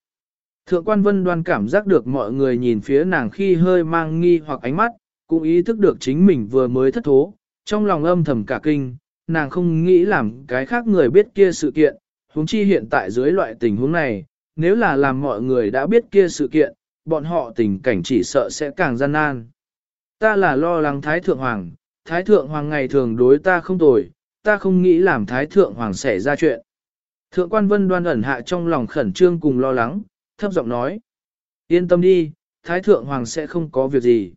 Thượng quan vân đoan cảm giác được mọi người nhìn phía nàng khi hơi mang nghi hoặc ánh mắt, cũng ý thức được chính mình vừa mới thất thố, trong lòng âm thầm cả kinh, nàng không nghĩ làm cái khác người biết kia sự kiện, huống chi hiện tại dưới loại tình huống này, nếu là làm mọi người đã biết kia sự kiện, bọn họ tình cảnh chỉ sợ sẽ càng gian nan. Ta là lo lắng Thái Thượng Hoàng, Thái Thượng Hoàng ngày thường đối ta không tồi, ta không nghĩ làm Thái Thượng Hoàng xảy ra chuyện. Thượng quan vân đoan ẩn hạ trong lòng khẩn trương cùng lo lắng, thấp giọng nói. Yên tâm đi, Thái Thượng Hoàng sẽ không có việc gì.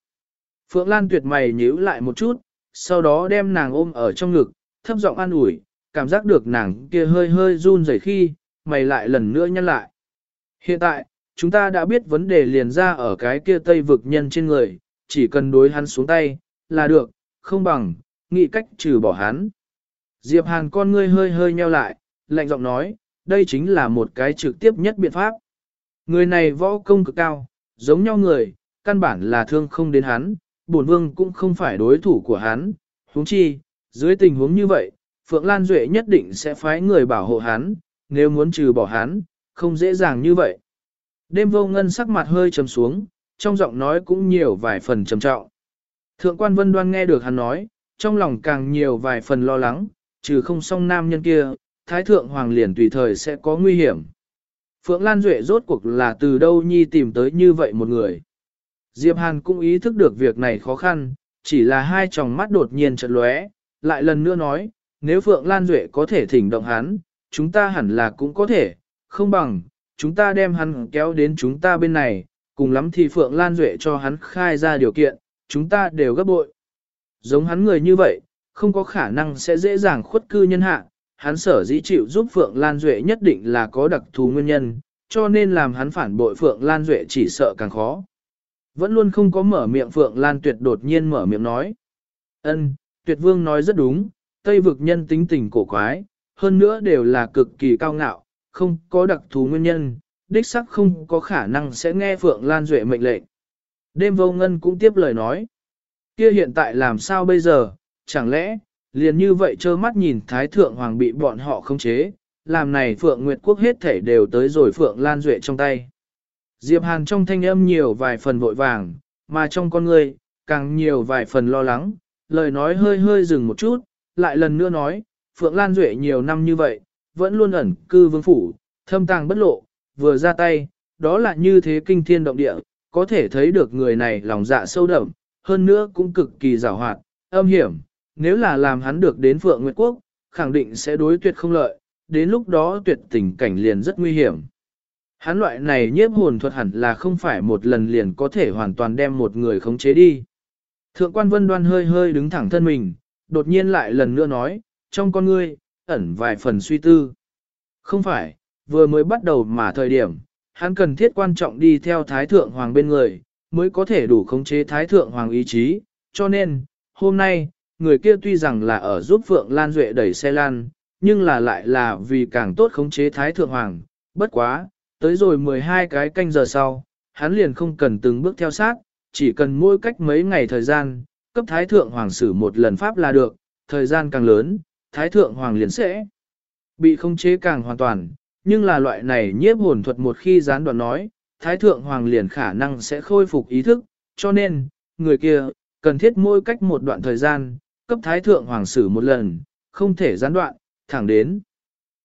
Phượng Lan tuyệt mày nhíu lại một chút, sau đó đem nàng ôm ở trong ngực, thấp giọng an ủi, cảm giác được nàng kia hơi hơi run rẩy khi, mày lại lần nữa nhăn lại. Hiện tại, chúng ta đã biết vấn đề liền ra ở cái kia tây vực nhân trên người, chỉ cần đối hắn xuống tay, là được, không bằng, nghĩ cách trừ bỏ hắn. Diệp Hàn con ngươi hơi hơi nheo lại, lạnh giọng nói, đây chính là một cái trực tiếp nhất biện pháp. Người này võ công cực cao, giống nhau người, căn bản là thương không đến hắn, bổn vương cũng không phải đối thủ của hắn, huống chi, dưới tình huống như vậy, Phượng Lan Duệ nhất định sẽ phái người bảo hộ hắn, nếu muốn trừ bỏ hắn, không dễ dàng như vậy. Đêm vô ngân sắc mặt hơi trầm xuống, trong giọng nói cũng nhiều vài phần trầm trọng. Thượng quan vân đoan nghe được hắn nói, trong lòng càng nhiều vài phần lo lắng, trừ không song nam nhân kia, thái thượng hoàng liền tùy thời sẽ có nguy hiểm. Phượng Lan Duệ rốt cuộc là từ đâu nhi tìm tới như vậy một người. Diệp Hàn cũng ý thức được việc này khó khăn, chỉ là hai tròng mắt đột nhiên chợt lóe, lại lần nữa nói, nếu Phượng Lan Duệ có thể thỉnh động hắn, chúng ta hẳn là cũng có thể, không bằng, chúng ta đem hắn kéo đến chúng ta bên này, cùng lắm thì Phượng Lan Duệ cho hắn khai ra điều kiện, chúng ta đều gấp bội. Giống hắn người như vậy, không có khả năng sẽ dễ dàng khuất cư nhân hạ, hắn sở dĩ chịu giúp Phượng Lan Duệ nhất định là có đặc thù nguyên nhân, cho nên làm hắn phản bội Phượng Lan Duệ chỉ sợ càng khó. Vẫn luôn không có mở miệng Phượng Lan Tuyệt đột nhiên mở miệng nói. ân Tuyệt Vương nói rất đúng, Tây vực nhân tính tình cổ quái, hơn nữa đều là cực kỳ cao ngạo, không có đặc thù nguyên nhân, đích sắc không có khả năng sẽ nghe Phượng Lan Duệ mệnh lệnh. Đêm vô ngân cũng tiếp lời nói. Kia hiện tại làm sao bây giờ, chẳng lẽ, liền như vậy trơ mắt nhìn Thái Thượng Hoàng bị bọn họ khống chế, làm này Phượng Nguyệt Quốc hết thể đều tới rồi Phượng Lan Duệ trong tay. Diệp Hàn trong thanh âm nhiều vài phần vội vàng, mà trong con người, càng nhiều vài phần lo lắng, lời nói hơi hơi dừng một chút, lại lần nữa nói, Phượng Lan Duệ nhiều năm như vậy, vẫn luôn ẩn cư vương phủ, thâm tàng bất lộ, vừa ra tay, đó là như thế kinh thiên động địa, có thể thấy được người này lòng dạ sâu đậm, hơn nữa cũng cực kỳ giàu hoạt, âm hiểm, nếu là làm hắn được đến Phượng Nguyệt Quốc, khẳng định sẽ đối tuyệt không lợi, đến lúc đó tuyệt tình cảnh liền rất nguy hiểm. Hắn loại này nhiếp hồn thuật hẳn là không phải một lần liền có thể hoàn toàn đem một người khống chế đi. Thượng quan vân đoan hơi hơi đứng thẳng thân mình, đột nhiên lại lần nữa nói, trong con ngươi, ẩn vài phần suy tư. Không phải, vừa mới bắt đầu mà thời điểm, hắn cần thiết quan trọng đi theo Thái Thượng Hoàng bên người, mới có thể đủ khống chế Thái Thượng Hoàng ý chí, cho nên, hôm nay, người kia tuy rằng là ở giúp Phượng Lan Duệ đẩy xe lan, nhưng là lại là vì càng tốt khống chế Thái Thượng Hoàng, bất quá, tới rồi 12 cái canh giờ sau, hắn liền không cần từng bước theo sát, chỉ cần mỗi cách mấy ngày thời gian, cấp Thái Thượng Hoàng xử một lần pháp là được, thời gian càng lớn, Thái Thượng Hoàng liền sẽ bị khống chế càng hoàn toàn, nhưng là loại này nhiếp hồn thuật một khi gián đoạn nói, Thái Thượng Hoàng liền khả năng sẽ khôi phục ý thức, cho nên, người kia, cần thiết mỗi cách một đoạn thời gian, cấp Thái Thượng Hoàng xử một lần, không thể gián đoạn, thẳng đến.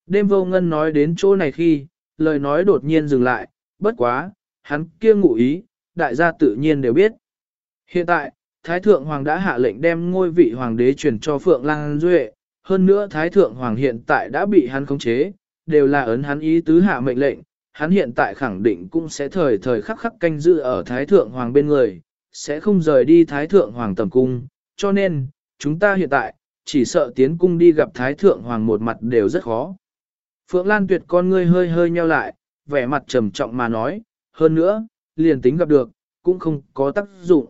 Đêm vô ngân nói đến chỗ này khi, lời nói đột nhiên dừng lại, bất quá, hắn kia ngụ ý, đại gia tự nhiên đều biết. Hiện tại, Thái Thượng Hoàng đã hạ lệnh đem ngôi vị Hoàng đế truyền cho Phượng Lang Duệ, hơn nữa Thái Thượng Hoàng hiện tại đã bị hắn khống chế, đều là ấn hắn ý tứ hạ mệnh lệnh, hắn hiện tại khẳng định cũng sẽ thời thời khắc khắc canh giữ ở Thái Thượng Hoàng bên người, sẽ không rời đi Thái Thượng Hoàng tầm cung, cho nên, chúng ta hiện tại, chỉ sợ tiến cung đi gặp Thái Thượng Hoàng một mặt đều rất khó. Phượng Lan Tuyệt con ngươi hơi hơi nheo lại, vẻ mặt trầm trọng mà nói, hơn nữa, liền tính gặp được, cũng không có tác dụng.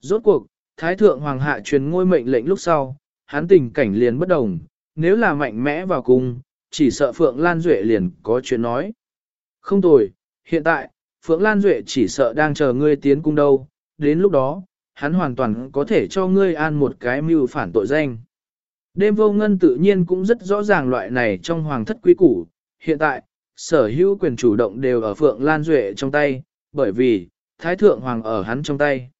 Rốt cuộc, Thái Thượng Hoàng hạ truyền ngôi mệnh lệnh lúc sau, hắn tình cảnh liền bất đồng, nếu là mạnh mẽ vào cung, chỉ sợ Phượng Lan Duệ liền có chuyện nói. Không tồi, hiện tại, Phượng Lan Duệ chỉ sợ đang chờ ngươi tiến cung đâu, đến lúc đó, hắn hoàn toàn có thể cho ngươi an một cái mưu phản tội danh. Đêm vô ngân tự nhiên cũng rất rõ ràng loại này trong hoàng thất quý củ, hiện tại, sở hữu quyền chủ động đều ở Phượng Lan Duệ trong tay, bởi vì, Thái Thượng Hoàng ở hắn trong tay.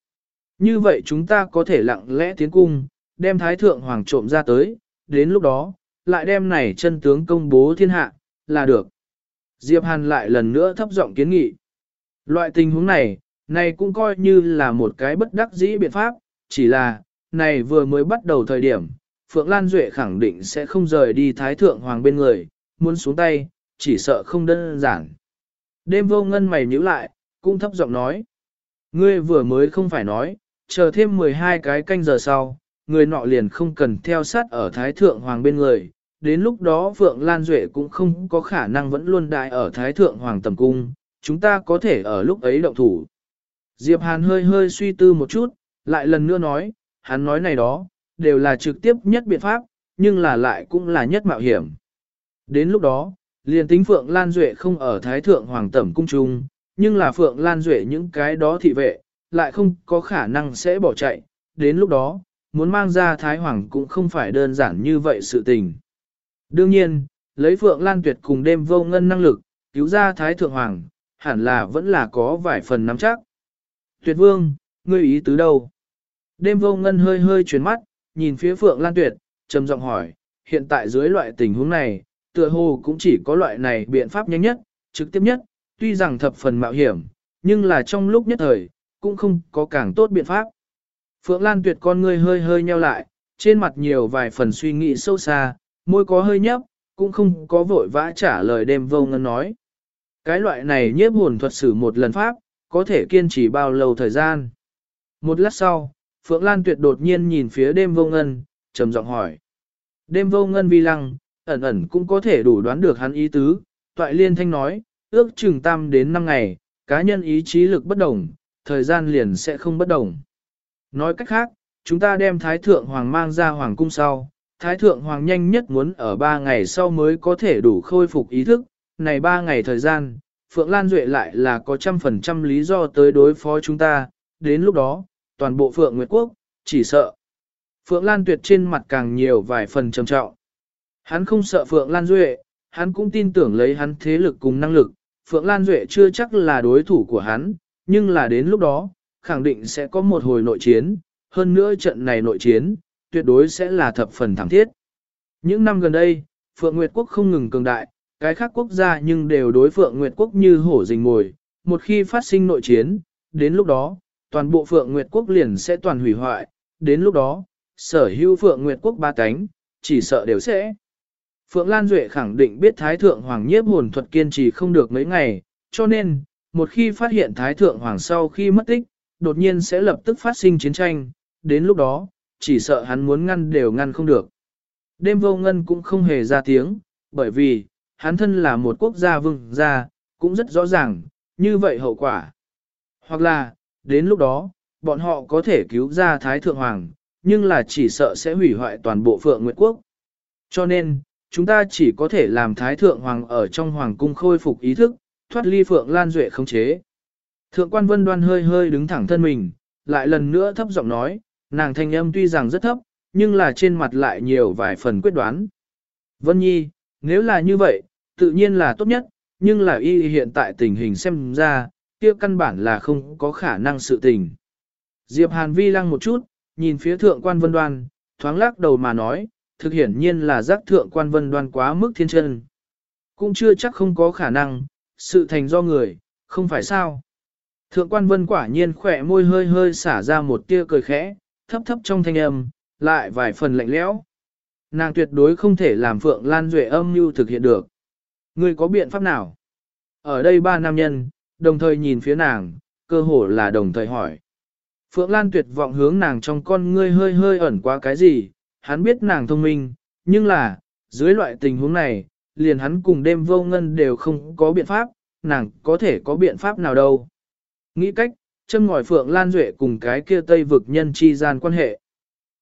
Như vậy chúng ta có thể lặng lẽ tiến cung, đem Thái Thượng Hoàng trộm ra tới, đến lúc đó, lại đem này chân tướng công bố thiên hạ, là được. Diệp Hàn lại lần nữa thấp giọng kiến nghị. Loại tình huống này, này cũng coi như là một cái bất đắc dĩ biện pháp, chỉ là, này vừa mới bắt đầu thời điểm, Phượng Lan Duệ khẳng định sẽ không rời đi Thái Thượng Hoàng bên người, muốn xuống tay, chỉ sợ không đơn giản. Đêm vô ngân mày nhíu lại, cũng thấp giọng nói. Ngươi vừa mới không phải nói, chờ thêm 12 cái canh giờ sau, người nọ liền không cần theo sát ở Thái Thượng Hoàng bên người. Đến lúc đó Phượng Lan Duệ cũng không có khả năng vẫn luôn đại ở Thái Thượng Hoàng tầm cung, chúng ta có thể ở lúc ấy động thủ. Diệp Hàn hơi hơi suy tư một chút, lại lần nữa nói, hắn nói này đó, đều là trực tiếp nhất biện pháp, nhưng là lại cũng là nhất mạo hiểm. Đến lúc đó, liền tính Phượng Lan Duệ không ở Thái Thượng Hoàng Tẩm Cung Trung, nhưng là Phượng Lan Duệ những cái đó thị vệ, lại không có khả năng sẽ bỏ chạy, đến lúc đó, muốn mang ra Thái Hoàng cũng không phải đơn giản như vậy sự tình. Đương nhiên, lấy Phượng Lan Tuyệt cùng đêm vô ngân năng lực, cứu ra Thái Thượng Hoàng, hẳn là vẫn là có vài phần nắm chắc. Tuyệt Vương, ngươi ý tứ đâu? Đêm vô ngân hơi hơi chuyển mắt, nhìn phía Phượng Lan Tuyệt, trầm giọng hỏi, hiện tại dưới loại tình huống này, tựa hồ cũng chỉ có loại này biện pháp nhanh nhất, trực tiếp nhất, tuy rằng thập phần mạo hiểm, nhưng là trong lúc nhất thời, cũng không có càng tốt biện pháp. Phượng Lan Tuyệt con ngươi hơi hơi nheo lại, trên mặt nhiều vài phần suy nghĩ sâu xa, môi có hơi nhấp, cũng không có vội vã trả lời đêm vô ngân nói. Cái loại này nhiếp hồn thuật sử một lần pháp, có thể kiên trì bao lâu thời gian. Một lát sau, Phượng Lan Tuyệt đột nhiên nhìn phía đêm vô ngân, trầm giọng hỏi. Đêm vô ngân vi lăng, ẩn ẩn cũng có thể đủ đoán được hắn ý tứ, toại liên thanh nói, ước chừng tam đến năm ngày, cá nhân ý chí lực bất đồng, thời gian liền sẽ không bất đồng. Nói cách khác, chúng ta đem Thái Thượng Hoàng mang ra Hoàng cung sau, Thái Thượng Hoàng nhanh nhất muốn ở 3 ngày sau mới có thể đủ khôi phục ý thức, này 3 ngày thời gian, Phượng Lan Duệ lại là có trăm phần trăm lý do tới đối phó chúng ta, đến lúc đó, toàn bộ Phượng Nguyệt Quốc, chỉ sợ. Phượng Lan Tuyệt trên mặt càng nhiều vài phần trầm trọng. Hắn không sợ Phượng Lan Duệ, hắn cũng tin tưởng lấy hắn thế lực cùng năng lực, Phượng Lan Duệ chưa chắc là đối thủ của hắn, nhưng là đến lúc đó, khẳng định sẽ có một hồi nội chiến, hơn nữa trận này nội chiến, tuyệt đối sẽ là thập phần thẳng thiết. Những năm gần đây, Phượng Nguyệt Quốc không ngừng cường đại, cái khác quốc gia nhưng đều đối Phượng Nguyệt Quốc như hổ rình mồi, một khi phát sinh nội chiến, đến lúc đó, toàn bộ Phượng Nguyệt Quốc liền sẽ toàn hủy hoại, đến lúc đó, sở hữu Phượng Nguyệt Quốc ba cánh, chỉ sợ đều sẽ. Phượng Lan Duệ khẳng định biết Thái Thượng Hoàng nhiếp hồn thuật kiên trì không được mấy ngày, cho nên, một khi phát hiện Thái Thượng Hoàng sau khi mất tích, đột nhiên sẽ lập tức phát sinh chiến tranh, đến lúc đó, chỉ sợ hắn muốn ngăn đều ngăn không được. Đêm vô ngân cũng không hề ra tiếng, bởi vì, hắn thân là một quốc gia vương gia, cũng rất rõ ràng, như vậy hậu quả. Hoặc là, đến lúc đó, bọn họ có thể cứu ra Thái Thượng Hoàng, nhưng là chỉ sợ sẽ hủy hoại toàn bộ Phượng Nguyệt Quốc. Cho nên, chúng ta chỉ có thể làm Thái Thượng Hoàng ở trong Hoàng cung khôi phục ý thức, thoát ly Phượng Lan Duệ không chế. Thượng quan Vân Đoan hơi hơi đứng thẳng thân mình, lại lần nữa thấp giọng nói, nàng thanh âm tuy rằng rất thấp, nhưng là trên mặt lại nhiều vài phần quyết đoán. Vân Nhi, nếu là như vậy, tự nhiên là tốt nhất, nhưng là y hiện tại tình hình xem ra, kia căn bản là không có khả năng sự tình. Diệp Hàn vi lăng một chút, nhìn phía thượng quan vân đoan, thoáng lắc đầu mà nói, thực hiển nhiên là giác thượng quan vân đoan quá mức thiên chân. Cũng chưa chắc không có khả năng, sự thành do người, không phải sao. Thượng quan vân quả nhiên khỏe môi hơi hơi xả ra một tia cười khẽ, thấp thấp trong thanh âm, lại vài phần lạnh lẽo. Nàng tuyệt đối không thể làm Phượng Lan Duệ âm mưu thực hiện được. Ngươi có biện pháp nào? Ở đây ba nam nhân, đồng thời nhìn phía nàng, cơ hồ là đồng thời hỏi. Phượng Lan tuyệt vọng hướng nàng trong con ngươi hơi hơi ẩn qua cái gì, hắn biết nàng thông minh, nhưng là, dưới loại tình huống này, liền hắn cùng đêm vô ngân đều không có biện pháp, nàng có thể có biện pháp nào đâu. Nghĩ cách, châm ngòi Phượng Lan Duệ cùng cái kia Tây vực nhân chi gian quan hệ.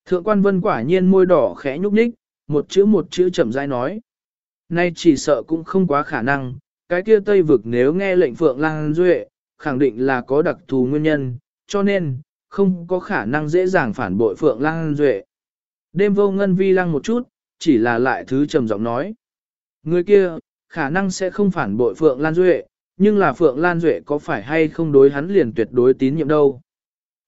Thượng quan vân quả nhiên môi đỏ khẽ nhúc nhích, một chữ một chữ chậm rãi nói. Nay chỉ sợ cũng không quá khả năng, cái kia Tây vực nếu nghe lệnh Phượng Lan Duệ, khẳng định là có đặc thù nguyên nhân, cho nên, không có khả năng dễ dàng phản bội Phượng Lan Duệ. Đêm vô ngân vi lăng một chút, chỉ là lại thứ trầm giọng nói. Người kia, khả năng sẽ không phản bội Phượng Lan Duệ, nhưng là Phượng Lan Duệ có phải hay không đối hắn liền tuyệt đối tín nhiệm đâu.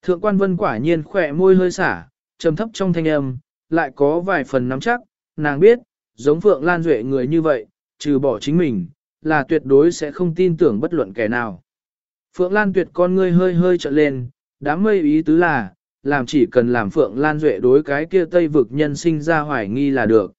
Thượng quan vân quả nhiên khỏe môi hơi xả, trầm thấp trong thanh âm, lại có vài phần nắm chắc, nàng biết, giống Phượng Lan Duệ người như vậy, trừ bỏ chính mình, là tuyệt đối sẽ không tin tưởng bất luận kẻ nào. Phượng Lan tuyệt con ngươi hơi hơi trợn lên, đám mây ý tứ là, làm chỉ cần làm Phượng Lan Duệ đối cái kia Tây vực nhân sinh ra hoài nghi là được.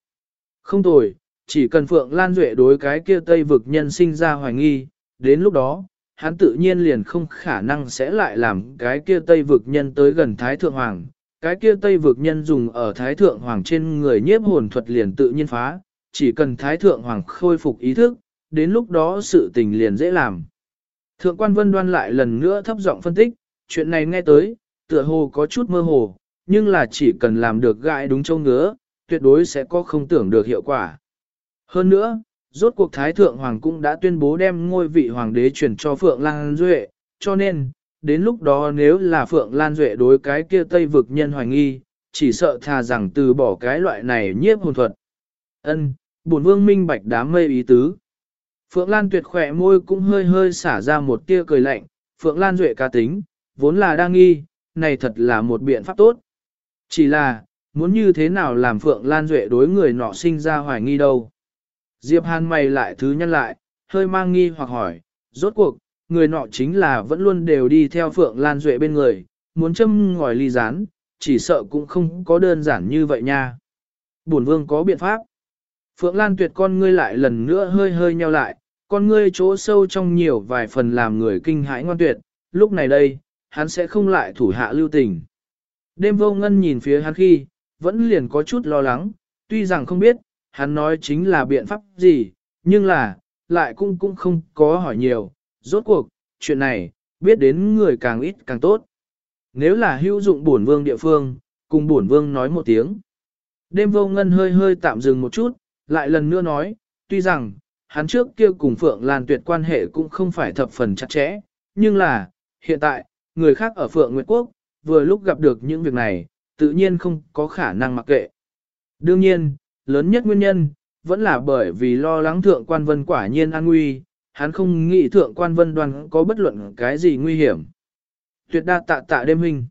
Không tồi, chỉ cần Phượng Lan Duệ đối cái kia Tây vực nhân sinh ra hoài nghi, đến lúc đó, hắn tự nhiên liền không khả năng sẽ lại làm cái kia Tây vực nhân tới gần Thái Thượng Hoàng. Cái kia Tây vực nhân dùng ở Thái Thượng Hoàng trên người nhiếp hồn thuật liền tự nhiên phá, chỉ cần Thái Thượng Hoàng khôi phục ý thức, đến lúc đó sự tình liền dễ làm. Thượng quan vân đoan lại lần nữa thấp giọng phân tích, chuyện này nghe tới, tựa hồ có chút mơ hồ, nhưng là chỉ cần làm được gãi đúng châu ngứa, tuyệt đối sẽ có không tưởng được hiệu quả. Hơn nữa, rốt cuộc Thái Thượng Hoàng cũng đã tuyên bố đem ngôi vị Hoàng đế chuyển cho Phượng Lan Duệ, cho nên, đến lúc đó nếu là Phượng Lan Duệ đối cái kia Tây vực nhân hoài nghi, chỉ sợ thà rằng từ bỏ cái loại này nhiếp hồn thuật. Ân, bổn vương minh bạch đám mây ý tứ. Phượng Lan tuyệt khỏe môi cũng hơi hơi xả ra một tia cười lạnh, Phượng Lan Duệ ca tính, vốn là đang nghi, này thật là một biện pháp tốt. Chỉ là, muốn như thế nào làm Phượng Lan Duệ đối người nọ sinh ra hoài nghi đâu. Diệp Hàn mày lại thứ nhân lại, hơi mang nghi hoặc hỏi, rốt cuộc, người nọ chính là vẫn luôn đều đi theo Phượng Lan Duệ bên người, muốn châm ngòi ly rán, chỉ sợ cũng không có đơn giản như vậy nha. Bổn vương có biện pháp. Phượng Lan tuyệt con ngươi lại lần nữa hơi hơi nheo lại, con ngươi chỗ sâu trong nhiều vài phần làm người kinh hãi ngoan tuyệt, lúc này đây, hắn sẽ không lại thủ hạ lưu tình. Đêm vô ngân nhìn phía hắn khi, vẫn liền có chút lo lắng, tuy rằng không biết, hắn nói chính là biện pháp gì, nhưng là, lại cũng cũng không có hỏi nhiều, rốt cuộc, chuyện này, biết đến người càng ít càng tốt. Nếu là hữu dụng bổn vương địa phương, cùng bổn vương nói một tiếng. Đêm vô ngân hơi hơi tạm dừng một chút, lại lần nữa nói, tuy rằng, hắn trước kia cùng Phượng Lan Tuyệt quan hệ cũng không phải thập phần chặt chẽ, nhưng là, hiện tại, người khác ở Phượng Nguyệt Quốc, vừa lúc gặp được những việc này, tự nhiên không có khả năng mặc kệ. Đương nhiên, lớn nhất nguyên nhân, vẫn là bởi vì lo lắng thượng quan vân quả nhiên an nguy, hắn không nghĩ thượng quan vân đoàn có bất luận cái gì nguy hiểm. Tuyệt đa tạ tạ đêm huynh.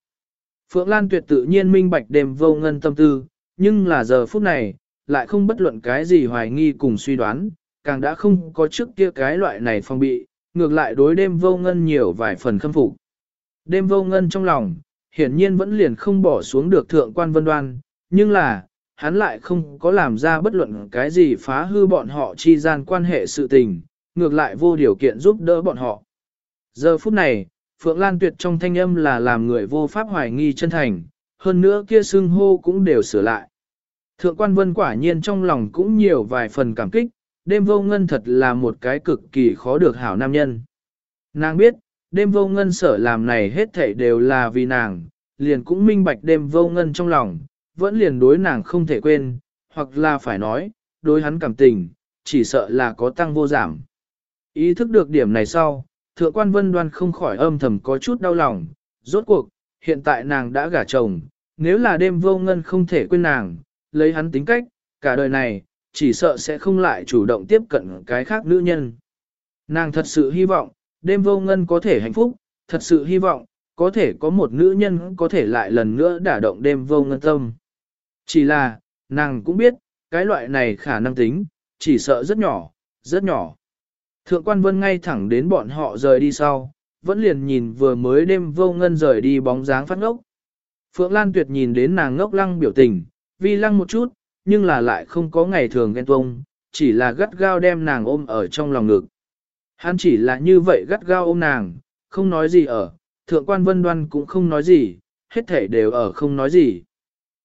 Phượng Lan tuyệt tự nhiên minh bạch đêm vô ngân tâm tư, nhưng là giờ phút này, lại không bất luận cái gì hoài nghi cùng suy đoán, càng đã không có trước kia cái loại này phong bị, ngược lại đối đêm vô ngân nhiều vài phần khâm phục. Đêm vô ngân trong lòng, hiển nhiên vẫn liền không bỏ xuống được thượng quan vân đoan, nhưng là, hắn lại không có làm ra bất luận cái gì phá hư bọn họ chi gian quan hệ sự tình, ngược lại vô điều kiện giúp đỡ bọn họ. Giờ phút này, Phượng Lan Tuyệt trong thanh âm là làm người vô pháp hoài nghi chân thành, hơn nữa kia xưng hô cũng đều sửa lại. Thượng quan vân quả nhiên trong lòng cũng nhiều vài phần cảm kích, đêm vô ngân thật là một cái cực kỳ khó được hảo nam nhân. Nàng biết, đêm vô ngân sở làm này hết thảy đều là vì nàng, liền cũng minh bạch đêm vô ngân trong lòng, vẫn liền đối nàng không thể quên, hoặc là phải nói, đối hắn cảm tình, chỉ sợ là có tăng vô giảm. Ý thức được điểm này sau, thượng quan vân đoan không khỏi âm thầm có chút đau lòng, rốt cuộc, hiện tại nàng đã gả chồng, nếu là đêm vô ngân không thể quên nàng, lấy hắn tính cách, cả đời này, chỉ sợ sẽ không lại chủ động tiếp cận cái khác nữ nhân. Nàng thật sự hy vọng, đêm vô ngân có thể hạnh phúc, thật sự hy vọng, có thể có một nữ nhân có thể lại lần nữa đả động đêm vô ngân tâm. Chỉ là, nàng cũng biết, cái loại này khả năng tính, chỉ sợ rất nhỏ, rất nhỏ. Thượng quan vân ngay thẳng đến bọn họ rời đi sau, vẫn liền nhìn vừa mới đêm vô ngân rời đi bóng dáng phát ngốc. Phượng Lan Tuyệt nhìn đến nàng ngốc lăng biểu tình, vi lăng một chút, nhưng là lại không có ngày thường ghen tuông, chỉ là gắt gao đem nàng ôm ở trong lòng ngực. Hắn chỉ là như vậy gắt gao ôm nàng, không nói gì ở, thượng quan vân đoan cũng không nói gì, hết thể đều ở không nói gì.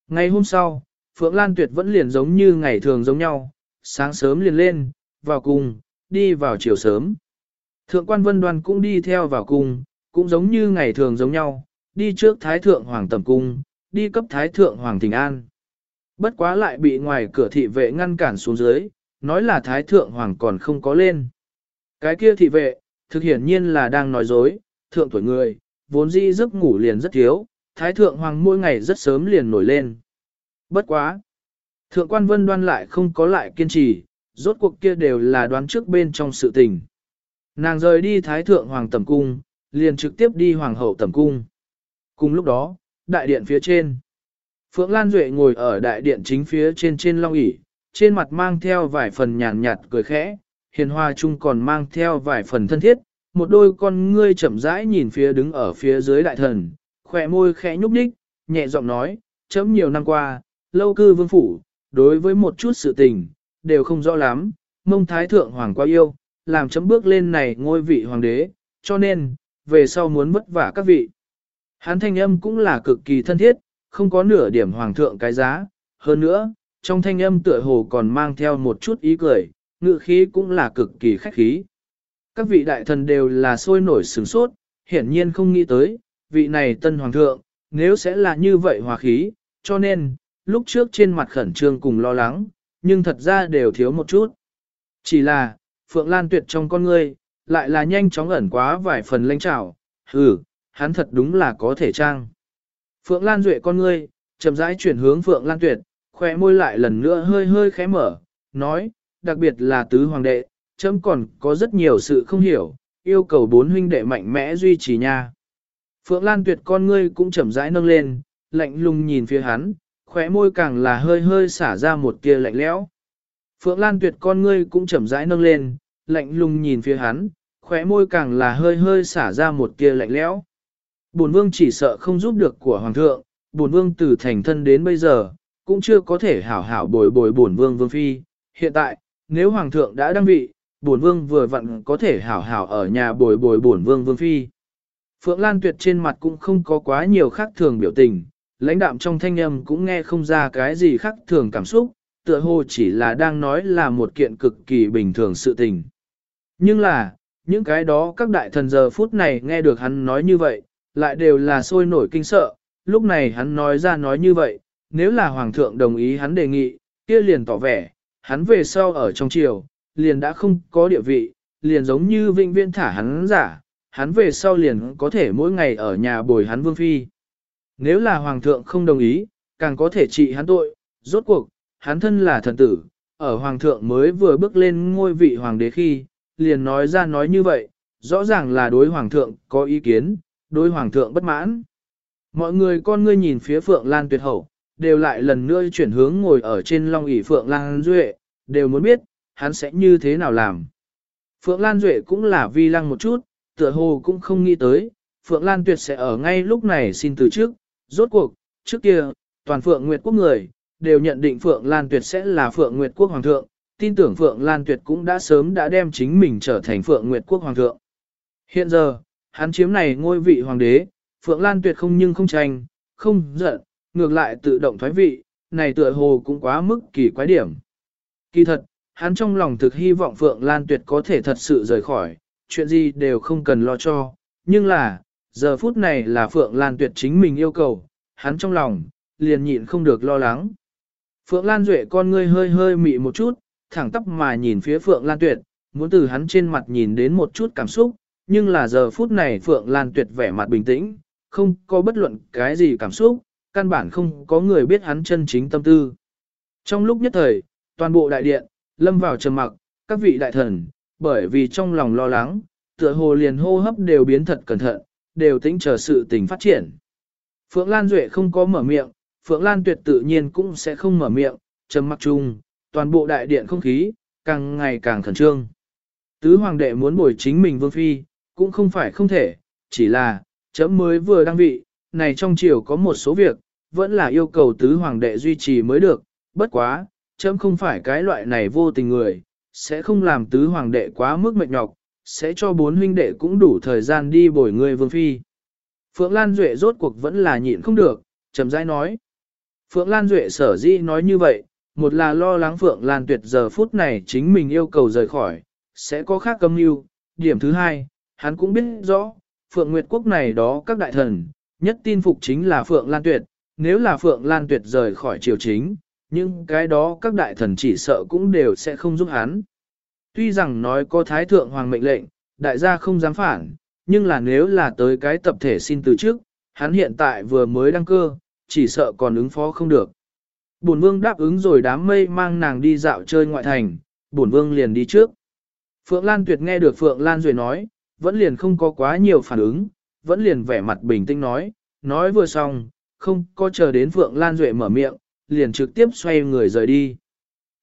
Ngày hôm sau, Phượng Lan Tuyệt vẫn liền giống như ngày thường giống nhau, sáng sớm liền lên, vào cùng, đi vào chiều sớm. Thượng quan vân đoan cũng đi theo vào cung, cũng giống như ngày thường giống nhau, đi trước Thái Thượng Hoàng Tầm Cung, đi cấp Thái Thượng Hoàng Thịnh An. Bất quá lại bị ngoài cửa thị vệ ngăn cản xuống dưới, nói là Thái Thượng Hoàng còn không có lên. Cái kia thị vệ, thực hiển nhiên là đang nói dối, thượng tuổi người, vốn dĩ giấc ngủ liền rất thiếu, Thái Thượng Hoàng mỗi ngày rất sớm liền nổi lên. Bất quá. Thượng quan vân đoan lại không có lại kiên trì, rốt cuộc kia đều là đoán trước bên trong sự tình. Nàng rời đi Thái Thượng Hoàng Tầm Cung, liền trực tiếp đi Hoàng hậu Tầm Cung. Cùng lúc đó, đại điện phía trên. Phượng Lan Duệ ngồi ở đại điện chính phía trên trên long ỷ trên mặt mang theo vài phần nhàn nhạt cười khẽ, hiền hoa chung còn mang theo vài phần thân thiết, một đôi con ngươi chậm rãi nhìn phía đứng ở phía dưới đại thần, khỏe môi khẽ nhúc nhích, nhẹ giọng nói, chấm nhiều năm qua, lâu cư vương phủ, đối với một chút sự tình, đều không rõ lắm, mông thái thượng hoàng quá yêu, làm chấm bước lên này ngôi vị hoàng đế, cho nên, về sau muốn vất vả các vị. Hán thanh âm cũng là cực kỳ thân thiết, không có nửa điểm hoàng thượng cái giá, hơn nữa, trong thanh âm tựa hồ còn mang theo một chút ý cười, ngự khí cũng là cực kỳ khách khí. Các vị đại thần đều là sôi nổi sướng sốt, hiển nhiên không nghĩ tới, vị này tân hoàng thượng, nếu sẽ là như vậy hòa khí, cho nên, lúc trước trên mặt khẩn trương cùng lo lắng, nhưng thật ra đều thiếu một chút. Chỉ là, Phượng Lan Tuyệt trong con ngươi, lại là nhanh chóng ẩn quá vài phần lãnh trảo hừ, hắn thật đúng là có thể trang. Phượng Lan Duệ con ngươi, chậm rãi chuyển hướng Phượng Lan Tuyệt, khỏe môi lại lần nữa hơi hơi khẽ mở, nói, đặc biệt là tứ hoàng đệ, chấm còn có rất nhiều sự không hiểu, yêu cầu bốn huynh đệ mạnh mẽ duy trì nha. Phượng Lan Tuyệt con ngươi cũng chậm rãi nâng lên, lạnh lùng nhìn phía hắn, khóe môi càng là hơi hơi xả ra một tia lạnh lẽo. Phượng Lan Tuyệt con ngươi cũng chậm rãi nâng lên, lạnh lùng nhìn phía hắn, khóe môi càng là hơi hơi xả ra một tia lạnh lẽo. Bổn vương chỉ sợ không giúp được của hoàng thượng, bổn vương từ thành thân đến bây giờ, cũng chưa có thể hảo hảo bồi bồi bổn vương vương phi. Hiện tại, nếu hoàng thượng đã đăng vị, bổn vương vừa vặn có thể hảo hảo ở nhà bồi bồi bổn vương vương phi. Phượng Lan Tuyệt trên mặt cũng không có quá nhiều khác thường biểu tình, lãnh đạm trong thanh âm cũng nghe không ra cái gì khác thường cảm xúc, tựa hồ chỉ là đang nói là một kiện cực kỳ bình thường sự tình. Nhưng là, những cái đó các đại thần giờ phút này nghe được hắn nói như vậy, lại đều là sôi nổi kinh sợ, lúc này hắn nói ra nói như vậy, nếu là hoàng thượng đồng ý hắn đề nghị, kia liền tỏ vẻ, hắn về sau ở trong triều, liền đã không có địa vị, liền giống như vinh viên thả hắn giả, hắn về sau liền có thể mỗi ngày ở nhà bồi hắn vương phi. Nếu là hoàng thượng không đồng ý, càng có thể trị hắn tội, rốt cuộc, hắn thân là thần tử, ở hoàng thượng mới vừa bước lên ngôi vị hoàng đế khi, liền nói ra nói như vậy, rõ ràng là đối hoàng thượng có ý kiến, đối hoàng thượng bất mãn. Mọi người con ngươi nhìn phía Phượng Lan tuyệt hậu, đều lại lần nữa chuyển hướng ngồi ở trên long ỷ Phượng Lan Duệ, đều muốn biết, hắn sẽ như thế nào làm. Phượng Lan Duệ cũng là vi lăng một chút, tựa hồ cũng không nghĩ tới, Phượng Lan Tuyệt sẽ ở ngay lúc này xin từ trước, rốt cuộc, trước kia, toàn Phượng Nguyệt Quốc người, đều nhận định Phượng Lan Tuyệt sẽ là Phượng Nguyệt Quốc Hoàng thượng, tin tưởng Phượng Lan Tuyệt cũng đã sớm đã đem chính mình trở thành Phượng Nguyệt Quốc Hoàng thượng. Hiện giờ, hắn chiếm này ngôi vị Hoàng đế, Phượng Lan Tuyệt không nhưng không tranh, không giận, ngược lại tự động thoái vị, này tựa hồ cũng quá mức kỳ quái điểm. Kỳ thật, hắn trong lòng thực hy vọng Phượng Lan Tuyệt có thể thật sự rời khỏi, chuyện gì đều không cần lo cho, nhưng là, giờ phút này là Phượng Lan Tuyệt chính mình yêu cầu, hắn trong lòng, liền nhịn không được lo lắng. Phượng Lan Duệ con ngươi hơi hơi mị một chút, thẳng tắp mà nhìn phía Phượng Lan Tuyệt, muốn từ hắn trên mặt nhìn đến một chút cảm xúc, nhưng là giờ phút này Phượng Lan Tuyệt vẻ mặt bình tĩnh, không có bất luận cái gì cảm xúc, căn bản không có người biết hắn chân chính tâm tư. Trong lúc nhất thời, toàn bộ đại điện, lâm vào trầm mặc, các vị đại thần, bởi vì trong lòng lo lắng, tựa hồ liền hô hấp đều biến thật cẩn thận, đều tính chờ sự tình phát triển. Phượng Lan Duệ không có mở miệng, Phượng Lan Tuyệt tự nhiên cũng sẽ không mở miệng, trầm mặc chung, toàn bộ đại điện không khí, càng ngày càng khẩn trương. Tứ hoàng đệ muốn bồi chính mình vương phi, cũng không phải không thể, chỉ là, chấm mới vừa đăng vị, này trong triều có một số việc, vẫn là yêu cầu tứ hoàng đệ duy trì mới được, bất quá, chấm không phải cái loại này vô tình người, sẽ không làm tứ hoàng đệ quá mức mệt nhọc, sẽ cho bốn huynh đệ cũng đủ thời gian đi bồi người vương phi. Phượng Lan Duệ rốt cuộc vẫn là nhịn không được, chậm rãi nói. Phượng Lan Duệ sở dĩ nói như vậy, một là lo lắng Phượng Lan Tuyệt giờ phút này chính mình yêu cầu rời khỏi, sẽ có khác cấm mưu. Điểm thứ hai, hắn cũng biết rõ, Phượng Nguyệt Quốc này đó các đại thần, nhất tin phục chính là Phượng Lan Tuyệt, nếu là Phượng Lan Tuyệt rời khỏi triều chính, nhưng cái đó các đại thần chỉ sợ cũng đều sẽ không giúp hắn. Tuy rằng nói có Thái Thượng Hoàng mệnh lệnh, đại gia không dám phản, nhưng là nếu là tới cái tập thể xin từ trước, hắn hiện tại vừa mới đăng cơ, chỉ sợ còn ứng phó không được. Bổn vương đáp ứng rồi đám mây mang nàng đi dạo chơi ngoại thành, bổn vương liền đi trước. Phượng Lan Tuyệt nghe được Phượng Lan Duệ nói, vẫn liền không có quá nhiều phản ứng, vẫn liền vẻ mặt bình tĩnh nói, nói vừa xong, không có chờ đến Phượng Lan Duệ mở miệng, liền trực tiếp xoay người rời đi.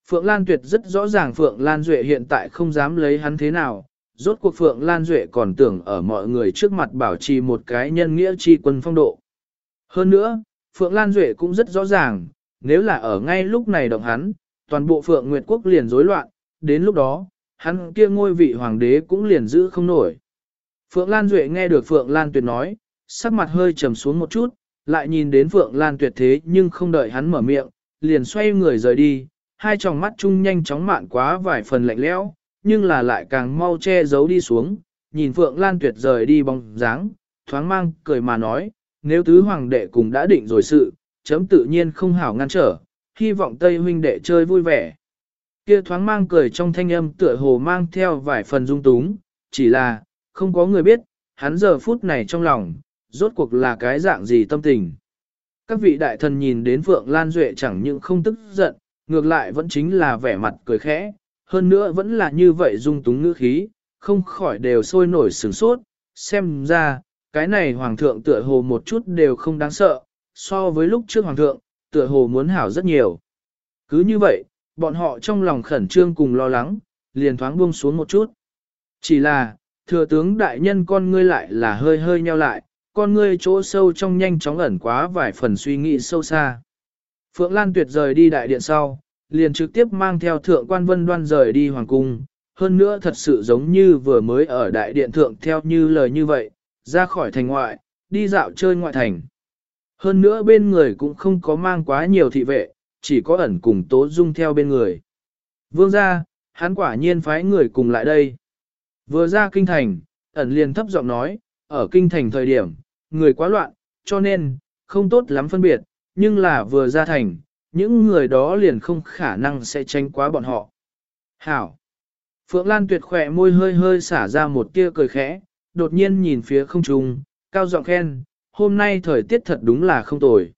Phượng Lan Tuyệt rất rõ ràng Phượng Lan Duệ hiện tại không dám lấy hắn thế nào, rốt cuộc Phượng Lan Duệ còn tưởng ở mọi người trước mặt bảo trì một cái nhân nghĩa chi quân phong độ. Hơn nữa, Phượng Lan Duệ cũng rất rõ ràng, nếu là ở ngay lúc này động hắn, toàn bộ Phượng Nguyệt Quốc liền rối loạn, đến lúc đó, hắn kia ngôi vị hoàng đế cũng liền giữ không nổi. Phượng Lan Duệ nghe được Phượng Lan Tuyệt nói, sắc mặt hơi trầm xuống một chút, lại nhìn đến Phượng Lan Tuyệt thế nhưng không đợi hắn mở miệng, liền xoay người rời đi, hai tròng mắt chung nhanh chóng mạn quá vài phần lạnh lẽo, nhưng là lại càng mau che giấu đi xuống, nhìn Phượng Lan Tuyệt rời đi bóng dáng, thoáng mang cười mà nói, nếu tứ hoàng đệ cùng đã định rồi sự, chấm tự nhiên không hảo ngăn trở, hy vọng Tây huynh đệ chơi vui vẻ. Kia thoáng mang cười trong thanh âm tựa hồ mang theo vài phần dung túng, chỉ là, không có người biết, hắn giờ phút này trong lòng, rốt cuộc là cái dạng gì tâm tình. Các vị đại thần nhìn đến Phượng Lan Duệ chẳng những không tức giận, ngược lại vẫn chính là vẻ mặt cười khẽ, hơn nữa vẫn là như vậy dung túng ngữ khí, không khỏi đều sôi nổi sửng sốt, xem ra, cái này hoàng thượng tựa hồ một chút đều không đáng sợ, so với lúc trước hoàng thượng, tựa hồ muốn hảo rất nhiều. Cứ như vậy, bọn họ trong lòng khẩn trương cùng lo lắng, liền thoáng buông xuống một chút. Chỉ là, thừa tướng đại nhân con ngươi lại là hơi hơi nheo lại, con ngươi chỗ sâu trong nhanh chóng ẩn quá vài phần suy nghĩ sâu xa. Phượng Lan Tuyệt rời đi đại điện sau, liền trực tiếp mang theo thượng quan vân đoan rời đi hoàng cung, hơn nữa thật sự giống như vừa mới ở đại điện thượng theo như lời như vậy, ra khỏi thành ngoại, đi dạo chơi ngoại thành. Hơn nữa bên người cũng không có mang quá nhiều thị vệ, chỉ có ẩn cùng tố dung theo bên người. Vương ra, hắn quả nhiên phái người cùng lại đây. Vừa ra kinh thành, ẩn liền thấp giọng nói, ở kinh thành thời điểm, người quá loạn, cho nên, không tốt lắm phân biệt, nhưng là vừa ra thành, những người đó liền không khả năng sẽ tranh quá bọn họ. Hảo! Phượng Lan tuyệt khỏe môi hơi hơi xả ra một tia cười khẽ, đột nhiên nhìn phía không trung, cao giọng khen, hôm nay thời tiết thật đúng là không tồi.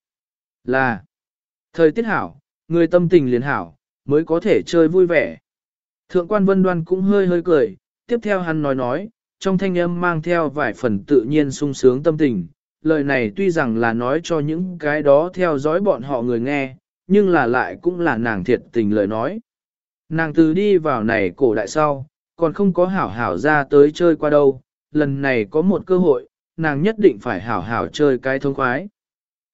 Là, thời tiết hảo, người tâm tình liền hảo, mới có thể chơi vui vẻ. Thượng quan vân đoan cũng hơi hơi cười, tiếp theo hắn nói nói, trong thanh âm mang theo vài phần tự nhiên sung sướng tâm tình. Lời này tuy rằng là nói cho những cái đó theo dõi bọn họ người nghe, nhưng là lại cũng là nàng thiệt tình lời nói. Nàng từ đi vào này cổ đại sau, còn không có hảo hảo ra tới chơi qua đâu, lần này có một cơ hội, nàng nhất định phải hảo hảo chơi cái thông khoái.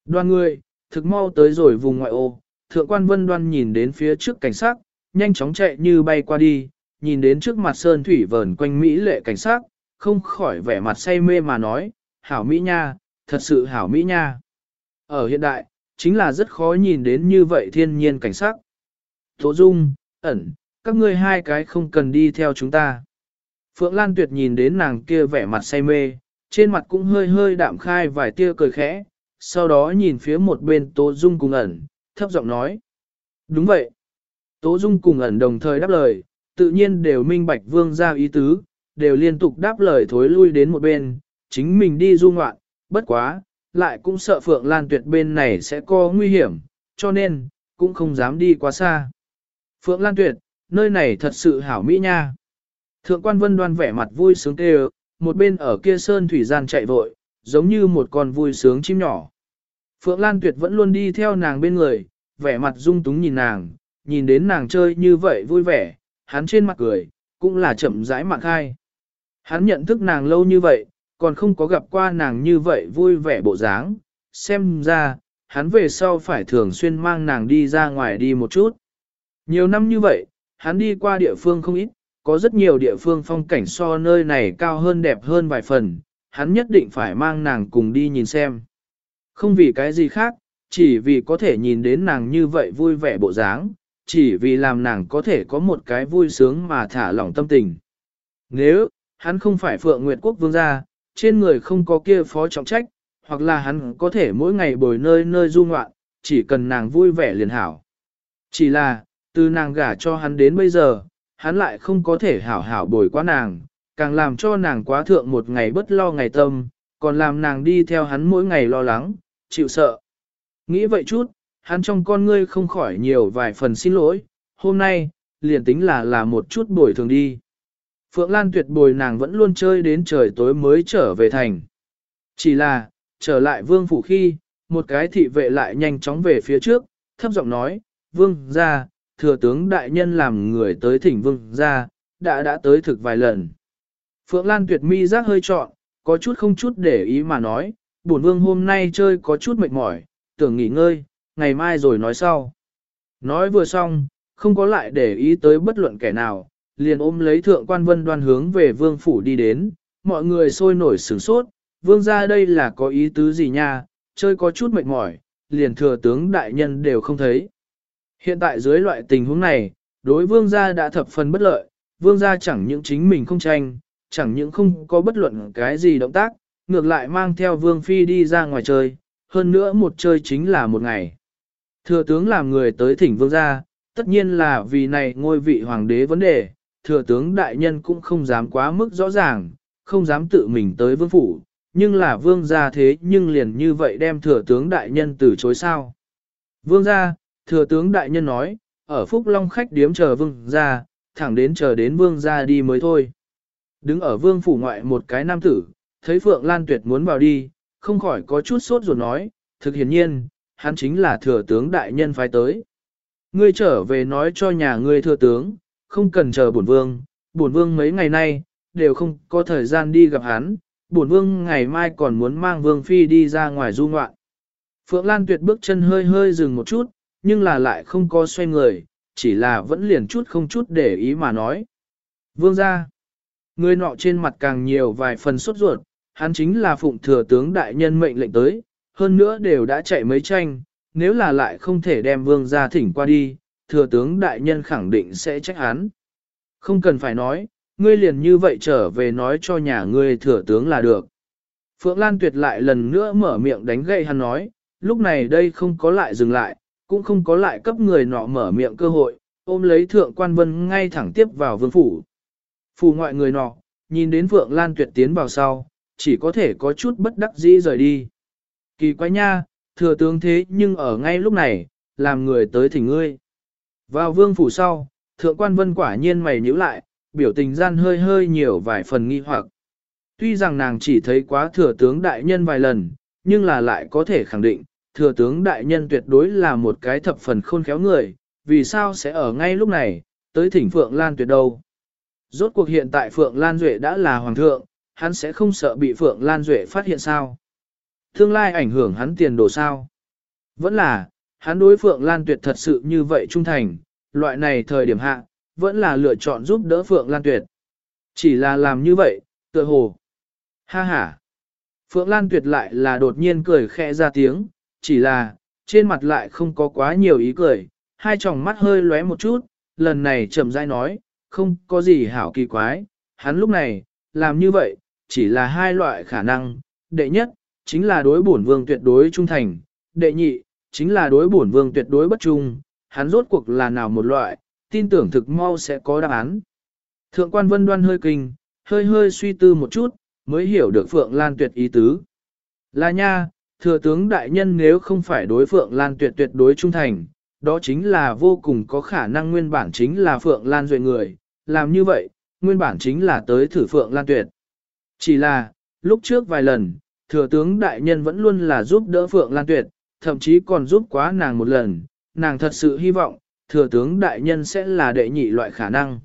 Đoan người, thực mau tới rồi vùng ngoại ô, thượng quan vân đoan nhìn đến phía trước cảnh sát, nhanh chóng chạy như bay qua đi, nhìn đến trước mặt sơn thủy vờn quanh Mỹ lệ cảnh sát, không khỏi vẻ mặt say mê mà nói, hảo Mỹ nha, thật sự hảo Mỹ nha. Ở hiện đại, chính là rất khó nhìn đến như vậy thiên nhiên cảnh sắc. Tố Dung, ẩn, các ngươi hai cái không cần đi theo chúng ta. Phượng Lan Tuyệt nhìn đến nàng kia vẻ mặt say mê, trên mặt cũng hơi hơi đạm khai vài tia cười khẽ, sau đó nhìn phía một bên Tố Dung cùng ẩn, thấp giọng nói. Đúng vậy. Tố Dung cùng ẩn đồng thời đáp lời, tự nhiên đều minh bạch vương ra ý tứ, đều liên tục đáp lời thối lui đến một bên, chính mình đi du ngoạn, bất quá, lại cũng sợ Phượng Lan Tuyệt bên này sẽ có nguy hiểm, cho nên, cũng không dám đi quá xa. Phượng Lan Tuyệt, nơi này thật sự hảo mỹ nha. Thượng quan vân đoan vẻ mặt vui sướng kêu, một bên ở kia sơn thủy gian chạy vội, giống như một con vui sướng chim nhỏ. Phượng Lan Tuyệt vẫn luôn đi theo nàng bên người, vẻ mặt dung túng nhìn nàng, nhìn đến nàng chơi như vậy vui vẻ, hắn trên mặt cười, cũng là chậm rãi mạng khai. Hắn nhận thức nàng lâu như vậy, còn không có gặp qua nàng như vậy vui vẻ bộ dáng, xem ra, hắn về sau phải thường xuyên mang nàng đi ra ngoài đi một chút. Nhiều năm như vậy, hắn đi qua địa phương không ít, có rất nhiều địa phương phong cảnh so nơi này cao hơn đẹp hơn vài phần, hắn nhất định phải mang nàng cùng đi nhìn xem. Không vì cái gì khác, chỉ vì có thể nhìn đến nàng như vậy vui vẻ bộ dáng, chỉ vì làm nàng có thể có một cái vui sướng mà thả lỏng tâm tình. Nếu, hắn không phải Phượng Nguyệt Quốc vương gia, trên người không có kia phó trọng trách, hoặc là hắn có thể mỗi ngày bồi nơi nơi du ngoạn, chỉ cần nàng vui vẻ liền hảo. Chỉ là, từ nàng gả cho hắn đến bây giờ, hắn lại không có thể hảo hảo bồi quá nàng, càng làm cho nàng quá thượng một ngày bất lo ngày tâm, còn làm nàng đi theo hắn mỗi ngày lo lắng, chịu sợ. Nghĩ vậy chút, hắn trong con ngươi không khỏi nhiều vài phần xin lỗi, hôm nay, liền tính là là một chút bồi thường đi. Phượng Lan tuyệt bồi nàng vẫn luôn chơi đến trời tối mới trở về thành. Chỉ là, trở lại vương phủ khi, một cái thị vệ lại nhanh chóng về phía trước, thấp giọng nói, vương ra, thừa tướng đại nhân làm người tới thỉnh vương ra, đã đã tới thực vài lần. Phượng Lan tuyệt mi giác hơi trọn, có chút không chút để ý mà nói, bổn vương hôm nay chơi có chút mệt mỏi, tưởng nghỉ ngơi, ngày mai rồi nói sau. Nói vừa xong, không có lại để ý tới bất luận kẻ nào, liền ôm lấy thượng quan vân đoan hướng về vương phủ đi đến, mọi người sôi nổi sửng sốt, vương ra đây là có ý tứ gì nha, chơi có chút mệt mỏi, liền thừa tướng đại nhân đều không thấy. Hiện tại dưới loại tình huống này, đối vương gia đã thập phần bất lợi, vương gia chẳng những chính mình không tranh, chẳng những không có bất luận cái gì động tác, ngược lại mang theo vương phi đi ra ngoài chơi, hơn nữa một chơi chính là một ngày. Thừa tướng làm người tới thỉnh vương gia, tất nhiên là vì này ngôi vị hoàng đế vấn đề, thừa tướng đại nhân cũng không dám quá mức rõ ràng, không dám tự mình tới vương phủ, nhưng là vương gia thế nhưng liền như vậy đem thừa tướng đại nhân từ chối sao. Vương gia, thừa tướng đại nhân nói, ở Phúc Long khách điếm chờ vương gia, thẳng đến chờ đến vương gia đi mới thôi. Đứng ở vương phủ ngoại một cái nam tử, thấy Phượng Lan Tuyệt muốn vào đi, không khỏi có chút sốt ruột nói, thực hiển nhiên, hắn chính là thừa tướng đại nhân phái tới. Ngươi trở về nói cho nhà ngươi thừa tướng, không cần chờ bổn vương, bổn vương mấy ngày nay, đều không có thời gian đi gặp hắn, bổn vương ngày mai còn muốn mang vương phi đi ra ngoài du ngoạn. Phượng Lan Tuyệt bước chân hơi hơi dừng một chút, nhưng là lại không có xoay người, chỉ là vẫn liền chút không chút để ý mà nói. Vương ra, người nọ trên mặt càng nhiều vài phần sốt ruột, hắn chính là phụng thừa tướng đại nhân mệnh lệnh tới, hơn nữa đều đã chạy mấy tranh, nếu là lại không thể đem vương ra thỉnh qua đi, thừa tướng đại nhân khẳng định sẽ trách hắn. Không cần phải nói, ngươi liền như vậy trở về nói cho nhà ngươi thừa tướng là được. Phượng Lan Tuyệt lại lần nữa mở miệng đánh gậy hắn nói, lúc này đây không có lại dừng lại, cũng không có lại cấp người nọ mở miệng cơ hội, ôm lấy thượng quan vân ngay thẳng tiếp vào vương phủ. Phủ ngoại người nọ, nhìn đến Phượng Lan Tuyệt tiến vào sau, chỉ có thể có chút bất đắc dĩ rời đi. Kỳ quái nha, thừa tướng thế nhưng ở ngay lúc này, làm người tới thỉnh ngươi. Vào vương phủ sau, thượng quan vân quả nhiên mày nhíu lại, biểu tình gian hơi hơi nhiều vài phần nghi hoặc. Tuy rằng nàng chỉ thấy quá thừa tướng đại nhân vài lần, nhưng là lại có thể khẳng định, thừa tướng đại nhân tuyệt đối là một cái thập phần khôn khéo người, vì sao sẽ ở ngay lúc này, tới thỉnh Phượng Lan tuyệt đâu. Rốt cuộc hiện tại Phượng Lan Duệ đã là hoàng thượng, hắn sẽ không sợ bị Phượng Lan Duệ phát hiện sao. Tương lai ảnh hưởng hắn tiền đồ sao. Vẫn là, hắn đối Phượng Lan tuyệt thật sự như vậy trung thành, loại này thời điểm hạ, vẫn là lựa chọn giúp đỡ Phượng Lan Tuyệt. Chỉ là làm như vậy, tựa hồ. Ha ha. Phượng Lan Tuyệt lại là đột nhiên cười khẽ ra tiếng, chỉ là, trên mặt lại không có quá nhiều ý cười, hai tròng mắt hơi lóe một chút, lần này chậm rãi nói, không có gì hảo kỳ quái, hắn lúc này, làm như vậy, chỉ là hai loại khả năng, đệ nhất, chính là đối bổn vương tuyệt đối trung thành, đệ nhị, chính là đối bổn vương tuyệt đối bất trung, hắn rốt cuộc là nào một loại, tin tưởng thực mau sẽ có đáp án. Thượng quan vân đoan hơi kinh, hơi hơi suy tư một chút, mới hiểu được Phượng Lan Tuyệt ý tứ. Là nha, thừa tướng đại nhân nếu không phải đối Phượng Lan Tuyệt tuyệt đối trung thành, đó chính là vô cùng có khả năng nguyên bản chính là Phượng Lan Duệ người, làm như vậy, nguyên bản chính là tới thử Phượng Lan Tuyệt. Chỉ là, lúc trước vài lần, thừa tướng đại nhân vẫn luôn là giúp đỡ Phượng Lan Tuyệt, thậm chí còn giúp quá nàng một lần, nàng thật sự hy vọng, thừa tướng đại nhân sẽ là đệ nhị loại khả năng.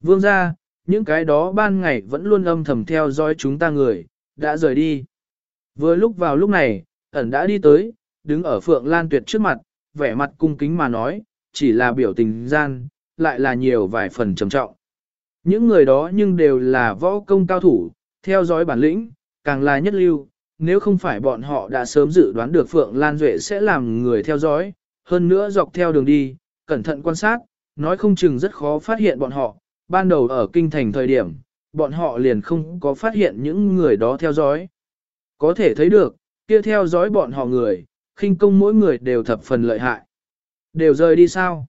Vương ra, những cái đó ban ngày vẫn luôn âm thầm theo dõi chúng ta người, đã rời đi. Vừa lúc vào lúc này, ẩn đã đi tới, đứng ở Phượng Lan Tuyệt trước mặt, vẻ mặt cung kính mà nói, chỉ là biểu tình gian, lại là nhiều vài phần trầm trọng. Những người đó nhưng đều là võ công cao thủ, theo dõi bản lĩnh, càng là nhất lưu, nếu không phải bọn họ đã sớm dự đoán được Phượng Lan Duệ sẽ làm người theo dõi, hơn nữa dọc theo đường đi, cẩn thận quan sát, nói không chừng rất khó phát hiện bọn họ, ban đầu ở kinh thành thời điểm, bọn họ liền không có phát hiện những người đó theo dõi. Có thể thấy được, kia theo dõi bọn họ người, khinh công mỗi người đều thập phần lợi hại. Đều rời đi sao?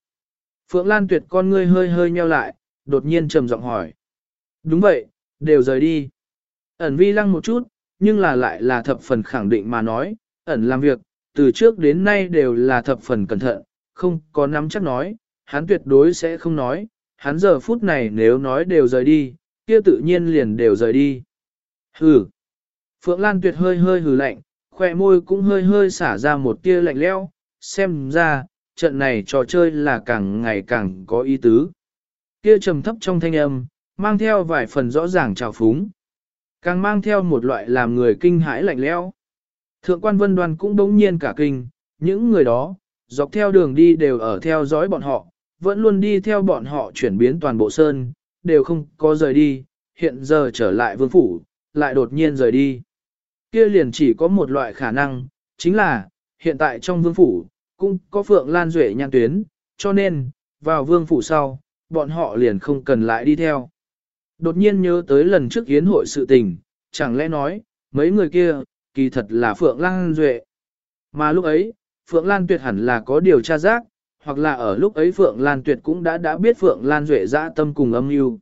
Phượng Lan tuyệt con ngươi hơi hơi nheo lại, đột nhiên trầm giọng hỏi. Đúng vậy, đều rời đi. Ẩn vi lăng một chút, nhưng là lại là thập phần khẳng định mà nói, ẩn làm việc, từ trước đến nay đều là thập phần cẩn thận, không có nắm chắc nói, hắn tuyệt đối sẽ không nói, hắn giờ phút này nếu nói đều rời đi, kia tự nhiên liền đều rời đi. Hừ. Phượng Lan tuyệt hơi hơi hừ lạnh, khoe môi cũng hơi hơi xả ra một tia lạnh leo, xem ra, trận này trò chơi là càng ngày càng có ý tứ. Kia trầm thấp trong thanh âm, mang theo vài phần rõ ràng trào phúng. Càng mang theo một loại làm người kinh hãi lạnh lẽo Thượng quan vân đoan cũng đống nhiên cả kinh, những người đó, dọc theo đường đi đều ở theo dõi bọn họ, vẫn luôn đi theo bọn họ chuyển biến toàn bộ sơn, đều không có rời đi, hiện giờ trở lại vương phủ, lại đột nhiên rời đi. Kia liền chỉ có một loại khả năng, chính là, hiện tại trong vương phủ, cũng có phượng lan duệ nhan tuyến, cho nên, vào vương phủ sau, bọn họ liền không cần lại đi theo. Đột nhiên nhớ tới lần trước yến hội sự tình, chẳng lẽ nói, mấy người kia, kỳ thật là Phượng Lan Duệ. Mà lúc ấy, Phượng Lan Tuyệt hẳn là có điều tra giác, hoặc là ở lúc ấy Phượng Lan Tuyệt cũng đã đã biết Phượng Lan Duệ dã tâm cùng âm mưu.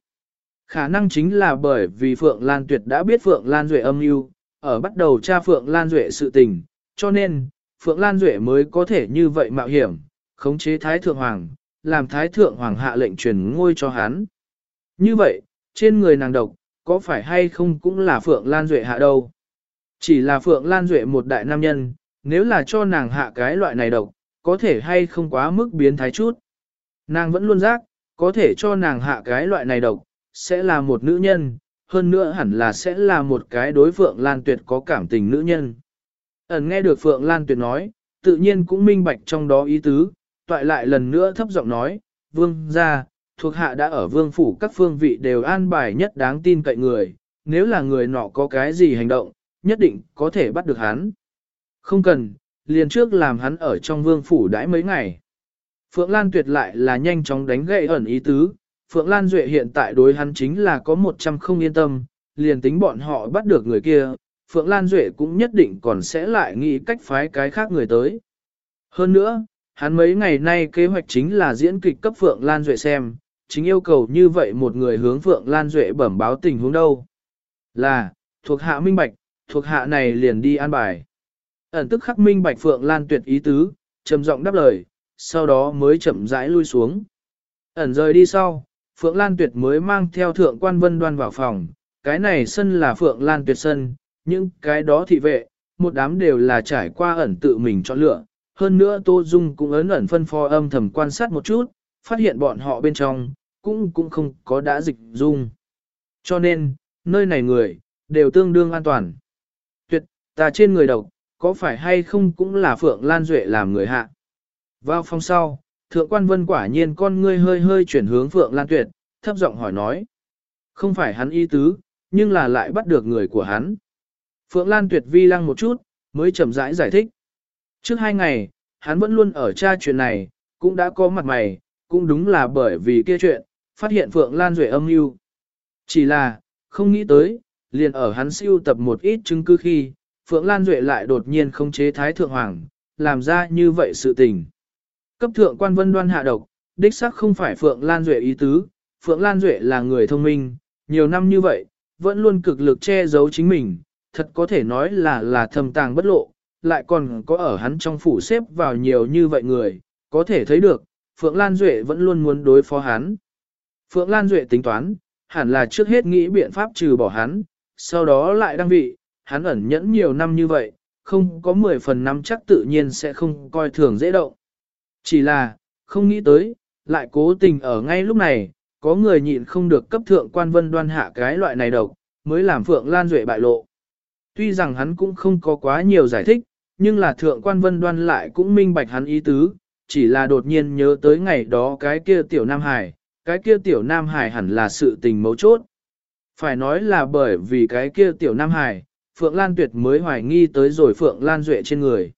Khả năng chính là bởi vì Phượng Lan Tuyệt đã biết Phượng Lan Duệ âm mưu, ở bắt đầu tra Phượng Lan Duệ sự tình, cho nên, Phượng Lan Duệ mới có thể như vậy mạo hiểm, khống chế Thái Thượng Hoàng, làm Thái Thượng Hoàng hạ lệnh truyền ngôi cho hắn. Như vậy, trên người nàng độc, có phải hay không cũng là Phượng Lan Duệ hạ đâu. Chỉ là Phượng Lan Duệ một đại nam nhân, nếu là cho nàng hạ cái loại này độc, có thể hay không quá mức biến thái chút. Nàng vẫn luôn giác, có thể cho nàng hạ cái loại này độc, sẽ là một nữ nhân, hơn nữa hẳn là sẽ là một cái đối Phượng Lan Tuyệt có cảm tình nữ nhân. Ẩn nghe được Phượng Lan Tuyệt nói, tự nhiên cũng minh bạch trong đó ý tứ, toại lại lần nữa thấp giọng nói, vương ra, thuộc hạ đã ở vương phủ các phương vị đều an bài nhất đáng tin cậy người, nếu là người nọ có cái gì hành động, nhất định có thể bắt được hắn. Không cần, liền trước làm hắn ở trong vương phủ đãi mấy ngày. Phượng Lan tuyệt lại là nhanh chóng đánh gậy ẩn ý tứ, Phượng Lan Duệ hiện tại đối hắn chính là có một trăm không yên tâm, liền tính bọn họ bắt được người kia, Phượng Lan Duệ cũng nhất định còn sẽ lại nghĩ cách phái cái khác người tới. Hơn nữa, hắn mấy ngày nay kế hoạch chính là diễn kịch cấp Phượng Lan Duệ xem, chính yêu cầu như vậy một người hướng Phượng Lan Duệ bẩm báo tình huống đâu. Là, thuộc hạ minh bạch, thuộc hạ này liền đi an bài. Ẩn tức khắc minh bạch Phượng Lan tuyệt ý tứ, trầm giọng đáp lời, sau đó mới chậm rãi lui xuống. Ẩn rời đi sau, Phượng Lan tuyệt mới mang theo thượng quan vân đoan vào phòng, cái này sân là Phượng Lan tuyệt sân, nhưng cái đó thị vệ, một đám đều là trải qua ẩn tự mình chọn lựa. Hơn nữa Tô Dung cũng ấn ẩn phân phó âm thầm quan sát một chút, phát hiện bọn họ bên trong, cũng cũng không có đã dịch dung. Cho nên, nơi này người, đều tương đương an toàn. Tuyệt, ta trên người độc, có phải hay không cũng là Phượng Lan Duệ làm người hạ. Vào phòng sau, Thượng quan Vân quả nhiên con ngươi hơi hơi chuyển hướng Phượng Lan Tuyệt, thấp giọng hỏi nói. Không phải hắn y tứ, nhưng là lại bắt được người của hắn. Phượng Lan Tuyệt vi lăng một chút, mới chậm rãi giải, giải thích. Trước hai ngày, hắn vẫn luôn ở tra chuyện này, cũng đã có mặt mày, cũng đúng là bởi vì kia chuyện, phát hiện Phượng Lan Duệ âm mưu. Chỉ là, không nghĩ tới, liền ở hắn siêu tập một ít chứng cứ khi, Phượng Lan Duệ lại đột nhiên không chế Thái Thượng Hoàng, làm ra như vậy sự tình. Cấp thượng quan vân đoan hạ độc, đích xác không phải Phượng Lan Duệ ý tứ, Phượng Lan Duệ là người thông minh, nhiều năm như vậy, vẫn luôn cực lực che giấu chính mình, thật có thể nói là là thầm tàng bất lộ, lại còn có ở hắn trong phủ xếp vào nhiều như vậy người, có thể thấy được, Phượng Lan Duệ vẫn luôn muốn đối phó hắn. Phượng Lan Duệ tính toán, hẳn là trước hết nghĩ biện pháp trừ bỏ hắn, sau đó lại đăng vị, hắn ẩn nhẫn nhiều năm như vậy, không có 10 phần năm chắc tự nhiên sẽ không coi thường dễ động. Chỉ là, không nghĩ tới, lại cố tình ở ngay lúc này, có người nhịn không được cấp thượng quan vân đoan hạ cái loại này độc, mới làm Phượng Lan Duệ bại lộ. Tuy rằng hắn cũng không có quá nhiều giải thích, nhưng là thượng quan vân đoan lại cũng minh bạch hắn ý tứ, chỉ là đột nhiên nhớ tới ngày đó cái kia tiểu Nam Hải, cái kia tiểu Nam Hải hẳn là sự tình mấu chốt. Phải nói là bởi vì cái kia tiểu Nam Hải, Phượng Lan Tuyệt mới hoài nghi tới rồi Phượng Lan Duệ trên người.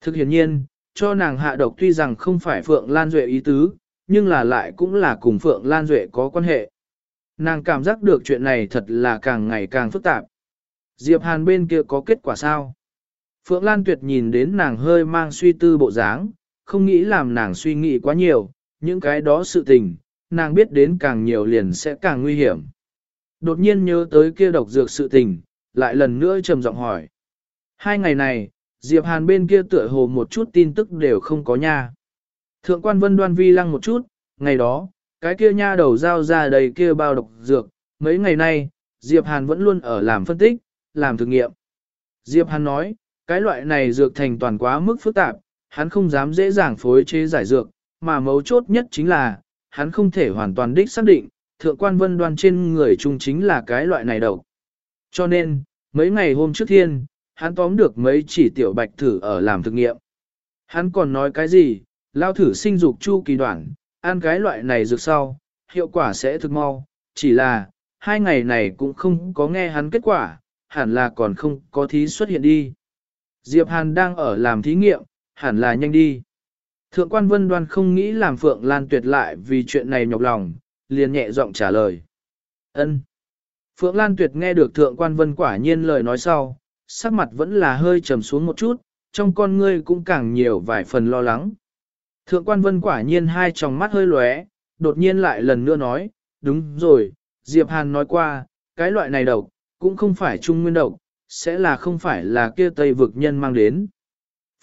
Thực hiện nhiên, cho nàng hạ độc tuy rằng không phải Phượng Lan Duệ ý tứ, nhưng là lại cũng là cùng Phượng Lan Duệ có quan hệ. Nàng cảm giác được chuyện này thật là càng ngày càng phức tạp. Diệp Hàn bên kia có kết quả sao? Phượng Lan Tuyệt nhìn đến nàng hơi mang suy tư bộ dáng, không nghĩ làm nàng suy nghĩ quá nhiều, những cái đó sự tình, nàng biết đến càng nhiều liền sẽ càng nguy hiểm. Đột nhiên nhớ tới kia độc dược sự tình, lại lần nữa trầm giọng hỏi. Hai ngày này, Diệp Hàn bên kia tựa hồ một chút tin tức đều không có nha. Thượng quan vân đoan vi lăng một chút, ngày đó, cái kia nha đầu giao ra đầy kia bao độc dược, mấy ngày nay, Diệp Hàn vẫn luôn ở làm phân tích, làm thử nghiệm. Diệp Hàn nói, cái loại này dược thành toàn quá mức phức tạp, hắn không dám dễ dàng phối chế giải dược, mà mấu chốt nhất chính là, hắn không thể hoàn toàn đích xác định, thượng quan vân đoan trên người trung chính là cái loại này độc. Cho nên, mấy ngày hôm trước thiên, hắn tóm được mấy chỉ tiểu bạch thử ở làm thực nghiệm. Hắn còn nói cái gì, lao thử sinh dục chu kỳ đoạn, ăn cái loại này dược sau, hiệu quả sẽ thực mau, chỉ là, hai ngày này cũng không có nghe hắn kết quả, hẳn là còn không có thí xuất hiện đi. Diệp Hàn đang ở làm thí nghiệm, hẳn là nhanh đi. Thượng quan vân đoan không nghĩ làm Phượng Lan tuyệt lại vì chuyện này nhọc lòng, liền nhẹ giọng trả lời. ân Phượng Lan tuyệt nghe được thượng quan vân quả nhiên lời nói sau, sắc mặt vẫn là hơi trầm xuống một chút, trong con ngươi cũng càng nhiều vài phần lo lắng. Thượng quan vân quả nhiên hai tròng mắt hơi lóe, đột nhiên lại lần nữa nói, đúng rồi, Diệp Hàn nói qua, cái loại này độc, cũng không phải trung nguyên độc, sẽ là không phải là kia tây vực nhân mang đến.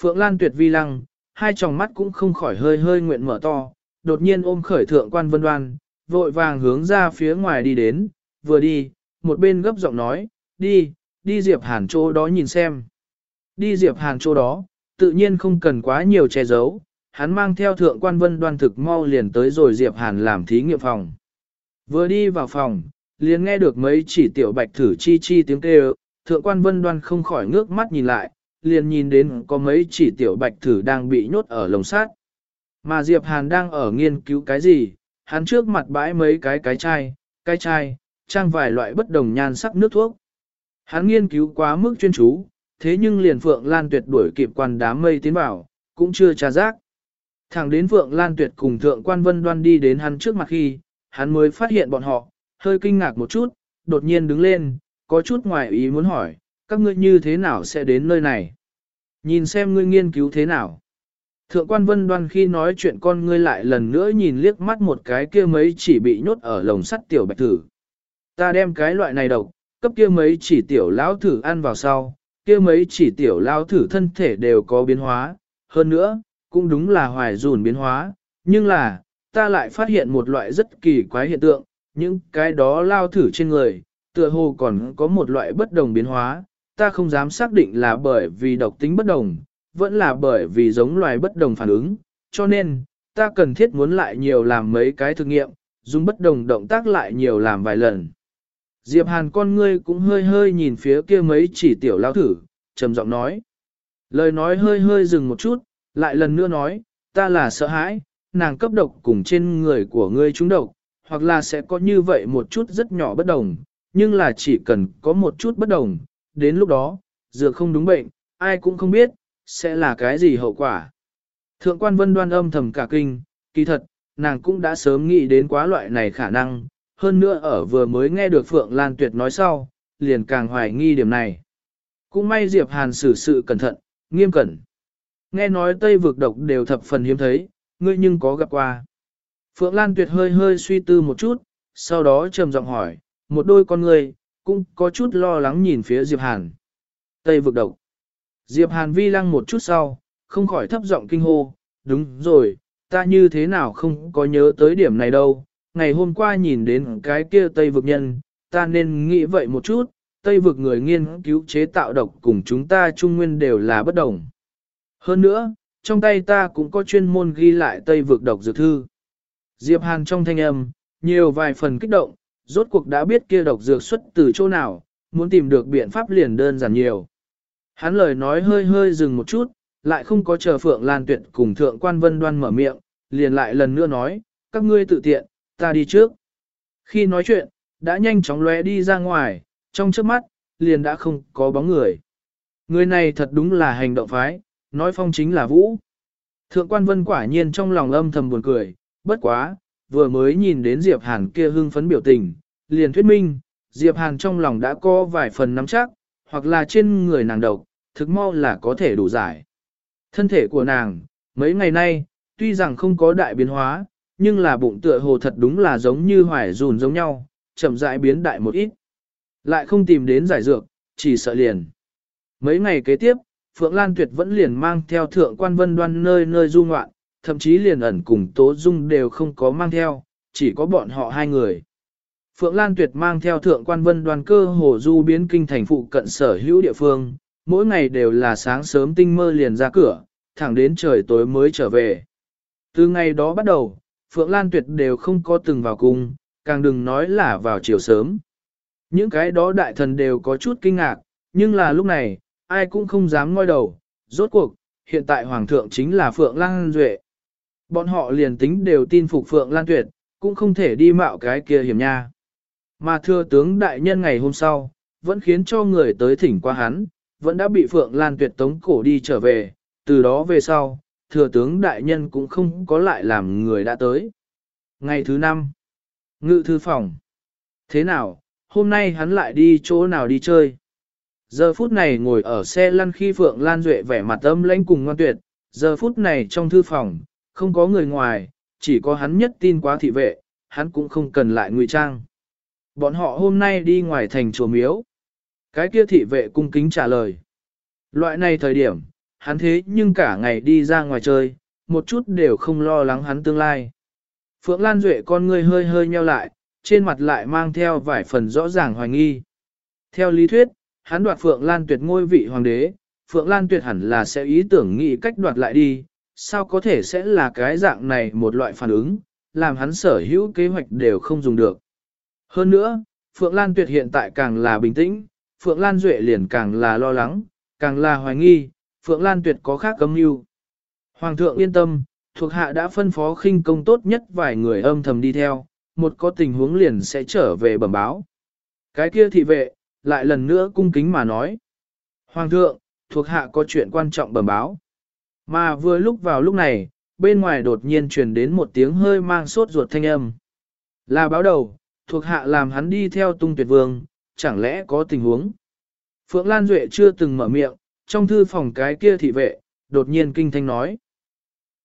Phượng Lan tuyệt vi lăng, hai tròng mắt cũng không khỏi hơi hơi nguyện mở to, đột nhiên ôm khởi thượng quan vân đoan, vội vàng hướng ra phía ngoài đi đến, vừa đi, một bên gấp giọng nói, đi, đi Diệp Hàn chỗ đó nhìn xem. Đi Diệp Hàn chỗ đó, tự nhiên không cần quá nhiều che giấu, hắn mang theo thượng quan vân đoan thực mau liền tới rồi Diệp Hàn làm thí nghiệm phòng. Vừa đi vào phòng, liền nghe được mấy chỉ tiểu bạch thử chi chi tiếng kêu, thượng quan vân đoan không khỏi ngước mắt nhìn lại, liền nhìn đến có mấy chỉ tiểu bạch thử đang bị nhốt ở lồng sát. Mà Diệp Hàn đang ở nghiên cứu cái gì, hắn trước mặt bãi mấy cái cái chai, cái chai, trang vài loại bất đồng nhan sắc nước thuốc. Hắn nghiên cứu quá mức chuyên chú, thế nhưng liền Phượng Lan Tuyệt đuổi kịp quan đám mây tiến vào, cũng chưa tra giác. Thẳng đến Phượng Lan Tuyệt cùng Thượng Quan Vân Đoan đi đến hắn trước mặt khi, hắn mới phát hiện bọn họ, hơi kinh ngạc một chút, đột nhiên đứng lên, có chút ngoài ý muốn hỏi, các ngươi như thế nào sẽ đến nơi này? Nhìn xem ngươi nghiên cứu thế nào? Thượng quan vân đoan khi nói chuyện con ngươi lại lần nữa nhìn liếc mắt một cái kia mấy chỉ bị nhốt ở lồng sắt tiểu bạch thử. Ta đem cái loại này độc, cấp kia mấy chỉ tiểu lão thử ăn vào sau, kia mấy chỉ tiểu lão thử thân thể đều có biến hóa, hơn nữa, cũng đúng là hoài dùn biến hóa, nhưng là, ta lại phát hiện một loại rất kỳ quái hiện tượng, những cái đó lao thử trên người, tựa hồ còn có một loại bất đồng biến hóa, ta không dám xác định là bởi vì độc tính bất đồng, vẫn là bởi vì giống loài bất đồng phản ứng, cho nên, ta cần thiết muốn lại nhiều làm mấy cái thực nghiệm, dùng bất đồng động tác lại nhiều làm vài lần. Diệp Hàn con ngươi cũng hơi hơi nhìn phía kia mấy chỉ tiểu lao thử, trầm giọng nói. Lời nói hơi hơi dừng một chút, lại lần nữa nói, ta là sợ hãi, nàng cấp độc cùng trên người của ngươi trúng độc, hoặc là sẽ có như vậy một chút rất nhỏ bất đồng, nhưng là chỉ cần có một chút bất đồng, đến lúc đó, dược không đúng bệnh, ai cũng không biết, sẽ là cái gì hậu quả. Thượng quan vân đoan âm thầm cả kinh, kỳ thật, nàng cũng đã sớm nghĩ đến quá loại này khả năng, hơn nữa ở vừa mới nghe được Phượng Lan Tuyệt nói sau, liền càng hoài nghi điểm này. Cũng may Diệp Hàn xử sự cẩn thận, nghiêm cẩn. Nghe nói Tây vực độc đều thập phần hiếm thấy, ngươi nhưng có gặp qua. Phượng Lan Tuyệt hơi hơi suy tư một chút, sau đó trầm giọng hỏi, một đôi con người, cũng có chút lo lắng nhìn phía Diệp Hàn. Tây vực độc. Diệp Hàn vi lăng một chút sau, không khỏi thấp giọng kinh hô, đúng rồi, ta như thế nào không có nhớ tới điểm này đâu, ngày hôm qua nhìn đến cái kia Tây vực nhân, ta nên nghĩ vậy một chút, Tây vực người nghiên cứu chế tạo độc cùng chúng ta trung nguyên đều là bất đồng. Hơn nữa, trong tay ta cũng có chuyên môn ghi lại Tây vực độc dược thư. Diệp Hàn trong thanh âm, nhiều vài phần kích động, rốt cuộc đã biết kia độc dược xuất từ chỗ nào, muốn tìm được biện pháp liền đơn giản nhiều. Hắn lời nói hơi hơi dừng một chút, lại không có chờ Phượng Lan Tuyệt cùng Thượng Quan Vân Đoan mở miệng, liền lại lần nữa nói, các ngươi tự tiện, ta đi trước. Khi nói chuyện, đã nhanh chóng lóe đi ra ngoài, trong trước mắt, liền đã không có bóng người. Người này thật đúng là hành động phái, nói phong chính là vũ. Thượng quan vân quả nhiên trong lòng âm thầm buồn cười, bất quá, vừa mới nhìn đến Diệp Hàn kia hưng phấn biểu tình, liền thuyết minh, Diệp Hàn trong lòng đã có vài phần nắm chắc, hoặc là trên người nàng độc, thực mau là có thể đủ giải. Thân thể của nàng, mấy ngày nay, tuy rằng không có đại biến hóa, nhưng là bụng tựa hồ thật đúng là giống như hoài dùn giống nhau, chậm rãi biến đại một ít. Lại không tìm đến giải dược, chỉ sợ liền. Mấy ngày kế tiếp, Phượng Lan Tuyệt vẫn liền mang theo thượng quan vân đoan nơi nơi du ngoạn, thậm chí liền ẩn cùng Tố Dung đều không có mang theo, chỉ có bọn họ hai người. Phượng Lan Tuyệt mang theo thượng quan vân đoàn cơ hồ du biến kinh thành phụ cận sở hữu địa phương, mỗi ngày đều là sáng sớm tinh mơ liền ra cửa, thẳng đến trời tối mới trở về. Từ ngày đó bắt đầu, Phượng Lan Tuyệt đều không có từng vào cung, càng đừng nói là vào chiều sớm. Những cái đó đại thần đều có chút kinh ngạc, nhưng là lúc này, ai cũng không dám ngoi đầu, rốt cuộc, hiện tại Hoàng thượng chính là Phượng Lan Duệ. Bọn họ liền tính đều tin phục Phượng Lan Tuyệt, cũng không thể đi mạo cái kia hiểm nha. Mà thưa tướng đại nhân ngày hôm sau, vẫn khiến cho người tới thỉnh qua hắn, vẫn đã bị Phượng Lan Tuyệt tống cổ đi trở về, từ đó về sau, thừa tướng đại nhân cũng không có lại làm người đã tới. Ngày thứ năm, ngự thư phòng. Thế nào, hôm nay hắn lại đi chỗ nào đi chơi? Giờ phút này ngồi ở xe lăn khi Phượng Lan Duệ vẻ mặt âm lãnh cùng ngoan tuyệt, giờ phút này trong thư phòng, không có người ngoài, chỉ có hắn nhất tin quá thị vệ, hắn cũng không cần lại ngụy trang. Bọn họ hôm nay đi ngoài thành chùa miếu. Cái kia thị vệ cung kính trả lời. Loại này thời điểm, hắn thế nhưng cả ngày đi ra ngoài chơi, một chút đều không lo lắng hắn tương lai. Phượng Lan Duệ con ngươi hơi hơi nheo lại, trên mặt lại mang theo vài phần rõ ràng hoài nghi. Theo lý thuyết, hắn đoạt Phượng Lan Tuyệt ngôi vị hoàng đế, Phượng Lan Tuyệt hẳn là sẽ ý tưởng nghĩ cách đoạt lại đi, sao có thể sẽ là cái dạng này một loại phản ứng, làm hắn sở hữu kế hoạch đều không dùng được. Hơn nữa, Phượng Lan Tuyệt hiện tại càng là bình tĩnh, Phượng Lan Duệ liền càng là lo lắng, càng là hoài nghi, Phượng Lan Tuyệt có khác cấm mưu. Hoàng thượng yên tâm, thuộc hạ đã phân phó khinh công tốt nhất vài người âm thầm đi theo, một có tình huống liền sẽ trở về bẩm báo. Cái kia thị vệ, lại lần nữa cung kính mà nói. Hoàng thượng, thuộc hạ có chuyện quan trọng bẩm báo. Mà vừa lúc vào lúc này, bên ngoài đột nhiên truyền đến một tiếng hơi mang sốt ruột thanh âm. Là báo đầu, thuộc hạ làm hắn đi theo tung tuyệt vương, chẳng lẽ có tình huống. Phượng Lan Duệ chưa từng mở miệng, trong thư phòng cái kia thị vệ, đột nhiên kinh thanh nói.